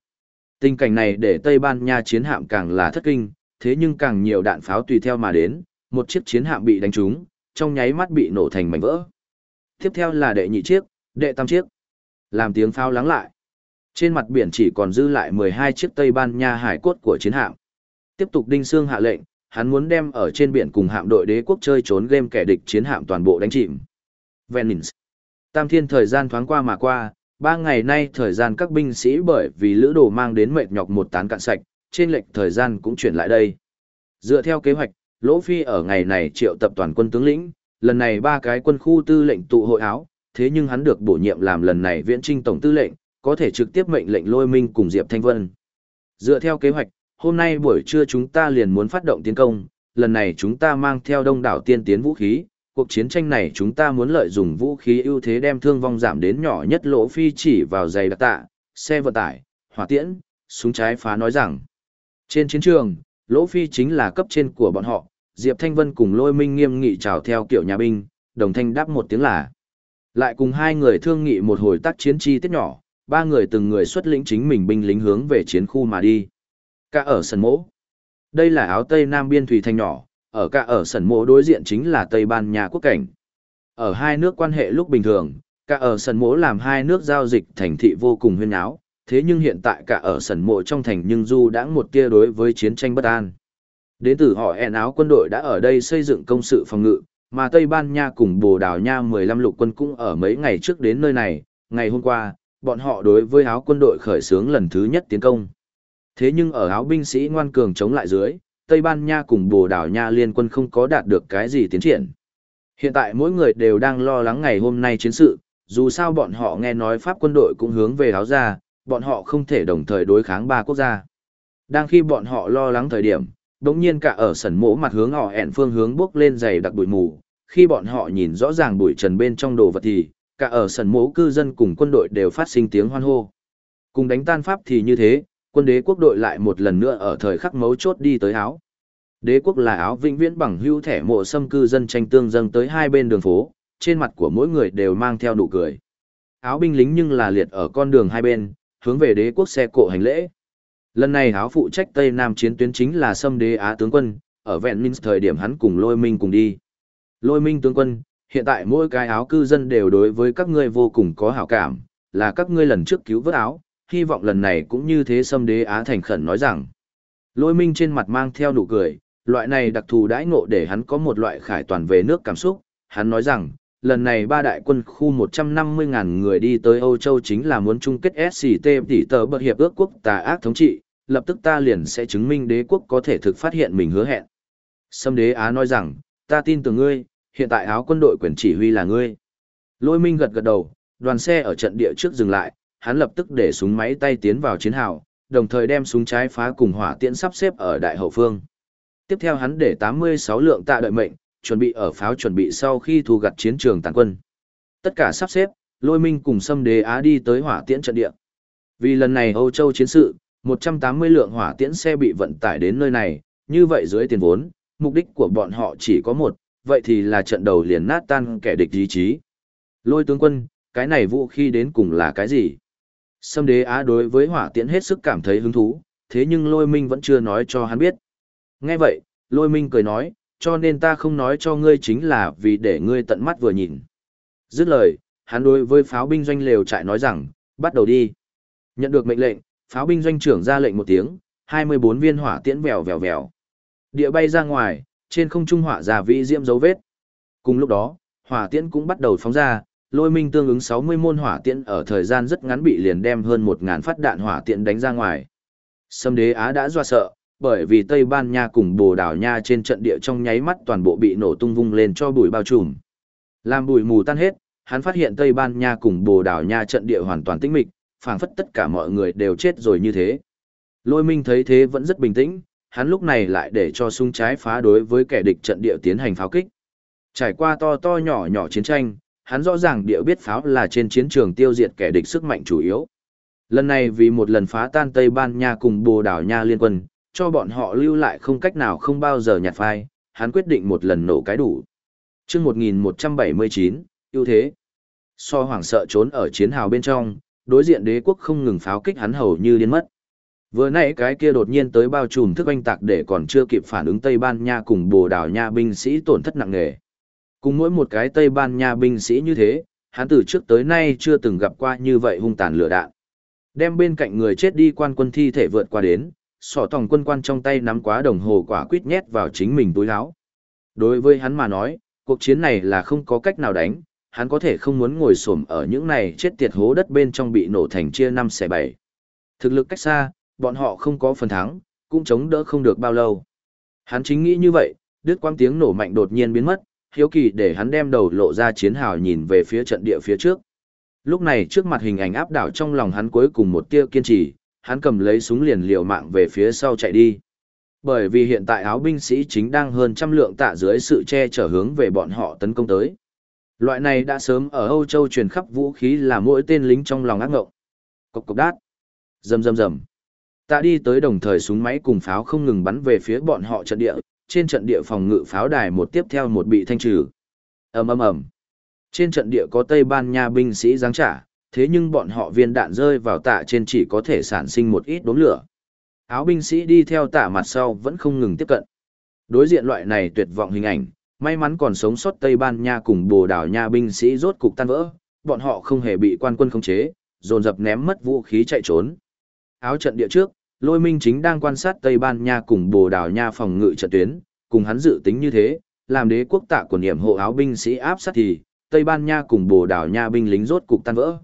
Tình cảnh này để Tây Ban Nha chiến hạm càng là thất kinh, thế nhưng càng nhiều đạn pháo tùy theo mà đến, một chiếc chiến hạm bị đánh trúng, trong nháy mắt bị nổ thành mảnh vỡ. Tiếp theo là đệ nhị chiếc, đệ tam chiếc. Làm tiếng pháo lắng lại. Trên mặt biển chỉ còn dư lại 12 chiếc Tây Ban Nha hải cốt của chiến hạm. Tiếp tục đinh xương hạ lệnh, hắn muốn đem ở trên biển cùng hạm đội đế quốc chơi trốn game kẻ địch chiến hạm toàn bộ đánh chìm. Venice. Tam thiên thời gian thoáng qua mà qua, ba ngày nay thời gian các binh sĩ bởi vì lữ đồ mang đến mệt nhọc một tán cạn sạch, trên lệch thời gian cũng chuyển lại đây. Dựa theo kế hoạch, Lỗ Phi ở ngày này triệu tập toàn quân tướng lĩnh, lần này ba cái quân khu tư lệnh tụ hội áo, thế nhưng hắn được bổ nhiệm làm lần này viễn trinh tổng tư lệnh, có thể trực tiếp mệnh lệnh lôi minh cùng Diệp Thanh Vân. Dựa theo kế hoạch, hôm nay buổi trưa chúng ta liền muốn phát động tiến công, lần này chúng ta mang theo đông đảo tiên tiến vũ khí, cuộc chiến tranh này chúng ta muốn lợi dụng vũ khí ưu thế đem thương vong giảm đến nhỏ nhất lỗ phi chỉ vào giày đặc tạ, xe vận tải, hỏa tiễn, súng trái phá nói rằng. Trên chiến trường, lỗ phi chính là cấp trên của bọn họ, Diệp Thanh Vân cùng lôi minh nghiêm nghị chào theo kiểu nhà binh, đồng thanh đáp một tiếng là. Lại cùng hai người thương nghị một hồi tác chiến chi tiết nhỏ, ba người từng người xuất lĩnh chính mình binh lính hướng về chiến khu mà đi. Cả ở sân mỗ. Đây là áo tây nam biên thủy thành nhỏ, ở cả ở sân mỗ đối diện chính là Tây Ban Nha quốc cảnh. Ở hai nước quan hệ lúc bình thường, cả ở sân mỗ làm hai nước giao dịch thành thị vô cùng huyên áo, thế nhưng hiện tại cả ở sẩn mộ trong thành nhưng du đã một tia đối với chiến tranh bất an. Đến từ họ hẹn áo quân đội đã ở đây xây dựng công sự phòng ngự, mà Tây Ban Nha cùng Bồ Đào Nha 15 lục quân cũng ở mấy ngày trước đến nơi này, ngày hôm qua, bọn họ đối với áo quân đội khởi xướng lần thứ nhất tiến công. Thế nhưng ở áo binh sĩ ngoan cường chống lại dưới, Tây Ban Nha cùng Bồ Đào Nha liên quân không có đạt được cái gì tiến triển. Hiện tại mỗi người đều đang lo lắng ngày hôm nay chiến sự, dù sao bọn họ nghe nói Pháp quân đội cũng hướng về áo ra, bọn họ không thể đồng thời đối kháng ba quốc gia. Đang khi bọn họ lo lắng thời điểm, đống nhiên cả ở sẩn mỗ mặt hướng họ ẹn phương hướng bước lên dày đặc bụi mù, khi bọn họ nhìn rõ ràng bụi trần bên trong đồ vật thì, cả ở sân mỗ cư dân cùng quân đội đều phát sinh tiếng hoan hô. Cùng đánh tan Pháp thì như thế, quân đế quốc đội lại một lần nữa ở thời khắc mấu chốt đi tới áo. Đế quốc là áo vĩnh viễn bằng hưu thẻ mộ xâm cư dân tranh tương dâng tới hai bên đường phố, trên mặt của mỗi người đều mang theo nụ cười. Áo binh lính nhưng là liệt ở con đường hai bên, hướng về đế quốc xe cộ hành lễ. Lần này áo phụ trách Tây Nam chiến tuyến chính là xâm đế Á tướng quân, ở vẹn minh thời điểm hắn cùng lôi minh cùng đi. Lôi minh tướng quân, hiện tại mỗi cái áo cư dân đều đối với các ngươi vô cùng có hảo cảm, là các ngươi lần trước cứu vớt áo, hy vọng lần này cũng như thế xâm đế Á thành khẩn nói rằng. Lôi minh trên mặt mang theo nụ cười, loại này đặc thù đãi ngộ để hắn có một loại khải toàn về nước cảm xúc, hắn nói rằng, lần này ba đại quân khu 150.000 người đi tới Âu Châu chính là muốn chung kết SCT tỷ tờ bật hiệp ước quốc tà ác thống trị, lập tức ta liền sẽ chứng minh đế quốc có thể thực phát hiện mình hứa hẹn. Sâm đế Á nói rằng, ta tin tưởng ngươi, hiện tại áo quân đội quyền chỉ huy là ngươi. Lôi minh gật gật đầu, đoàn xe ở trận địa trước dừng lại, hắn lập tức để súng máy tay tiến vào chiến hào, đồng thời đem súng trái phá cùng hỏa tiễn sắp xếp ở đại hậu phương. Tiếp theo hắn để 86 lượng tạ đợi mệnh, chuẩn bị ở pháo chuẩn bị sau khi thu gặt chiến trường tàn quân. Tất cả sắp xếp, lôi minh cùng xâm đế Á đi tới hỏa tiễn trận địa. Vì lần này Âu Châu chiến sự, 180 lượng hỏa tiễn xe bị vận tải đến nơi này, như vậy dưới tiền vốn, mục đích của bọn họ chỉ có một, vậy thì là trận đầu liền nát tan kẻ địch ý chí. Lôi tướng quân, cái này vũ khí đến cùng là cái gì? Sâm đế á đối với hỏa tiễn hết sức cảm thấy hứng thú, thế nhưng lôi minh vẫn chưa nói cho hắn biết. Nghe vậy, lôi minh cười nói, cho nên ta không nói cho ngươi chính là vì để ngươi tận mắt vừa nhìn. Dứt lời, hắn đối với pháo binh doanh lều trại nói rằng, bắt đầu đi. Nhận được mệnh lệnh, pháo binh doanh trưởng ra lệnh một tiếng, 24 viên hỏa tiễn vèo vèo vèo. Địa bay ra ngoài, trên không trung hỏa giả vĩ diễm dấu vết. Cùng lúc đó, hỏa tiễn cũng bắt đầu phóng ra, lôi minh tương ứng 60 môn hỏa tiễn ở thời gian rất ngắn bị liền đem hơn 1.000 phát đạn hỏa tiễn đánh ra ngoài. Sâm đế Á đã doa sợ, bởi vì Tây Ban Nha cùng Bồ Đào Nha trên trận địa trong nháy mắt toàn bộ bị nổ tung vung lên cho bụi bao trùm. Làm bụi mù tan hết, hắn phát hiện Tây Ban Nha cùng Bồ Đào Nha trận địa hoàn toàn tĩnh mịch, phảng phất tất cả mọi người đều chết rồi như thế. Lôi Minh thấy thế vẫn rất bình tĩnh, hắn lúc này lại để cho súng trái phá đối với kẻ địch trận địa tiến hành pháo kích. Trải qua to to nhỏ nhỏ chiến tranh, hắn rõ ràng địa biết pháo là trên chiến trường tiêu diệt kẻ địch sức mạnh chủ yếu. Lần này vì một lần phá tan Tây Ban Nha cùng Bồ Đào Nha liên quân, cho bọn họ lưu lại không cách nào không bao giờ nhạt phai, hắn quyết định một lần nổ cái đủ. Trước 1179, ưu thế. So hoảng sợ trốn ở chiến hào bên trong, đối diện đế quốc không ngừng pháo kích hắn hầu như điên mất. Vừa nãy cái kia đột nhiên tới bao trùm thức anh tạc để còn chưa kịp phản ứng Tây Ban Nha cùng Bồ Đào Nha binh sĩ tổn thất nặng nề. Cùng mỗi một cái Tây Ban Nha binh sĩ như thế, hắn từ trước tới nay chưa từng gặp qua như vậy hung tàn lửa đạn. Đem bên cạnh người chết đi quan quân thi thể vượt qua đến, sỏ tòng quân quan trong tay nắm quá đồng hồ quả quýt nhét vào chính mình túi áo. Đối với hắn mà nói, cuộc chiến này là không có cách nào đánh, hắn có thể không muốn ngồi xổm ở những này chết tiệt hố đất bên trong bị nổ thành chia năm xẻ bảy. Thực lực cách xa, bọn họ không có phần thắng, cũng chống đỡ không được bao lâu. Hắn chính nghĩ như vậy, đứt quang tiếng nổ mạnh đột nhiên biến mất, hiếu kỳ để hắn đem đầu lộ ra chiến hào nhìn về phía trận địa phía trước. Lúc này trước mặt hình ảnh áp đảo trong lòng hắn cuối cùng một tia kiên trì, hắn cầm lấy súng liền liều mạng về phía sau chạy đi. Bởi vì hiện tại áo binh sĩ chính đang hơn trăm lượng tạ dưới sự che chở hướng về bọn họ tấn công tới. Loại này đã sớm ở Âu Châu truyền khắp vũ khí là mỗi tên lính trong lòng ác ngộng. Cộc cộc đát. Rầm rầm rầm. Tạ đi tới đồng thời súng máy cùng pháo không ngừng bắn về phía bọn họ trận địa, trên trận địa phòng ngự pháo đài một tiếp theo một bị thanh trừ. ầm ầm ầm. Trên trận địa có Tây Ban Nha binh sĩ giáng trả, thế nhưng bọn họ viên đạn rơi vào tạ trên chỉ có thể sản sinh một ít đốm lửa. Áo binh sĩ đi theo tạ mặt sau vẫn không ngừng tiếp cận. Đối diện loại này tuyệt vọng hình ảnh, may mắn còn sống sót Tây Ban Nha cùng Bồ Đào Nha binh sĩ rốt cục tan vỡ, bọn họ không hề bị quan quân khống chế, dồn dập ném mất vũ khí chạy trốn. Áo trận địa trước, Lôi Minh chính đang quan sát Tây Ban Nha cùng Bồ Đào Nha phòng ngự trận tuyến, cùng hắn dự tính như thế, làm đế quốc tạ của niệm hộ áo binh sĩ áp sát thì, Tây Ban Nha cùng Bồ Đào Nha binh lính rốt cục tan vỡ.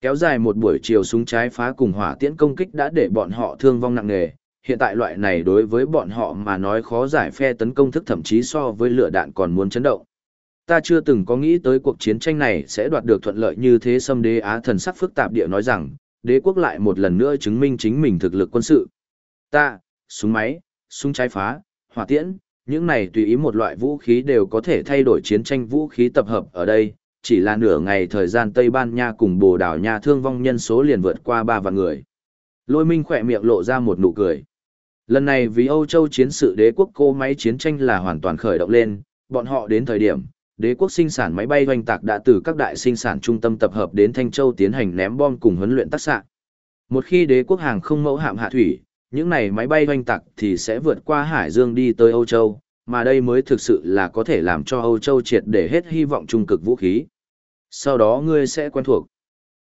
Kéo dài một buổi chiều súng trái phá cùng hỏa tiễn công kích đã để bọn họ thương vong nặng nề, hiện tại loại này đối với bọn họ mà nói khó giải phe tấn công thức thậm chí so với lửa đạn còn muốn chấn động. Ta chưa từng có nghĩ tới cuộc chiến tranh này sẽ đoạt được thuận lợi như thế xâm đế Á thần sắc phức tạp địa nói rằng, đế quốc lại một lần nữa chứng minh chính mình thực lực quân sự. Ta, súng máy, súng trái phá, hỏa tiễn, những này tùy ý một loại vũ khí đều có thể thay đổi chiến tranh vũ khí tập hợp ở đây, chỉ là nửa ngày thời gian Tây Ban Nha cùng Bồ Đào Nha thương vong nhân số liền vượt qua ba vạn người. Lôi Minh khỏe miệng lộ ra một nụ cười. Lần này vì Âu Châu chiến sự đế quốc cô máy chiến tranh là hoàn toàn khởi động lên, bọn họ đến thời điểm, đế quốc sinh sản máy bay doanh tạc đã từ các đại sinh sản trung tâm tập hợp đến Thanh Châu tiến hành ném bom cùng huấn luyện tác xạ. Một khi đế quốc hàng không mẫu hạm hạ thủy, những này máy bay doanh tạc thì sẽ vượt qua Hải Dương đi tới Âu Châu, mà đây mới thực sự là có thể làm cho Âu Châu triệt để hết hy vọng trung cực vũ khí. Sau đó ngươi sẽ quen thuộc.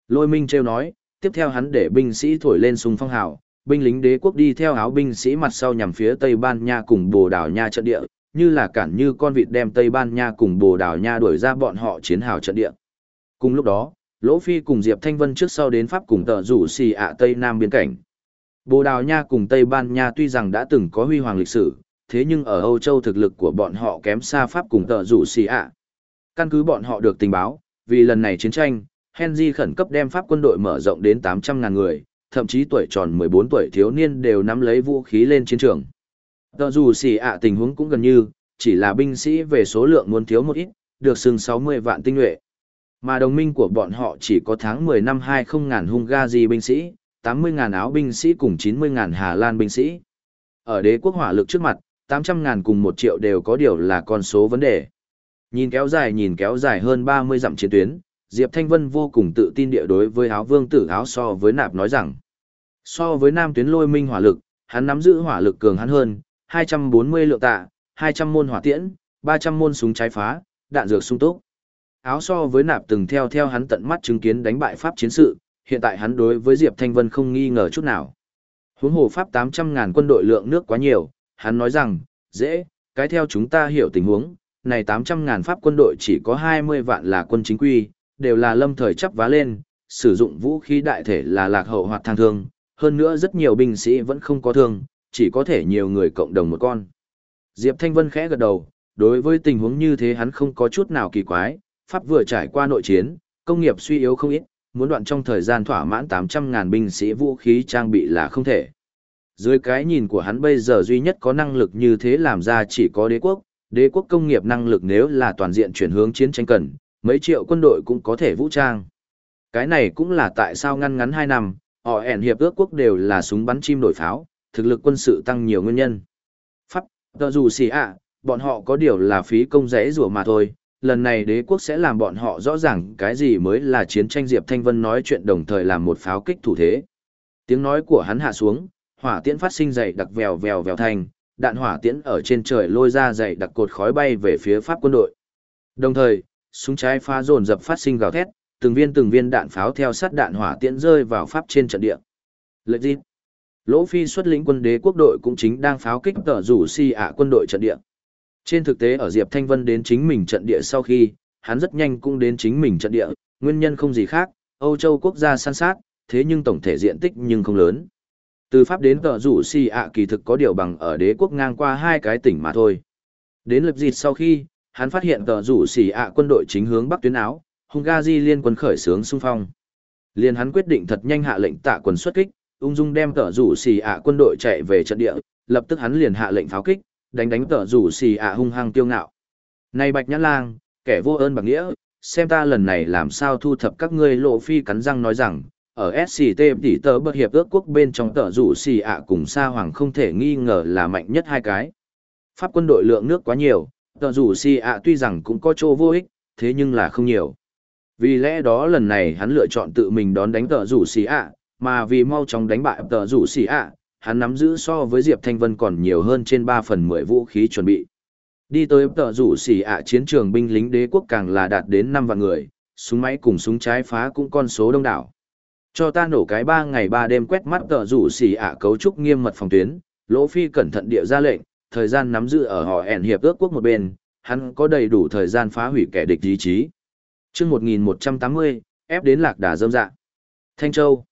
Lôi Minh treo nói, tiếp theo hắn để binh sĩ thổi lên súng phong hào, binh lính đế quốc đi theo áo binh sĩ mặt sau nhằm phía Tây Ban Nha cùng Bồ Đào Nha trận địa, như là cản như con vịt đem Tây Ban Nha cùng Bồ Đào Nha đuổi ra bọn họ chiến hào trận địa. Cùng lúc đó, Lỗ Phi cùng Diệp Thanh Vân trước sau đến Pháp cùng tờ rủ xì ạ Tây Nam biên cảnh. Bồ Đào Nha cùng Tây Ban Nha tuy rằng đã từng có huy hoàng lịch sử, thế nhưng ở Âu Châu thực lực của bọn họ kém xa Pháp cùng tờ rủ xì ạ. Căn cứ bọn họ được tình báo, vì lần này chiến tranh, Henry khẩn cấp đem Pháp quân đội mở rộng đến 800.000 người, thậm chí tuổi tròn 14 tuổi thiếu niên đều nắm lấy vũ khí lên chiến trường. Tờ dù xì ạ tình huống cũng gần như, chỉ là binh sĩ về số lượng muốn thiếu một ít, được xưng 60 vạn tinh nhuệ. Mà đồng minh của bọn họ chỉ có tháng 10 năm 20 ngàn Hungary binh sĩ, 80 ngàn áo binh sĩ cùng 90 ngàn Hà Lan binh sĩ. Ở đế quốc hỏa lực trước mặt, 800 ngàn cùng 1 triệu đều có điều là con số vấn đề. Nhìn kéo dài nhìn kéo dài hơn 30 dặm chiến tuyến, Diệp Thanh Vân vô cùng tự tin địa đối với áo vương tử áo so với nạp nói rằng. So với nam tuyến lôi minh hỏa lực, hắn nắm giữ hỏa lực cường hắn hơn, 240 lượng tạ, 200 môn hỏa tiễn, 300 môn súng trái phá, đạn dược sung túc. Áo so với nạp từng theo theo hắn tận mắt chứng kiến đánh bại Pháp chiến sự, hiện tại hắn đối với Diệp Thanh Vân không nghi ngờ chút nào. Huống hồ Pháp 800 ngàn quân đội lượng nước quá nhiều, hắn nói rằng, dễ, cái theo chúng ta hiểu tình huống, này 800 ngàn Pháp quân đội chỉ có 20 vạn là quân chính quy, đều là lâm thời chấp vá lên, sử dụng vũ khí đại thể là lạc hậu hoặc thang thương, hơn nữa rất nhiều binh sĩ vẫn không có thương, chỉ có thể nhiều người cộng đồng một con. Diệp Thanh Vân khẽ gật đầu, đối với tình huống như thế hắn không có chút nào kỳ quái, Pháp vừa trải qua nội chiến, công nghiệp suy yếu không ít, muốn đoạn trong thời gian thỏa mãn 800.000 binh sĩ vũ khí trang bị là không thể. Dưới cái nhìn của hắn bây giờ duy nhất có năng lực như thế làm ra chỉ có đế quốc, đế quốc công nghiệp năng lực nếu là toàn diện chuyển hướng chiến tranh cần, mấy triệu quân đội cũng có thể vũ trang. Cái này cũng là tại sao ngăn ngắn 2 năm, họ ẻn hiệp ước quốc đều là súng bắn chim đổi pháo, thực lực quân sự tăng nhiều nguyên nhân. Pháp, tờ dù xì ạ, bọn họ có điều là phí công rẽ rùa mà thôi, lần này đế quốc sẽ làm bọn họ rõ ràng cái gì mới là chiến tranh Diệp Thanh Vân nói chuyện đồng thời làm một pháo kích thủ thế. Tiếng nói của hắn hạ xuống, hỏa tiễn phát sinh dày đặc vèo vèo vèo thành, đạn hỏa tiễn ở trên trời lôi ra dày đặc cột khói bay về phía Pháp quân đội. Đồng thời, súng trái phá dồn dập phát sinh gào thét, từng viên từng viên đạn pháo theo sát đạn hỏa tiễn rơi vào Pháp trên trận địa. Lợi gì? Lỗ Phi xuất lĩnh quân đế quốc đội cũng chính đang pháo kích tở rủ si ạ quân đội trận địa. Trên thực tế ở Diệp Thanh Vân đến chính mình trận địa sau khi, hắn rất nhanh cũng đến chính mình trận địa, nguyên nhân không gì khác, Âu Châu quốc gia săn sát, thế nhưng tổng thể diện tích nhưng không lớn. Từ Pháp đến tờ rủ si ạ kỳ thực có điều bằng ở đế quốc ngang qua hai cái tỉnh mà thôi. Đến lập dịt sau khi, hắn phát hiện tờ rủ si ạ quân đội chính hướng bắc tuyến áo, Hungary liên quân khởi xướng xung phong. Liên hắn quyết định thật nhanh hạ lệnh tạ quân xuất kích, ung dung đem tờ rủ xì ạ quân đội chạy về trận địa, lập tức hắn liền hạ lệnh pháo kích, đánh đánh tờ rủ xì ạ hung hăng tiêu ngạo. Này Bạch Nhãn Lang, kẻ vô ơn bạc nghĩa, xem ta lần này làm sao thu thập các ngươi lộ phi cắn răng nói rằng, ở SCT tỷ tờ bất hiệp ước quốc bên trong tờ rủ xì ạ cùng Sa Hoàng không thể nghi ngờ là mạnh nhất hai cái. Pháp quân đội lượng nước quá nhiều, tờ rủ xì ạ tuy rằng cũng có chỗ vô ích, thế nhưng là không nhiều. Vì lẽ đó lần này hắn lựa chọn tự mình đón đánh tờ rủ xì ạ, mà vì mau chóng đánh bại tờ rủ xì ạ, hắn nắm giữ so với Diệp Thanh Vân còn nhiều hơn trên 3 phần 10 vũ khí chuẩn bị. Đi tới tờ rủ xì ạ chiến trường binh lính đế quốc càng là đạt đến 5 vạn người, súng máy cùng súng trái phá cũng con số đông đảo. Cho ta nổ cái ba ngày ba đêm quét mắt tờ rủ xì ạ cấu trúc nghiêm mật phòng tuyến, Lỗ Phi cẩn thận địa ra lệnh, thời gian nắm giữ ở họ ẻn hiệp ước quốc một bên, hắn có đầy đủ thời gian phá hủy kẻ địch ý chí. Chương 1180, ép đến lạc đà dâm dạ. Thanh Châu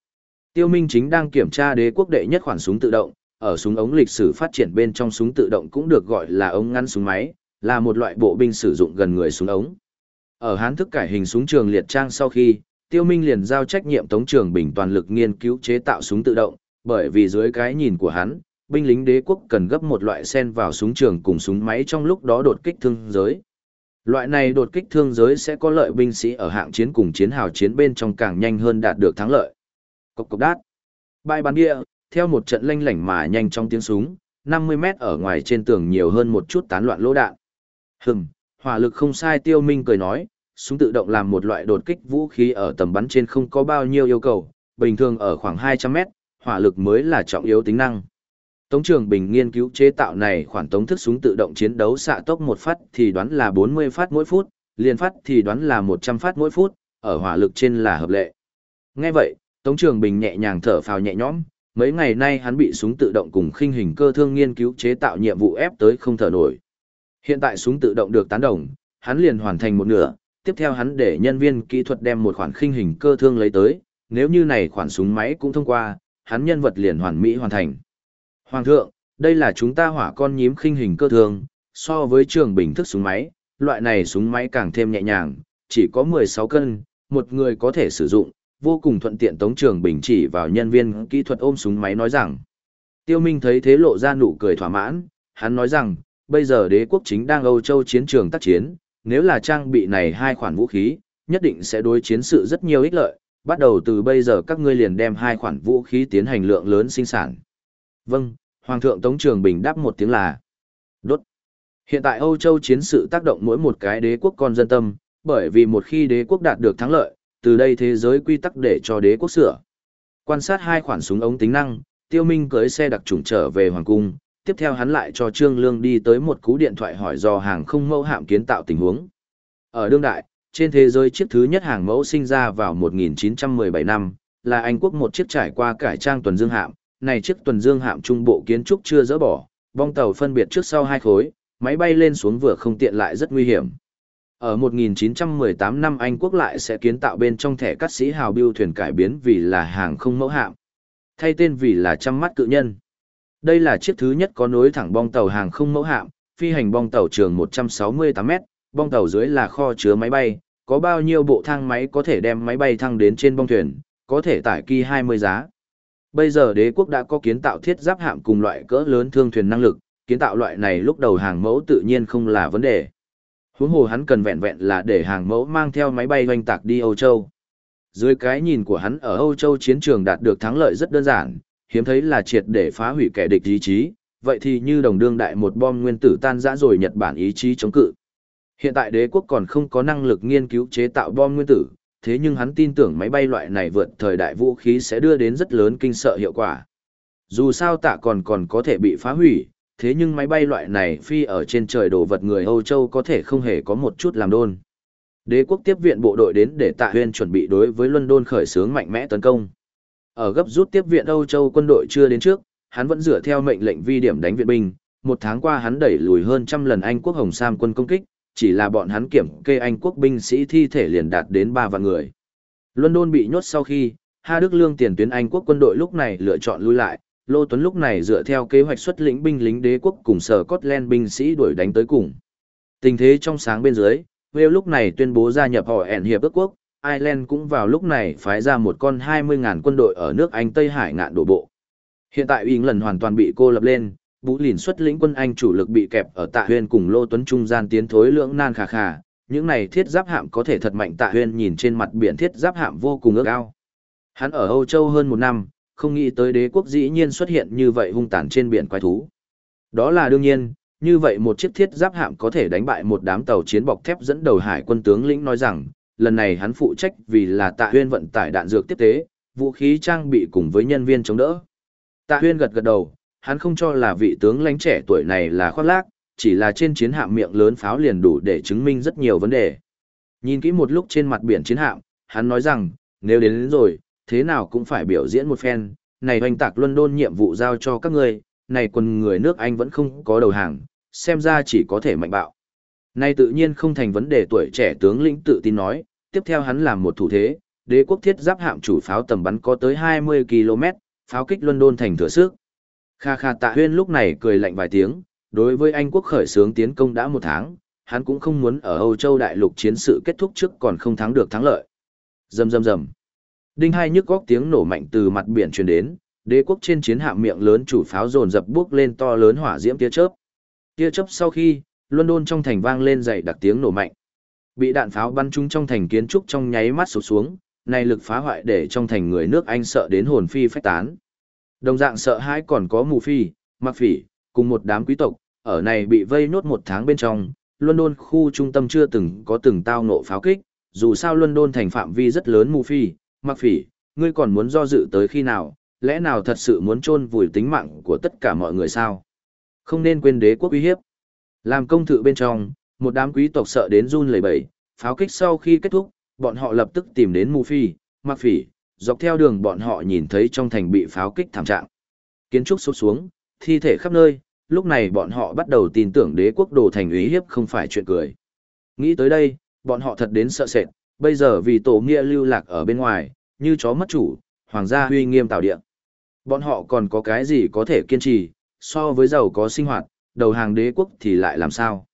Tiêu Minh chính đang kiểm tra đế quốc đệ nhất khoản súng tự động, ở súng ống lịch sử phát triển bên trong súng tự động cũng được gọi là ống ngắn súng máy, là một loại bộ binh sử dụng gần người súng ống. Ở hán thức cải hình súng trường liệt trang sau khi, Tiêu Minh liền giao trách nhiệm Tống Trường Bình toàn lực nghiên cứu chế tạo súng tự động, bởi vì dưới cái nhìn của hắn, binh lính đế quốc cần gấp một loại sen vào súng trường cùng súng máy trong lúc đó đột kích thương giới. Loại này đột kích thương giới sẽ có lợi binh sĩ ở hạng chiến cùng chiến hào chiến bên trong càng nhanh hơn đạt được thắng lợi. Cục cộc đát. Bài bắn địa, theo một trận lanh lảnh mà nhanh trong tiếng súng, 50 mét ở ngoài trên tường nhiều hơn một chút tán loạn lỗ đạn. Hừm, hỏa lực không sai tiêu minh cười nói, súng tự động làm một loại đột kích vũ khí ở tầm bắn trên không có bao nhiêu yêu cầu, bình thường ở khoảng 200 mét, hỏa lực mới là trọng yếu tính năng. Tống Trường Bình nghiên cứu chế tạo này khoản tống thức súng tự động chiến đấu xạ tốc một phát thì đoán là 40 phát mỗi phút, liên phát thì đoán là 100 phát mỗi phút, ở hỏa lực trên là hợp lệ. Nghe vậy, Tống Trường Bình nhẹ nhàng thở phào nhẹ nhõm, mấy ngày nay hắn bị súng tự động cùng khinh hình cơ thương nghiên cứu chế tạo nhiệm vụ ép tới không thở nổi. Hiện tại súng tự động được tán đồng, hắn liền hoàn thành một nửa, tiếp theo hắn để nhân viên kỹ thuật đem một khoản khinh hình cơ thương lấy tới, nếu như này khoản súng máy cũng thông qua, hắn nhân vật liền hoàn mỹ hoàn thành. Hoàng thượng, đây là chúng ta hỏa con nhím khinh hình cơ thương, so với trường bình thức súng máy, loại này súng máy càng thêm nhẹ nhàng, chỉ có 16 cân, một người có thể sử dụng, vô cùng thuận tiện Tống Trường Bình chỉ vào nhân viên kỹ thuật ôm súng máy nói rằng. Tiêu Minh thấy thế lộ ra nụ cười thỏa mãn, hắn nói rằng, bây giờ đế quốc chính đang Âu Châu chiến trường tác chiến, nếu là trang bị này hai khoản vũ khí, nhất định sẽ đối chiến sự rất nhiều ích lợi, bắt đầu từ bây giờ các ngươi liền đem hai khoản vũ khí tiến hành lượng lớn sinh sản. Vâng, Hoàng thượng Tống Trường Bình đáp một tiếng là đốt. Hiện tại Âu Châu chiến sự tác động mỗi một cái đế quốc con dân tâm, bởi vì một khi đế quốc đạt được thắng lợi, từ đây thế giới quy tắc để cho đế quốc sửa. Quan sát hai khoản súng ống tính năng, Tiêu Minh cưới xe đặc trùng trở về hoàng cung, tiếp theo hắn lại cho Trương Lương đi tới một cú điện thoại hỏi do hàng không mẫu hạm kiến tạo tình huống. Ở đương đại, trên thế giới chiếc thứ nhất hàng mẫu sinh ra vào 1917 năm, là Anh quốc một chiếc trải qua cải trang tuần dương hạm, này chiếc tuần dương hạm trung bộ kiến trúc chưa dỡ bỏ, bong tàu phân biệt trước sau hai khối, máy bay lên xuống vừa không tiện lại rất nguy hiểm. Ở 1918 năm Anh quốc lại sẽ kiến tạo bên trong thẻ cắt sĩ hào biêu thuyền cải biến vì là hàng không mẫu hạm. Thay tên vì là trăm mắt cự nhân. Đây là chiếc thứ nhất có nối thẳng bong tàu hàng không mẫu hạm, phi hành bong tàu trường 168m, bong tàu dưới là kho chứa máy bay, có bao nhiêu bộ thang máy có thể đem máy bay thăng đến trên bong thuyền, có thể tải kỳ 20 giá. Bây giờ đế quốc đã có kiến tạo thiết giáp hạm cùng loại cỡ lớn thương thuyền năng lực, kiến tạo loại này lúc đầu hàng mẫu tự nhiên không là vấn đề. Huống hồ hắn cần vẹn vẹn là để hàng mẫu mang theo máy bay hoành tạc đi Âu Châu. Dưới cái nhìn của hắn ở Âu Châu chiến trường đạt được thắng lợi rất đơn giản, hiếm thấy là triệt để phá hủy kẻ địch ý chí, vậy thì như đồng đương đại một bom nguyên tử tan rã rồi Nhật Bản ý chí chống cự. Hiện tại đế quốc còn không có năng lực nghiên cứu chế tạo bom nguyên tử, thế nhưng hắn tin tưởng máy bay loại này vượt thời đại vũ khí sẽ đưa đến rất lớn kinh sợ hiệu quả. Dù sao tạ còn còn có thể bị phá hủy, thế nhưng máy bay loại này phi ở trên trời đổ vật người Âu Châu có thể không hề có một chút làm đôn. Đế quốc tiếp viện bộ đội đến để tạ huyên chuẩn bị đối với London khởi xướng mạnh mẽ tấn công. Ở gấp rút tiếp viện Âu Châu quân đội chưa đến trước, hắn vẫn dựa theo mệnh lệnh vi điểm đánh viện binh. Một tháng qua hắn đẩy lùi hơn trăm lần Anh quốc Hồng Sam quân công kích, chỉ là bọn hắn kiểm kê Anh quốc binh sĩ thi thể liền đạt đến 3 vạn người. London bị nhốt sau khi, Ha Đức Lương tiền tuyến Anh quốc quân đội lúc này lựa chọn lui lại, Lô Tuấn lúc này dựa theo kế hoạch xuất lĩnh binh lính đế quốc cùng sở Scotland binh sĩ đuổi đánh tới cùng. Tình thế trong sáng bên dưới, Wales lúc này tuyên bố gia nhập họ ẻn hiệp ước quốc, Ireland cũng vào lúc này phái ra một con 20.000 quân đội ở nước Anh Tây Hải ngạn đổ bộ. Hiện tại England hoàn toàn bị cô lập lên, Vũ Lìn xuất lĩnh quân Anh chủ lực bị kẹp ở Tạ Huyên cùng Lô Tuấn trung gian tiến thối lưỡng nan khà khà, những này thiết giáp hạm có thể thật mạnh Tạ Huyên nhìn trên mặt biển thiết giáp hạm vô cùng ước ao. Hắn ở Âu Châu hơn một năm, không nghĩ tới đế quốc dĩ nhiên xuất hiện như vậy hung tàn trên biển quái thú. Đó là đương nhiên, như vậy một chiếc thiết giáp hạm có thể đánh bại một đám tàu chiến bọc thép dẫn đầu hải quân tướng lĩnh nói rằng, lần này hắn phụ trách vì là Tạ Huyên vận tải đạn dược tiếp tế, vũ khí trang bị cùng với nhân viên chống đỡ. Tạ Huyên gật gật đầu, hắn không cho là vị tướng lãnh trẻ tuổi này là khoác lác, chỉ là trên chiến hạm miệng lớn pháo liền đủ để chứng minh rất nhiều vấn đề. Nhìn kỹ một lúc trên mặt biển chiến hạm, hắn nói rằng, nếu đến, đến rồi, thế nào cũng phải biểu diễn một phen, này hoành tạc London nhiệm vụ giao cho các ngươi, này quần người nước Anh vẫn không có đầu hàng, xem ra chỉ có thể mạnh bạo nay tự nhiên không thành vấn đề tuổi trẻ tướng lĩnh tự tin nói, tiếp theo hắn làm một thủ thế, đế quốc thiết giáp hạm chủ pháo tầm bắn có tới 20 km, pháo kích London thành thừa sức. Kha Kha Tạ Huyên lúc này cười lạnh vài tiếng, đối với Anh quốc khởi xướng tiến công đã một tháng, hắn cũng không muốn ở Âu Châu đại lục chiến sự kết thúc trước còn không thắng được thắng lợi. Rầm rầm rầm. Đinh hai nhức góc tiếng nổ mạnh từ mặt biển truyền đến, đế quốc trên chiến hạm miệng lớn chủ pháo dồn dập bước lên to lớn hỏa diễm tia chớp. Tia chớp sau khi, London trong thành vang lên dậy đặc tiếng nổ mạnh. Bị đạn pháo bắn trúng trong thành kiến trúc trong nháy mắt sụp xuống, này lực phá hoại để trong thành người nước Anh sợ đến hồn phi phách tán. Đồng dạng sợ hãi còn có mù phi, mặc phỉ, cùng một đám quý tộc, ở này bị vây nốt một tháng bên trong, London khu trung tâm chưa từng có từng tao nộ pháo kích, dù sao London thành phạm vi rất lớn mù phi, mặc phỉ, ngươi còn muốn do dự tới khi nào, lẽ nào thật sự muốn chôn vùi tính mạng của tất cả mọi người sao? Không nên quên đế quốc uy hiếp. Làm công thự bên trong, một đám quý tộc sợ đến run lẩy bẩy, pháo kích sau khi kết thúc, bọn họ lập tức tìm đến mù phi, mặc phỉ, dọc theo đường bọn họ nhìn thấy trong thành bị pháo kích thảm trạng. Kiến trúc sụp xuống, thi thể khắp nơi, lúc này bọn họ bắt đầu tin tưởng đế quốc đồ thành ý hiếp không phải chuyện cười. Nghĩ tới đây, bọn họ thật đến sợ sệt, bây giờ vì tổ nghĩa lưu lạc ở bên ngoài, như chó mất chủ, hoàng gia huy nghiêm tạo địa. Bọn họ còn có cái gì có thể kiên trì, so với giàu có sinh hoạt, đầu hàng đế quốc thì lại làm sao?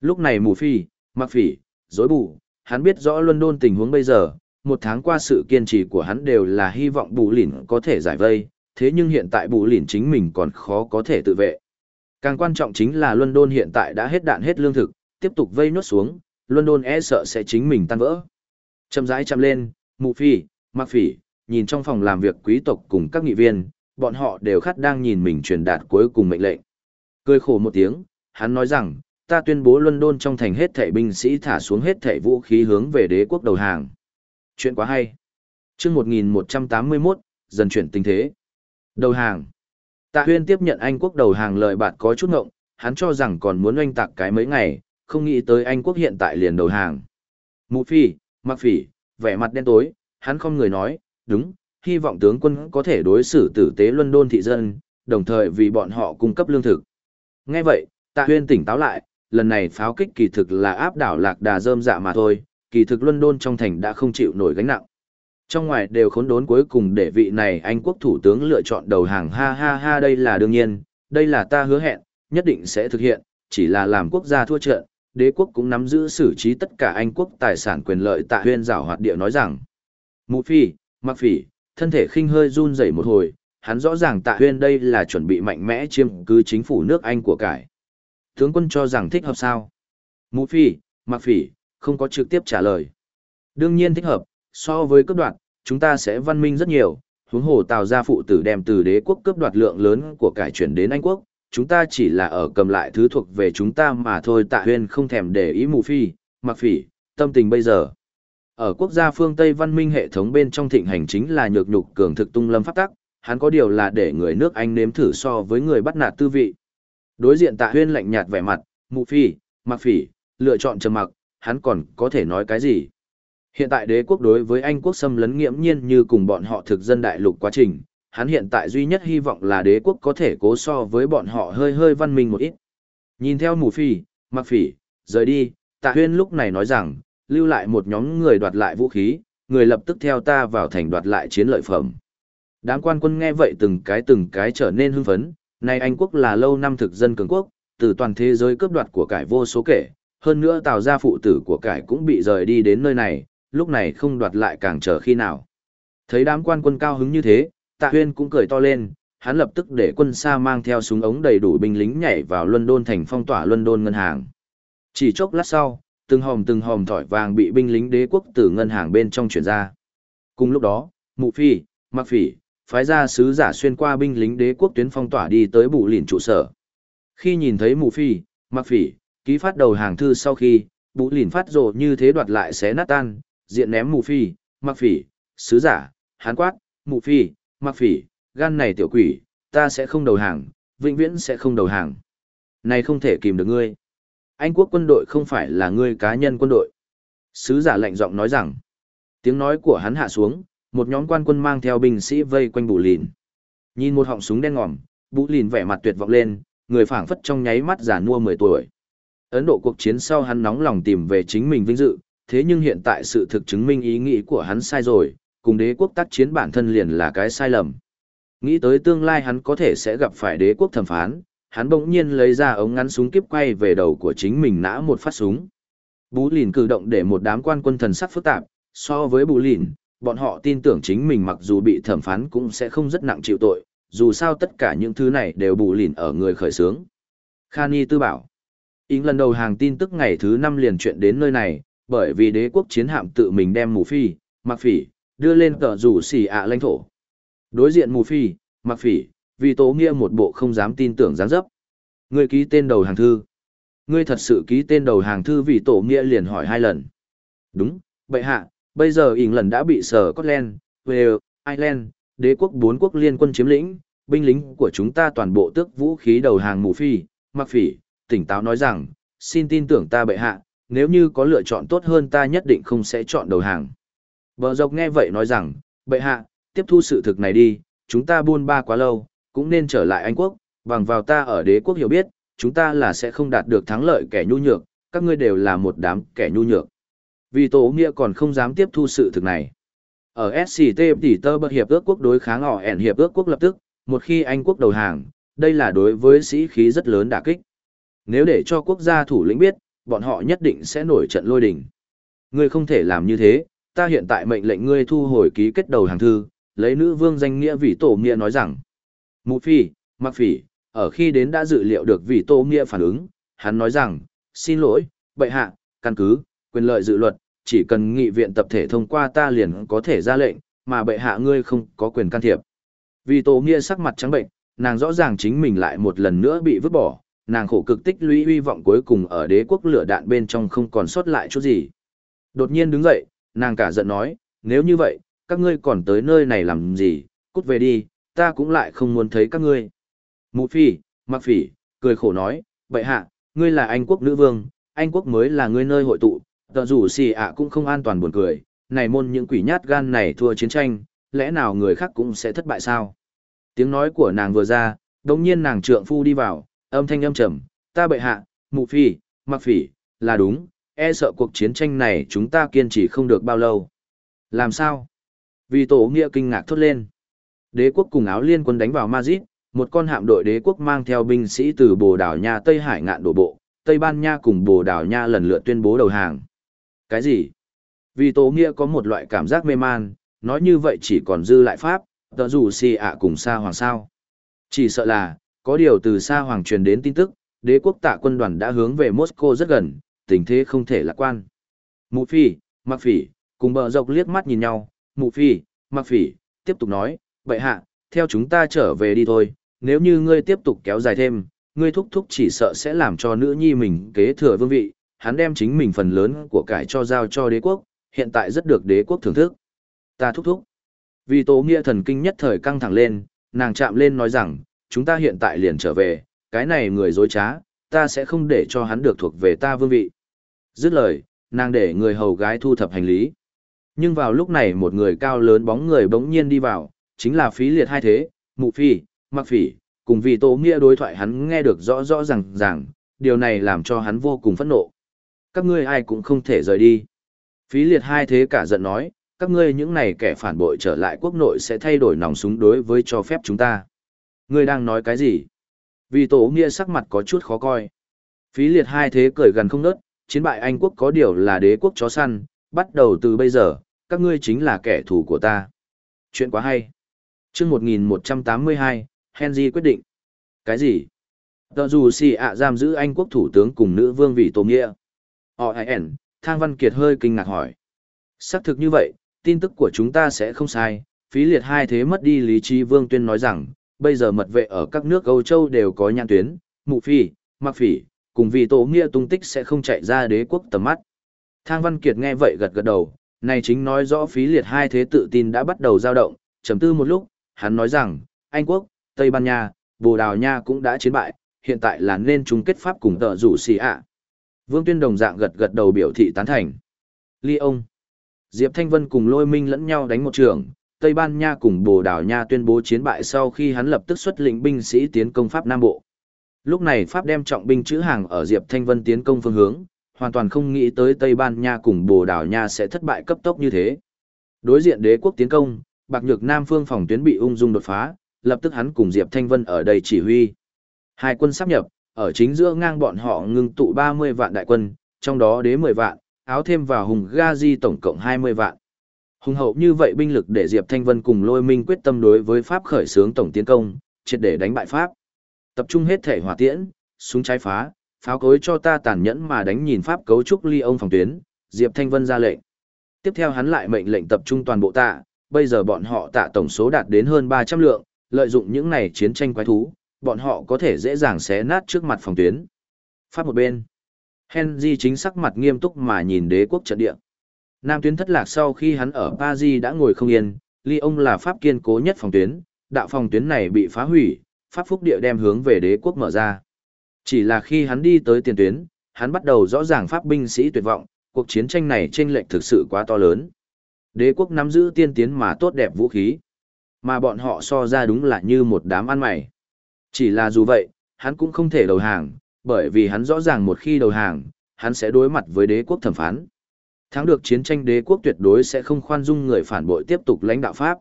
Lúc này mù phi, mặc phỉ, dối bù, hắn biết rõ London tình huống bây giờ, một tháng qua sự kiên trì của hắn đều là hy vọng bù lỉn có thể giải vây, thế nhưng hiện tại bù lỉn chính mình còn khó có thể tự vệ. Càng quan trọng chính là London hiện tại đã hết đạn hết lương thực, tiếp tục vây nốt xuống, London e sợ sẽ chính mình tan vỡ. Chậm rãi chậm lên, mụ phi, mặc phỉ, nhìn trong phòng làm việc quý tộc cùng các nghị viên, bọn họ đều khát đang nhìn mình truyền đạt cuối cùng mệnh lệnh. Cười khổ một tiếng, hắn nói rằng, ta tuyên bố London trong thành hết thảy binh sĩ thả xuống hết thảy vũ khí hướng về đế quốc đầu hàng. Chuyện quá hay. Chương 1181, dần chuyển tình thế. Đầu hàng. Tạ Huyên tiếp nhận Anh quốc đầu hàng lời bạn có chút ngộng, hắn cho rằng còn muốn oanh tạc cái mấy ngày, không nghĩ tới Anh quốc hiện tại liền đầu hàng. Mụ phi, mặc phỉ, vẻ mặt đen tối, hắn không người nói, đúng, hy vọng tướng quân có thể đối xử tử tế London thị dân, đồng thời vì bọn họ cung cấp lương thực. Nghe vậy, Tạ Huyên tỉnh táo lại, lần này pháo kích kỳ thực là áp đảo lạc đà rơm dạ mà thôi, kỳ thực London trong thành đã không chịu nổi gánh nặng. Trong ngoài đều khốn đốn cuối cùng để vị này Anh quốc thủ tướng lựa chọn đầu hàng ha ha ha đây là đương nhiên, đây là ta hứa hẹn, nhất định sẽ thực hiện, chỉ là làm quốc gia thua trận, đế quốc cũng nắm giữ xử trí tất cả Anh quốc tài sản quyền lợi tạ huyên giảo hoạt địa nói rằng. Mụ phi, mặc phỉ, thân thể khinh hơi run rẩy một hồi, hắn rõ ràng tạ huyên đây là chuẩn bị mạnh mẽ chiêm cứ chính phủ nước Anh của cải. Tướng quân cho rằng thích hợp sao? Mũ phi, mặc phỉ, không có trực tiếp trả lời. Đương nhiên thích hợp, so với cấp đoạn, chúng ta sẽ văn minh rất nhiều, huống hồ tào gia phụ tử đem từ đế quốc cướp đoạt lượng lớn của cải chuyển đến Anh quốc, chúng ta chỉ là ở cầm lại thứ thuộc về chúng ta mà thôi tạ huyên không thèm để ý mù phi, mặc phỉ, tâm tình bây giờ. Ở quốc gia phương Tây văn minh hệ thống bên trong thịnh hành chính là nhược nhục cường thực tung lâm pháp tắc, hắn có điều là để người nước Anh nếm thử so với người bắt nạt tư vị. Đối diện tạ huyên lạnh nhạt vẻ mặt, Mụ phi, mặc phỉ, lựa chọn trầm mặc, hắn còn có thể nói cái gì. Hiện tại đế quốc đối với Anh quốc xâm lấn nghiễm nhiên như cùng bọn họ thực dân đại lục quá trình, hắn hiện tại duy nhất hy vọng là đế quốc có thể cố so với bọn họ hơi hơi văn minh một ít. Nhìn theo mù phi, mặc phỉ, rời đi, tạ huyên lúc này nói rằng, lưu lại một nhóm người đoạt lại vũ khí, người lập tức theo ta vào thành đoạt lại chiến lợi phẩm. Đám quan quân nghe vậy từng cái từng cái trở nên hưng phấn, nay Anh quốc là lâu năm thực dân cường quốc, từ toàn thế giới cướp đoạt của cải vô số kể, hơn nữa tào gia phụ tử của cải cũng bị rời đi đến nơi này, lúc này không đoạt lại càng chờ khi nào. Thấy đám quan quân cao hứng như thế, tạ huyên cũng cười to lên, hắn lập tức để quân xa mang theo súng ống đầy đủ binh lính nhảy vào London thành phong tỏa London ngân hàng. Chỉ chốc lát sau, từng hòm từng hòm thỏi vàng bị binh lính đế quốc từ ngân hàng bên trong chuyển ra. Cùng lúc đó, Mụ Phi, Mặc Phỉ, phái ra sứ giả xuyên qua binh lính đế quốc tuyến phong tỏa đi tới bù lìn trụ sở. Khi nhìn thấy mù Phi, Mặc Phỉ, ký phát đầu hàng thư sau khi, bù lìn phát rộ như thế đoạt lại xé nát tan, diện ném mù Phi, Mặc Phỉ, sứ giả, hán quát, mù Phi, Mặc Phỉ, gan này tiểu quỷ, ta sẽ không đầu hàng, vĩnh viễn sẽ không đầu hàng. Này không thể kìm được ngươi. Anh quốc quân đội không phải là ngươi cá nhân quân đội. Sứ giả lạnh giọng nói rằng, tiếng nói của hắn hạ xuống, một nhóm quan quân mang theo binh sĩ vây quanh bù lìn. Nhìn một họng súng đen ngòm, bù lìn vẻ mặt tuyệt vọng lên, người phảng phất trong nháy mắt giả nua 10 tuổi. Ấn Độ cuộc chiến sau hắn nóng lòng tìm về chính mình vinh dự, thế nhưng hiện tại sự thực chứng minh ý nghĩ của hắn sai rồi, cùng đế quốc tác chiến bản thân liền là cái sai lầm. Nghĩ tới tương lai hắn có thể sẽ gặp phải đế quốc thẩm phán, hắn bỗng nhiên lấy ra ống ngắn súng kiếp quay về đầu của chính mình nã một phát súng. Bú lìn cử động để một đám quan quân thần sắc phức tạp, so với bú lìn, bọn họ tin tưởng chính mình mặc dù bị thẩm phán cũng sẽ không rất nặng chịu tội, dù sao tất cả những thứ này đều bù lìn ở người khởi sướng. Khani tư bảo. Ính lần đầu hàng tin tức ngày thứ năm liền chuyện đến nơi này, bởi vì đế quốc chiến hạm tự mình đem mù phi, mặc phỉ, đưa lên tờ rủ xỉ ạ lãnh thổ. Đối diện mù phi, mặc phỉ, vì tố nghĩa một bộ không dám tin tưởng dáng dấp. Người ký tên đầu hàng thư. Ngươi thật sự ký tên đầu hàng thư vì tổ nghĩa liền hỏi hai lần. Đúng, bệ hạ, bây giờ England lần đã bị sở Scotland, Wales, Ireland, đế quốc bốn quốc liên quân chiếm lĩnh, binh lính của chúng ta toàn bộ tước vũ khí đầu hàng mù phi, mặc phỉ, tỉnh táo nói rằng, xin tin tưởng ta bệ hạ, nếu như có lựa chọn tốt hơn ta nhất định không sẽ chọn đầu hàng. Bờ dọc nghe vậy nói rằng, bệ hạ, tiếp thu sự thực này đi, chúng ta buôn ba quá lâu, cũng nên trở lại Anh quốc, bằng vào ta ở đế quốc hiểu biết, chúng ta là sẽ không đạt được thắng lợi kẻ nhu nhược, các ngươi đều là một đám kẻ nhu nhược. Vì tổ nghĩa còn không dám tiếp thu sự thực này. Ở SCT tỷ tơ bật hiệp ước quốc đối kháng họ ẻn hiệp ước quốc lập tức, một khi Anh quốc đầu hàng, đây là đối với sĩ khí rất lớn đả kích. Nếu để cho quốc gia thủ lĩnh biết, bọn họ nhất định sẽ nổi trận lôi đình. Ngươi không thể làm như thế, ta hiện tại mệnh lệnh ngươi thu hồi ký kết đầu hàng thư, lấy nữ vương danh nghĩa vị tổ nghĩa nói rằng. Mụ phi, mặc phỉ, ở khi đến đã dự liệu được vị tổ nghĩa phản ứng, hắn nói rằng, xin lỗi, bệ hạ, căn cứ, quyền lợi dự luật, chỉ cần nghị viện tập thể thông qua ta liền có thể ra lệnh, mà bệ hạ ngươi không có quyền can thiệp. Vì tổ nghĩa sắc mặt trắng bệnh, nàng rõ ràng chính mình lại một lần nữa bị vứt bỏ, nàng khổ cực tích lũy hy vọng cuối cùng ở đế quốc lửa đạn bên trong không còn sót lại chút gì. Đột nhiên đứng dậy, nàng cả giận nói, nếu như vậy, các ngươi còn tới nơi này làm gì, cút về đi, ta cũng lại không muốn thấy các ngươi. Mụ phi, mặc phỉ, cười khổ nói, bệ hạ, ngươi là Anh quốc nữ vương, Anh quốc mới là ngươi nơi hội tụ, tờ rủ xì ạ cũng không an toàn buồn cười, này môn những quỷ nhát gan này thua chiến tranh, lẽ nào người khác cũng sẽ thất bại sao? Tiếng nói của nàng vừa ra, đồng nhiên nàng trượng phu đi vào, âm thanh âm trầm, ta bệ hạ, mụ phi, mặc phỉ, là đúng, e sợ cuộc chiến tranh này chúng ta kiên trì không được bao lâu. Làm sao? Vì tổ nghĩa kinh ngạc thốt lên. Đế quốc cùng áo liên quân đánh vào Madrid, một con hạm đội đế quốc mang theo binh sĩ từ Bồ Đào Nha Tây Hải ngạn đổ bộ, Tây Ban Nha cùng Bồ Đào Nha lần lượt tuyên bố đầu hàng. Cái gì? Vì tổ nghĩa có một loại cảm giác mê man, nói như vậy chỉ còn dư lại Pháp, tờ dù si ạ cùng Sa hoàng sao. Chỉ sợ là, có điều từ Sa hoàng truyền đến tin tức, đế quốc tạ quân đoàn đã hướng về Moscow rất gần, tình thế không thể lạc quan. Mụ phi, mặc phỉ, cùng bờ dọc liếc mắt nhìn nhau, mụ phi, mặc phỉ, tiếp tục nói, vậy hạ, theo chúng ta trở về đi thôi, nếu như ngươi tiếp tục kéo dài thêm, ngươi thúc thúc chỉ sợ sẽ làm cho nữ nhi mình kế thừa vương vị, hắn đem chính mình phần lớn của cải cho giao cho đế quốc, hiện tại rất được đế quốc thưởng thức. Ta thúc thúc. Vì tố nghĩa thần kinh nhất thời căng thẳng lên, nàng chạm lên nói rằng, chúng ta hiện tại liền trở về, cái này người dối trá, ta sẽ không để cho hắn được thuộc về ta vương vị. Dứt lời, nàng để người hầu gái thu thập hành lý. Nhưng vào lúc này một người cao lớn bóng người bỗng nhiên đi vào, chính là phí liệt hai thế, mụ phi, mặc phỉ, cùng vì tổ nghĩa đối thoại hắn nghe được rõ rõ ràng ràng, điều này làm cho hắn vô cùng phẫn nộ. Các ngươi ai cũng không thể rời đi. Phí liệt hai thế cả giận nói, các ngươi những này kẻ phản bội trở lại quốc nội sẽ thay đổi nòng súng đối với cho phép chúng ta. Ngươi đang nói cái gì? Vì tổ nghĩa sắc mặt có chút khó coi. Phí liệt hai thế cười gần không nớt, chiến bại Anh quốc có điều là đế quốc chó săn, bắt đầu từ bây giờ, các ngươi chính là kẻ thù của ta. Chuyện quá hay. chương 1182, Henry quyết định. Cái gì? Tờ dù si ạ giam giữ Anh quốc thủ tướng cùng nữ vương vì tổ nghĩa. Họ hẹn, Thang Văn Kiệt hơi kinh ngạc hỏi. Xác thực như vậy, tin tức của chúng ta sẽ không sai. Phí liệt hai thế mất đi lý trí vương tuyên nói rằng, bây giờ mật vệ ở các nước Âu Châu đều có nhãn tuyến, mụ phi, mặc phỉ, cùng vì tổ nghĩa tung tích sẽ không chạy ra đế quốc tầm mắt. Thang Văn Kiệt nghe vậy gật gật đầu, này chính nói rõ phí liệt hai thế tự tin đã bắt đầu dao động, Trầm tư một lúc, hắn nói rằng, Anh quốc, Tây Ban Nha, Bồ Đào Nha cũng đã chiến bại, hiện tại là nên chung kết pháp cùng tờ rủ xì ạ. Vương Tuyên đồng dạng gật gật đầu biểu thị tán thành. Ly ông. Diệp Thanh Vân cùng lôi minh lẫn nhau đánh một trường, Tây Ban Nha cùng Bồ Đào Nha tuyên bố chiến bại sau khi hắn lập tức xuất lĩnh binh sĩ tiến công Pháp Nam Bộ. Lúc này Pháp đem trọng binh chữ hàng ở Diệp Thanh Vân tiến công phương hướng, hoàn toàn không nghĩ tới Tây Ban Nha cùng Bồ Đào Nha sẽ thất bại cấp tốc như thế. Đối diện đế quốc tiến công, Bạc Nhược Nam phương phòng tuyến bị ung dung đột phá, lập tức hắn cùng Diệp Thanh Vân ở đây chỉ huy. Hai quân sắp nhập, ở chính giữa ngang bọn họ ngưng tụ 30 vạn đại quân, trong đó đế 10 vạn, áo thêm vào hùng Gazi tổng cộng 20 vạn. Hùng hậu như vậy binh lực để Diệp Thanh Vân cùng Lôi Minh quyết tâm đối với Pháp khởi xướng tổng tiến công, triệt để đánh bại Pháp. Tập trung hết thể hỏa tiễn, súng trái phá, pháo cối cho ta tàn nhẫn mà đánh nhìn Pháp cấu trúc ly ông phòng tuyến, Diệp Thanh Vân ra lệnh. Tiếp theo hắn lại mệnh lệnh tập trung toàn bộ tạ, bây giờ bọn họ tạ tổng số đạt đến hơn 300 lượng, lợi dụng những này chiến tranh quái thú, bọn họ có thể dễ dàng xé nát trước mặt phòng tuyến. Pháp một bên. Henry chính sắc mặt nghiêm túc mà nhìn đế quốc trận địa. Nam tuyến thất lạc sau khi hắn ở Paris đã ngồi không yên, Lyon là pháp kiên cố nhất phòng tuyến, đạo phòng tuyến này bị phá hủy, pháp phúc địa đem hướng về đế quốc mở ra. Chỉ là khi hắn đi tới tiền tuyến, hắn bắt đầu rõ ràng pháp binh sĩ tuyệt vọng, cuộc chiến tranh này chênh lệch thực sự quá to lớn. Đế quốc nắm giữ tiên tiến mà tốt đẹp vũ khí, mà bọn họ so ra đúng là như một đám ăn mày. Chỉ là dù vậy, hắn cũng không thể đầu hàng, bởi vì hắn rõ ràng một khi đầu hàng, hắn sẽ đối mặt với đế quốc thẩm phán. Thắng được chiến tranh đế quốc tuyệt đối sẽ không khoan dung người phản bội tiếp tục lãnh đạo Pháp.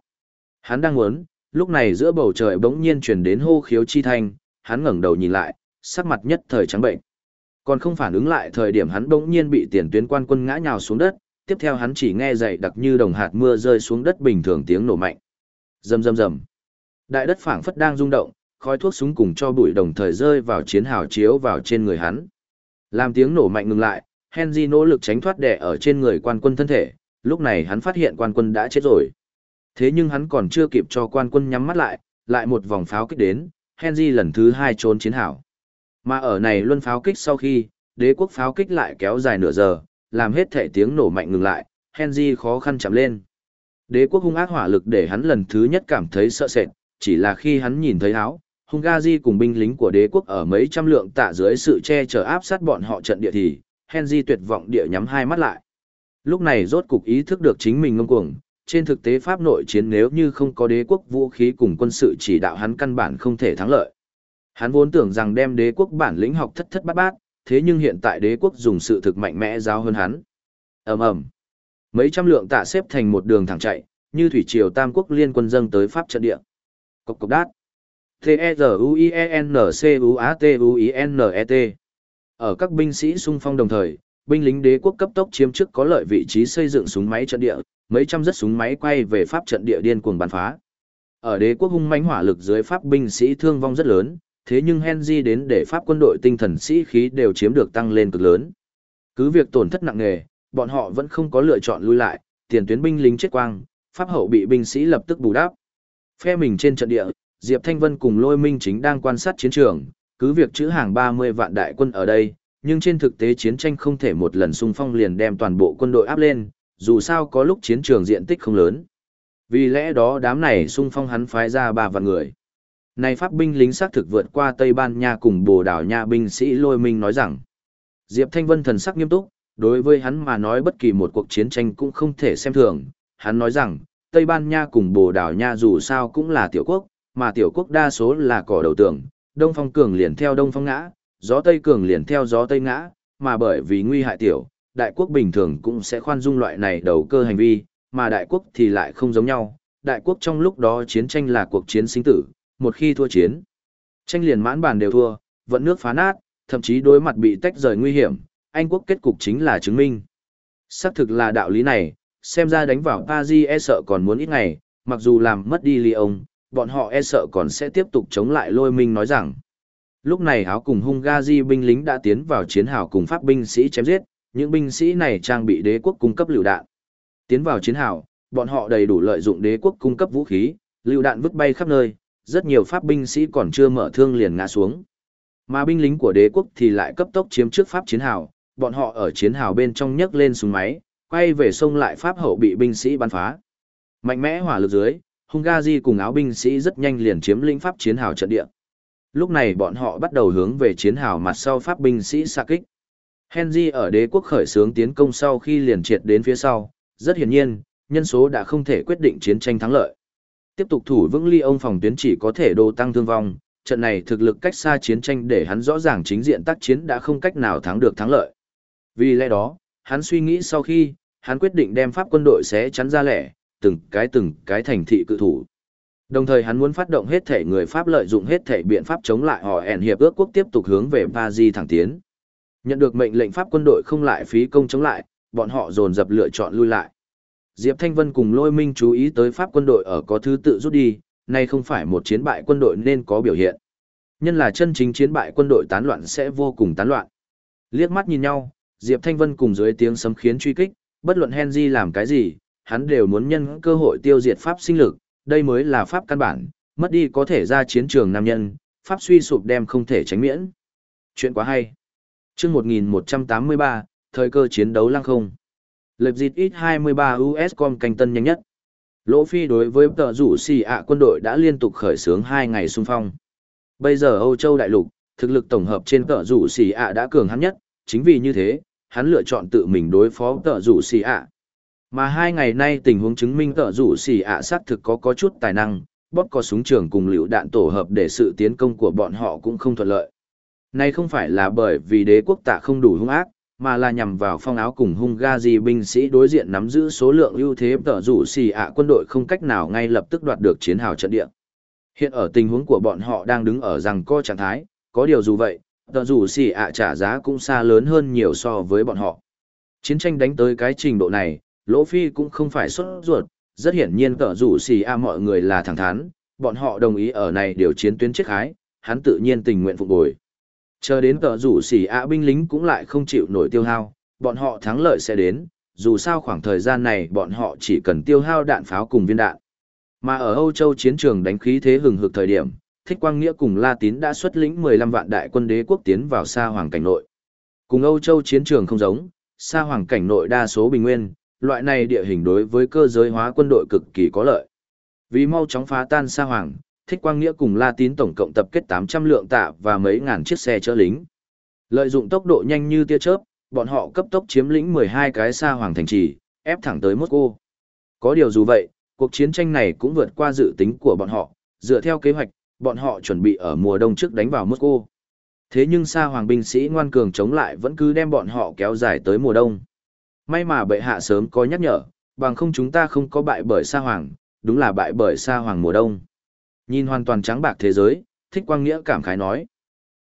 Hắn đang muốn, lúc này giữa bầu trời bỗng nhiên truyền đến hô khiếu chi thanh, hắn ngẩng đầu nhìn lại, sắc mặt nhất thời trắng bệnh. Còn không phản ứng lại thời điểm hắn bỗng nhiên bị tiền tuyến quan quân ngã nhào xuống đất, tiếp theo hắn chỉ nghe dậy đặc như đồng hạt mưa rơi xuống đất bình thường tiếng nổ mạnh. Rầm rầm rầm. Đại đất phảng phất đang rung động, khói thuốc súng cùng cho bụi đồng thời rơi vào chiến hào chiếu vào trên người hắn. Làm tiếng nổ mạnh ngừng lại, Henry nỗ lực tránh thoát đè ở trên người quan quân thân thể, lúc này hắn phát hiện quan quân đã chết rồi. Thế nhưng hắn còn chưa kịp cho quan quân nhắm mắt lại, lại một vòng pháo kích đến, Henry lần thứ hai trốn chiến hào. Mà ở này luân pháo kích sau khi, đế quốc pháo kích lại kéo dài nửa giờ, làm hết thể tiếng nổ mạnh ngừng lại, Henry khó khăn chạm lên. Đế quốc hung ác hỏa lực để hắn lần thứ nhất cảm thấy sợ sệt, chỉ là khi hắn nhìn thấy áo, Hungary cùng binh lính của đế quốc ở mấy trăm lượng tạ dưới sự che chở áp sát bọn họ trận địa thì, Henry tuyệt vọng địa nhắm hai mắt lại. Lúc này rốt cục ý thức được chính mình ngông cuồng, trên thực tế Pháp nội chiến nếu như không có đế quốc vũ khí cùng quân sự chỉ đạo hắn căn bản không thể thắng lợi. Hắn vốn tưởng rằng đem đế quốc bản lĩnh học thất thất bát bát, thế nhưng hiện tại đế quốc dùng sự thực mạnh mẽ giáo hơn hắn. ầm ầm, Mấy trăm lượng tạ xếp thành một đường thẳng chạy, như thủy triều tam quốc liên quân dâng tới Pháp trận địa. Cộc cộc đát. T-E-Z-U-I-E-N-C-U-A-T-U-I-N-E-T. Ở các binh sĩ xung phong đồng thời, binh lính đế quốc cấp tốc chiếm trước có lợi vị trí xây dựng súng máy trận địa, mấy trăm rất súng máy quay về Pháp trận địa điên cuồng bắn phá. Ở đế quốc hung mãnh hỏa lực dưới Pháp binh sĩ thương vong rất lớn, thế nhưng Henry đến để Pháp quân đội tinh thần sĩ khí đều chiếm được tăng lên cực lớn. Cứ việc tổn thất nặng nề, bọn họ vẫn không có lựa chọn lui lại, tiền tuyến binh lính chết quang, Pháp hậu bị binh sĩ lập tức bù đắp. Phe mình trên trận địa, Diệp Thanh Vân cùng Lôi Minh chính đang quan sát chiến trường, cứ việc chữ hàng 30 vạn đại quân ở đây, nhưng trên thực tế chiến tranh không thể một lần xung phong liền đem toàn bộ quân đội áp lên, dù sao có lúc chiến trường diện tích không lớn. Vì lẽ đó đám này xung phong hắn phái ra 3 vạn người. Này pháp binh lính xác thực vượt qua Tây Ban Nha cùng Bồ Đào Nha binh sĩ Lôi Minh nói rằng, Diệp Thanh Vân thần sắc nghiêm túc, đối với hắn mà nói bất kỳ một cuộc chiến tranh cũng không thể xem thường, hắn nói rằng, Tây Ban Nha cùng Bồ Đào Nha dù sao cũng là tiểu quốc, mà tiểu quốc đa số là cỏ đầu tường, Đông Phong Cường liền theo Đông Phong ngã, gió Tây Cường liền theo gió Tây ngã, mà bởi vì nguy hại tiểu, đại quốc bình thường cũng sẽ khoan dung loại này đầu cơ hành vi, mà đại quốc thì lại không giống nhau. Đại quốc trong lúc đó chiến tranh là cuộc chiến sinh tử, một khi thua chiến, tranh liền mãn bàn đều thua, vận nước phá nát, thậm chí đối mặt bị tách rời nguy hiểm, Anh quốc kết cục chính là chứng minh. Xác thực là đạo lý này, xem ra đánh vào Paris e sợ còn muốn ít ngày, mặc dù làm mất đi Lyon, bọn họ e sợ còn sẽ tiếp tục chống lại lôi minh nói rằng. Lúc này áo cùng hung gazi binh lính đã tiến vào chiến hào cùng pháp binh sĩ chém giết, những binh sĩ này trang bị đế quốc cung cấp lựu đạn. Tiến vào chiến hào, bọn họ đầy đủ lợi dụng đế quốc cung cấp vũ khí, lựu đạn vứt bay khắp nơi, rất nhiều pháp binh sĩ còn chưa mở thương liền ngã xuống. Mà binh lính của đế quốc thì lại cấp tốc chiếm trước pháp chiến hào, bọn họ ở chiến hào bên trong nhấc lên súng máy, quay về sông lại pháp hậu bị binh sĩ bắn phá. Mạnh mẽ hỏa lực dưới, Hungary cùng áo binh sĩ rất nhanh liền chiếm lĩnh pháp chiến hào trận địa. Lúc này bọn họ bắt đầu hướng về chiến hào mặt sau pháp binh sĩ xạ kích. Henry ở đế quốc khởi xướng tiến công sau khi liền triệt đến phía sau, rất hiển nhiên, nhân số đã không thể quyết định chiến tranh thắng lợi. Tiếp tục thủ vững ly ông phòng tuyến chỉ có thể đồ tăng thương vong, trận này thực lực cách xa chiến tranh để hắn rõ ràng chính diện tác chiến đã không cách nào thắng được thắng lợi. Vì lẽ đó, hắn suy nghĩ sau khi, hắn quyết định đem pháp quân đội sẽ chắn ra lẻ, từng cái từng cái thành thị cự thủ. Đồng thời hắn muốn phát động hết thể người Pháp lợi dụng hết thể biện pháp chống lại họ ẻn hiệp ước quốc tiếp tục hướng về Paris thẳng tiến. Nhận được mệnh lệnh Pháp quân đội không lại phí công chống lại, bọn họ dồn dập lựa chọn lui lại. Diệp Thanh Vân cùng Lôi Minh chú ý tới Pháp quân đội ở có thứ tự rút đi, nay không phải một chiến bại quân đội nên có biểu hiện. Nhân là chân chính chiến bại quân đội tán loạn sẽ vô cùng tán loạn. Liếc mắt nhìn nhau, Diệp Thanh Vân cùng dưới tiếng sấm khiến truy kích, bất luận Henry làm cái gì, hắn đều muốn nhân cơ hội tiêu diệt Pháp sinh lực, đây mới là Pháp căn bản, mất đi có thể ra chiến trường nam nhân, Pháp suy sụp đem không thể tránh miễn. Chuyện quá hay. chương 1183, thời cơ chiến đấu lăng không. Lập dịt ít 23 USCOM canh tân nhanh nhất. Lỗ Phi đối với tờ rủ xì ạ quân đội đã liên tục khởi xướng 2 ngày xung phong. Bây giờ Âu Châu Đại Lục, thực lực tổng hợp trên tờ rủ xì ạ đã cường hắn nhất, chính vì như thế, hắn lựa chọn tự mình đối phó tờ rủ xì ạ. Mà hai ngày nay tình huống chứng minh tợ rủ xỉ ạ sát thực có có chút tài năng, bóp có súng trường cùng liều đạn tổ hợp để sự tiến công của bọn họ cũng không thuận lợi. nay không phải là bởi vì đế quốc tạ không đủ hung ác, mà là nhằm vào phong áo cùng hung ga gì binh sĩ đối diện nắm giữ số lượng ưu thế tợ rủ xỉ ạ quân đội không cách nào ngay lập tức đoạt được chiến hào trận địa. Hiện ở tình huống của bọn họ đang đứng ở rằng co trạng thái, có điều dù vậy, tợ rủ xỉ ạ trả giá cũng xa lớn hơn nhiều so với bọn họ. Chiến tranh đánh tới cái trình độ này, Lỗ Phi cũng không phải xuất ruột, rất hiển nhiên cỡ rủ xì a mọi người là thẳng thắn, bọn họ đồng ý ở này điều chiến tuyến chết khái, hắn tự nhiên tình nguyện phục bồi. Chờ đến cỡ rủ xì a binh lính cũng lại không chịu nổi tiêu hao, bọn họ thắng lợi sẽ đến, dù sao khoảng thời gian này bọn họ chỉ cần tiêu hao đạn pháo cùng viên đạn. Mà ở Âu Châu chiến trường đánh khí thế hừng hực thời điểm, Thích Quang Nghĩa cùng La Tín đã xuất lĩnh 15 vạn đại quân đế quốc tiến vào xa hoàng cảnh nội. Cùng Âu Châu chiến trường không giống, xa hoàng cảnh nội đa số bình nguyên, loại này địa hình đối với cơ giới hóa quân đội cực kỳ có lợi. Vì mau chóng phá tan Sa hoàng, Thích Quang Nghĩa cùng La Tín tổng cộng tập kết 800 lượng tạ và mấy ngàn chiếc xe chở lính. Lợi dụng tốc độ nhanh như tia chớp, bọn họ cấp tốc chiếm lĩnh 12 cái Sa hoàng thành trì, ép thẳng tới Moscow. Có điều dù vậy, cuộc chiến tranh này cũng vượt qua dự tính của bọn họ, dựa theo kế hoạch, bọn họ chuẩn bị ở mùa đông trước đánh vào Moscow. Thế nhưng Sa hoàng binh sĩ ngoan cường chống lại vẫn cứ đem bọn họ kéo dài tới mùa đông. May mà bệ hạ sớm có nhắc nhở, bằng không chúng ta không có bại bởi Sa hoàng, đúng là bại bởi Sa hoàng mùa đông. Nhìn hoàn toàn trắng bạc thế giới, thích quang nghĩa cảm khái nói.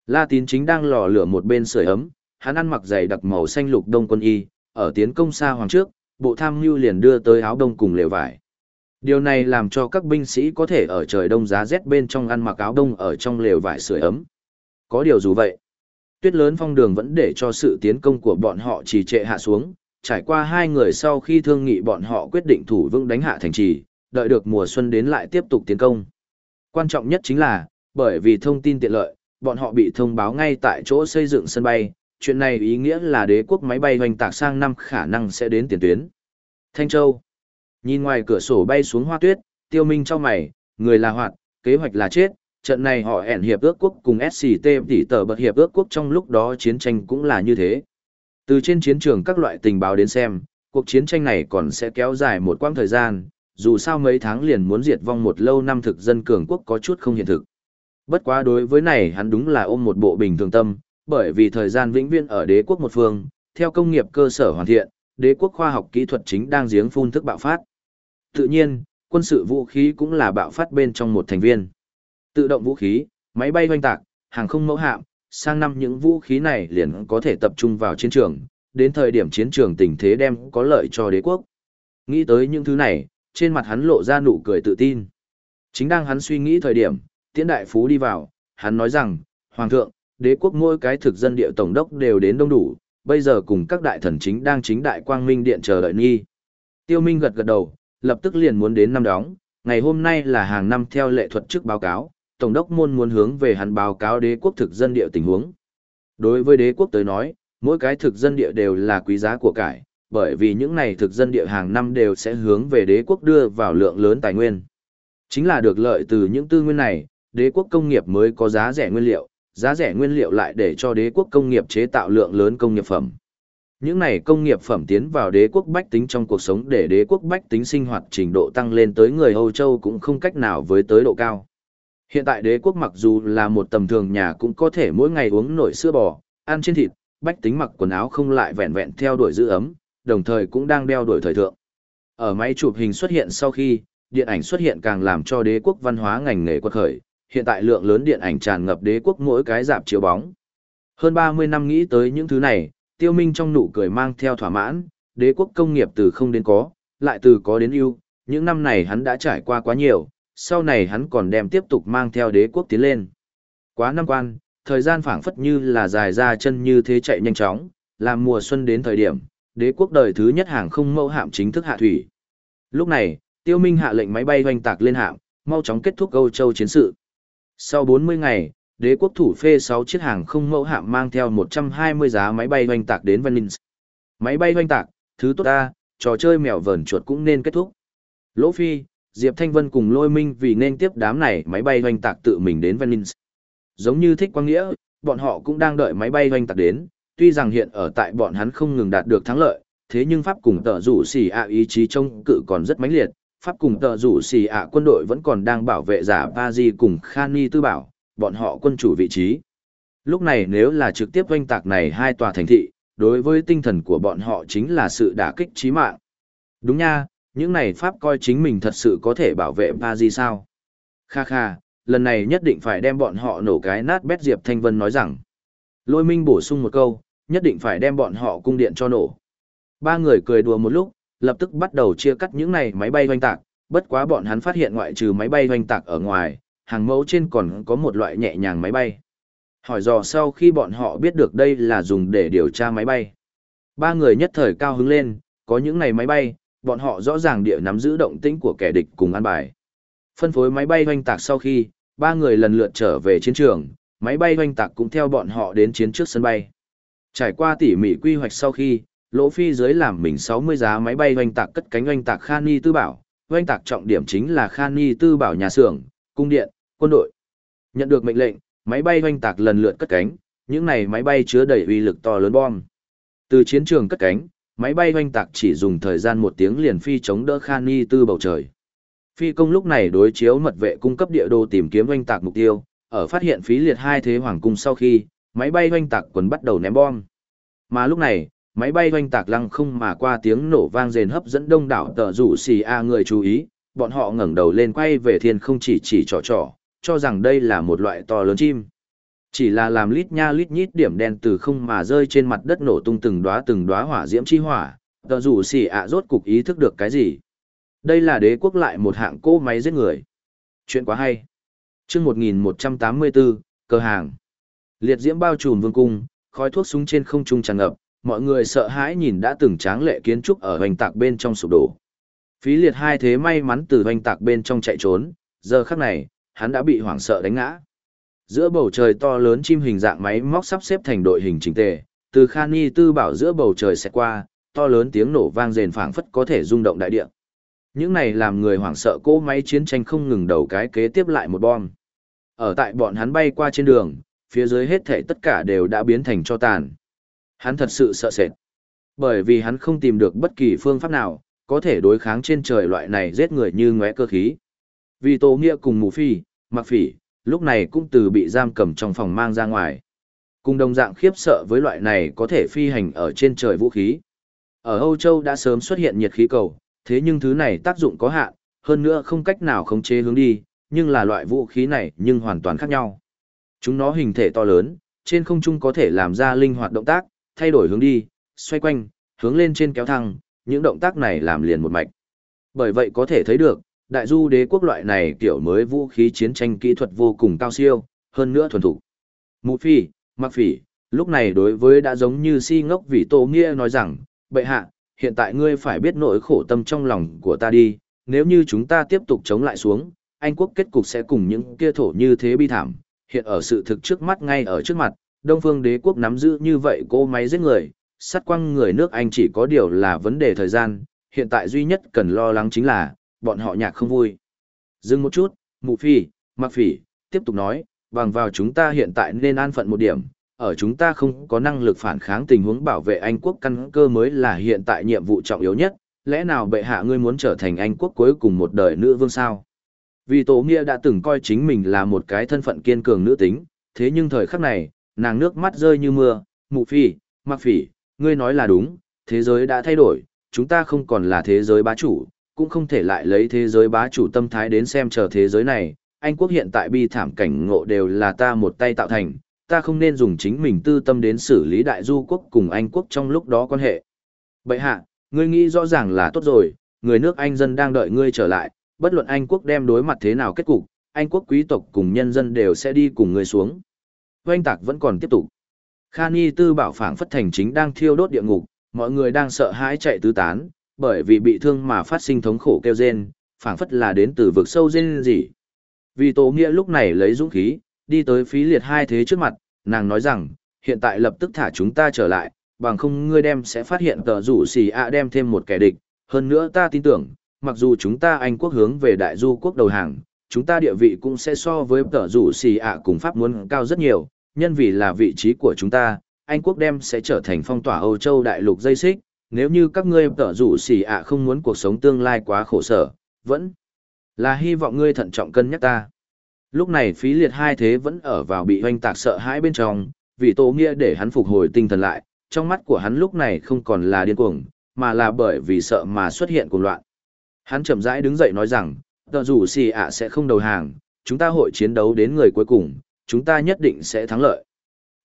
La tín chính đang lò lửa một bên sưởi ấm, hắn ăn mặc giày đặc màu xanh lục đông quân y, ở tiến công Sa hoàng trước, bộ tham mưu liền đưa tới áo đông cùng lều vải. Điều này làm cho các binh sĩ có thể ở trời đông giá rét bên trong ăn mặc áo đông ở trong lều vải sưởi ấm. Có điều dù vậy, tuyết lớn phong đường vẫn để cho sự tiến công của bọn họ trì trệ hạ xuống, trải qua hai người sau khi thương nghị bọn họ quyết định thủ vững đánh hạ thành trì, đợi được mùa xuân đến lại tiếp tục tiến công. Quan trọng nhất chính là, bởi vì thông tin tiện lợi, bọn họ bị thông báo ngay tại chỗ xây dựng sân bay, chuyện này ý nghĩa là đế quốc máy bay hoành tạc sang năm khả năng sẽ đến tiền tuyến. Thanh Châu Nhìn ngoài cửa sổ bay xuống hoa tuyết, tiêu minh cho mày, người là hoạt, kế hoạch là chết, trận này họ ẻn hiệp ước quốc cùng SCT tỷ tờ bật hiệp ước quốc trong lúc đó chiến tranh cũng là như thế. Từ trên chiến trường các loại tình báo đến xem, cuộc chiến tranh này còn sẽ kéo dài một quãng thời gian, dù sao mấy tháng liền muốn diệt vong một lâu năm thực dân cường quốc có chút không hiện thực. Bất quá đối với này hắn đúng là ôm một bộ bình thường tâm, bởi vì thời gian vĩnh viễn ở đế quốc một phương, theo công nghiệp cơ sở hoàn thiện, đế quốc khoa học kỹ thuật chính đang giếng phun thức bạo phát. Tự nhiên, quân sự vũ khí cũng là bạo phát bên trong một thành viên. Tự động vũ khí, máy bay hoành tạc, hàng không mẫu hạm, sang năm những vũ khí này liền có thể tập trung vào chiến trường, đến thời điểm chiến trường tình thế đem có lợi cho đế quốc. Nghĩ tới những thứ này, trên mặt hắn lộ ra nụ cười tự tin. Chính đang hắn suy nghĩ thời điểm, tiễn đại phú đi vào, hắn nói rằng, Hoàng thượng, đế quốc mỗi cái thực dân địa tổng đốc đều đến đông đủ, bây giờ cùng các đại thần chính đang chính đại quang minh điện chờ đợi nghi. Tiêu Minh gật gật đầu, lập tức liền muốn đến năm đóng, ngày hôm nay là hàng năm theo lệ thuật trước báo cáo, tổng đốc môn muốn hướng về hắn báo cáo đế quốc thực dân địa tình huống. Đối với đế quốc tới nói, mỗi cái thực dân địa đều là quý giá của cải, bởi vì những này thực dân địa hàng năm đều sẽ hướng về đế quốc đưa vào lượng lớn tài nguyên. Chính là được lợi từ những tư nguyên này, đế quốc công nghiệp mới có giá rẻ nguyên liệu, giá rẻ nguyên liệu lại để cho đế quốc công nghiệp chế tạo lượng lớn công nghiệp phẩm. Những này công nghiệp phẩm tiến vào đế quốc bách tính trong cuộc sống để đế quốc bách tính sinh hoạt trình độ tăng lên tới người Âu Châu cũng không cách nào với tới độ cao. Hiện tại đế quốc mặc dù là một tầm thường nhà cũng có thể mỗi ngày uống nổi sữa bò, ăn trên thịt, bách tính mặc quần áo không lại vẹn vẹn theo đuổi giữ ấm, đồng thời cũng đang đeo đuổi thời thượng. Ở máy chụp hình xuất hiện sau khi, điện ảnh xuất hiện càng làm cho đế quốc văn hóa ngành nghề quật khởi, hiện tại lượng lớn điện ảnh tràn ngập đế quốc mỗi cái dạp chiếu bóng. Hơn 30 năm nghĩ tới những thứ này, tiêu minh trong nụ cười mang theo thỏa mãn, đế quốc công nghiệp từ không đến có, lại từ có đến ưu, những năm này hắn đã trải qua quá nhiều, sau này hắn còn đem tiếp tục mang theo đế quốc tiến lên. Quá năm quan, thời gian phảng phất như là dài ra chân như thế chạy nhanh chóng, làm mùa xuân đến thời điểm, đế quốc đời thứ nhất hàng không mẫu hạm chính thức hạ thủy. Lúc này, tiêu minh hạ lệnh máy bay hoành tạc lên hạm, mau chóng kết thúc Âu Châu chiến sự. Sau 40 ngày, đế quốc thủ phê 6 chiếc hàng không mẫu hạm mang theo 120 giá máy bay hoành tạc đến Venice. Máy bay hoành tạc, thứ tốt ta, trò chơi mèo vờn chuột cũng nên kết thúc. Lỗ Phi, Diệp Thanh Vân cùng Lôi Minh vì nên tiếp đám này máy bay doanh tạc tự mình đến Venice. Giống như thích quang nghĩa, bọn họ cũng đang đợi máy bay doanh tạc đến, tuy rằng hiện ở tại bọn hắn không ngừng đạt được thắng lợi, thế nhưng Pháp cùng tờ rủ xì ạ ý chí trông cự còn rất mãnh liệt, Pháp cùng tờ rủ xì ạ quân đội vẫn còn đang bảo vệ giả Pazi cùng Khani Tư Bảo, bọn họ quân chủ vị trí. Lúc này nếu là trực tiếp doanh tạc này hai tòa thành thị, đối với tinh thần của bọn họ chính là sự đả kích chí mạng. Đúng nha, những này Pháp coi chính mình thật sự có thể bảo vệ Paris sao? Kha kha, lần này nhất định phải đem bọn họ nổ cái nát bét Diệp Thanh Vân nói rằng. Lôi Minh bổ sung một câu, nhất định phải đem bọn họ cung điện cho nổ. Ba người cười đùa một lúc, lập tức bắt đầu chia cắt những này máy bay hoanh tạc, bất quá bọn hắn phát hiện ngoại trừ máy bay hoanh tạc ở ngoài, hàng mẫu trên còn có một loại nhẹ nhàng máy bay. Hỏi dò sau khi bọn họ biết được đây là dùng để điều tra máy bay. Ba người nhất thời cao hứng lên, có những này máy bay, bọn họ rõ ràng địa nắm giữ động tĩnh của kẻ địch cùng an bài. Phân phối máy bay hoanh tạc sau khi, ba người lần lượt trở về chiến trường, máy bay hoanh tạc cũng theo bọn họ đến chiến trước sân bay. Trải qua tỉ mỉ quy hoạch sau khi, Lỗ Phi dưới làm mình 60 giá máy bay hoanh tạc cất cánh hoanh tạc Khani Tư Bảo, hoanh tạc trọng điểm chính là Khani Tư Bảo nhà xưởng, cung điện, quân đội. Nhận được mệnh lệnh, máy bay hoanh tạc lần lượt cất cánh, những này máy bay chứa đầy uy lực to lớn bom. Từ chiến trường cất cánh, máy bay oanh tạc chỉ dùng thời gian một tiếng liền phi chống đỡ Khani Tư bầu trời. Phi công lúc này đối chiếu mật vệ cung cấp địa đồ tìm kiếm oanh tạc mục tiêu, ở phát hiện phí liệt hai thế hoàng cung sau khi, máy bay oanh tạc quần bắt đầu ném bom. Mà lúc này, máy bay oanh tạc lăng không mà qua tiếng nổ vang rền hấp dẫn đông đảo tờ rủ xì a người chú ý, bọn họ ngẩng đầu lên quay về thiên không chỉ chỉ trò trò, cho rằng đây là một loại to lớn chim. Chỉ là làm lít nha lít nhít điểm đen từ không mà rơi trên mặt đất nổ tung từng đóa từng đóa hỏa diễm chi hỏa, tờ rủ xỉ ạ rốt cục ý thức được cái gì. Đây là đế quốc lại một hạng cô máy giết người. Chuyện quá hay. Trước 1184, cơ hàng. Liệt diễm bao trùm vương cung, khói thuốc súng trên không trung tràn ngập, mọi người sợ hãi nhìn đã từng tráng lệ kiến trúc ở hoành tạc bên trong sụp đổ. Phí liệt hai thế may mắn từ hoành tạc bên trong chạy trốn, giờ khắc này, hắn đã bị hoảng sợ đánh ngã. Giữa bầu trời to lớn chim hình dạng máy móc sắp xếp thành đội hình chỉnh tề, từ Khani Tư bảo giữa bầu trời sẽ qua, to lớn tiếng nổ vang rền phảng phất có thể rung động đại địa. Những này làm người hoảng sợ cỗ máy chiến tranh không ngừng đầu cái kế tiếp lại một bom. Ở tại bọn hắn bay qua trên đường, phía dưới hết thảy tất cả đều đã biến thành cho tàn. Hắn thật sự sợ sệt. Bởi vì hắn không tìm được bất kỳ phương pháp nào, có thể đối kháng trên trời loại này giết người như ngóe cơ khí. Vì Tô Nghĩa cùng Mù Phi, Mặc Phỉ, lúc này cũng từ bị giam cầm trong phòng mang ra ngoài. Cùng đồng dạng khiếp sợ với loại này có thể phi hành ở trên trời vũ khí. Ở Âu Châu đã sớm xuất hiện nhiệt khí cầu, thế nhưng thứ này tác dụng có hạn, hơn nữa không cách nào khống chế hướng đi, nhưng là loại vũ khí này nhưng hoàn toàn khác nhau. Chúng nó hình thể to lớn, trên không trung có thể làm ra linh hoạt động tác, thay đổi hướng đi, xoay quanh, hướng lên trên kéo thăng, những động tác này làm liền một mạch. Bởi vậy có thể thấy được, đại du đế quốc loại này kiểu mới vũ khí chiến tranh kỹ thuật vô cùng cao siêu, hơn nữa thuần thủ. Mụ phi, mặc phỉ, lúc này đối với đã giống như si ngốc vì tô nghĩa nói rằng, bệ hạ, hiện tại ngươi phải biết nỗi khổ tâm trong lòng của ta đi, nếu như chúng ta tiếp tục chống lại xuống, Anh quốc kết cục sẽ cùng những kia thổ như thế bi thảm, hiện ở sự thực trước mắt ngay ở trước mặt, Đông phương đế quốc nắm giữ như vậy cô máy giết người, sát quăng người nước Anh chỉ có điều là vấn đề thời gian, hiện tại duy nhất cần lo lắng chính là, bọn họ nhạc không vui. Dừng một chút, mụ phi, mặc phỉ, tiếp tục nói, bằng vào chúng ta hiện tại nên an phận một điểm, ở chúng ta không có năng lực phản kháng tình huống bảo vệ Anh quốc căn cơ mới là hiện tại nhiệm vụ trọng yếu nhất, lẽ nào bệ hạ ngươi muốn trở thành Anh quốc cuối cùng một đời nữ vương sao? Vì Tổ Nghĩa đã từng coi chính mình là một cái thân phận kiên cường nữ tính, thế nhưng thời khắc này, nàng nước mắt rơi như mưa, mụ phi, mặc phỉ, ngươi nói là đúng, thế giới đã thay đổi, chúng ta không còn là thế giới bá chủ, cũng không thể lại lấy thế giới bá chủ tâm thái đến xem chờ thế giới này, Anh quốc hiện tại bi thảm cảnh ngộ đều là ta một tay tạo thành, ta không nên dùng chính mình tư tâm đến xử lý đại du quốc cùng Anh quốc trong lúc đó quan hệ. Bậy hạ, ngươi nghĩ rõ ràng là tốt rồi, người nước Anh dân đang đợi ngươi trở lại, bất luận Anh quốc đem đối mặt thế nào kết cục, Anh quốc quý tộc cùng nhân dân đều sẽ đi cùng ngươi xuống. Oanh tạc vẫn còn tiếp tục. Khani tư bảo phảng phất thành chính đang thiêu đốt địa ngục, mọi người đang sợ hãi chạy tứ tán, bởi vì bị thương mà phát sinh thống khổ kêu rên, phảng phất là đến từ vực sâu rên gì. Vì Tố Nghĩa lúc này lấy dũng khí, đi tới phí liệt hai thế trước mặt, nàng nói rằng, hiện tại lập tức thả chúng ta trở lại, bằng không ngươi đem sẽ phát hiện tờ rủ xì ạ đem thêm một kẻ địch, hơn nữa ta tin tưởng, mặc dù chúng ta Anh quốc hướng về đại du quốc đầu hàng, chúng ta địa vị cũng sẽ so với tờ rủ xì ạ cùng Pháp muốn cao rất nhiều, nhân vì là vị trí của chúng ta, Anh quốc đem sẽ trở thành phong tỏa Âu Châu đại lục dây xích, nếu như các ngươi tở rủ xỉ ạ không muốn cuộc sống tương lai quá khổ sở, vẫn là hy vọng ngươi thận trọng cân nhắc ta. Lúc này phí liệt hai thế vẫn ở vào bị hoanh tạc sợ hãi bên trong, vì tổ nghĩa để hắn phục hồi tinh thần lại, trong mắt của hắn lúc này không còn là điên cuồng, mà là bởi vì sợ mà xuất hiện cuồng loạn. Hắn chậm rãi đứng dậy nói rằng, tờ rủ xì ạ sẽ không đầu hàng, chúng ta hội chiến đấu đến người cuối cùng, chúng ta nhất định sẽ thắng lợi.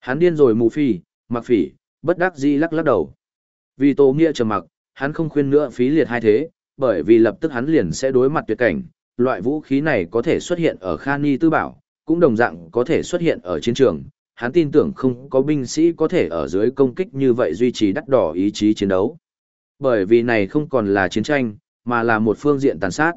Hắn điên rồi mù phi, mặc phỉ, bất đắc dĩ lắc lắc đầu. Vì Tô Nghĩa trầm mặc, hắn không khuyên nữa phí liệt hai thế, bởi vì lập tức hắn liền sẽ đối mặt tuyệt cảnh, loại vũ khí này có thể xuất hiện ở Khani Tư Bảo, cũng đồng dạng có thể xuất hiện ở chiến trường. Hắn tin tưởng không có binh sĩ có thể ở dưới công kích như vậy duy trì đắt đỏ ý chí chiến đấu. Bởi vì này không còn là chiến tranh, mà là một phương diện tàn sát.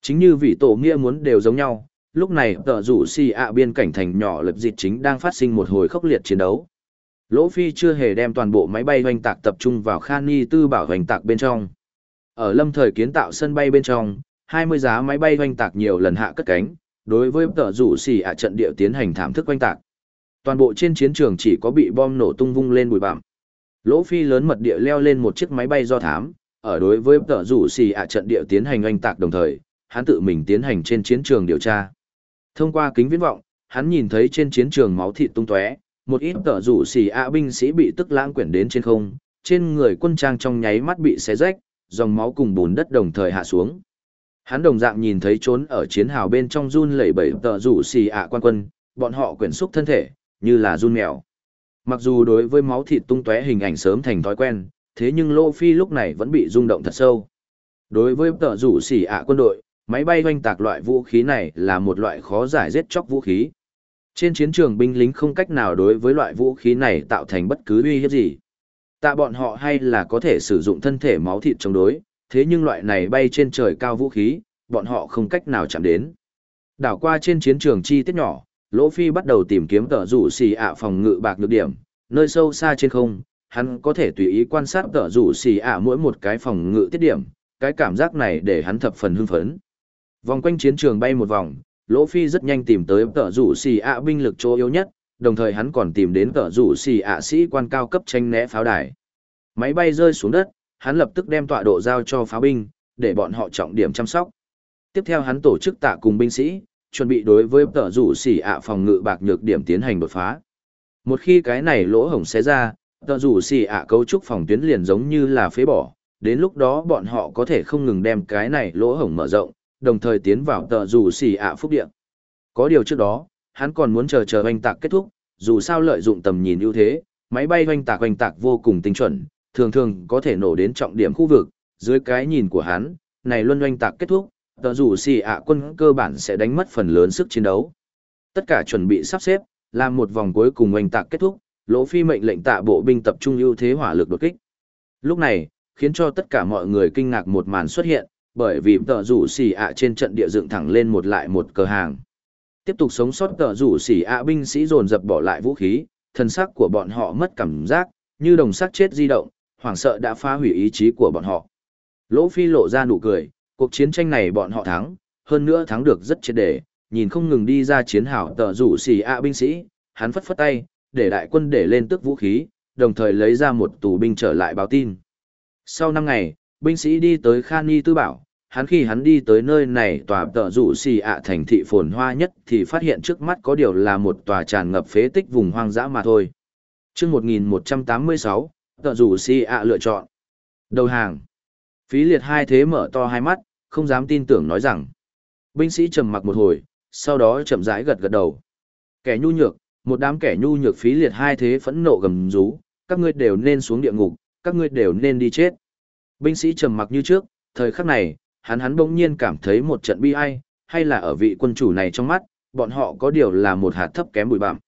Chính như vị tổ nghĩa muốn đều giống nhau, lúc này tờ rủ si ạ biên cảnh thành nhỏ lập dịch chính đang phát sinh một hồi khốc liệt chiến đấu. Lỗ Phi chưa hề đem toàn bộ máy bay hoành tạc tập trung vào Khani tư bảo hoành tạc bên trong. Ở lâm thời kiến tạo sân bay bên trong, 20 giá máy bay hoành tạc nhiều lần hạ cất cánh, đối với tờ rủ xỉ ạ trận địa tiến hành thảm thức hoành tạc. Toàn bộ trên chiến trường chỉ có bị bom nổ tung vung lên bụi bặm. Lỗ Phi lớn mật địa leo lên một chiếc máy bay do thám, ở đối với tờ rủ xỉ ạ trận địa tiến hành hoành tạc đồng thời, hắn tự mình tiến hành trên chiến trường điều tra. Thông qua kính viễn vọng, hắn nhìn thấy trên chiến trường máu thịt tung tóe, một ít tờ rủ xì ạ binh sĩ bị tức lãng quyển đến trên không, trên người quân trang trong nháy mắt bị xé rách, dòng máu cùng bùn đất đồng thời hạ xuống. Hắn đồng dạng nhìn thấy trốn ở chiến hào bên trong run lẩy bẩy tờ rủ xì ạ quan quân, bọn họ quyển xúc thân thể, như là run mèo. Mặc dù đối với máu thịt tung tóe hình ảnh sớm thành thói quen, thế nhưng Lô Phi lúc này vẫn bị rung động thật sâu. Đối với tờ rủ xì ạ quân đội, máy bay hoanh tạc loại vũ khí này là một loại khó giải giết chóc vũ khí. Trên chiến trường binh lính không cách nào đối với loại vũ khí này tạo thành bất cứ uy hiếp gì. Tạ bọn họ hay là có thể sử dụng thân thể máu thịt chống đối, thế nhưng loại này bay trên trời cao vũ khí, bọn họ không cách nào chạm đến. Đảo qua trên chiến trường chi tiết nhỏ, Lỗ Phi bắt đầu tìm kiếm tờ rủ xì ạ phòng ngự bạc nhược điểm, nơi sâu xa trên không, hắn có thể tùy ý quan sát tờ rủ xì ạ mỗi một cái phòng ngự tiết điểm, cái cảm giác này để hắn thập phần hưng phấn. Vòng quanh chiến trường bay một vòng, Lỗ Phi rất nhanh tìm tới tợ rủ xì ạ binh lực chỗ yếu nhất, đồng thời hắn còn tìm đến tợ rủ xì ạ sĩ quan cao cấp tranh né pháo đài. Máy bay rơi xuống đất, hắn lập tức đem tọa độ giao cho pháo binh, để bọn họ trọng điểm chăm sóc. Tiếp theo hắn tổ chức tạ cùng binh sĩ, chuẩn bị đối với tợ rủ xì ạ phòng ngự bạc nhược điểm tiến hành đột phá. Một khi cái này lỗ hổng xé ra, tợ rủ xì ạ cấu trúc phòng tuyến liền giống như là phế bỏ, đến lúc đó bọn họ có thể không ngừng đem cái này lỗ hổng mở rộng, đồng thời tiến vào tờ rủ xỉ ạ phúc điện. Có điều trước đó, hắn còn muốn chờ chờ hoành tạc kết thúc, dù sao lợi dụng tầm nhìn ưu thế, máy bay hoành tạc hoành tạc vô cùng tinh chuẩn, thường thường có thể nổ đến trọng điểm khu vực, dưới cái nhìn của hắn, này luân oanh tạc kết thúc, tờ rủ xì ạ quân cơ bản sẽ đánh mất phần lớn sức chiến đấu. Tất cả chuẩn bị sắp xếp, làm một vòng cuối cùng oanh tạc kết thúc, lỗ phi mệnh lệnh tạ bộ binh tập trung ưu thế hỏa lực đột kích. Lúc này, khiến cho tất cả mọi người kinh ngạc một màn xuất hiện, bởi vì tờ rủ xì ạ trên trận địa dựng thẳng lên một lại một cờ hàng. Tiếp tục sống sót tờ rủ xì ạ binh sĩ dồn dập bỏ lại vũ khí, thân xác của bọn họ mất cảm giác, như đồng xác chết di động, hoảng sợ đã phá hủy ý chí của bọn họ. Lỗ Phi lộ ra nụ cười, cuộc chiến tranh này bọn họ thắng, hơn nữa thắng được rất triệt để, nhìn không ngừng đi ra chiến hào tờ rủ xì ạ binh sĩ, hắn phất phất tay, để đại quân để lên tức vũ khí, đồng thời lấy ra một tù binh trở lại báo tin. Sau 5 ngày, binh sĩ đi tới Khani Tư Bảo, hắn khi hắn đi tới nơi này tòa tợ rủ xì ạ thành thị phồn hoa nhất thì phát hiện trước mắt có điều là một tòa tràn ngập phế tích vùng hoang dã mà thôi. Trước 1186, tợ rủ xì ạ lựa chọn. Đầu hàng. Phí liệt hai thế mở to hai mắt, không dám tin tưởng nói rằng. Binh sĩ trầm mặc một hồi, sau đó chậm rãi gật gật đầu. Kẻ nhu nhược, một đám kẻ nhu nhược phí liệt hai thế phẫn nộ gầm rú, các ngươi đều nên xuống địa ngục, các ngươi đều nên đi chết. Binh sĩ trầm mặc như trước, thời khắc này, hắn hắn bỗng nhiên cảm thấy một trận bi ai, hay là ở vị quân chủ này trong mắt, bọn họ có điều là một hạt thấp kém bụi bặm.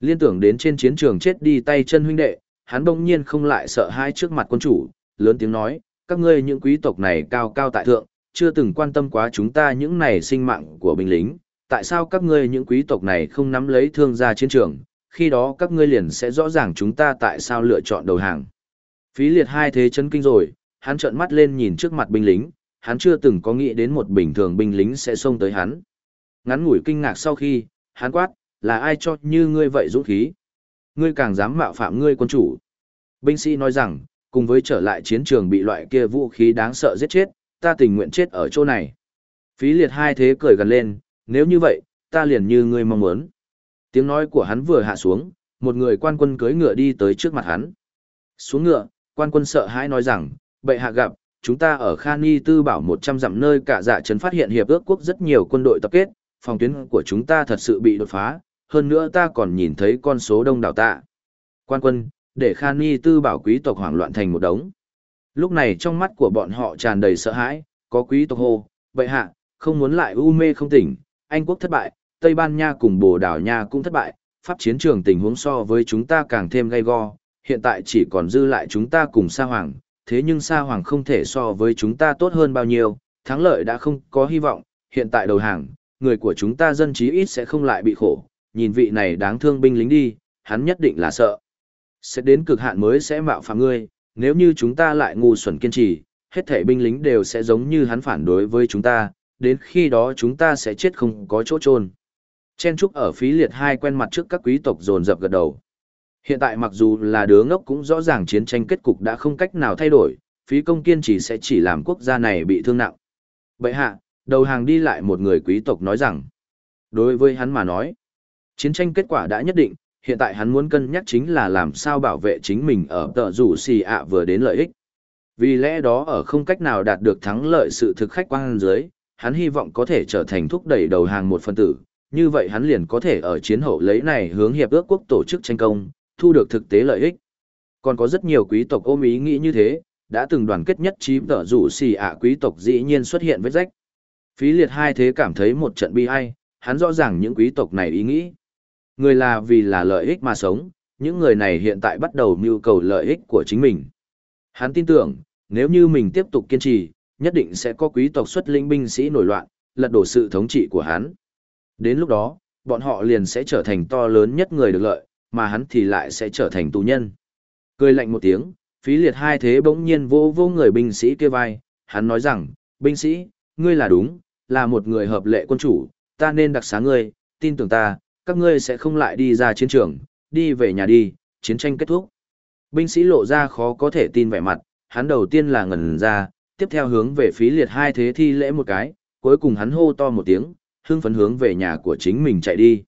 Liên tưởng đến trên chiến trường chết đi tay chân huynh đệ, hắn bỗng nhiên không lại sợ hai trước mặt quân chủ, lớn tiếng nói, các ngươi những quý tộc này cao cao tại thượng, chưa từng quan tâm quá chúng ta những này sinh mạng của binh lính, tại sao các ngươi những quý tộc này không nắm lấy thương gia chiến trường, khi đó các ngươi liền sẽ rõ ràng chúng ta tại sao lựa chọn đầu hàng. Phí liệt hai thế chân kinh rồi, hắn trợn mắt lên nhìn trước mặt binh lính, hắn chưa từng có nghĩ đến một bình thường binh lính sẽ xông tới hắn. Ngắn ngủi kinh ngạc sau khi, hắn quát, là ai cho như ngươi vậy dũng khí? Ngươi càng dám mạo phạm ngươi quân chủ. Binh sĩ nói rằng, cùng với trở lại chiến trường bị loại kia vũ khí đáng sợ giết chết, ta tình nguyện chết ở chỗ này. Phí liệt hai thế cười gần lên, nếu như vậy, ta liền như ngươi mong muốn. Tiếng nói của hắn vừa hạ xuống, một người quan quân cưỡi ngựa đi tới trước mặt hắn. Xuống ngựa, quan quân sợ hãi nói rằng, bệ hạ gặp, chúng ta ở Khani Tư Bảo 100 dặm nơi cả dạ trấn phát hiện hiệp ước quốc rất nhiều quân đội tập kết, phòng tuyến của chúng ta thật sự bị đột phá, hơn nữa ta còn nhìn thấy con số đông đảo tạ. Quan quân, để Khani tư bảo quý tộc hoảng loạn thành một đống. Lúc này trong mắt của bọn họ tràn đầy sợ hãi, có quý tộc hô, bệ hạ, không muốn lại u mê không tỉnh, Anh quốc thất bại, Tây Ban Nha cùng Bồ Đào Nha cũng thất bại, pháp chiến trường tình huống so với chúng ta càng thêm gay go, hiện tại chỉ còn dư lại chúng ta cùng Sa Hoàng, thế nhưng Sa Hoàng không thể so với chúng ta tốt hơn bao nhiêu, thắng lợi đã không có hy vọng, hiện tại đầu hàng, người của chúng ta dân trí ít sẽ không lại bị khổ, nhìn vị này đáng thương binh lính đi, hắn nhất định là sợ. Sẽ đến cực hạn mới sẽ mạo phạm ngươi, nếu như chúng ta lại ngu xuẩn kiên trì, hết thể binh lính đều sẽ giống như hắn phản đối với chúng ta, đến khi đó chúng ta sẽ chết không có chỗ trôn. Chen Trúc ở phí liệt hai quen mặt trước các quý tộc dồn dập gật đầu. Hiện tại mặc dù là đứa ngốc cũng rõ ràng chiến tranh kết cục đã không cách nào thay đổi, phí công kiên trì sẽ chỉ làm quốc gia này bị thương nặng. Bệ hạ, đầu hàng đi lại một người quý tộc nói rằng, đối với hắn mà nói, chiến tranh kết quả đã nhất định, hiện tại hắn muốn cân nhắc chính là làm sao bảo vệ chính mình ở tờ rủ xì ạ vừa đến lợi ích. Vì lẽ đó ở không cách nào đạt được thắng lợi sự thực khách quan dưới, hắn hy vọng có thể trở thành thúc đẩy đầu hàng một phần tử, như vậy hắn liền có thể ở chiến hậu lấy này hướng hiệp ước quốc tổ chức tranh công, thu được thực tế lợi ích. Còn có rất nhiều quý tộc ôm ý nghĩ như thế, đã từng đoàn kết nhất trí tở rủ xì ạ quý tộc dĩ nhiên xuất hiện vết rách. Phí liệt hai thế cảm thấy một trận bi ai, hắn rõ ràng những quý tộc này ý nghĩ. Người là vì là lợi ích mà sống, những người này hiện tại bắt đầu mưu cầu lợi ích của chính mình. Hắn tin tưởng, nếu như mình tiếp tục kiên trì, nhất định sẽ có quý tộc xuất linh binh sĩ nổi loạn, lật đổ sự thống trị của hắn. Đến lúc đó, bọn họ liền sẽ trở thành to lớn nhất người được lợi, mà hắn thì lại sẽ trở thành tù nhân. Cười lạnh một tiếng, phí liệt hai thế bỗng nhiên vô vô người binh sĩ kia vai, hắn nói rằng, binh sĩ, ngươi là đúng, là một người hợp lệ quân chủ, ta nên đặc xá ngươi, tin tưởng ta, các ngươi sẽ không lại đi ra chiến trường, đi về nhà đi, chiến tranh kết thúc. Binh sĩ lộ ra khó có thể tin vẻ mặt, hắn đầu tiên là ngẩn ra, tiếp theo hướng về phí liệt hai thế thi lễ một cái, cuối cùng hắn hô to một tiếng, hưng phấn hướng về nhà của chính mình chạy đi.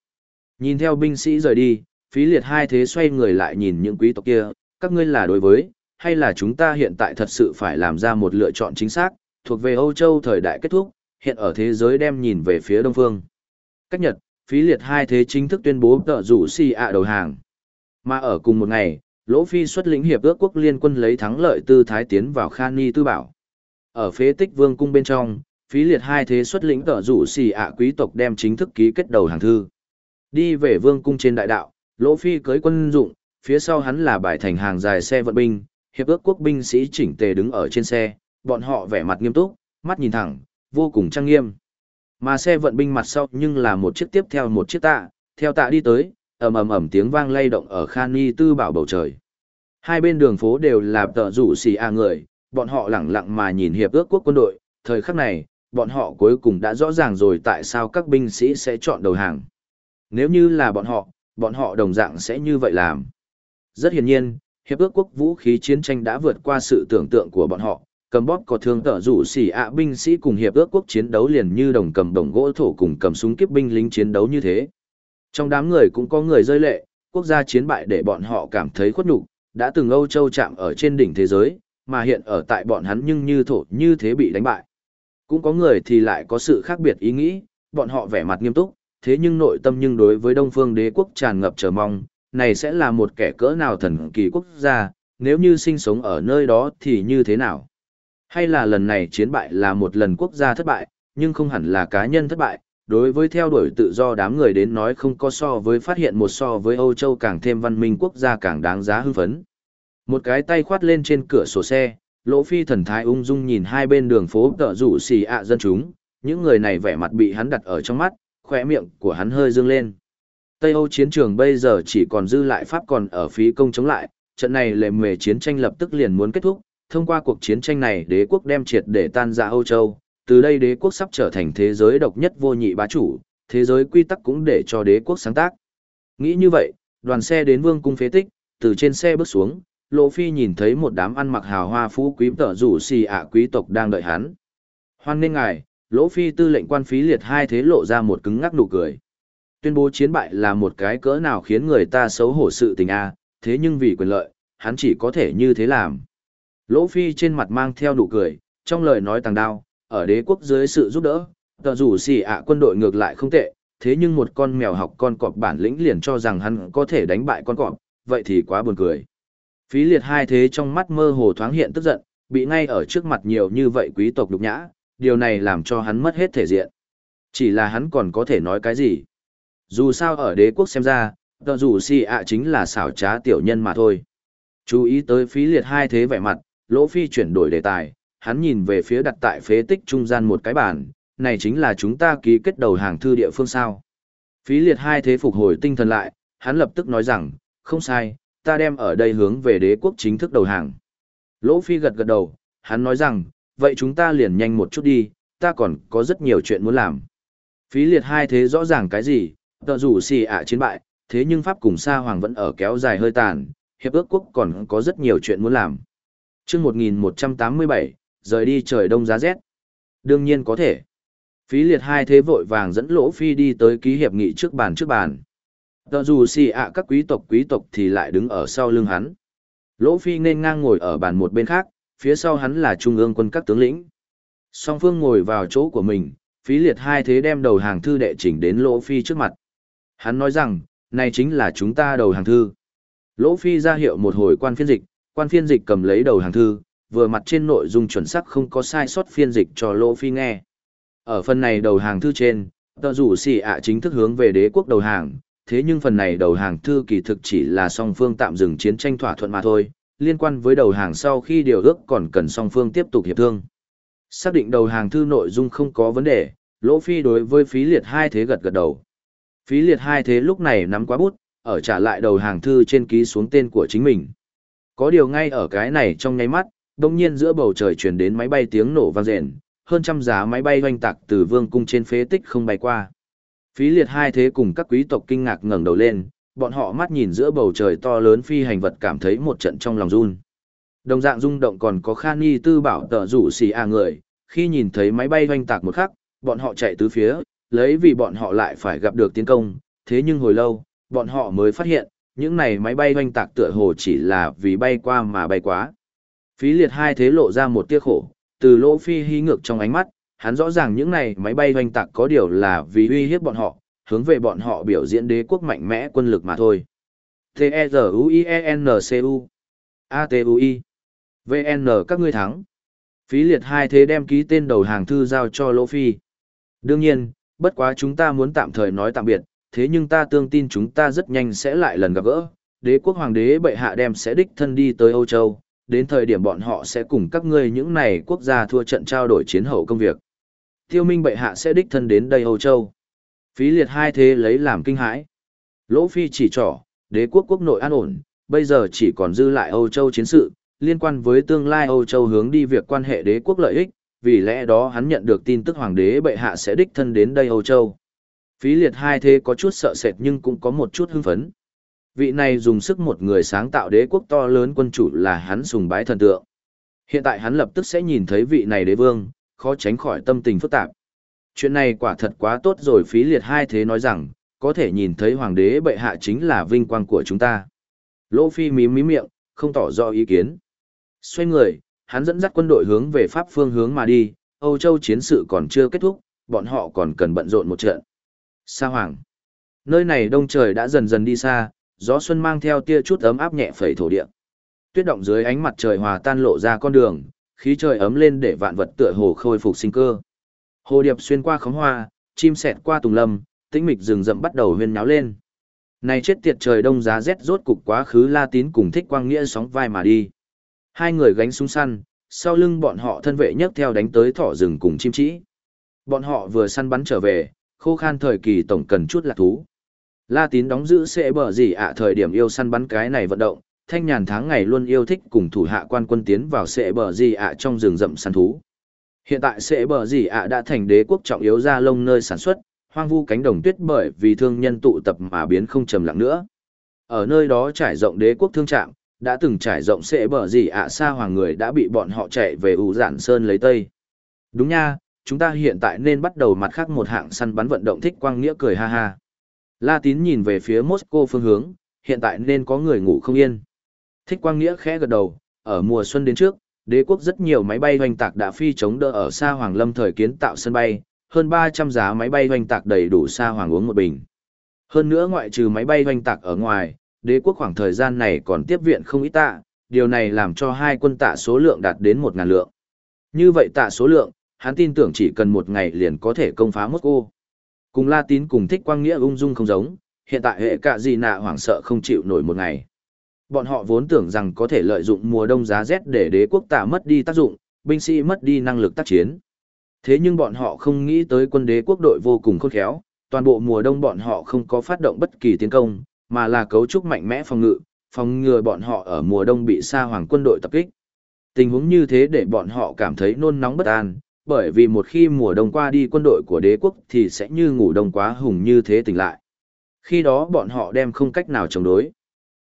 Nhìn theo binh sĩ rời đi, phí liệt hai thế xoay người lại nhìn những quý tộc kia, các ngươi là đối với, hay là chúng ta hiện tại thật sự phải làm ra một lựa chọn chính xác, thuộc về Âu Châu thời đại kết thúc, hiện ở thế giới đem nhìn về phía Đông Phương. Cách Nhật, phí liệt hai thế chính thức tuyên bố tợ rủ si ạ đầu hàng. Mà ở cùng một ngày, Lỗ Phi xuất lĩnh hiệp ước quốc liên quân lấy thắng lợi tư thái tiến vào Khan Ni Tư Bảo. Ở phế tích vương cung bên trong, phí liệt hai thế xuất lĩnh tợ rủ xì ạ quý tộc đem chính thức ký kết đầu hàng thư. Đi về vương cung trên đại đạo, Lỗ Phi cưới quân dụng, phía sau hắn là bài thành hàng dài xe vận binh, hiệp ước quốc binh sĩ chỉnh tề đứng ở trên xe, bọn họ vẻ mặt nghiêm túc, mắt nhìn thẳng, vô cùng trang nghiêm. Mà xe vận binh mặt sau nhưng là một chiếc tiếp theo một chiếc tạ, theo tạ đi tới, ầm ầm ầm tiếng vang lay động ở Khan Ni tư bảo bầu trời. Hai bên đường phố đều là tợ rủ xì a người, bọn họ lẳng lặng mà nhìn hiệp ước quốc quân đội, thời khắc này, bọn họ cuối cùng đã rõ ràng rồi tại sao các binh sĩ sẽ chọn đầu hàng. Nếu như là bọn họ, bọn họ đồng dạng sẽ như vậy làm. Rất hiển nhiên, hiệp ước quốc vũ khí chiến tranh đã vượt qua sự tưởng tượng của bọn họ, cầm bóp có thương tở rủ xỉ ạ binh sĩ cùng hiệp ước quốc chiến đấu liền như đồng cầm đồng gỗ thổ cùng cầm súng kiếp binh lính chiến đấu như thế. Trong đám người cũng có người rơi lệ, quốc gia chiến bại để bọn họ cảm thấy khuất nhục, đã từng Âu Châu chạm ở trên đỉnh thế giới, mà hiện ở tại bọn hắn nhưng như thổ như thế bị đánh bại. Cũng có người thì lại có sự khác biệt ý nghĩ, bọn họ vẻ mặt nghiêm túc, thế nhưng nội tâm nhưng đối với Đông Phương Đế quốc tràn ngập chờ mong, này sẽ là một kẻ cỡ nào thần kỳ quốc gia, nếu như sinh sống ở nơi đó thì như thế nào? Hay là lần này chiến bại là một lần quốc gia thất bại, nhưng không hẳn là cá nhân thất bại, đối với theo đuổi tự do đám người đến nói không có so với phát hiện một so với Âu Châu càng thêm văn minh quốc gia càng đáng giá hưng phấn. Một cái tay khoát lên trên cửa sổ xe, Lỗ Phi thần thái ung dung nhìn hai bên đường phố tợ rủ xì ạ dân chúng, những người này vẻ mặt bị hắn đặt ở trong mắt, khóe miệng của hắn hơi dương lên. Tây Âu chiến trường bây giờ chỉ còn dư lại Pháp còn ở phí công chống lại, trận này lệ mề chiến tranh lập tức liền muốn kết thúc, thông qua cuộc chiến tranh này đế quốc đem triệt để tan ra Âu Châu, từ đây đế quốc sắp trở thành thế giới độc nhất vô nhị bá chủ, thế giới quy tắc cũng để cho đế quốc sáng tác. Nghĩ như vậy, đoàn xe đến vương cung phế tích, từ trên xe bước xuống, Lộ Phi nhìn thấy một đám ăn mặc hào hoa phú quý tở rủ xì ạ quý tộc đang đợi hắn. Hoan nên ngài, Lỗ Phi tư lệnh quan phí liệt hai thế lộ ra một cứng ngắc nụ cười. Tuyên bố chiến bại là một cái cỡ nào khiến người ta xấu hổ sự tình a, thế nhưng vì quyền lợi, hắn chỉ có thể như thế làm. Lỗ Phi trên mặt mang theo nụ cười, trong lời nói tàng đao, ở đế quốc dưới sự giúp đỡ, tờ rủ xì ạ quân đội ngược lại không tệ, thế nhưng một con mèo học con cọp bản lĩnh liền cho rằng hắn có thể đánh bại con cọp, vậy thì quá buồn cười. Phí liệt hai thế trong mắt mơ hồ thoáng hiện tức giận, bị ngay ở trước mặt nhiều như vậy quý tộc đục nhã, điều này làm cho hắn mất hết thể diện. Chỉ là hắn còn có thể nói cái gì? Dù sao ở đế quốc xem ra, tờ rủ si ạ chính là xảo trá tiểu nhân mà thôi. Chú ý tới phí liệt hai thế vẻ mặt, lỗ phi chuyển đổi đề tài, hắn nhìn về phía đặt tại phế tích trung gian một cái bàn, này chính là chúng ta ký kết đầu hàng thư địa phương sao. Phí liệt hai thế phục hồi tinh thần lại, hắn lập tức nói rằng, không sai, ta đem ở đây hướng về đế quốc chính thức đầu hàng. Lỗ phi gật gật đầu, hắn nói rằng, vậy chúng ta liền nhanh một chút đi, ta còn có rất nhiều chuyện muốn làm. Phí liệt hai thế rõ ràng cái gì, tờ rủ xì ạ chiến bại, thế nhưng Pháp cùng Sa Hoàng vẫn ở kéo dài hơi tàn, hiệp ước quốc còn có rất nhiều chuyện muốn làm. chương 1187, rời đi trời đông giá rét. Đương nhiên có thể. Phí liệt hai thế vội vàng dẫn lỗ phi đi tới ký hiệp nghị trước bàn trước bàn. Tờ dù xì ạ các quý tộc quý tộc thì lại đứng ở sau lưng hắn. Lỗ phi nên ngang ngồi ở bàn một bên khác, phía sau hắn là trung ương quân các tướng lĩnh. Song phương ngồi vào chỗ của mình, phí liệt hai thế đem đầu hàng thư đệ chỉnh đến lỗ phi trước mặt. Hắn nói rằng, này chính là chúng ta đầu hàng thư. Lỗ phi ra hiệu một hồi quan phiên dịch, quan phiên dịch cầm lấy đầu hàng thư, vừa mặt trên nội dung chuẩn xác không có sai sót phiên dịch cho lỗ phi nghe. Ở phần này đầu hàng thư trên, tờ rủ xỉ ạ chính thức hướng về đế quốc đầu hàng, thế nhưng phần này đầu hàng thư kỳ thực chỉ là song phương tạm dừng chiến tranh thỏa thuận mà thôi, liên quan với đầu hàng sau khi điều ước còn cần song phương tiếp tục hiệp thương. Xác định đầu hàng thư nội dung không có vấn đề, Lỗ Phi đối với phí liệt hai thế gật gật đầu. Phí liệt hai thế lúc này nắm quá bút, ở trả lại đầu hàng thư trên ký xuống tên của chính mình. Có điều ngay ở cái này trong nháy mắt, đồng nhiên giữa bầu trời truyền đến máy bay tiếng nổ vang rền, hơn trăm giá máy bay hoành tạc từ vương cung trên phế tích không bay qua. Phí liệt hai thế cùng các quý tộc kinh ngạc ngẩng đầu lên, bọn họ mắt nhìn giữa bầu trời to lớn phi hành vật cảm thấy một trận trong lòng run. Đồng dạng rung động còn có Khan Nhi tư bảo tờ rủ xì à người, khi nhìn thấy máy bay doanh tạc một khắc, bọn họ chạy tứ phía, lấy vì bọn họ lại phải gặp được tiến công, thế nhưng hồi lâu, bọn họ mới phát hiện, những này máy bay doanh tạc tựa hồ chỉ là vì bay qua mà bay quá. Phí liệt hai thế lộ ra một tia khổ, từ lỗ phi hí ngược trong ánh mắt, hắn rõ ràng những này máy bay doanh tạc có điều là vì uy hiếp bọn họ, hướng về bọn họ biểu diễn đế quốc mạnh mẽ quân lực mà thôi. T-E-Z-U-I-E-N-C-U A-T-U-I VN các ngươi thắng. Phí liệt hai thế đem ký tên đầu hàng thư giao cho Lỗ Phi. Đương nhiên, bất quá chúng ta muốn tạm thời nói tạm biệt, thế nhưng ta tương tin chúng ta rất nhanh sẽ lại lần gặp gỡ. Đế quốc hoàng đế bệ hạ đem sẽ đích thân đi tới Âu Châu, đến thời điểm bọn họ sẽ cùng các ngươi những này quốc gia thua trận trao đổi chiến hậu công việc. Tiêu Minh bệ hạ sẽ đích thân đến đây Âu Châu. Phí liệt hai thế lấy làm kinh hãi. Lỗ Phi chỉ trỏ, đế quốc quốc nội an ổn, bây giờ chỉ còn dư lại Âu Châu chiến sự, liên quan với tương lai Âu Châu hướng đi việc quan hệ đế quốc lợi ích, vì lẽ đó hắn nhận được tin tức hoàng đế bệ hạ sẽ đích thân đến đây Âu Châu. Phí liệt hai thế có chút sợ sệt nhưng cũng có một chút hưng phấn. Vị này dùng sức một người sáng tạo đế quốc to lớn quân chủ là hắn sùng bái thần tượng. Hiện tại hắn lập tức sẽ nhìn thấy vị này đế vương, khó tránh khỏi tâm tình phức tạp. Chuyện này quả thật quá tốt rồi phí liệt hai thế nói rằng, có thể nhìn thấy hoàng đế bệ hạ chính là vinh quang của chúng ta. Lỗ Phi mím mím miệng, không tỏ rõ ý kiến. Xoay người, hắn dẫn dắt quân đội hướng về Pháp phương hướng mà đi, Âu Châu chiến sự còn chưa kết thúc, bọn họ còn cần bận rộn một trận. Sa Hoàng. Nơi này đông trời đã dần dần đi xa, gió xuân mang theo tia chút ấm áp nhẹ phẩy thổ địa. Tuyết động dưới ánh mặt trời hòa tan lộ ra con đường, khí trời ấm lên để vạn vật tựa hồ khôi phục sinh cơ. Hồ điệp xuyên qua khóm hoa, chim sẹt qua tùng lâm, tĩnh mịch rừng rậm bắt đầu huyên náo lên. Này chết tiệt trời đông giá rét rốt cục quá khứ La Tín cùng Thích Quang Nghĩa sóng vai mà đi. Hai người gánh súng săn, sau lưng bọn họ thân vệ nhấc theo đánh tới thỏ rừng cùng chim trĩ. Bọn họ vừa săn bắn trở về, khô khan thời kỳ tổng cần chút lạc thú. La Tín đóng giữ sẽ bờ gì ạ thời điểm yêu săn bắn cái này vận động, thanh nhàn tháng ngày luôn yêu thích cùng thủ hạ quan quân tiến vào sẽ bờ gì ạ trong rừng rậm săn thú. Hiện tại sẽ bờ gì ạ đã thành đế quốc trọng yếu ra lông nơi sản xuất, hoang vu cánh đồng tuyết bởi vì thương nhân tụ tập mà biến không trầm lặng nữa. Ở nơi đó trải rộng đế quốc thương trạm, đã từng trải rộng sẽ bờ gì ạ xa hoàng người đã bị bọn họ chạy về ủ giản sơn lấy tây. Đúng nha, chúng ta hiện tại nên bắt đầu mặt khác một hạng săn bắn vận động thích quang nghĩa cười ha ha. La tín nhìn về phía Moscow phương hướng, hiện tại nên có người ngủ không yên. Thích quang nghĩa khẽ gật đầu, ở mùa xuân đến trước, đế quốc rất nhiều máy bay hoành tạc đã phi chống đỡ ở xa Hoàng Lâm thời kiến tạo sân bay, hơn 300 giá máy bay hoành tạc đầy đủ xa Hoàng uống một bình. Hơn nữa ngoại trừ máy bay hoành tạc ở ngoài, đế quốc khoảng thời gian này còn tiếp viện không ít tạ, điều này làm cho hai quân tạ số lượng đạt đến một ngàn lượng. Như vậy tạ số lượng, hắn tin tưởng chỉ cần một ngày liền có thể công phá Moscow. Cùng La Tín cùng thích quang nghĩa ung dung không giống, hiện tại hệ cả gì nạ hoảng sợ không chịu nổi một ngày. Bọn họ vốn tưởng rằng có thể lợi dụng mùa đông giá rét để đế quốc tạ mất đi tác dụng, binh sĩ mất đi năng lực tác chiến. Thế nhưng bọn họ không nghĩ tới quân đế quốc đội vô cùng khôn khéo, toàn bộ mùa đông bọn họ không có phát động bất kỳ tiến công, mà là cấu trúc mạnh mẽ phòng ngự, phòng ngừa bọn họ ở mùa đông bị sa hoàng quân đội tập kích. Tình huống như thế để bọn họ cảm thấy nôn nóng bất an, bởi vì một khi mùa đông qua đi quân đội của đế quốc thì sẽ như ngủ đông quá hùng như thế tỉnh lại. Khi đó bọn họ đem không cách nào chống đối.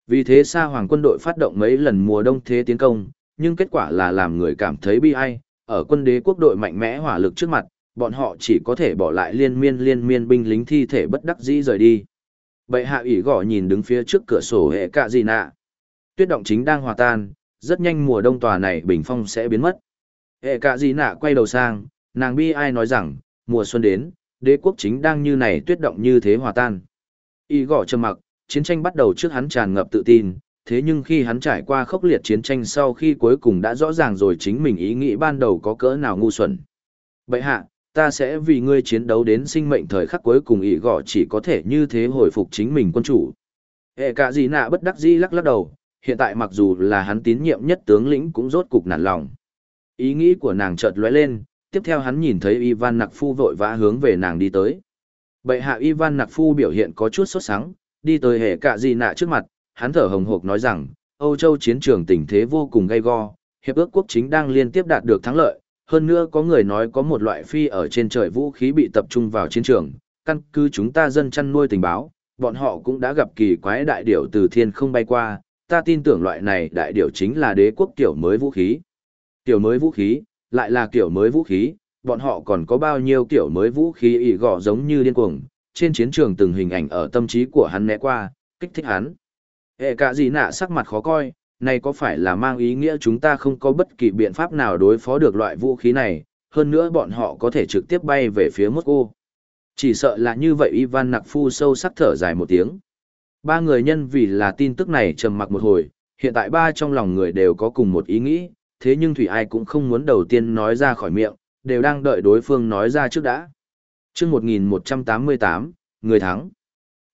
Vì thế sa hoàng quân đội phát động mấy lần mùa đông thế tiến công, nhưng kết quả là làm người cảm thấy bi ai, ở quân đế quốc đội mạnh mẽ hỏa lực trước mặt, bọn họ chỉ có thể bỏ lại liên miên liên miên binh lính thi thể bất đắc dĩ rời đi. Bệ hạ ủy gõ nhìn đứng phía trước cửa sổ hệ cạ gì nạ. Tuyết động chính đang hòa tan, rất nhanh mùa đông tòa này bình phong sẽ biến mất. Hệ cạ gì nạ quay đầu sang, nàng bi ai nói rằng, mùa xuân đến, đế quốc chính đang như này tuyết động như thế hòa tan. Y gõ trầm mặc, chiến tranh bắt đầu trước hắn tràn ngập tự tin, thế nhưng khi hắn trải qua khốc liệt chiến tranh sau khi cuối cùng đã rõ ràng rồi chính mình ý nghĩ ban đầu có cỡ nào ngu xuẩn. Bậy hạ, ta sẽ vì ngươi chiến đấu đến sinh mệnh thời khắc cuối cùng ý gõ chỉ có thể như thế hồi phục chính mình quân chủ. Hệ cả gì nạ bất đắc dĩ lắc lắc đầu, hiện tại mặc dù là hắn tín nhiệm nhất tướng lĩnh cũng rốt cục nản lòng. Ý nghĩ của nàng chợt lóe lên, tiếp theo hắn nhìn thấy Ivan Nặc Phu vội vã hướng về nàng đi tới. Bệ hạ Ivan Nặc Phu biểu hiện có chút sốt sắng, đi tới hệ cả gì nạ trước mặt, hắn thở hồng hộc nói rằng, Âu Châu chiến trường tình thế vô cùng gay go, hiệp ước quốc chính đang liên tiếp đạt được thắng lợi, hơn nữa có người nói có một loại phi ở trên trời vũ khí bị tập trung vào chiến trường, căn cứ chúng ta dân chăn nuôi tình báo, bọn họ cũng đã gặp kỳ quái đại điểu từ thiên không bay qua, ta tin tưởng loại này đại điểu chính là đế quốc kiểu mới vũ khí. Kiểu mới vũ khí, lại là kiểu mới vũ khí, bọn họ còn có bao nhiêu kiểu mới vũ khí ỉ gọ giống như điên cuồng, trên chiến trường từng hình ảnh ở tâm trí của hắn né qua, kích thích hắn. Hệ cả gì nạ sắc mặt khó coi, này có phải là mang ý nghĩa chúng ta không có bất kỳ biện pháp nào đối phó được loại vũ khí này, hơn nữa bọn họ có thể trực tiếp bay về phía Moscow. Chỉ sợ là như vậy Ivan Nặc Phu sâu sắc thở dài một tiếng. Ba người nhân vì là tin tức này trầm mặc một hồi, hiện tại ba trong lòng người đều có cùng một ý nghĩ, thế nhưng Thủy ai cũng không muốn đầu tiên nói ra khỏi miệng, đều đang đợi đối phương nói ra trước đã. Trước 1188, người thắng.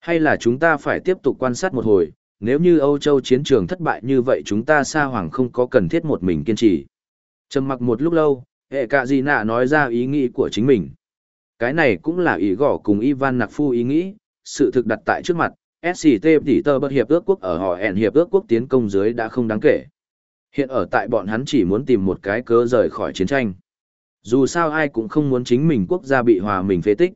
Hay là chúng ta phải tiếp tục quan sát một hồi, nếu như Âu Châu chiến trường thất bại như vậy chúng ta xa hoàng không có cần thiết một mình kiên trì. Trầm mặc một lúc lâu, hệ cạ gì nạ nói ra ý nghĩ của chính mình. Cái này cũng là ý gõ cùng Ivan Nạc Phu ý nghĩ, sự thực đặt tại trước mặt, SCT tỷ tơ bất hiệp ước quốc ở họ ẻn hiệp ước quốc tiến công dưới đã không đáng kể. Hiện ở tại bọn hắn chỉ muốn tìm một cái cớ rời khỏi chiến tranh. Dù sao ai cũng không muốn chính mình quốc gia bị hòa mình phế tích.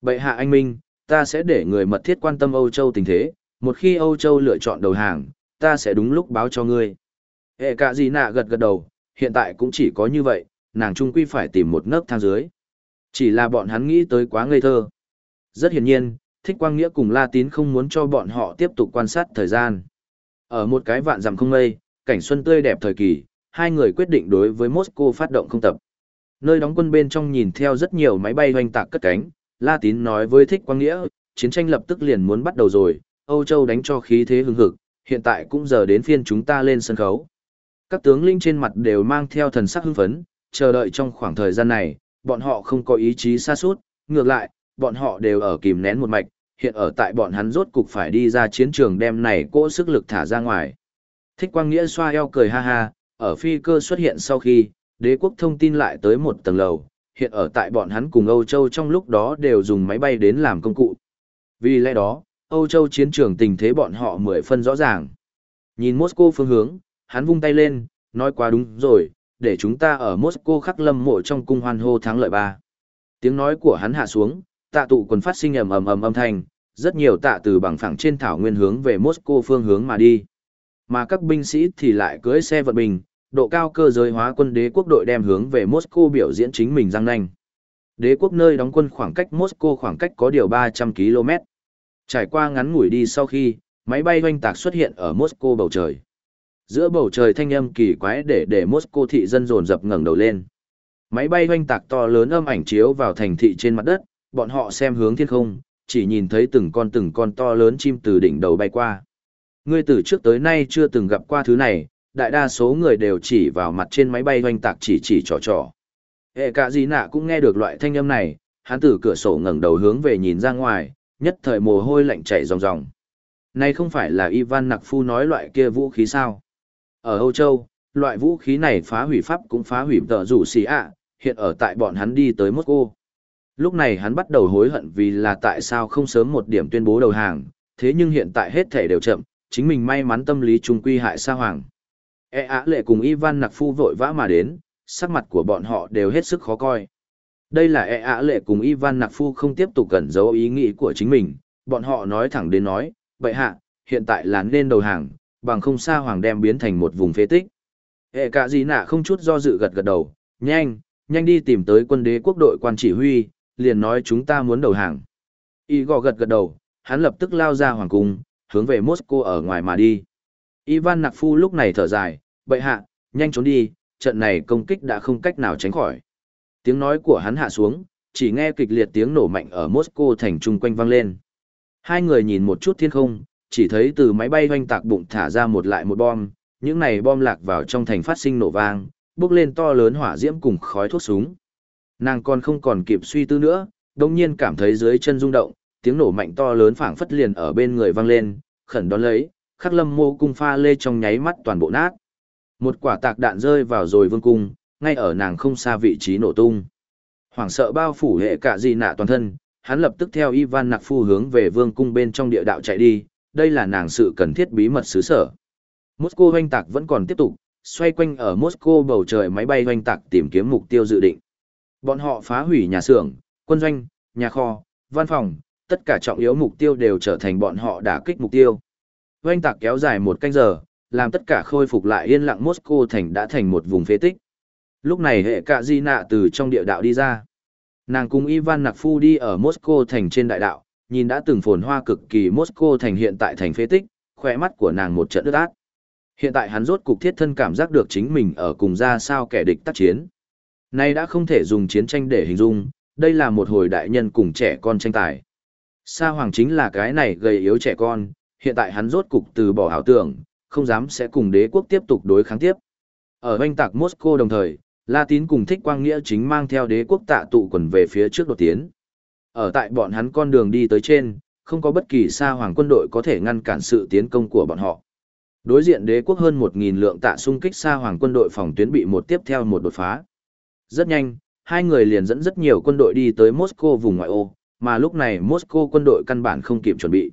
Bệ hạ anh Minh, ta sẽ để người mật thiết quan tâm Âu Châu tình thế, một khi Âu Châu lựa chọn đầu hàng, ta sẽ đúng lúc báo cho ngươi. Hệ cả gì nạ gật gật đầu, hiện tại cũng chỉ có như vậy, nàng trung quy phải tìm một nấc thang dưới. Chỉ là bọn hắn nghĩ tới quá ngây thơ. Rất hiển nhiên, Thích Quang Nghĩa cùng La Tín không muốn cho bọn họ tiếp tục quan sát thời gian. Ở một cái vạn dặm không mây, cảnh xuân tươi đẹp thời kỳ, hai người quyết định đối với Moscow phát động không tập. Nơi đóng quân bên trong nhìn theo rất nhiều máy bay hoành tạc cất cánh, La Tín nói với Thích Quang Nghĩa, chiến tranh lập tức liền muốn bắt đầu rồi, Âu Châu đánh cho khí thế hưng hực, hiện tại cũng giờ đến phiên chúng ta lên sân khấu. Các tướng linh trên mặt đều mang theo thần sắc hưng phấn, chờ đợi trong khoảng thời gian này, bọn họ không có ý chí xa suốt, ngược lại, bọn họ đều ở kìm nén một mạch, hiện ở tại bọn hắn rốt cục phải đi ra chiến trường đem này cỗ sức lực thả ra ngoài. Thích Quang Nghĩa xoa eo cười ha ha, ở phi cơ xuất hiện sau khi, đế quốc thông tin lại tới một tầng lầu, hiện ở tại bọn hắn cùng Âu Châu trong lúc đó đều dùng máy bay đến làm công cụ. Vì lẽ đó, Âu Châu chiến trường tình thế bọn họ mười phân rõ ràng. Nhìn Moscow phương hướng, hắn vung tay lên, nói quá đúng rồi, để chúng ta ở Moscow khắc lâm mộ trong cung hoan hô thắng lợi ba. Tiếng nói của hắn hạ xuống, tạ tụ quần phát sinh ầm ầm ầm âm thanh, rất nhiều tạ từ bằng phẳng trên thảo nguyên hướng về Moscow phương hướng mà đi. Mà các binh sĩ thì lại cưỡi xe vận bình, độ cao cơ giới hóa quân đế quốc đội đem hướng về Moscow biểu diễn chính mình răng nanh. Đế quốc nơi đóng quân khoảng cách Moscow khoảng cách có điều 300 km. Trải qua ngắn ngủi đi sau khi, máy bay doanh tạc xuất hiện ở Moscow bầu trời. Giữa bầu trời thanh âm kỳ quái để để Moscow thị dân dồn dập ngẩng đầu lên. Máy bay doanh tạc to lớn âm ảnh chiếu vào thành thị trên mặt đất, bọn họ xem hướng thiên không, chỉ nhìn thấy từng con từng con to lớn chim từ đỉnh đầu bay qua. Ngươi từ trước tới nay chưa từng gặp qua thứ này, đại đa số người đều chỉ vào mặt trên máy bay hoành tạc chỉ chỉ trò trò. Hệ cả gì nạ cũng nghe được loại thanh âm này, hắn từ cửa sổ ngẩng đầu hướng về nhìn ra ngoài, nhất thời mồ hôi lạnh chảy ròng ròng. Này không phải là Ivan Nặc Phu nói loại kia vũ khí sao? Ở Âu Châu, loại vũ khí này phá hủy Pháp cũng phá hủy tờ rủ xì ạ, hiện ở tại bọn hắn đi tới Moscow. Lúc này hắn bắt đầu hối hận vì là tại sao không sớm một điểm tuyên bố đầu hàng, thế nhưng hiện tại hết thể đều chậm, chính mình may mắn tâm lý trung quy hại sa hoàng. E á lệ cùng Ivan Nặc Phu vội vã mà đến, sắc mặt của bọn họ đều hết sức khó coi. Đây là E á lệ cùng Ivan Nặc Phu không tiếp tục cẩn giấu ý nghĩ của chính mình, bọn họ nói thẳng đến nói, vậy hạ, hiện tại là nên đầu hàng, bằng không sa hoàng đem biến thành một vùng phế tích. Hệ cả gì nạ không chút do dự gật gật đầu, nhanh, nhanh đi tìm tới quân đế quốc đội quan chỉ huy, liền nói chúng ta muốn đầu hàng. Y gò gật gật đầu, hắn lập tức lao ra hoàng cung, hướng về Moscow ở ngoài mà đi. Ivan Nặc Phu lúc này thở dài, bậy hạ, nhanh trốn đi, trận này công kích đã không cách nào tránh khỏi. Tiếng nói của hắn hạ xuống, chỉ nghe kịch liệt tiếng nổ mạnh ở Moscow thành trung quanh vang lên. Hai người nhìn một chút thiên không, chỉ thấy từ máy bay hoanh tạc bụng thả ra một lại một bom, những này bom lạc vào trong thành phát sinh nổ vang, bốc lên to lớn hỏa diễm cùng khói thuốc súng. Nàng còn không còn kịp suy tư nữa, đồng nhiên cảm thấy dưới chân rung động, tiếng nổ mạnh to lớn phảng phất liền ở bên người vang lên, khẩn đón lấy, khắc lâm mô cung pha lê trong nháy mắt toàn bộ nát. Một quả tạc đạn rơi vào rồi vương cung, ngay ở nàng không xa vị trí nổ tung. Hoảng sợ bao phủ hệ cả gì nạ toàn thân, hắn lập tức theo Ivan Nặc Phu hướng về vương cung bên trong địa đạo chạy đi, đây là nàng sự cần thiết bí mật xứ sở. Moscow hoanh tạc vẫn còn tiếp tục, xoay quanh ở Moscow bầu trời máy bay hoanh tạc tìm kiếm mục tiêu dự định. Bọn họ phá hủy nhà xưởng, quân doanh, nhà kho, văn phòng, tất cả trọng yếu mục tiêu đều trở thành bọn họ đả kích mục tiêu. Hoanh tạc kéo dài một canh giờ, làm tất cả khôi phục lại yên lặng Moscow thành đã thành một vùng phế tích. Lúc này hệ cạ di nạ từ trong địa đạo đi ra. Nàng cùng Ivan Nặc Phu đi ở Moscow thành trên đại đạo, nhìn đã từng phồn hoa cực kỳ Moscow thành hiện tại thành phế tích, khỏe mắt của nàng một trận ướt át. Hiện tại hắn rốt cục thiết thân cảm giác được chính mình ở cùng ra sao kẻ địch tác chiến. Nay đã không thể dùng chiến tranh để hình dung, đây là một hồi đại nhân cùng trẻ con tranh tài. Sa Hoàng chính là cái này gầy yếu trẻ con, hiện tại hắn rốt cục từ bỏ ảo tưởng, không dám sẽ cùng đế quốc tiếp tục đối kháng tiếp. Ở doanh tạc Moscow đồng thời, La Tín cùng Thích Quang Nghĩa chính mang theo đế quốc tạ tụ quần về phía trước đột tiến. Ở tại bọn hắn con đường đi tới trên, không có bất kỳ Sa Hoàng quân đội có thể ngăn cản sự tiến công của bọn họ. Đối diện đế quốc hơn 1.000 lượng tạ xung kích Sa Hoàng quân đội phòng tuyến bị một tiếp theo một đột phá. Rất nhanh, hai người liền dẫn rất nhiều quân đội đi tới Moscow vùng ngoại ô, mà lúc này Moscow quân đội căn bản không kịp chuẩn bị.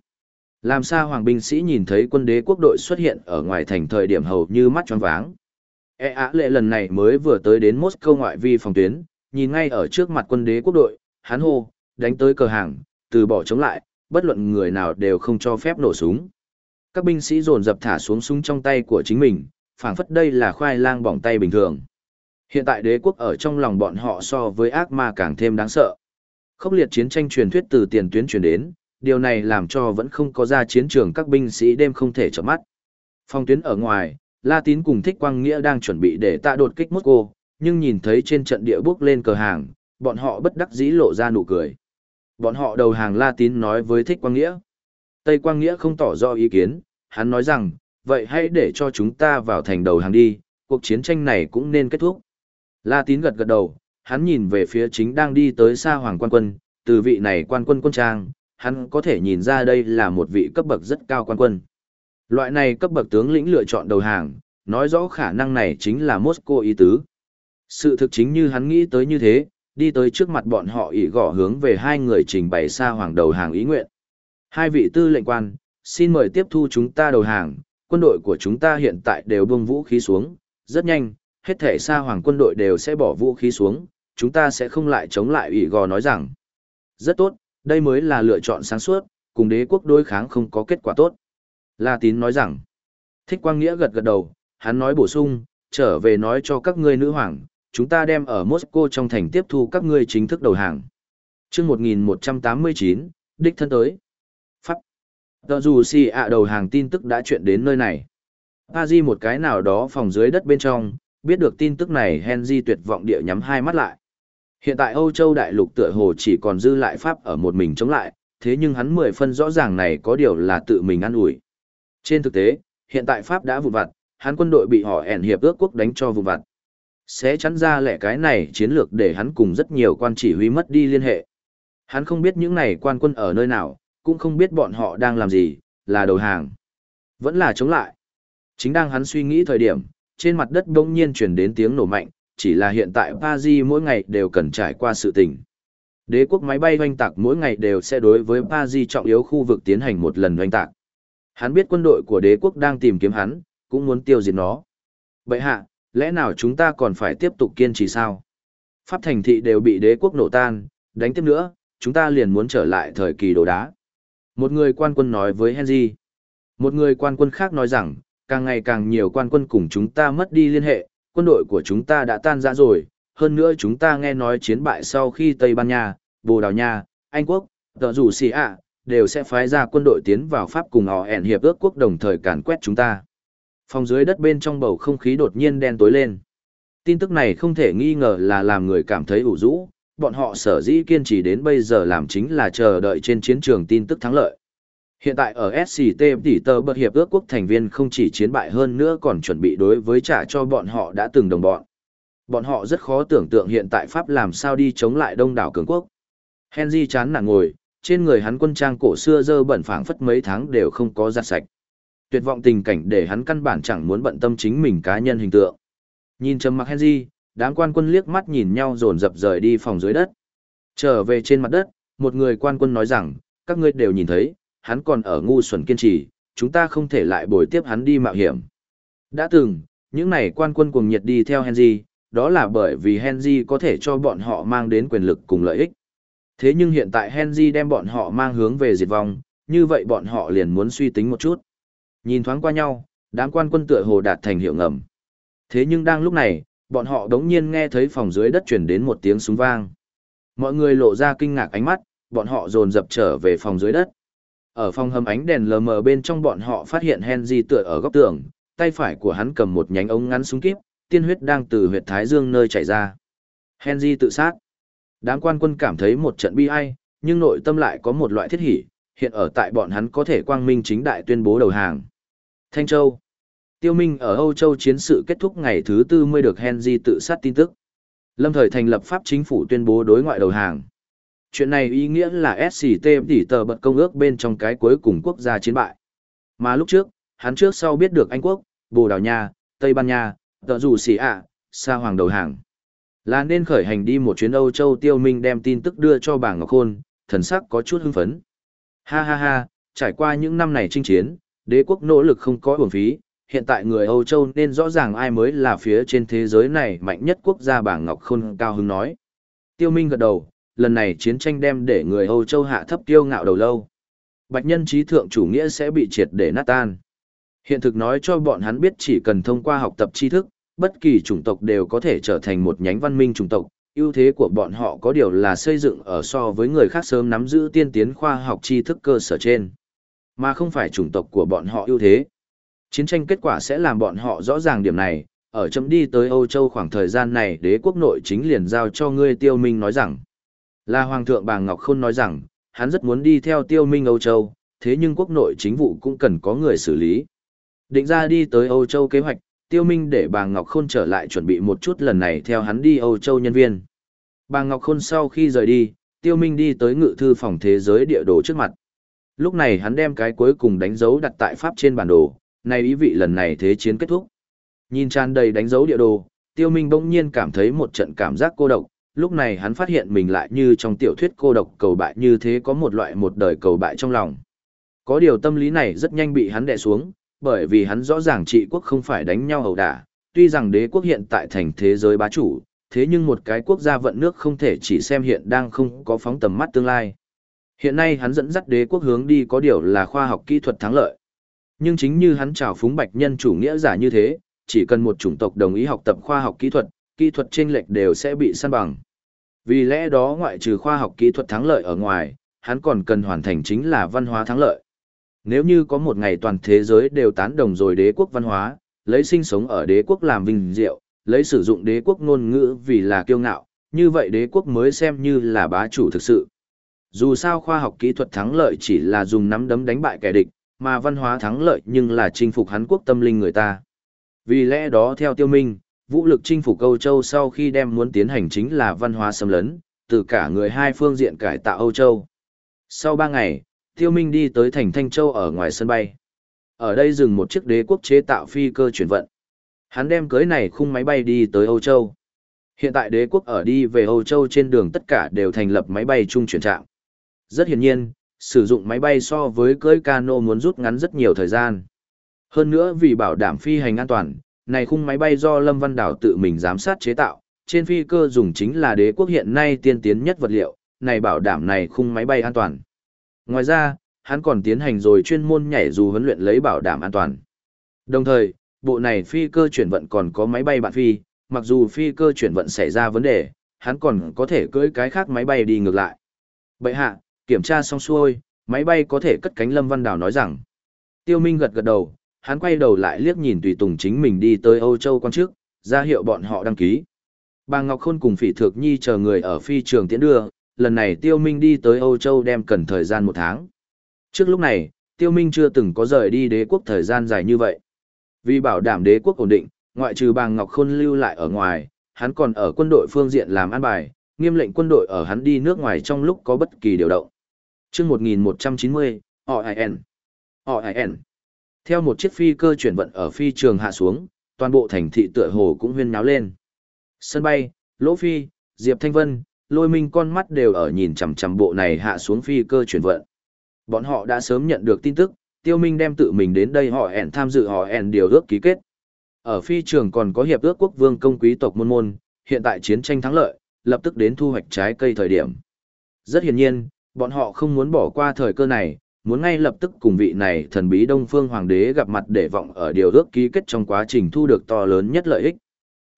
Làm sao hoàng binh sĩ nhìn thấy quân đế quốc đội xuất hiện ở ngoài thành thời điểm hầu như mắt choáng váng. E á lệ lần này mới vừa tới đến Moscow ngoại vi phòng tuyến, nhìn ngay ở trước mặt quân đế quốc đội, hắn hô, đánh tới cờ hàng, từ bỏ chống lại, bất luận người nào đều không cho phép nổ súng. Các binh sĩ dồn dập thả xuống súng trong tay của chính mình, phảng phất đây là khoai lang bỏng tay bình thường. Hiện tại đế quốc ở trong lòng bọn họ so với ác ma càng thêm đáng sợ. Khốc liệt chiến tranh truyền thuyết từ tiền tuyến truyền đến, điều này làm cho vẫn không có ra chiến trường các binh sĩ đêm không thể chợp mắt. Phong tuyến ở ngoài, La Tín cùng Thích Quang Nghĩa đang chuẩn bị để tạ đột kích Moscow, nhưng nhìn thấy trên trận địa bước lên cờ hàng, bọn họ bất đắc dĩ lộ ra nụ cười. Bọn họ đầu hàng La Tín nói với Thích Quang Nghĩa. Tây Quang Nghĩa không tỏ rõ ý kiến, hắn nói rằng, vậy hãy để cho chúng ta vào thành đầu hàng đi, cuộc chiến tranh này cũng nên kết thúc. La Tín gật gật đầu, hắn nhìn về phía chính đang đi tới xa hoàng quan quân, từ vị này quan quân quân trang, hắn có thể nhìn ra đây là một vị cấp bậc rất cao quan quân. Loại này cấp bậc tướng lĩnh lựa chọn đầu hàng, nói rõ khả năng này chính là Moscow ý tứ. Sự thực chính như hắn nghĩ tới như thế, đi tới trước mặt bọn họ ỉ gõ hướng về hai người trình bày xa hoàng đầu hàng ý nguyện. Hai vị tư lệnh quan, xin mời tiếp thu chúng ta đầu hàng, quân đội của chúng ta hiện tại đều buông vũ khí xuống, rất nhanh, hết thể xa hoàng quân đội đều sẽ bỏ vũ khí xuống, chúng ta sẽ không lại chống lại ỉ gò nói rằng. Rất tốt, đây mới là lựa chọn sáng suốt, cùng đế quốc đối kháng không có kết quả tốt. La Tín nói rằng, Thích Quang Nghĩa gật gật đầu, hắn nói bổ sung, trở về nói cho các ngươi nữ hoàng, chúng ta đem ở Moscow trong thành tiếp thu các ngươi chính thức đầu hàng. Trước 1189, đích thân tới. Pháp. Tờ dù si ạ đầu hàng tin tức đã chuyện đến nơi này. Pa Di một cái nào đó phòng dưới đất bên trong, biết được tin tức này Henry tuyệt vọng địa nhắm hai mắt lại. Hiện tại Âu Châu đại lục tựa hồ chỉ còn dư lại Pháp ở một mình chống lại, thế nhưng hắn mười phân rõ ràng này có điều là tự mình ăn ủi. Trên thực tế, hiện tại Pháp đã vụn vặt, hắn quân đội bị họ ẻn hiệp ước quốc đánh cho vụn vặt. Sẽ chắn ra lẻ cái này chiến lược để hắn cùng rất nhiều quan chỉ huy mất đi liên hệ. Hắn không biết những này quan quân ở nơi nào, cũng không biết bọn họ đang làm gì, là đầu hàng. Vẫn là chống lại. Chính đang hắn suy nghĩ thời điểm, trên mặt đất bỗng nhiên chuyển đến tiếng nổ mạnh, chỉ là hiện tại Paris mỗi ngày đều cần trải qua sự tình. Đế quốc máy bay doanh tạc mỗi ngày đều sẽ đối với Paris trọng yếu khu vực tiến hành một lần doanh tạc. Hắn biết quân đội của đế quốc đang tìm kiếm hắn, cũng muốn tiêu diệt nó. Bệ hạ, lẽ nào chúng ta còn phải tiếp tục kiên trì sao? Pháp thành thị đều bị đế quốc nổ tan, đánh tiếp nữa, chúng ta liền muốn trở lại thời kỳ đồ đá. Một người quan quân nói với Henry. Một người quan quân khác nói rằng, càng ngày càng nhiều quan quân cùng chúng ta mất đi liên hệ, quân đội của chúng ta đã tan rã rồi, hơn nữa chúng ta nghe nói chiến bại sau khi Tây Ban Nha, Bồ Đào Nha, Anh Quốc, tờ rủ xì ạ, đều sẽ phái ra quân đội tiến vào Pháp cùng họ ẻn hiệp ước quốc đồng thời càn quét chúng ta. Phòng dưới đất bên trong bầu không khí đột nhiên đen tối lên. Tin tức này không thể nghi ngờ là làm người cảm thấy ủ rũ, bọn họ sở dĩ kiên trì đến bây giờ làm chính là chờ đợi trên chiến trường tin tức thắng lợi. Hiện tại ở SCT tỷ tờ bật hiệp ước quốc thành viên không chỉ chiến bại hơn nữa còn chuẩn bị đối với trả cho bọn họ đã từng đồng bọn. Bọn họ rất khó tưởng tượng hiện tại Pháp làm sao đi chống lại đông đảo cường quốc. Henry chán nản ngồi, trên người hắn quân trang cổ xưa dơ bẩn phảng phất mấy tháng đều không có giặt sạch. Tuyệt vọng tình cảnh để hắn căn bản chẳng muốn bận tâm chính mình cá nhân hình tượng. Nhìn trầm mặc Henry, đám quan quân liếc mắt nhìn nhau dồn dập rời đi phòng dưới đất. Trở về trên mặt đất, một người quan quân nói rằng, các ngươi đều nhìn thấy, hắn còn ở ngu xuẩn kiên trì, chúng ta không thể lại bồi tiếp hắn đi mạo hiểm. Đã từng, những này quan quân cùng nhiệt đi theo Henry, đó là bởi vì Henry có thể cho bọn họ mang đến quyền lực cùng lợi ích. Thế nhưng hiện tại Henry đem bọn họ mang hướng về diệt vong, như vậy bọn họ liền muốn suy tính một chút. Nhìn thoáng qua nhau, đám quan quân tựa hồ đạt thành hiệu ngầm. Thế nhưng đang lúc này, bọn họ đống nhiên nghe thấy phòng dưới đất chuyển đến một tiếng súng vang. Mọi người lộ ra kinh ngạc ánh mắt, bọn họ dồn dập trở về phòng dưới đất. Ở phòng hầm ánh đèn lờ mờ bên trong bọn họ phát hiện Henry tựa ở góc tường, tay phải của hắn cầm một nhánh ống ngắn súng kíp, tiên huyết đang từ huyệt thái dương nơi chảy ra. Henry tự sát. Đám quan quân cảm thấy một trận bi ai, nhưng nội tâm lại có một loại thiết hỉ, hiện ở tại bọn hắn có thể quang minh chính đại tuyên bố đầu hàng. Thanh Châu Tiêu Minh ở Âu Châu chiến sự kết thúc ngày thứ tư mới được Henry tự sát tin tức. Lâm thời thành lập pháp chính phủ tuyên bố đối ngoại đầu hàng. Chuyện này ý nghĩa là SCT tỉ tờ bật công ước bên trong cái cuối cùng quốc gia chiến bại. Mà lúc trước, hắn trước sau biết được Anh Quốc, Bồ Đào Nha, Tây Ban Nha, tờ dù xỉ ạ, xa hoàng đầu hàng. Là nên khởi hành đi một chuyến Âu Châu tiêu minh đem tin tức đưa cho bà Ngọc Khôn, thần sắc có chút hưng phấn. Ha ha ha, trải qua những năm này chinh chiến, đế quốc nỗ lực không có uổng phí, hiện tại người Âu Châu nên rõ ràng ai mới là phía trên thế giới này mạnh nhất quốc gia bà Ngọc Khôn cao hứng nói. Tiêu Minh gật đầu, lần này chiến tranh đem để người Âu Châu hạ thấp tiêu ngạo đầu lâu. Bạch nhân trí thượng chủ nghĩa sẽ bị triệt để nát tan. Hiện thực nói cho bọn hắn biết chỉ cần thông qua học tập tri thức, bất kỳ chủng tộc đều có thể trở thành một nhánh văn minh chủng tộc. ưu thế của bọn họ có điều là xây dựng ở so với người khác sớm nắm giữ tiên tiến khoa học tri thức cơ sở trên, mà không phải chủng tộc của bọn họ ưu thế. Chiến tranh kết quả sẽ làm bọn họ rõ ràng điểm này, ở chấm đi tới Âu Châu khoảng thời gian này đế quốc nội chính liền giao cho ngươi tiêu minh nói rằng, là Hoàng thượng bà Ngọc Khôn nói rằng, hắn rất muốn đi theo tiêu minh Âu Châu, thế nhưng quốc nội chính vụ cũng cần có người xử lý. Định ra đi tới Âu Châu kế hoạch, tiêu minh để bà Ngọc Khôn trở lại chuẩn bị một chút lần này theo hắn đi Âu Châu nhân viên. Bà Ngọc Khôn sau khi rời đi, tiêu minh đi tới ngự thư phòng thế giới địa đồ trước mặt. Lúc này hắn đem cái cuối cùng đánh dấu đặt tại pháp trên bản đồ, này ý vị lần này thế chiến kết thúc. Nhìn tràn đầy đánh dấu địa đồ, tiêu minh bỗng nhiên cảm thấy một trận cảm giác cô độc, lúc này hắn phát hiện mình lại như trong tiểu thuyết cô độc cầu bại như thế có một loại một đời cầu bại trong lòng. Có điều tâm lý này rất nhanh bị hắn đè xuống, bởi vì hắn rõ ràng trị quốc không phải đánh nhau ẩu đả, tuy rằng đế quốc hiện tại thành thế giới bá chủ, thế nhưng một cái quốc gia vận nước không thể chỉ xem hiện đang không có phóng tầm mắt tương lai. Hiện nay hắn dẫn dắt đế quốc hướng đi có điều là khoa học kỹ thuật thắng lợi. Nhưng chính như hắn trào phúng bạch nhân chủ nghĩa giả như thế, chỉ cần một chủng tộc đồng ý học tập khoa học kỹ thuật, kỹ thuật chênh lệch đều sẽ bị săn bằng. Vì lẽ đó ngoại trừ khoa học kỹ thuật thắng lợi ở ngoài, hắn còn cần hoàn thành chính là văn hóa thắng lợi. Nếu như có một ngày toàn thế giới đều tán đồng rồi đế quốc văn hóa, lấy sinh sống ở đế quốc làm vinh diệu, lấy sử dụng đế quốc ngôn ngữ vì là kiêu ngạo, như vậy đế quốc mới xem như là bá chủ thực sự. Dù sao khoa học kỹ thuật thắng lợi chỉ là dùng nắm đấm đánh bại kẻ địch, mà văn hóa thắng lợi nhưng là chinh phục hắn quốc tâm linh người ta. Vì lẽ đó theo tiêu minh, vũ lực chinh phục Âu Châu sau khi đem muốn tiến hành chính là văn hóa xâm lấn, từ cả người hai phương diện cải tạo Âu Châu. Sau ba ngày, tiêu minh đi tới thành Thanh Châu ở ngoài sân bay. Ở đây dừng một chiếc đế quốc chế tạo phi cơ chuyển vận. Hắn đem cưới này khung máy bay đi tới Âu Châu. Hiện tại đế quốc ở đi về Âu Châu trên đường tất cả đều thành lập máy bay chung chuyển trạng. Rất hiển nhiên, sử dụng máy bay so với cưới cano muốn rút ngắn rất nhiều thời gian. Hơn nữa vì bảo đảm phi hành an toàn, này khung máy bay do Lâm Văn Đảo tự mình giám sát chế tạo, trên phi cơ dùng chính là đế quốc hiện nay tiên tiến nhất vật liệu, này bảo đảm này khung máy bay an toàn. Ngoài ra, hắn còn tiến hành rồi chuyên môn nhảy dù huấn luyện lấy bảo đảm an toàn. Đồng thời, bộ này phi cơ chuyển vận còn có máy bay bạn phi, mặc dù phi cơ chuyển vận xảy ra vấn đề, hắn còn có thể cưỡi cái khác máy bay đi ngược lại. Bậy hạ, kiểm tra xong xuôi, máy bay có thể cất cánh Lâm Văn Đào nói rằng. Tiêu Minh gật gật đầu, hắn quay đầu lại liếc nhìn tùy tùng chính mình đi tới Âu Châu quan trước, ra hiệu bọn họ đăng ký. Bà Ngọc Khôn cùng Phỉ Thược Nhi chờ người ở phi trường tiễn đưa, lần này Tiêu Minh đi tới Âu Châu đem cần thời gian một tháng. Trước lúc này, Tiêu Minh chưa từng có rời đi đế quốc thời gian dài như vậy. Vì bảo đảm đế quốc ổn định, ngoại trừ bà Ngọc Khôn lưu lại ở ngoài, hắn còn ở quân đội phương diện làm an bài, nghiêm lệnh quân đội ở hắn đi nước ngoài trong lúc có bất kỳ điều động. Trước 1190, OIN. OIN. Theo một chiếc phi cơ chuyển vận ở phi trường hạ xuống, toàn bộ thành thị tựa hồ cũng huyên náo lên. Sân bay, Lỗ Phi, Diệp Thanh Vân, Lôi Minh con mắt đều ở nhìn chằm chằm bộ này hạ xuống phi cơ chuyển vận. Bọn họ đã sớm nhận được tin tức, Tiêu Minh đem tự mình đến đây họ ẻn tham dự họ ẻn điều ước ký kết. Ở phi trường còn có hiệp ước quốc vương công quý tộc môn môn, hiện tại chiến tranh thắng lợi, lập tức đến thu hoạch trái cây thời điểm. Rất hiển nhiên, bọn họ không muốn bỏ qua thời cơ này, muốn ngay lập tức cùng vị này thần bí Đông Phương Hoàng đế gặp mặt để vọng ở điều ước ký kết trong quá trình thu được to lớn nhất lợi ích.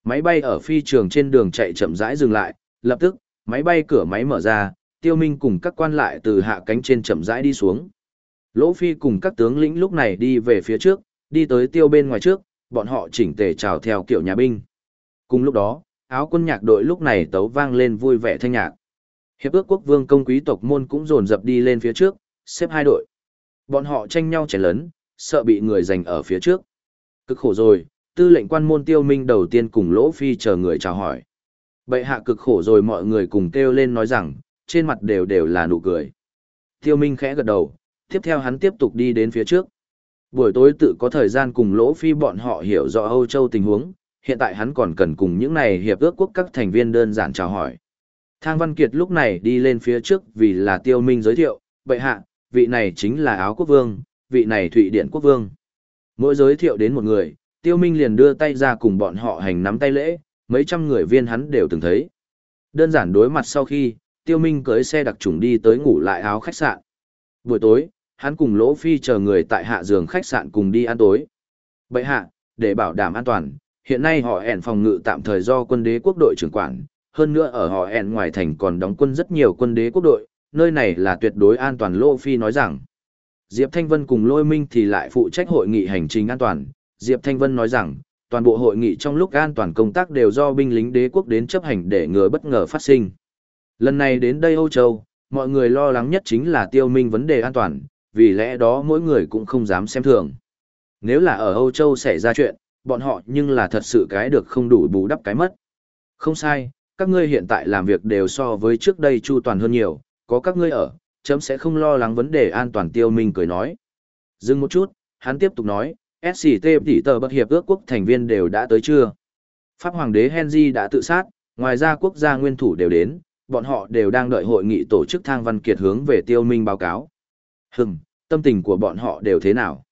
Máy bay ở phi trường trên đường chạy chậm rãi dừng lại, lập tức, máy bay cửa máy mở ra, Tiêu Minh cùng các quan lại từ hạ cánh trên chậm rãi đi xuống. Lỗ Phi cùng các tướng lĩnh lúc này đi về phía trước, đi tới tiêu bên ngoài trước, bọn họ chỉnh tề chào theo kiểu nhà binh. Cùng lúc đó, áo quân nhạc đội lúc này tấu vang lên vui vẻ thanh nhạc. Hiệp ước quốc vương công quý tộc môn cũng dồn dập đi lên phía trước, xếp hai đội. Bọn họ tranh nhau chén lớn, sợ bị người giành ở phía trước. Cực khổ rồi, tư lệnh quan môn tiêu minh đầu tiên cùng lỗ phi chờ người chào hỏi. Bệ hạ cực khổ rồi mọi người cùng kêu lên nói rằng, trên mặt đều đều là nụ cười. Tiêu minh khẽ gật đầu, tiếp theo hắn tiếp tục đi đến phía trước. Buổi tối tự có thời gian cùng lỗ phi bọn họ hiểu rõ Âu Châu tình huống, hiện tại hắn còn cần cùng những này hiệp ước quốc các thành viên đơn giản chào hỏi. Thang Văn Kiệt lúc này đi lên phía trước vì là tiêu minh giới thiệu, bệ hạ, vị này chính là áo quốc vương, vị này thụy điện quốc vương. Mỗi giới thiệu đến một người, tiêu minh liền đưa tay ra cùng bọn họ hành nắm tay lễ, mấy trăm người viên hắn đều từng thấy. Đơn giản đối mặt sau khi, tiêu minh cưỡi xe đặc trùng đi tới ngủ lại áo khách sạn. Buổi tối, hắn cùng Lỗ Phi chờ người tại hạ giường khách sạn cùng đi ăn tối. Bệ hạ, để bảo đảm an toàn, hiện nay họ ẻn phòng ngự tạm thời do quân đế quốc đội trưởng quản, hơn nữa ở họ ẻn ngoài thành còn đóng quân rất nhiều quân đế quốc đội, nơi này là tuyệt đối an toàn Lô Phi nói rằng. Diệp Thanh Vân cùng Lôi Minh thì lại phụ trách hội nghị hành trình an toàn, Diệp Thanh Vân nói rằng, toàn bộ hội nghị trong lúc an toàn công tác đều do binh lính đế quốc đến chấp hành để ngừa bất ngờ phát sinh. Lần này đến đây Âu Châu, mọi người lo lắng nhất chính là tiêu minh vấn đề an toàn, vì lẽ đó mỗi người cũng không dám xem thường. Nếu là ở Âu Châu xảy ra chuyện, bọn họ nhưng là thật sự cái được không đủ bù đắp cái mất. Không sai, các ngươi hiện tại làm việc đều so với trước đây chu toàn hơn nhiều, có các ngươi ở, chấm sẽ không lo lắng vấn đề an toàn tiêu minh cười nói. Dừng một chút, hắn tiếp tục nói, SCT tỷ tờ bất hiệp ước quốc thành viên đều đã tới chưa? Pháp Hoàng đế Henry đã tự sát, ngoài ra quốc gia nguyên thủ đều đến, bọn họ đều đang đợi hội nghị tổ chức thang văn kiệt hướng về tiêu minh báo cáo. Hừm, tâm tình của bọn họ đều thế nào?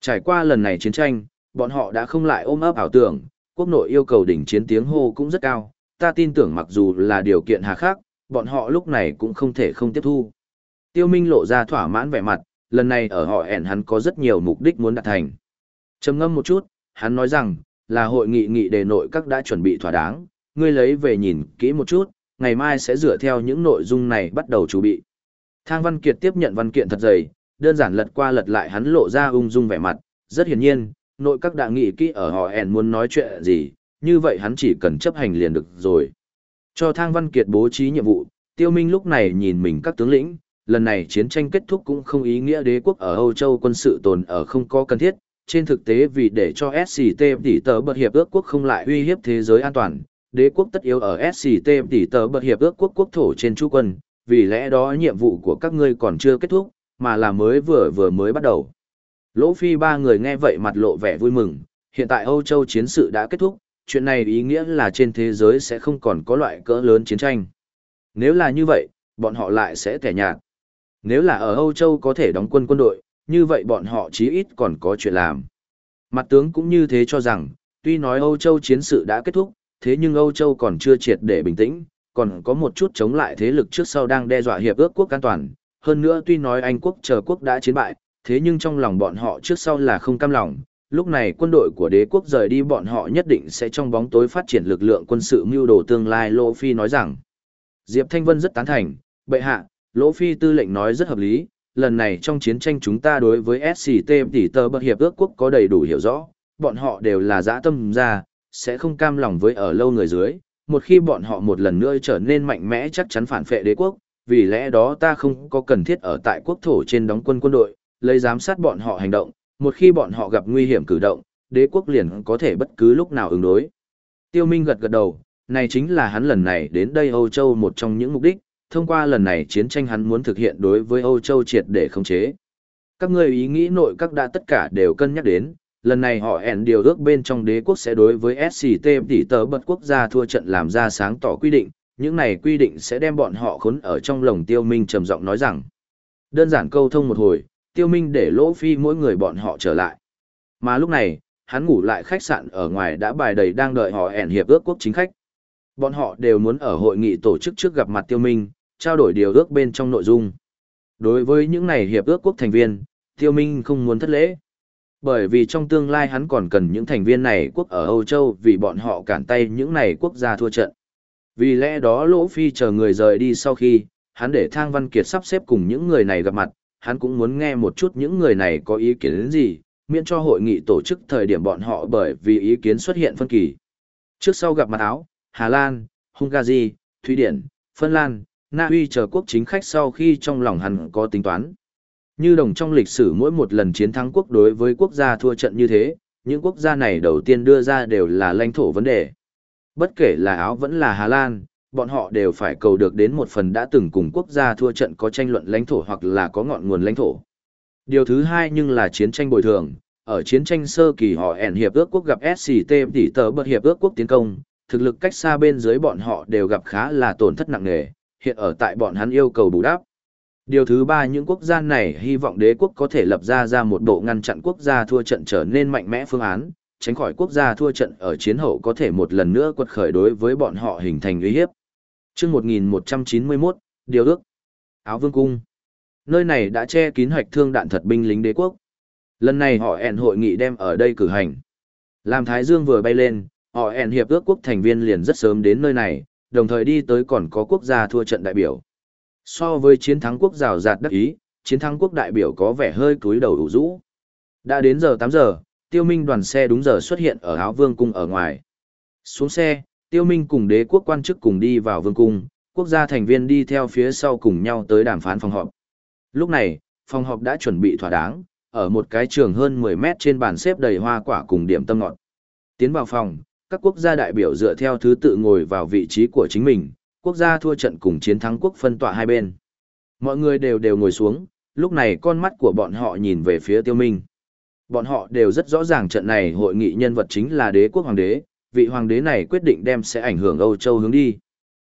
Trải qua lần này chiến tranh, bọn họ đã không lại ôm ấp ảo tưởng, quốc nội yêu cầu đỉnh chiến tiếng hô cũng rất cao, ta tin tưởng mặc dù là điều kiện hà khắc, bọn họ lúc này cũng không thể không tiếp thu. Tiêu Minh lộ ra thỏa mãn vẻ mặt, lần này ở họ ẻn hắn có rất nhiều mục đích muốn đạt thành. Trầm ngâm một chút, hắn nói rằng, là hội nghị nghị đề nội các đã chuẩn bị thỏa đáng, ngươi lấy về nhìn kỹ một chút, ngày mai sẽ dựa theo những nội dung này bắt đầu chuẩn bị. Thang Văn Kiệt tiếp nhận văn kiện thật dày, đơn giản lật qua lật lại hắn lộ ra ung dung vẻ mặt, rất hiển nhiên, nội các đã nghị kỹ ở họ ẻn muốn nói chuyện gì, như vậy hắn chỉ cần chấp hành liền được rồi. Cho Thang Văn Kiệt bố trí nhiệm vụ, Tiêu Minh lúc này nhìn mình các tướng lĩnh, lần này chiến tranh kết thúc cũng không ý nghĩa đế quốc ở Âu Châu quân sự tồn ở không có cần thiết, trên thực tế vì để cho SCT tỷ tờ bật hiệp ước quốc không lại uy hiếp thế giới an toàn, đế quốc tất yếu ở SCT tỷ tờ bật hiệp ước quốc quốc thổ trên chú quân, vì lẽ đó nhiệm vụ của các ngươi còn chưa kết thúc, mà là mới vừa vừa mới bắt đầu. Lỗ Phi ba người nghe vậy mặt lộ vẻ vui mừng, hiện tại Âu Châu chiến sự đã kết thúc, chuyện này ý nghĩa là trên thế giới sẽ không còn có loại cỡ lớn chiến tranh. Nếu là như vậy, bọn họ lại sẽ thẻ nhạt. Nếu là ở Âu Châu có thể đóng quân quân đội, như vậy bọn họ chí ít còn có chuyện làm. Mặt tướng cũng như thế cho rằng, tuy nói Âu Châu chiến sự đã kết thúc, thế nhưng Âu Châu còn chưa triệt để bình tĩnh, còn có một chút chống lại thế lực trước sau đang đe dọa hiệp ước quốc an toàn. Hơn nữa tuy nói Anh quốc chờ quốc đã chiến bại, thế nhưng trong lòng bọn họ trước sau là không cam lòng. Lúc này quân đội của đế quốc rời đi bọn họ nhất định sẽ trong bóng tối phát triển lực lượng quân sự mưu đồ tương lai Lỗ Phi nói rằng. Diệp Thanh Vân rất tán thành, bệ hạ, Lỗ Phi tư lệnh nói rất hợp lý, lần này trong chiến tranh chúng ta đối với SCT tỷ tờ bậc hiệp ước quốc có đầy đủ hiểu rõ, bọn họ đều là dã tâm ra, sẽ không cam lòng với ở lâu người dưới, một khi bọn họ một lần nữa trở nên mạnh mẽ chắc chắn phản phệ đế quốc, vì lẽ đó ta không có cần thiết ở tại quốc thổ trên đóng quân quân đội, lấy giám sát bọn họ hành động, một khi bọn họ gặp nguy hiểm cử động, đế quốc liền có thể bất cứ lúc nào ứng đối. Tiêu Minh gật gật đầu, này chính là hắn lần này đến đây Âu Châu một trong những mục đích, thông qua lần này chiến tranh hắn muốn thực hiện đối với Âu Châu triệt để khống chế. Các người ý nghĩ nội các đã tất cả đều cân nhắc đến, lần này họ ẻn điều ước bên trong đế quốc sẽ đối với SCT tỷ tờ bật quốc gia thua trận làm ra sáng tỏ quy định, những này quy định sẽ đem bọn họ khốn ở trong lồng tiêu minh trầm giọng nói rằng. Đơn giản câu thông một hồi, tiêu minh để lỗ phi mỗi người bọn họ trở lại. Mà lúc này, hắn ngủ lại khách sạn ở ngoài đã bài đầy đang đợi họ ẻn hiệp ước quốc chính khách. Bọn họ đều muốn ở hội nghị tổ chức trước gặp mặt tiêu minh, trao đổi điều ước bên trong nội dung. Đối với những này hiệp ước quốc thành viên, tiêu minh không muốn thất lễ. Bởi vì trong tương lai hắn còn cần những thành viên này quốc ở Âu Châu vì bọn họ cản tay những này quốc gia thua trận. Vì lẽ đó Lỗ Phi chờ người rời đi sau khi, hắn để Thang Văn Kiệt sắp xếp cùng những người này gặp mặt, hắn cũng muốn nghe một chút những người này có ý kiến đến gì, miễn cho hội nghị tổ chức thời điểm bọn họ bởi vì ý kiến xuất hiện phân kỳ. Trước sau gặp mặt áo, Hà Lan, Hungary, Thụy Điển, Phân Lan, Na Uy chờ quốc chính khách sau khi trong lòng hắn có tính toán. Như đồng trong lịch sử mỗi một lần chiến thắng quốc đối với quốc gia thua trận như thế, những quốc gia này đầu tiên đưa ra đều là lãnh thổ vấn đề. Bất kể là Áo vẫn là Hà Lan, bọn họ đều phải cầu được đến một phần đã từng cùng quốc gia thua trận có tranh luận lãnh thổ hoặc là có ngọn nguồn lãnh thổ. Điều thứ hai nhưng là chiến tranh bồi thường. Ở chiến tranh sơ kỳ họ ẻn hiệp ước quốc gặp SCT tỷ tờ bật hiệp ước quốc tiến công, thực lực cách xa bên dưới bọn họ đều gặp khá là tổn thất nặng nề, hiện ở tại bọn hắn yêu cầu bù đắp. Điều thứ ba những quốc gia này hy vọng đế quốc có thể lập ra ra một bộ ngăn chặn quốc gia thua trận trở nên mạnh mẽ phương án, tránh khỏi quốc gia thua trận ở chiến hậu có thể một lần nữa quật khởi đối với bọn họ hình thành uy hiếp. Trước 1191, Điều ước. Áo Vương Cung. Nơi này đã che kín hoạch thương đạn thật binh lính đế quốc. Lần này họ ẻn hội nghị đem ở đây cử hành. Làm Thái Dương vừa bay lên, họ ẻn hiệp ước quốc thành viên liền rất sớm đến nơi này, đồng thời đi tới còn có quốc gia thua trận đại biểu. So với chiến thắng quốc rào rạt đắc ý, chiến thắng quốc đại biểu có vẻ hơi cúi đầu ủ rũ. Đã đến giờ 8 giờ, tiêu minh đoàn xe đúng giờ xuất hiện ở áo vương cung ở ngoài. Xuống xe, tiêu minh cùng đế quốc quan chức cùng đi vào vương cung, quốc gia thành viên đi theo phía sau cùng nhau tới đàm phán phòng họp. Lúc này, phòng họp đã chuẩn bị thỏa đáng, ở một cái trường hơn 10 mét trên bàn xếp đầy hoa quả cùng điểm tâm ngọt. Tiến vào phòng, các quốc gia đại biểu dựa theo thứ tự ngồi vào vị trí của chính mình, quốc gia thua trận cùng chiến thắng quốc phân tọa hai bên. Mọi người đều đều ngồi xuống, lúc này con mắt của bọn họ nhìn về phía tiêu minh. Bọn họ đều rất rõ ràng trận này hội nghị nhân vật chính là đế quốc hoàng đế, vị hoàng đế này quyết định đem sẽ ảnh hưởng Âu Châu hướng đi.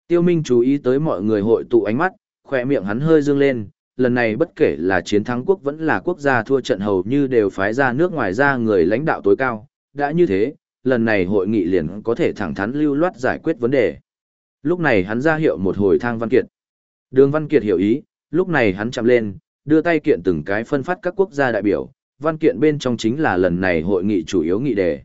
Tiêu Minh chú ý tới mọi người hội tụ ánh mắt, khỏe miệng hắn hơi dương lên, lần này bất kể là chiến thắng quốc vẫn là quốc gia thua trận hầu như đều phái ra nước ngoài ra người lãnh đạo tối cao, đã như thế, lần này hội nghị liền có thể thẳng thắn lưu loát giải quyết vấn đề. Lúc này hắn ra hiệu một hồi thang Văn Kiệt. Đường Văn Kiệt hiểu ý, lúc này hắn chạm lên, đưa tay kiện từng cái phân phát các quốc gia đại biểu, văn kiện bên trong chính là lần này hội nghị chủ yếu nghị đề.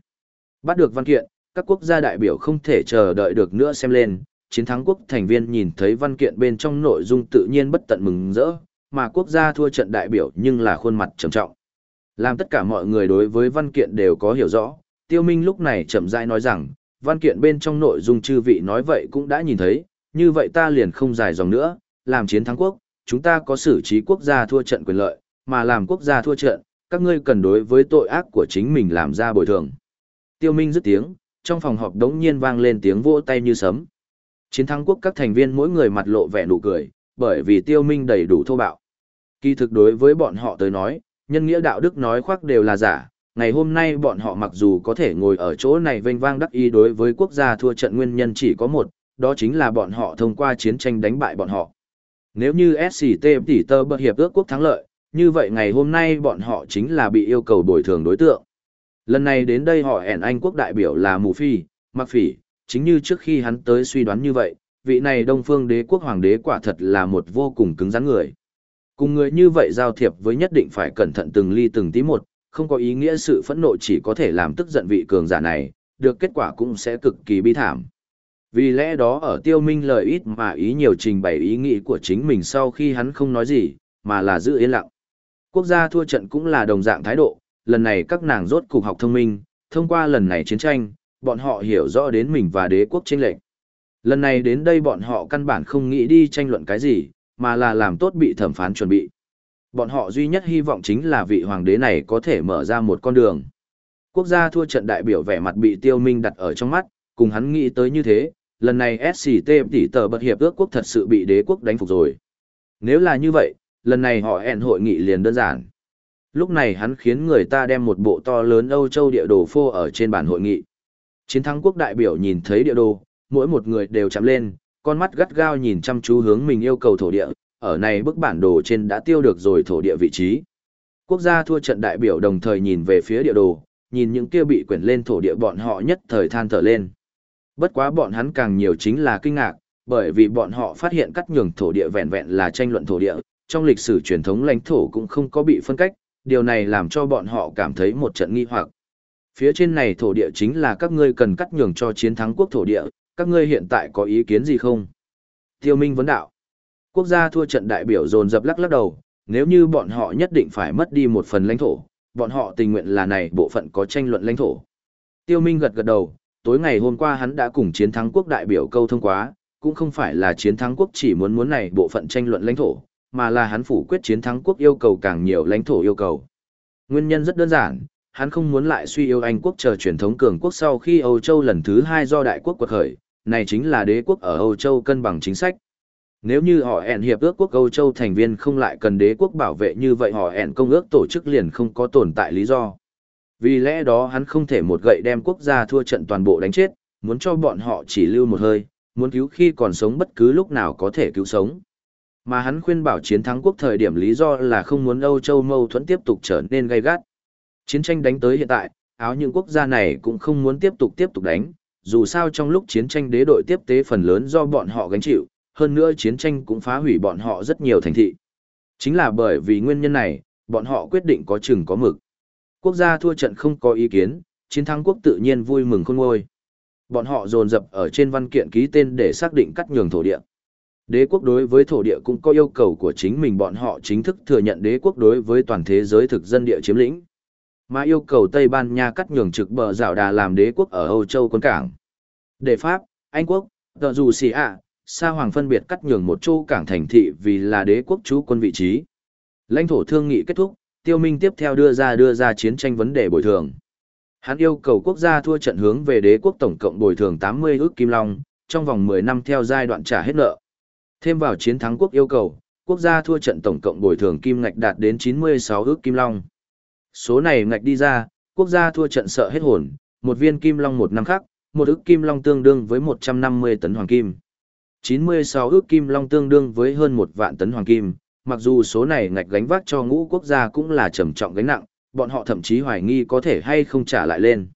Bắt được văn kiện, các quốc gia đại biểu không thể chờ đợi được nữa xem lên, chiến thắng quốc thành viên nhìn thấy văn kiện bên trong nội dung tự nhiên bất tận mừng rỡ, mà quốc gia thua trận đại biểu nhưng là khuôn mặt trầm trọng. Làm tất cả mọi người đối với văn kiện đều có hiểu rõ, Tiêu Minh lúc này chậm rãi nói rằng, văn kiện bên trong nội dung chư vị nói vậy cũng đã nhìn thấy, như vậy ta liền không dài dòng nữa, làm chiến thắng quốc, chúng ta có xử trí quốc gia thua trận quyền lợi, mà làm quốc gia thua trận, các ngươi cần đối với tội ác của chính mình làm ra bồi thường. Tiêu Minh dứt tiếng, trong phòng họp đống nhiên vang lên tiếng vỗ tay như sấm. Chiến thắng quốc các thành viên mỗi người mặt lộ vẻ nụ cười, bởi vì Tiêu Minh đầy đủ thô bạo. Kỳ thực đối với bọn họ tới nói, nhân nghĩa đạo đức nói khoác đều là giả, ngày hôm nay bọn họ mặc dù có thể ngồi ở chỗ này vênh vang đắc ý đối với quốc gia thua trận nguyên nhân chỉ có một, đó chính là bọn họ thông qua chiến tranh đánh bại bọn họ. Nếu như SCT tỷ tơ bật hiệp ước quốc thắng lợi, như vậy ngày hôm nay bọn họ chính là bị yêu cầu bồi thường đối tượng. Lần này đến đây họ ẻn Anh quốc đại biểu là Mù Phi, Mạc Phỉ, chính như trước khi hắn tới suy đoán như vậy, vị này Đông Phương đế quốc hoàng đế quả thật là một vô cùng cứng rắn người. Cùng người như vậy giao thiệp với nhất định phải cẩn thận từng ly từng tí một, không có ý nghĩa sự phẫn nộ chỉ có thể làm tức giận vị cường giả này, được kết quả cũng sẽ cực kỳ bi thảm. Vì lẽ đó ở tiêu minh lời ít mà ý nhiều trình bày ý nghĩ của chính mình sau khi hắn không nói gì, mà là giữ yên lặng. Quốc gia thua trận cũng là đồng dạng thái độ, lần này các nàng rốt cục học thông minh, thông qua lần này chiến tranh, bọn họ hiểu rõ đến mình và đế quốc tranh lệch. Lần này đến đây bọn họ căn bản không nghĩ đi tranh luận cái gì, mà là làm tốt bị thẩm phán chuẩn bị. Bọn họ duy nhất hy vọng chính là vị hoàng đế này có thể mở ra một con đường. Quốc gia thua trận đại biểu vẻ mặt bị tiêu minh đặt ở trong mắt, cùng hắn nghĩ tới như thế, lần này SCT tỷ tờ bật hiệp ước quốc thật sự bị đế quốc đánh phục rồi. Nếu là như vậy, lần này họ hẹn hội nghị liền đơn giản. Lúc này hắn khiến người ta đem một bộ to lớn Âu Châu địa đồ phô ở trên bàn hội nghị. Chiến thắng quốc đại biểu nhìn thấy địa đồ, mỗi một người đều chạm lên, con mắt gắt gao nhìn chăm chú hướng mình yêu cầu thổ địa, ở này bức bản đồ trên đã tiêu được rồi thổ địa vị trí. Quốc gia thua trận đại biểu đồng thời nhìn về phía địa đồ, nhìn những kia bị quyển lên thổ địa bọn họ nhất thời than thở lên. Bất quá bọn hắn càng nhiều chính là kinh ngạc, bởi vì bọn họ phát hiện cắt nhường thổ địa vẹn vẹn là tranh luận thổ địa, trong lịch sử truyền thống lãnh thổ cũng không có bị phân cách, điều này làm cho bọn họ cảm thấy một trận nghi hoặc. Phía trên này thổ địa chính là các ngươi cần cắt nhường cho chiến thắng quốc thổ địa, các ngươi hiện tại có ý kiến gì không? Tiêu Minh vấn đạo. Quốc gia thua trận đại biểu dồn dập lắc lắc đầu, nếu như bọn họ nhất định phải mất đi một phần lãnh thổ, bọn họ tình nguyện là này bộ phận có tranh luận lãnh thổ. Tiêu Minh gật gật đầu, tối ngày hôm qua hắn đã cùng chiến thắng quốc đại biểu câu thông quá, cũng không phải là chiến thắng quốc chỉ muốn muốn này bộ phận tranh luận lãnh thổ, mà là hắn phủ quyết chiến thắng quốc yêu cầu càng nhiều lãnh thổ yêu cầu. Nguyên nhân rất đơn giản, hắn không muốn lại suy yếu Anh quốc chờ truyền thống cường quốc sau khi Âu Châu lần thứ hai do đại quốc quật khởi, này chính là đế quốc ở Âu Châu cân bằng chính sách. Nếu như họ hẹn hiệp ước quốc Âu Châu thành viên không lại cần đế quốc bảo vệ như vậy họ hẹn công ước tổ chức liền không có tồn tại lý do. Vì lẽ đó hắn không thể một gậy đem quốc gia thua trận toàn bộ đánh chết, muốn cho bọn họ chỉ lưu một hơi, muốn cứu khi còn sống bất cứ lúc nào có thể cứu sống. Mà hắn khuyên bảo chiến thắng quốc thời điểm lý do là không muốn Âu Châu mâu thuẫn tiếp tục trở nên gay gắt. Chiến tranh đánh tới hiện tại, áo những quốc gia này cũng không muốn tiếp tục tiếp tục đánh, dù sao trong lúc chiến tranh đế đội tiếp tế phần lớn do bọn họ gánh chịu, hơn nữa chiến tranh cũng phá hủy bọn họ rất nhiều thành thị. Chính là bởi vì nguyên nhân này, bọn họ quyết định có chừng có mực. Quốc gia thua trận không có ý kiến, chiến thắng quốc tự nhiên vui mừng khôn ngôi. Bọn họ dồn dập ở trên văn kiện ký tên để xác định cắt nhường thổ địa. Đế quốc đối với thổ địa cũng có yêu cầu của chính mình bọn họ chính thức thừa nhận đế quốc đối với toàn thế giới thực dân địa chiếm lĩnh. Mà yêu cầu Tây Ban Nha cắt nhường trực bờ rào đà làm đế quốc ở Âu Châu quân cảng. Để Pháp, Anh quốc, tờ dù xì ạ, Sa Hoàng phân biệt cắt nhường một châu cảng thành thị vì là đế quốc chú quân vị trí. Lãnh thổ thương nghị kết thúc, Tiêu Minh tiếp theo đưa ra đưa ra chiến tranh vấn đề bồi thường. Hắn yêu cầu quốc gia thua trận hướng về đế quốc tổng cộng bồi thường 80 ước kim long, trong vòng 10 năm theo giai đoạn trả hết nợ. Thêm vào chiến thắng quốc yêu cầu, quốc gia thua trận tổng cộng bồi thường kim ngạch đạt đến 96 ước kim long. Số này ngạch đi ra, quốc gia thua trận sợ hết hồn, một viên kim long một năm khác, một ước kim long tương đương với 150 tấn hoàng kim. 96 ước kim long tương đương với hơn một vạn tấn hoàng kim, mặc dù số này ngạch gánh vác cho ngũ quốc gia cũng là trầm trọng gánh nặng, bọn họ thậm chí hoài nghi có thể hay không trả lại lên.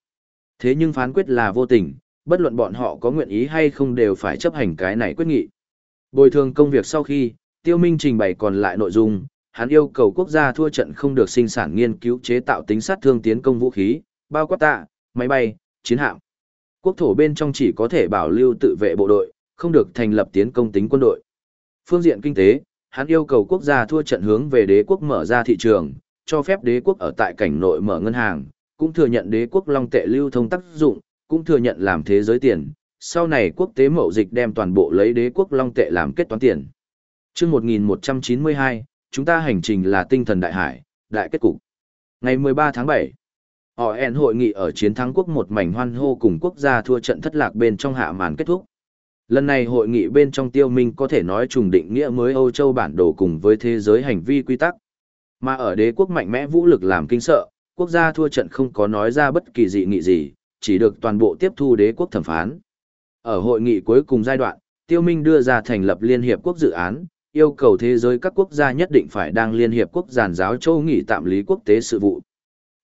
Thế nhưng phán quyết là vô tình, bất luận bọn họ có nguyện ý hay không đều phải chấp hành cái này quyết nghị. Bồi thường công việc sau khi, Tiêu Minh trình bày còn lại nội dung, hắn yêu cầu quốc gia thua trận không được sinh sản nghiên cứu chế tạo tính sát thương tiến công vũ khí, bao quát tạ, máy bay, chiến hạm. Quốc thổ bên trong chỉ có thể bảo lưu tự vệ bộ đội, không được thành lập tiến công tính quân đội. Phương diện kinh tế, hắn yêu cầu quốc gia thua trận hướng về đế quốc mở ra thị trường, cho phép đế quốc ở tại cảnh nội mở ngân hàng, cũng thừa nhận đế quốc long tệ lưu thông tác dụng, cũng thừa nhận làm thế giới tiền. Sau này quốc tế mậu dịch đem toàn bộ lấy đế quốc long tệ làm kết toán tiền. Trước 1192, chúng ta hành trình là tinh thần đại hải, đại kết cục. Ngày 13 tháng 7, họ hẹn hội nghị ở chiến thắng quốc một mảnh hoan hô cùng quốc gia thua trận thất lạc bên trong hạ màn kết thúc. Lần này hội nghị bên trong tiêu minh có thể nói trùng định nghĩa mới Âu Châu bản đồ cùng với thế giới hành vi quy tắc. Mà ở đế quốc mạnh mẽ vũ lực làm kinh sợ, quốc gia thua trận không có nói ra bất kỳ dị nghị gì, chỉ được toàn bộ tiếp thu đế quốc thẩm phán. Ở hội nghị cuối cùng giai đoạn, Tiêu Minh đưa ra thành lập Liên Hiệp Quốc dự án, yêu cầu thế giới các quốc gia nhất định phải đang Liên Hiệp Quốc giàn giáo châu nghị tạm lý quốc tế sự vụ.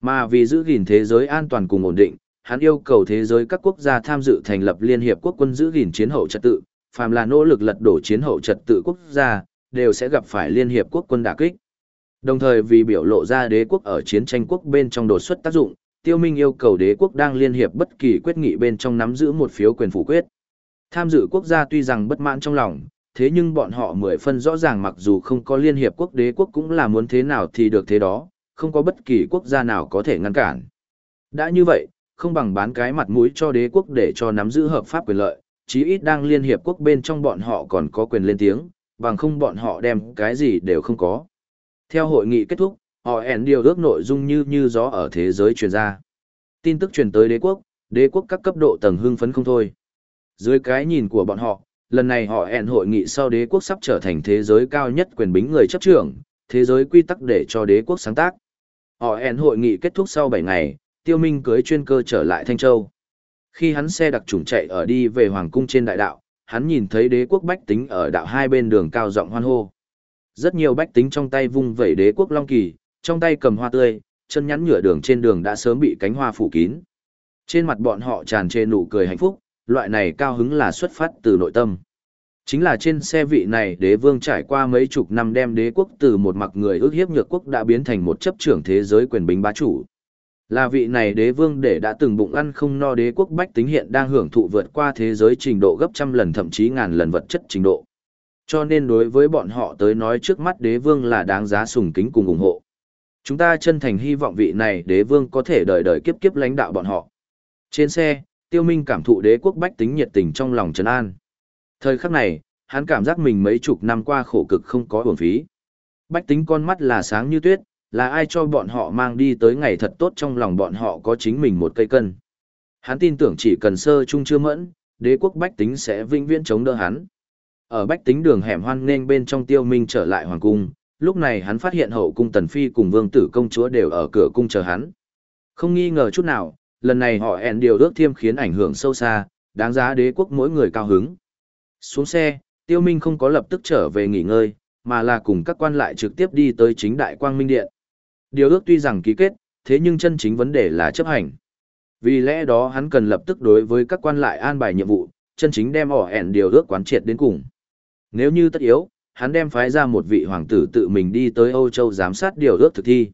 Mà vì giữ gìn thế giới an toàn cùng ổn định, hắn yêu cầu thế giới các quốc gia tham dự thành lập Liên Hiệp Quốc quân giữ gìn chiến hậu trật tự, phàm là nỗ lực lật đổ chiến hậu trật tự quốc gia, đều sẽ gặp phải Liên Hiệp Quốc quân đả kích. Đồng thời vì biểu lộ ra đế quốc ở chiến tranh quốc bên trong đột xuất tác dụng, Tiêu Minh yêu cầu đế quốc đang liên hiệp bất kỳ quyết nghị bên trong nắm giữ một phiếu quyền phủ quyết. Tham dự quốc gia tuy rằng bất mãn trong lòng, thế nhưng bọn họ mười phân rõ ràng mặc dù không có liên hiệp quốc đế quốc cũng là muốn thế nào thì được thế đó, không có bất kỳ quốc gia nào có thể ngăn cản. Đã như vậy, không bằng bán cái mặt mũi cho đế quốc để cho nắm giữ hợp pháp quyền lợi, chí ít đang liên hiệp quốc bên trong bọn họ còn có quyền lên tiếng, bằng không bọn họ đem cái gì đều không có. Theo hội nghị kết thúc, họ ẻn điều ước nội dung như như gió ở thế giới truyền ra. Tin tức truyền tới đế quốc, đế quốc các cấp độ tầng hưng phấn không thôi. Dưới cái nhìn của bọn họ, lần này họ ẻn hội nghị sau đế quốc sắp trở thành thế giới cao nhất quyền bính người chấp trưởng, thế giới quy tắc để cho đế quốc sáng tác. Họ ẻn hội nghị kết thúc sau 7 ngày, tiêu minh cưới chuyên cơ trở lại Thanh Châu. Khi hắn xe đặc trùng chạy ở đi về Hoàng cung trên đại đạo, hắn nhìn thấy đế quốc bách tính ở đạo hai bên đường cao rộng hoan hô. Rất nhiều bách tính trong tay vung vẩy đế quốc long kỳ, trong tay cầm hoa tươi, chân nhắn nhựa đường trên đường đã sớm bị cánh hoa phủ kín. Trên mặt bọn họ tràn trề nụ cười hạnh phúc, loại này cao hứng là xuất phát từ nội tâm. Chính là trên xe vị này đế vương trải qua mấy chục năm đem đế quốc từ một mặc người ước hiếp nhược quốc đã biến thành một chấp trưởng thế giới quyền bính bá chủ. Là vị này đế vương để đã từng bụng ăn không no đế quốc bách tính hiện đang hưởng thụ vượt qua thế giới trình độ gấp trăm lần thậm chí ngàn lần vật chất trình độ. Cho nên đối với bọn họ tới nói trước mắt đế vương là đáng giá sùng kính cùng ủng hộ. Chúng ta chân thành hy vọng vị này đế vương có thể đời đời kiếp kiếp lãnh đạo bọn họ. Trên xe, tiêu minh cảm thụ đế quốc bách tính nhiệt tình trong lòng trấn an. Thời khắc này, hắn cảm giác mình mấy chục năm qua khổ cực không có uổng phí. Bách tính con mắt là sáng như tuyết, là ai cho bọn họ mang đi tới ngày thật tốt trong lòng bọn họ có chính mình một cây cân. Hắn tin tưởng chỉ cần sơ trung chưa mẫn, đế quốc bách tính sẽ vinh viễn chống đỡ hắn. Ở bách tính đường hẻm hoan nên bên trong tiêu minh trở lại hoàng cung, lúc này hắn phát hiện hậu cung tần phi cùng vương tử công chúa đều ở cửa cung chờ hắn. Không nghi ngờ chút nào, lần này họ hẹn điều ước thiêm khiến ảnh hưởng sâu xa, đáng giá đế quốc mỗi người cao hứng. Xuống xe, tiêu minh không có lập tức trở về nghỉ ngơi, mà là cùng các quan lại trực tiếp đi tới chính đại quang minh điện. Điều ước tuy rằng ký kết, thế nhưng chân chính vấn đề là chấp hành. Vì lẽ đó hắn cần lập tức đối với các quan lại an bài nhiệm vụ, chân chính đem họ hẹn điều ước quán triệt đến cùng. Nếu như tất yếu, hắn đem phái ra một vị hoàng tử tự mình đi tới Âu Châu giám sát điều ước thực thi.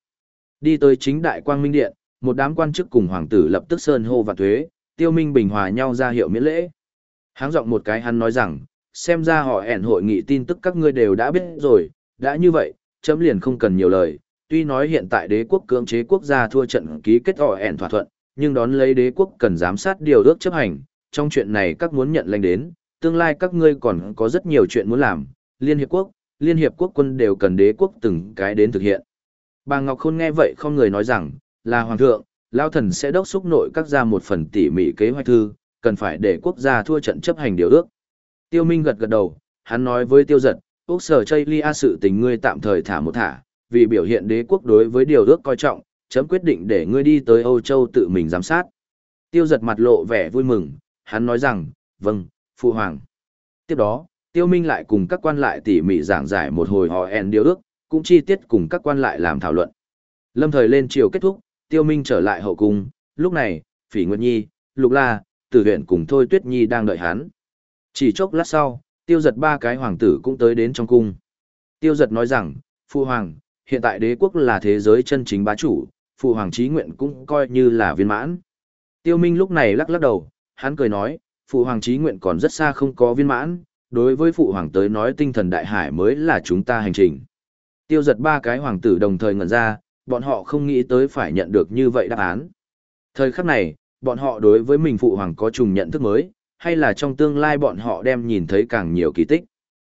Đi tới chính đại quang minh điện, một đám quan chức cùng hoàng tử lập tức sơn hô và thuế, tiêu minh bình hòa nhau ra hiệu miễn lễ. Háng giọng một cái hắn nói rằng, xem ra họ ẻn hội nghị tin tức các ngươi đều đã biết rồi, đã như vậy, chấm liền không cần nhiều lời, tuy nói hiện tại đế quốc cưỡng chế quốc gia thua trận ký kết họ ẻn thỏa thuận, nhưng đón lấy đế quốc cần giám sát điều ước chấp hành, trong chuyện này các muốn nhận lãnh đến, tương lai các ngươi còn có rất nhiều chuyện muốn làm, Liên Hiệp Quốc, Liên Hiệp Quốc quân đều cần đế quốc từng cái đến thực hiện. Bà Ngọc Khôn nghe vậy không người nói rằng, là Hoàng thượng, Lao thần sẽ đốc xúc nội các ra một phần tỉ mỉ kế hoạch thư, cần phải để quốc gia thua trận chấp hành điều ước. Tiêu Minh gật gật đầu, hắn nói với Tiêu Giật, Quốc sở Chây Lia sự tình ngươi tạm thời thả một thả, vì biểu hiện đế quốc đối với điều ước coi trọng, chấm quyết định để ngươi đi tới Âu Châu tự mình giám sát. Tiêu Giật mặt lộ vẻ vui mừng, hắn nói rằng, vâng, Phụ Hoàng. Tiếp đó, Tiêu Minh lại cùng các quan lại tỉ mỉ giảng giải một hồi họ en điều ước, cũng chi tiết cùng các quan lại làm thảo luận. Lâm thời lên chiều kết thúc, Tiêu Minh trở lại hậu cung, lúc này, Phỉ Nguyệt Nhi, Lục La, Tử Huyền cùng Thôi Tuyết Nhi đang đợi hắn. Chỉ chốc lát sau, Tiêu Giật ba cái hoàng tử cũng tới đến trong cung. Tiêu Giật nói rằng, Phụ Hoàng, hiện tại đế quốc là thế giới chân chính bá chủ, Phụ Hoàng trí nguyện cũng coi như là viên mãn. Tiêu Minh lúc này lắc lắc đầu, hắn cười nói, Phụ Hoàng trí nguyện còn rất xa không có viên mãn, đối với Phụ Hoàng tới nói tinh thần đại hải mới là chúng ta hành trình. Tiêu giật ba cái hoàng tử đồng thời ngẩn ra, bọn họ không nghĩ tới phải nhận được như vậy đáp án. Thời khắc này, bọn họ đối với mình Phụ Hoàng có trùng nhận thức mới, hay là trong tương lai bọn họ đem nhìn thấy càng nhiều kỳ tích.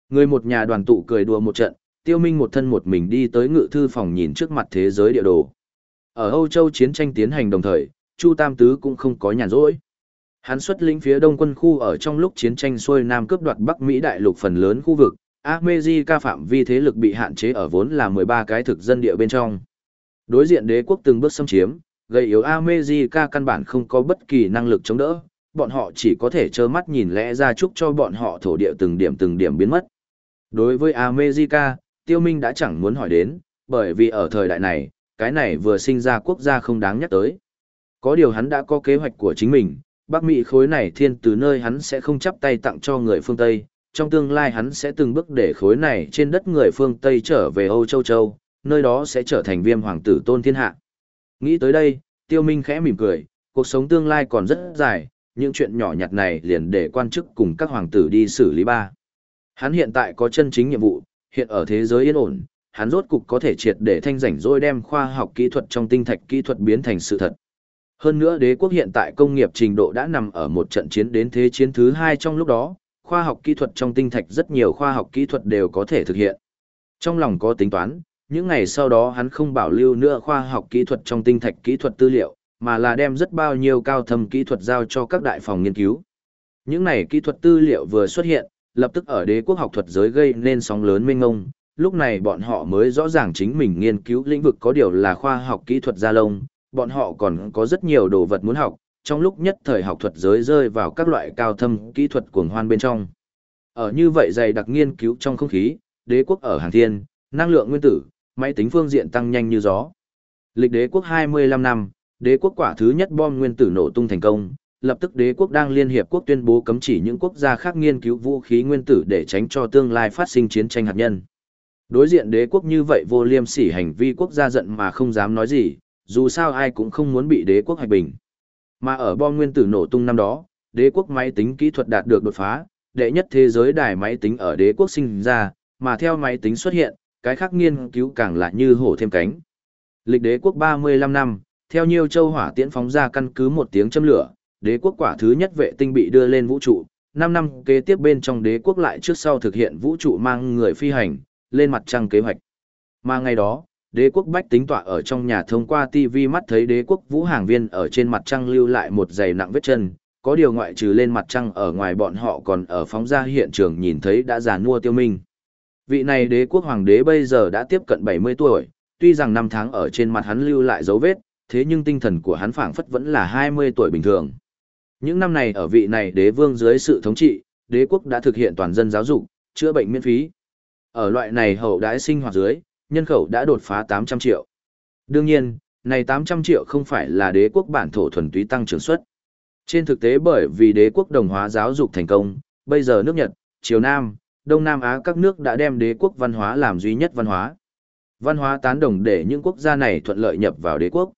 Người một nhà đoàn tụ cười đùa một trận, tiêu minh một thân một mình đi tới ngự thư phòng nhìn trước mặt thế giới địa đồ. Ở Âu Châu chiến tranh tiến hành đồng thời, Chu Tam Tứ cũng không có nhàn rỗi. Hắn xuất lĩnh phía đông quân khu ở trong lúc chiến tranh xuôi nam cướp đoạt Bắc Mỹ đại lục phần lớn khu vực, Armenia phạm vi thế lực bị hạn chế ở vốn là 13 cái thực dân địa bên trong. Đối diện đế quốc từng bước xâm chiếm, gây yếu Armenia căn bản không có bất kỳ năng lực chống đỡ, bọn họ chỉ có thể trơ mắt nhìn lẽ ra chúc cho bọn họ thổ địa từng điểm từng điểm biến mất. Đối với Armenia, Tiêu Minh đã chẳng muốn hỏi đến, bởi vì ở thời đại này, cái này vừa sinh ra quốc gia không đáng nhắc tới. Có điều hắn đã có kế hoạch của chính mình, Bắc Mỹ khối này thiên từ nơi hắn sẽ không chấp tay tặng cho người phương Tây, trong tương lai hắn sẽ từng bước để khối này trên đất người phương Tây trở về Âu Châu Châu, nơi đó sẽ trở thành viêm hoàng tử tôn thiên hạ. Nghĩ tới đây, Tiêu Minh khẽ mỉm cười, cuộc sống tương lai còn rất dài, những chuyện nhỏ nhặt này liền để quan chức cùng các hoàng tử đi xử lý ba. Hắn hiện tại có chân chính nhiệm vụ, hiện ở thế giới yên ổn, hắn rốt cục có thể triệt để thanh rảnh rồi đem khoa học kỹ thuật trong tinh thạch kỹ thuật biến thành sự thật. Hơn nữa đế quốc hiện tại công nghiệp trình độ đã nằm ở một trận chiến đến thế chiến thứ hai trong lúc đó, khoa học kỹ thuật trong tinh thạch rất nhiều khoa học kỹ thuật đều có thể thực hiện. Trong lòng có tính toán, những ngày sau đó hắn không bảo lưu nữa khoa học kỹ thuật trong tinh thạch kỹ thuật tư liệu, mà là đem rất bao nhiêu cao thâm kỹ thuật giao cho các đại phòng nghiên cứu. Những này kỹ thuật tư liệu vừa xuất hiện, lập tức ở đế quốc học thuật giới gây nên sóng lớn mênh ngông, lúc này bọn họ mới rõ ràng chính mình nghiên cứu lĩnh vực có điều là khoa học kỹ thuật gia lông, bọn họ còn có rất nhiều đồ vật muốn học, trong lúc nhất thời học thuật giới rơi vào các loại cao thâm kỹ thuật cuồng hoan bên trong. Ở như vậy dày đặc nghiên cứu trong không khí, đế quốc ở hàng thiên, năng lượng nguyên tử, máy tính phương diện tăng nhanh như gió. Lịch đế quốc 25 năm, đế quốc quả thứ nhất bom nguyên tử nổ tung thành công, lập tức đế quốc đang liên hiệp quốc tuyên bố cấm chỉ những quốc gia khác nghiên cứu vũ khí nguyên tử để tránh cho tương lai phát sinh chiến tranh hạt nhân. Đối diện đế quốc như vậy vô liêm sỉ hành vi quốc gia giận mà không dám nói gì, dù sao ai cũng không muốn bị đế quốc hạch bình. Mà ở bom nguyên tử nổ tung năm đó, đế quốc máy tính kỹ thuật đạt được đột phá, đệ nhất thế giới đài máy tính ở đế quốc sinh ra, mà theo máy tính xuất hiện, cái khác nghiên cứu càng lại như hổ thêm cánh. Lịch đế quốc 35 năm, theo nhiều châu hỏa tiễn phóng ra căn cứ một tiếng châm lửa, đế quốc quả thứ nhất vệ tinh bị đưa lên vũ trụ, 5 năm kế tiếp bên trong đế quốc lại trước sau thực hiện vũ trụ mang người phi hành, lên mặt trăng kế hoạch. Mà ngày đó, đế quốc bách tính tọa ở trong nhà thông qua TV mắt thấy đế quốc vũ hàng viên ở trên mặt trăng lưu lại một giày nặng vết chân, có điều ngoại trừ lên mặt trăng ở ngoài bọn họ còn ở phóng ra hiện trường nhìn thấy đã già nua tiêu minh. Vị này đế quốc hoàng đế bây giờ đã tiếp cận 70 tuổi, tuy rằng năm tháng ở trên mặt hắn lưu lại dấu vết, thế nhưng tinh thần của hắn phảng phất vẫn là 20 tuổi bình thường. Những năm này ở vị này đế vương dưới sự thống trị, đế quốc đã thực hiện toàn dân giáo dục, chữa bệnh miễn phí. Ở loại này hậu đãi sinh hoạt dưới, nhân khẩu đã đột phá 800 triệu. Đương nhiên, này 800 triệu không phải là đế quốc bản thổ thuần túy tăng trưởng suất. Trên thực tế bởi vì đế quốc đồng hóa giáo dục thành công, bây giờ nước Nhật, Triều Nam, Đông Nam Á các nước đã đem đế quốc văn hóa làm duy nhất văn hóa. Văn hóa tán đồng để những quốc gia này thuận lợi nhập vào đế quốc.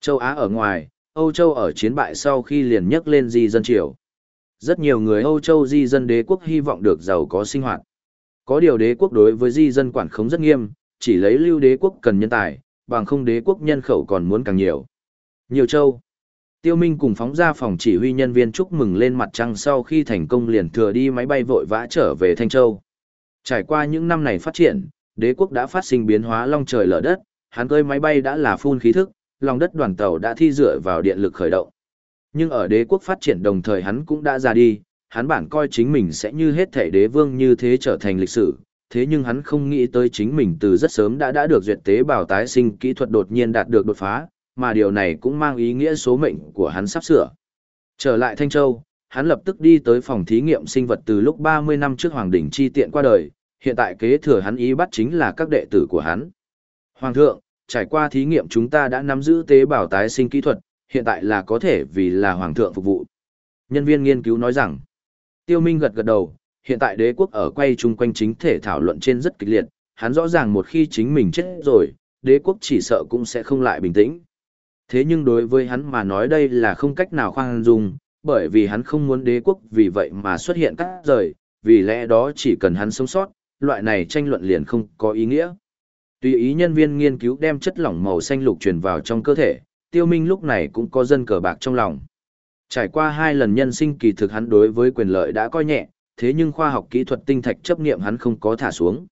Châu Á ở ngoài, Âu Châu ở chiến bại sau khi liền nhấc lên di dân triều. Rất nhiều người Âu Châu di dân đế quốc hy vọng được giàu có sinh hoạt. Có điều đế quốc đối với di dân quản khống rất nghiêm, chỉ lấy lưu đế quốc cần nhân tài, bằng không đế quốc nhân khẩu còn muốn càng nhiều. Nhiều châu. Tiêu Minh cùng phóng ra phòng chỉ huy nhân viên chúc mừng lên mặt trăng sau khi thành công liền thừa đi máy bay vội vã trở về Thanh Châu. Trải qua những năm này phát triển, đế quốc đã phát sinh biến hóa long trời lở đất, hắn cơi máy bay đã là phun khí thức, lòng đất đoàn tàu đã thi dựa vào điện lực khởi động. Nhưng ở đế quốc phát triển đồng thời hắn cũng đã ra đi, hắn bản coi chính mình sẽ như hết thể đế vương như thế trở thành lịch sử, thế nhưng hắn không nghĩ tới chính mình từ rất sớm đã đã được duyệt tế bào tái sinh kỹ thuật đột nhiên đạt được đột phá, mà điều này cũng mang ý nghĩa số mệnh của hắn sắp sửa. Trở lại Thanh Châu, hắn lập tức đi tới phòng thí nghiệm sinh vật từ lúc 30 năm trước Hoàng Đỉnh chi tiện qua đời, hiện tại kế thừa hắn ý bắt chính là các đệ tử của hắn. Hoàng thượng, trải qua thí nghiệm chúng ta đã nắm giữ tế bào tái sinh kỹ thuật, hiện tại là có thể vì là Hoàng thượng phục vụ. Nhân viên nghiên cứu nói rằng, Tiêu Minh gật gật đầu, hiện tại đế quốc ở quay chung quanh chính thể thảo luận trên rất kịch liệt, hắn rõ ràng một khi chính mình chết rồi, đế quốc chỉ sợ cũng sẽ không lại bình tĩnh. Thế nhưng đối với hắn mà nói đây là không cách nào khoan dung, bởi vì hắn không muốn đế quốc vì vậy mà xuất hiện các rời, vì lẽ đó chỉ cần hắn sống sót, loại này tranh luận liền không có ý nghĩa. Tùy ý nhân viên nghiên cứu đem chất lỏng màu xanh lục truyền vào trong cơ thể, tiêu minh lúc này cũng có dân cờ bạc trong lòng. Trải qua hai lần nhân sinh kỳ thực hắn đối với quyền lợi đã coi nhẹ, thế nhưng khoa học kỹ thuật tinh thạch chấp niệm hắn không có thả xuống.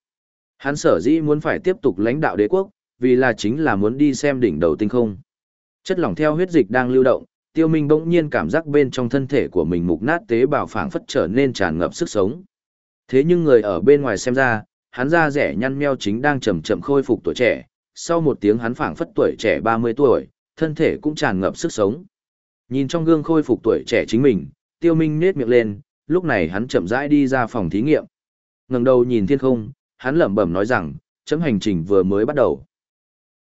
Hắn sở dĩ muốn phải tiếp tục lãnh đạo đế quốc, vì là chính là muốn đi xem đỉnh đầu tinh không. Chất lỏng theo huyết dịch đang lưu động, Tiêu Minh bỗng nhiên cảm giác bên trong thân thể của mình mục nát tế bào phảng phất trở nên tràn ngập sức sống. Thế nhưng người ở bên ngoài xem ra, hắn da rẻ nhăn meo chính đang chậm chậm khôi phục tuổi trẻ, sau một tiếng hắn phảng phất tuổi trẻ 30 tuổi, thân thể cũng tràn ngập sức sống. Nhìn trong gương khôi phục tuổi trẻ chính mình, Tiêu Minh nhếch miệng lên, lúc này hắn chậm rãi đi ra phòng thí nghiệm. Ngẩng đầu nhìn thiên không, hắn lẩm bẩm nói rằng, chấm hành trình vừa mới bắt đầu.